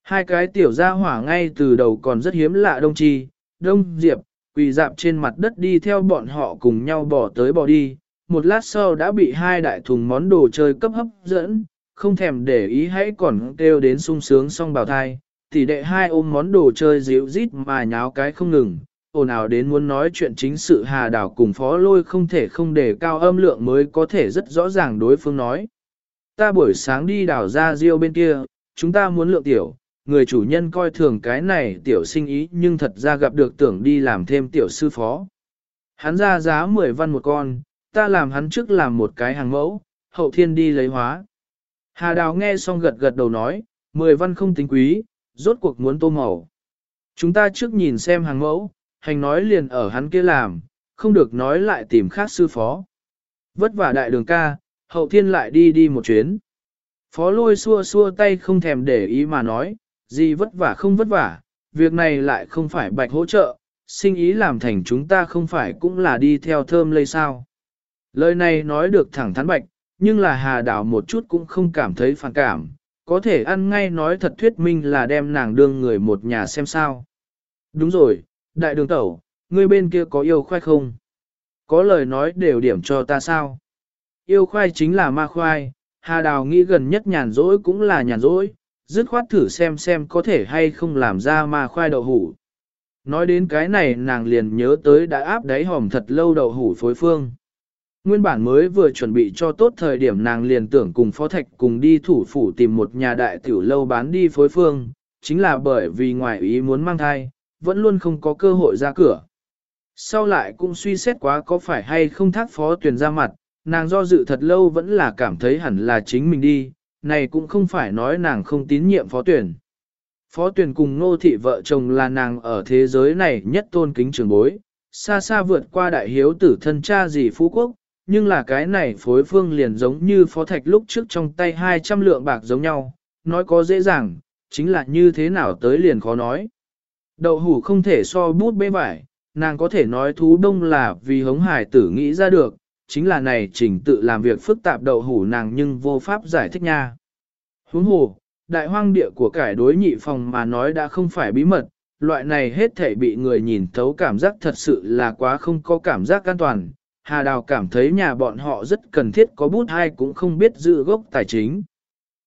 Hai cái tiểu gia hỏa ngay từ đầu còn rất hiếm lạ đông chi, đông diệp, quỳ dạp trên mặt đất đi theo bọn họ cùng nhau bỏ tới bỏ đi. Một lát sau đã bị hai đại thùng món đồ chơi cấp hấp dẫn, không thèm để ý hãy còn kêu đến sung sướng xong bào thai, tỷ đệ hai ôm món đồ chơi dịu rít mà nháo cái không ngừng, ồn ào đến muốn nói chuyện chính sự hà đảo cùng phó lôi không thể không để cao âm lượng mới có thể rất rõ ràng đối phương nói. Ta buổi sáng đi đảo ra riêu bên kia, chúng ta muốn lượng tiểu, người chủ nhân coi thường cái này tiểu sinh ý nhưng thật ra gặp được tưởng đi làm thêm tiểu sư phó. Hắn ra giá 10 văn một con, ta làm hắn trước làm một cái hàng mẫu, hậu thiên đi lấy hóa. Hà Đào nghe xong gật gật đầu nói, 10 văn không tính quý, rốt cuộc muốn tô màu. Chúng ta trước nhìn xem hàng mẫu, hành nói liền ở hắn kia làm, không được nói lại tìm khác sư phó. Vất vả đại đường ca, hậu thiên lại đi đi một chuyến. Phó lôi xua xua tay không thèm để ý mà nói, gì vất vả không vất vả, việc này lại không phải bạch hỗ trợ, sinh ý làm thành chúng ta không phải cũng là đi theo thơm lây sao. Lời này nói được thẳng thắn bạch, nhưng là hà đảo một chút cũng không cảm thấy phản cảm, có thể ăn ngay nói thật thuyết minh là đem nàng đương người một nhà xem sao. Đúng rồi, đại đường tẩu, ngươi bên kia có yêu khoai không? Có lời nói đều điểm cho ta sao? Yêu khoai chính là ma khoai, hà đào nghĩ gần nhất nhàn rỗi cũng là nhàn rỗi, dứt khoát thử xem xem có thể hay không làm ra ma khoai đậu hủ. Nói đến cái này nàng liền nhớ tới đã áp đáy hòm thật lâu đậu hủ phối phương. Nguyên bản mới vừa chuẩn bị cho tốt thời điểm nàng liền tưởng cùng Phó Thạch cùng đi thủ phủ tìm một nhà đại tiểu lâu bán đi phối phương, chính là bởi vì ngoài ý muốn mang thai, vẫn luôn không có cơ hội ra cửa. Sau lại cũng suy xét quá có phải hay không thác phó tuyển ra mặt, nàng do dự thật lâu vẫn là cảm thấy hẳn là chính mình đi, này cũng không phải nói nàng không tín nhiệm phó tuyển. Phó tuyển cùng nô thị vợ chồng là nàng ở thế giới này nhất tôn kính trường bối, xa xa vượt qua đại hiếu tử thân cha gì phú quốc, nhưng là cái này phối phương liền giống như phó thạch lúc trước trong tay 200 lượng bạc giống nhau, nói có dễ dàng, chính là như thế nào tới liền khó nói. Đậu hủ không thể so bút bê vải, nàng có thể nói thú đông là vì hống hải tử nghĩ ra được, chính là này trình tự làm việc phức tạp đậu hủ nàng nhưng vô pháp giải thích nha. Huống hồ, đại hoang địa của cải đối nhị phòng mà nói đã không phải bí mật, loại này hết thể bị người nhìn thấu cảm giác thật sự là quá không có cảm giác an toàn. Hà Đào cảm thấy nhà bọn họ rất cần thiết có bút hay cũng không biết giữ gốc tài chính.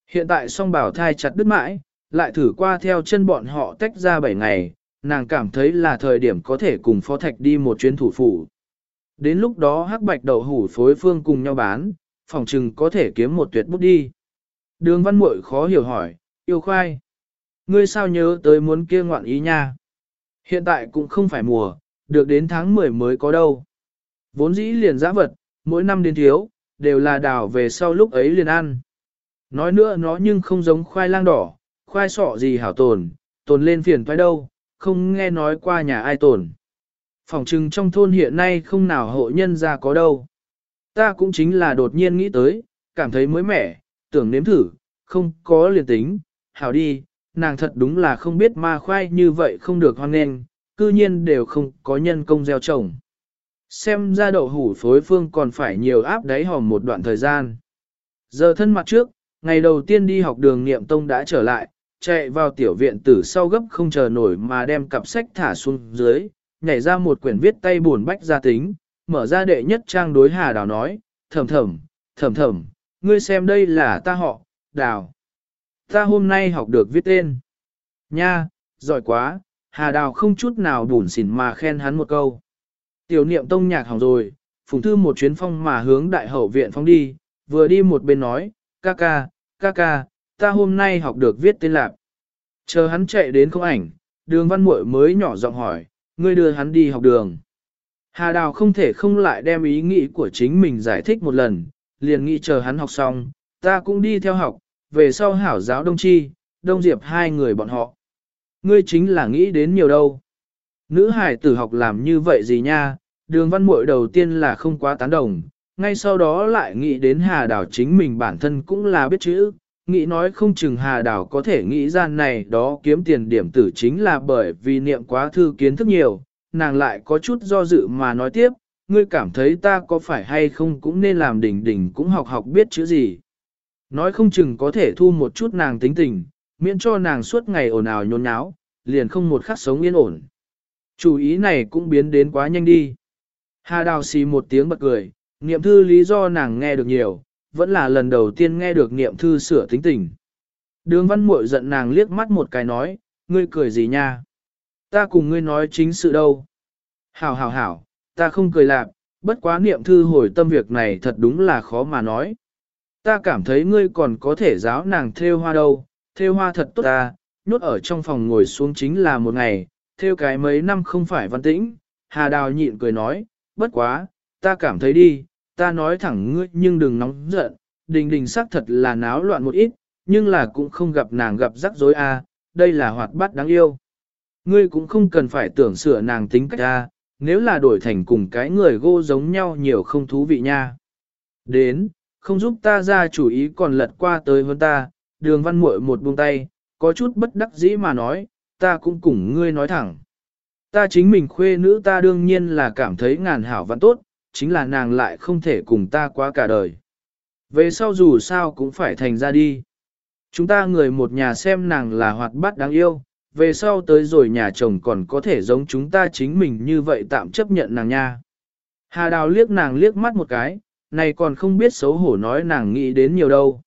Hiện tại song bảo thai chặt đứt mãi, lại thử qua theo chân bọn họ tách ra 7 ngày, nàng cảm thấy là thời điểm có thể cùng Phó Thạch đi một chuyến thủ phủ. Đến lúc đó hắc bạch đậu hủ phối phương cùng nhau bán, phòng trừng có thể kiếm một tuyệt bút đi. Đường văn muội khó hiểu hỏi, yêu khoai. Ngươi sao nhớ tới muốn kia ngoạn ý nha? Hiện tại cũng không phải mùa, được đến tháng 10 mới có đâu. Vốn dĩ liền giã vật, mỗi năm đến thiếu, đều là đào về sau lúc ấy liền ăn. Nói nữa nó nhưng không giống khoai lang đỏ, khoai sọ gì hảo tồn, tồn lên phiền toái đâu, không nghe nói qua nhà ai tồn. Phòng trừng trong thôn hiện nay không nào hộ nhân ra có đâu. Ta cũng chính là đột nhiên nghĩ tới, cảm thấy mới mẻ, tưởng nếm thử, không có liền tính, hảo đi, nàng thật đúng là không biết ma khoai như vậy không được hoan nghênh, cư nhiên đều không có nhân công gieo trồng. Xem ra đậu hủ phối phương còn phải nhiều áp đáy hòm một đoạn thời gian. Giờ thân mặt trước, ngày đầu tiên đi học đường niệm tông đã trở lại, chạy vào tiểu viện tử sau gấp không chờ nổi mà đem cặp sách thả xuống dưới, nhảy ra một quyển viết tay buồn bách gia tính, mở ra đệ nhất trang đối Hà Đào nói, thầm thầm, thầm thầm, ngươi xem đây là ta họ, Đào. Ta hôm nay học được viết tên. Nha, giỏi quá, Hà Đào không chút nào bùn xỉn mà khen hắn một câu. Tiểu niệm tông nhạc hỏng rồi, phùng thư một chuyến phong mà hướng đại hậu viện phong đi, vừa đi một bên nói, ca ca, ca ca, ta hôm nay học được viết tên lạc. Chờ hắn chạy đến không ảnh, đường văn muội mới nhỏ giọng hỏi, ngươi đưa hắn đi học đường. Hà Đào không thể không lại đem ý nghĩ của chính mình giải thích một lần, liền nghĩ chờ hắn học xong, ta cũng đi theo học, về sau hảo giáo Đông Chi, Đông Diệp hai người bọn họ. Ngươi chính là nghĩ đến nhiều đâu. Nữ hải tử học làm như vậy gì nha, đường văn muội đầu tiên là không quá tán đồng, ngay sau đó lại nghĩ đến Hà Đào chính mình bản thân cũng là biết chữ, nghĩ nói không chừng Hà Đào có thể nghĩ ra này đó kiếm tiền điểm tử chính là bởi vì niệm quá thư kiến thức nhiều, nàng lại có chút do dự mà nói tiếp, ngươi cảm thấy ta có phải hay không cũng nên làm đỉnh đỉnh cũng học học biết chữ gì. Nói không chừng có thể thu một chút nàng tính tình, miễn cho nàng suốt ngày ồn ào nhốn nháo, liền không một khắc sống yên ổn. Chủ ý này cũng biến đến quá nhanh đi. Hà đào xì một tiếng bật cười, niệm thư lý do nàng nghe được nhiều, vẫn là lần đầu tiên nghe được niệm thư sửa tính tình. Đường văn muội giận nàng liếc mắt một cái nói, ngươi cười gì nha? Ta cùng ngươi nói chính sự đâu? Hảo hảo hảo, ta không cười lạc, bất quá niệm thư hồi tâm việc này thật đúng là khó mà nói. Ta cảm thấy ngươi còn có thể giáo nàng theo hoa đâu, theo hoa thật tốt ta, nhốt ở trong phòng ngồi xuống chính là một ngày, theo cái mấy năm không phải văn tĩnh. Hà Đào nhịn cười nói, bất quá, ta cảm thấy đi, ta nói thẳng ngươi nhưng đừng nóng giận, đình đình xác thật là náo loạn một ít, nhưng là cũng không gặp nàng gặp rắc rối a, đây là hoạt bát đáng yêu. Ngươi cũng không cần phải tưởng sửa nàng tính cách a, nếu là đổi thành cùng cái người gô giống nhau nhiều không thú vị nha. Đến, không giúp ta ra chủ ý còn lật qua tới hơn ta, đường văn muội một buông tay, có chút bất đắc dĩ mà nói, ta cũng cùng ngươi nói thẳng. Ta chính mình khuê nữ ta đương nhiên là cảm thấy ngàn hảo văn tốt, chính là nàng lại không thể cùng ta quá cả đời. Về sau dù sao cũng phải thành ra đi. Chúng ta người một nhà xem nàng là hoạt bát đáng yêu, về sau tới rồi nhà chồng còn có thể giống chúng ta chính mình như vậy tạm chấp nhận nàng nha. Hà Đào liếc nàng liếc mắt một cái, này còn không biết xấu hổ nói nàng nghĩ đến nhiều đâu.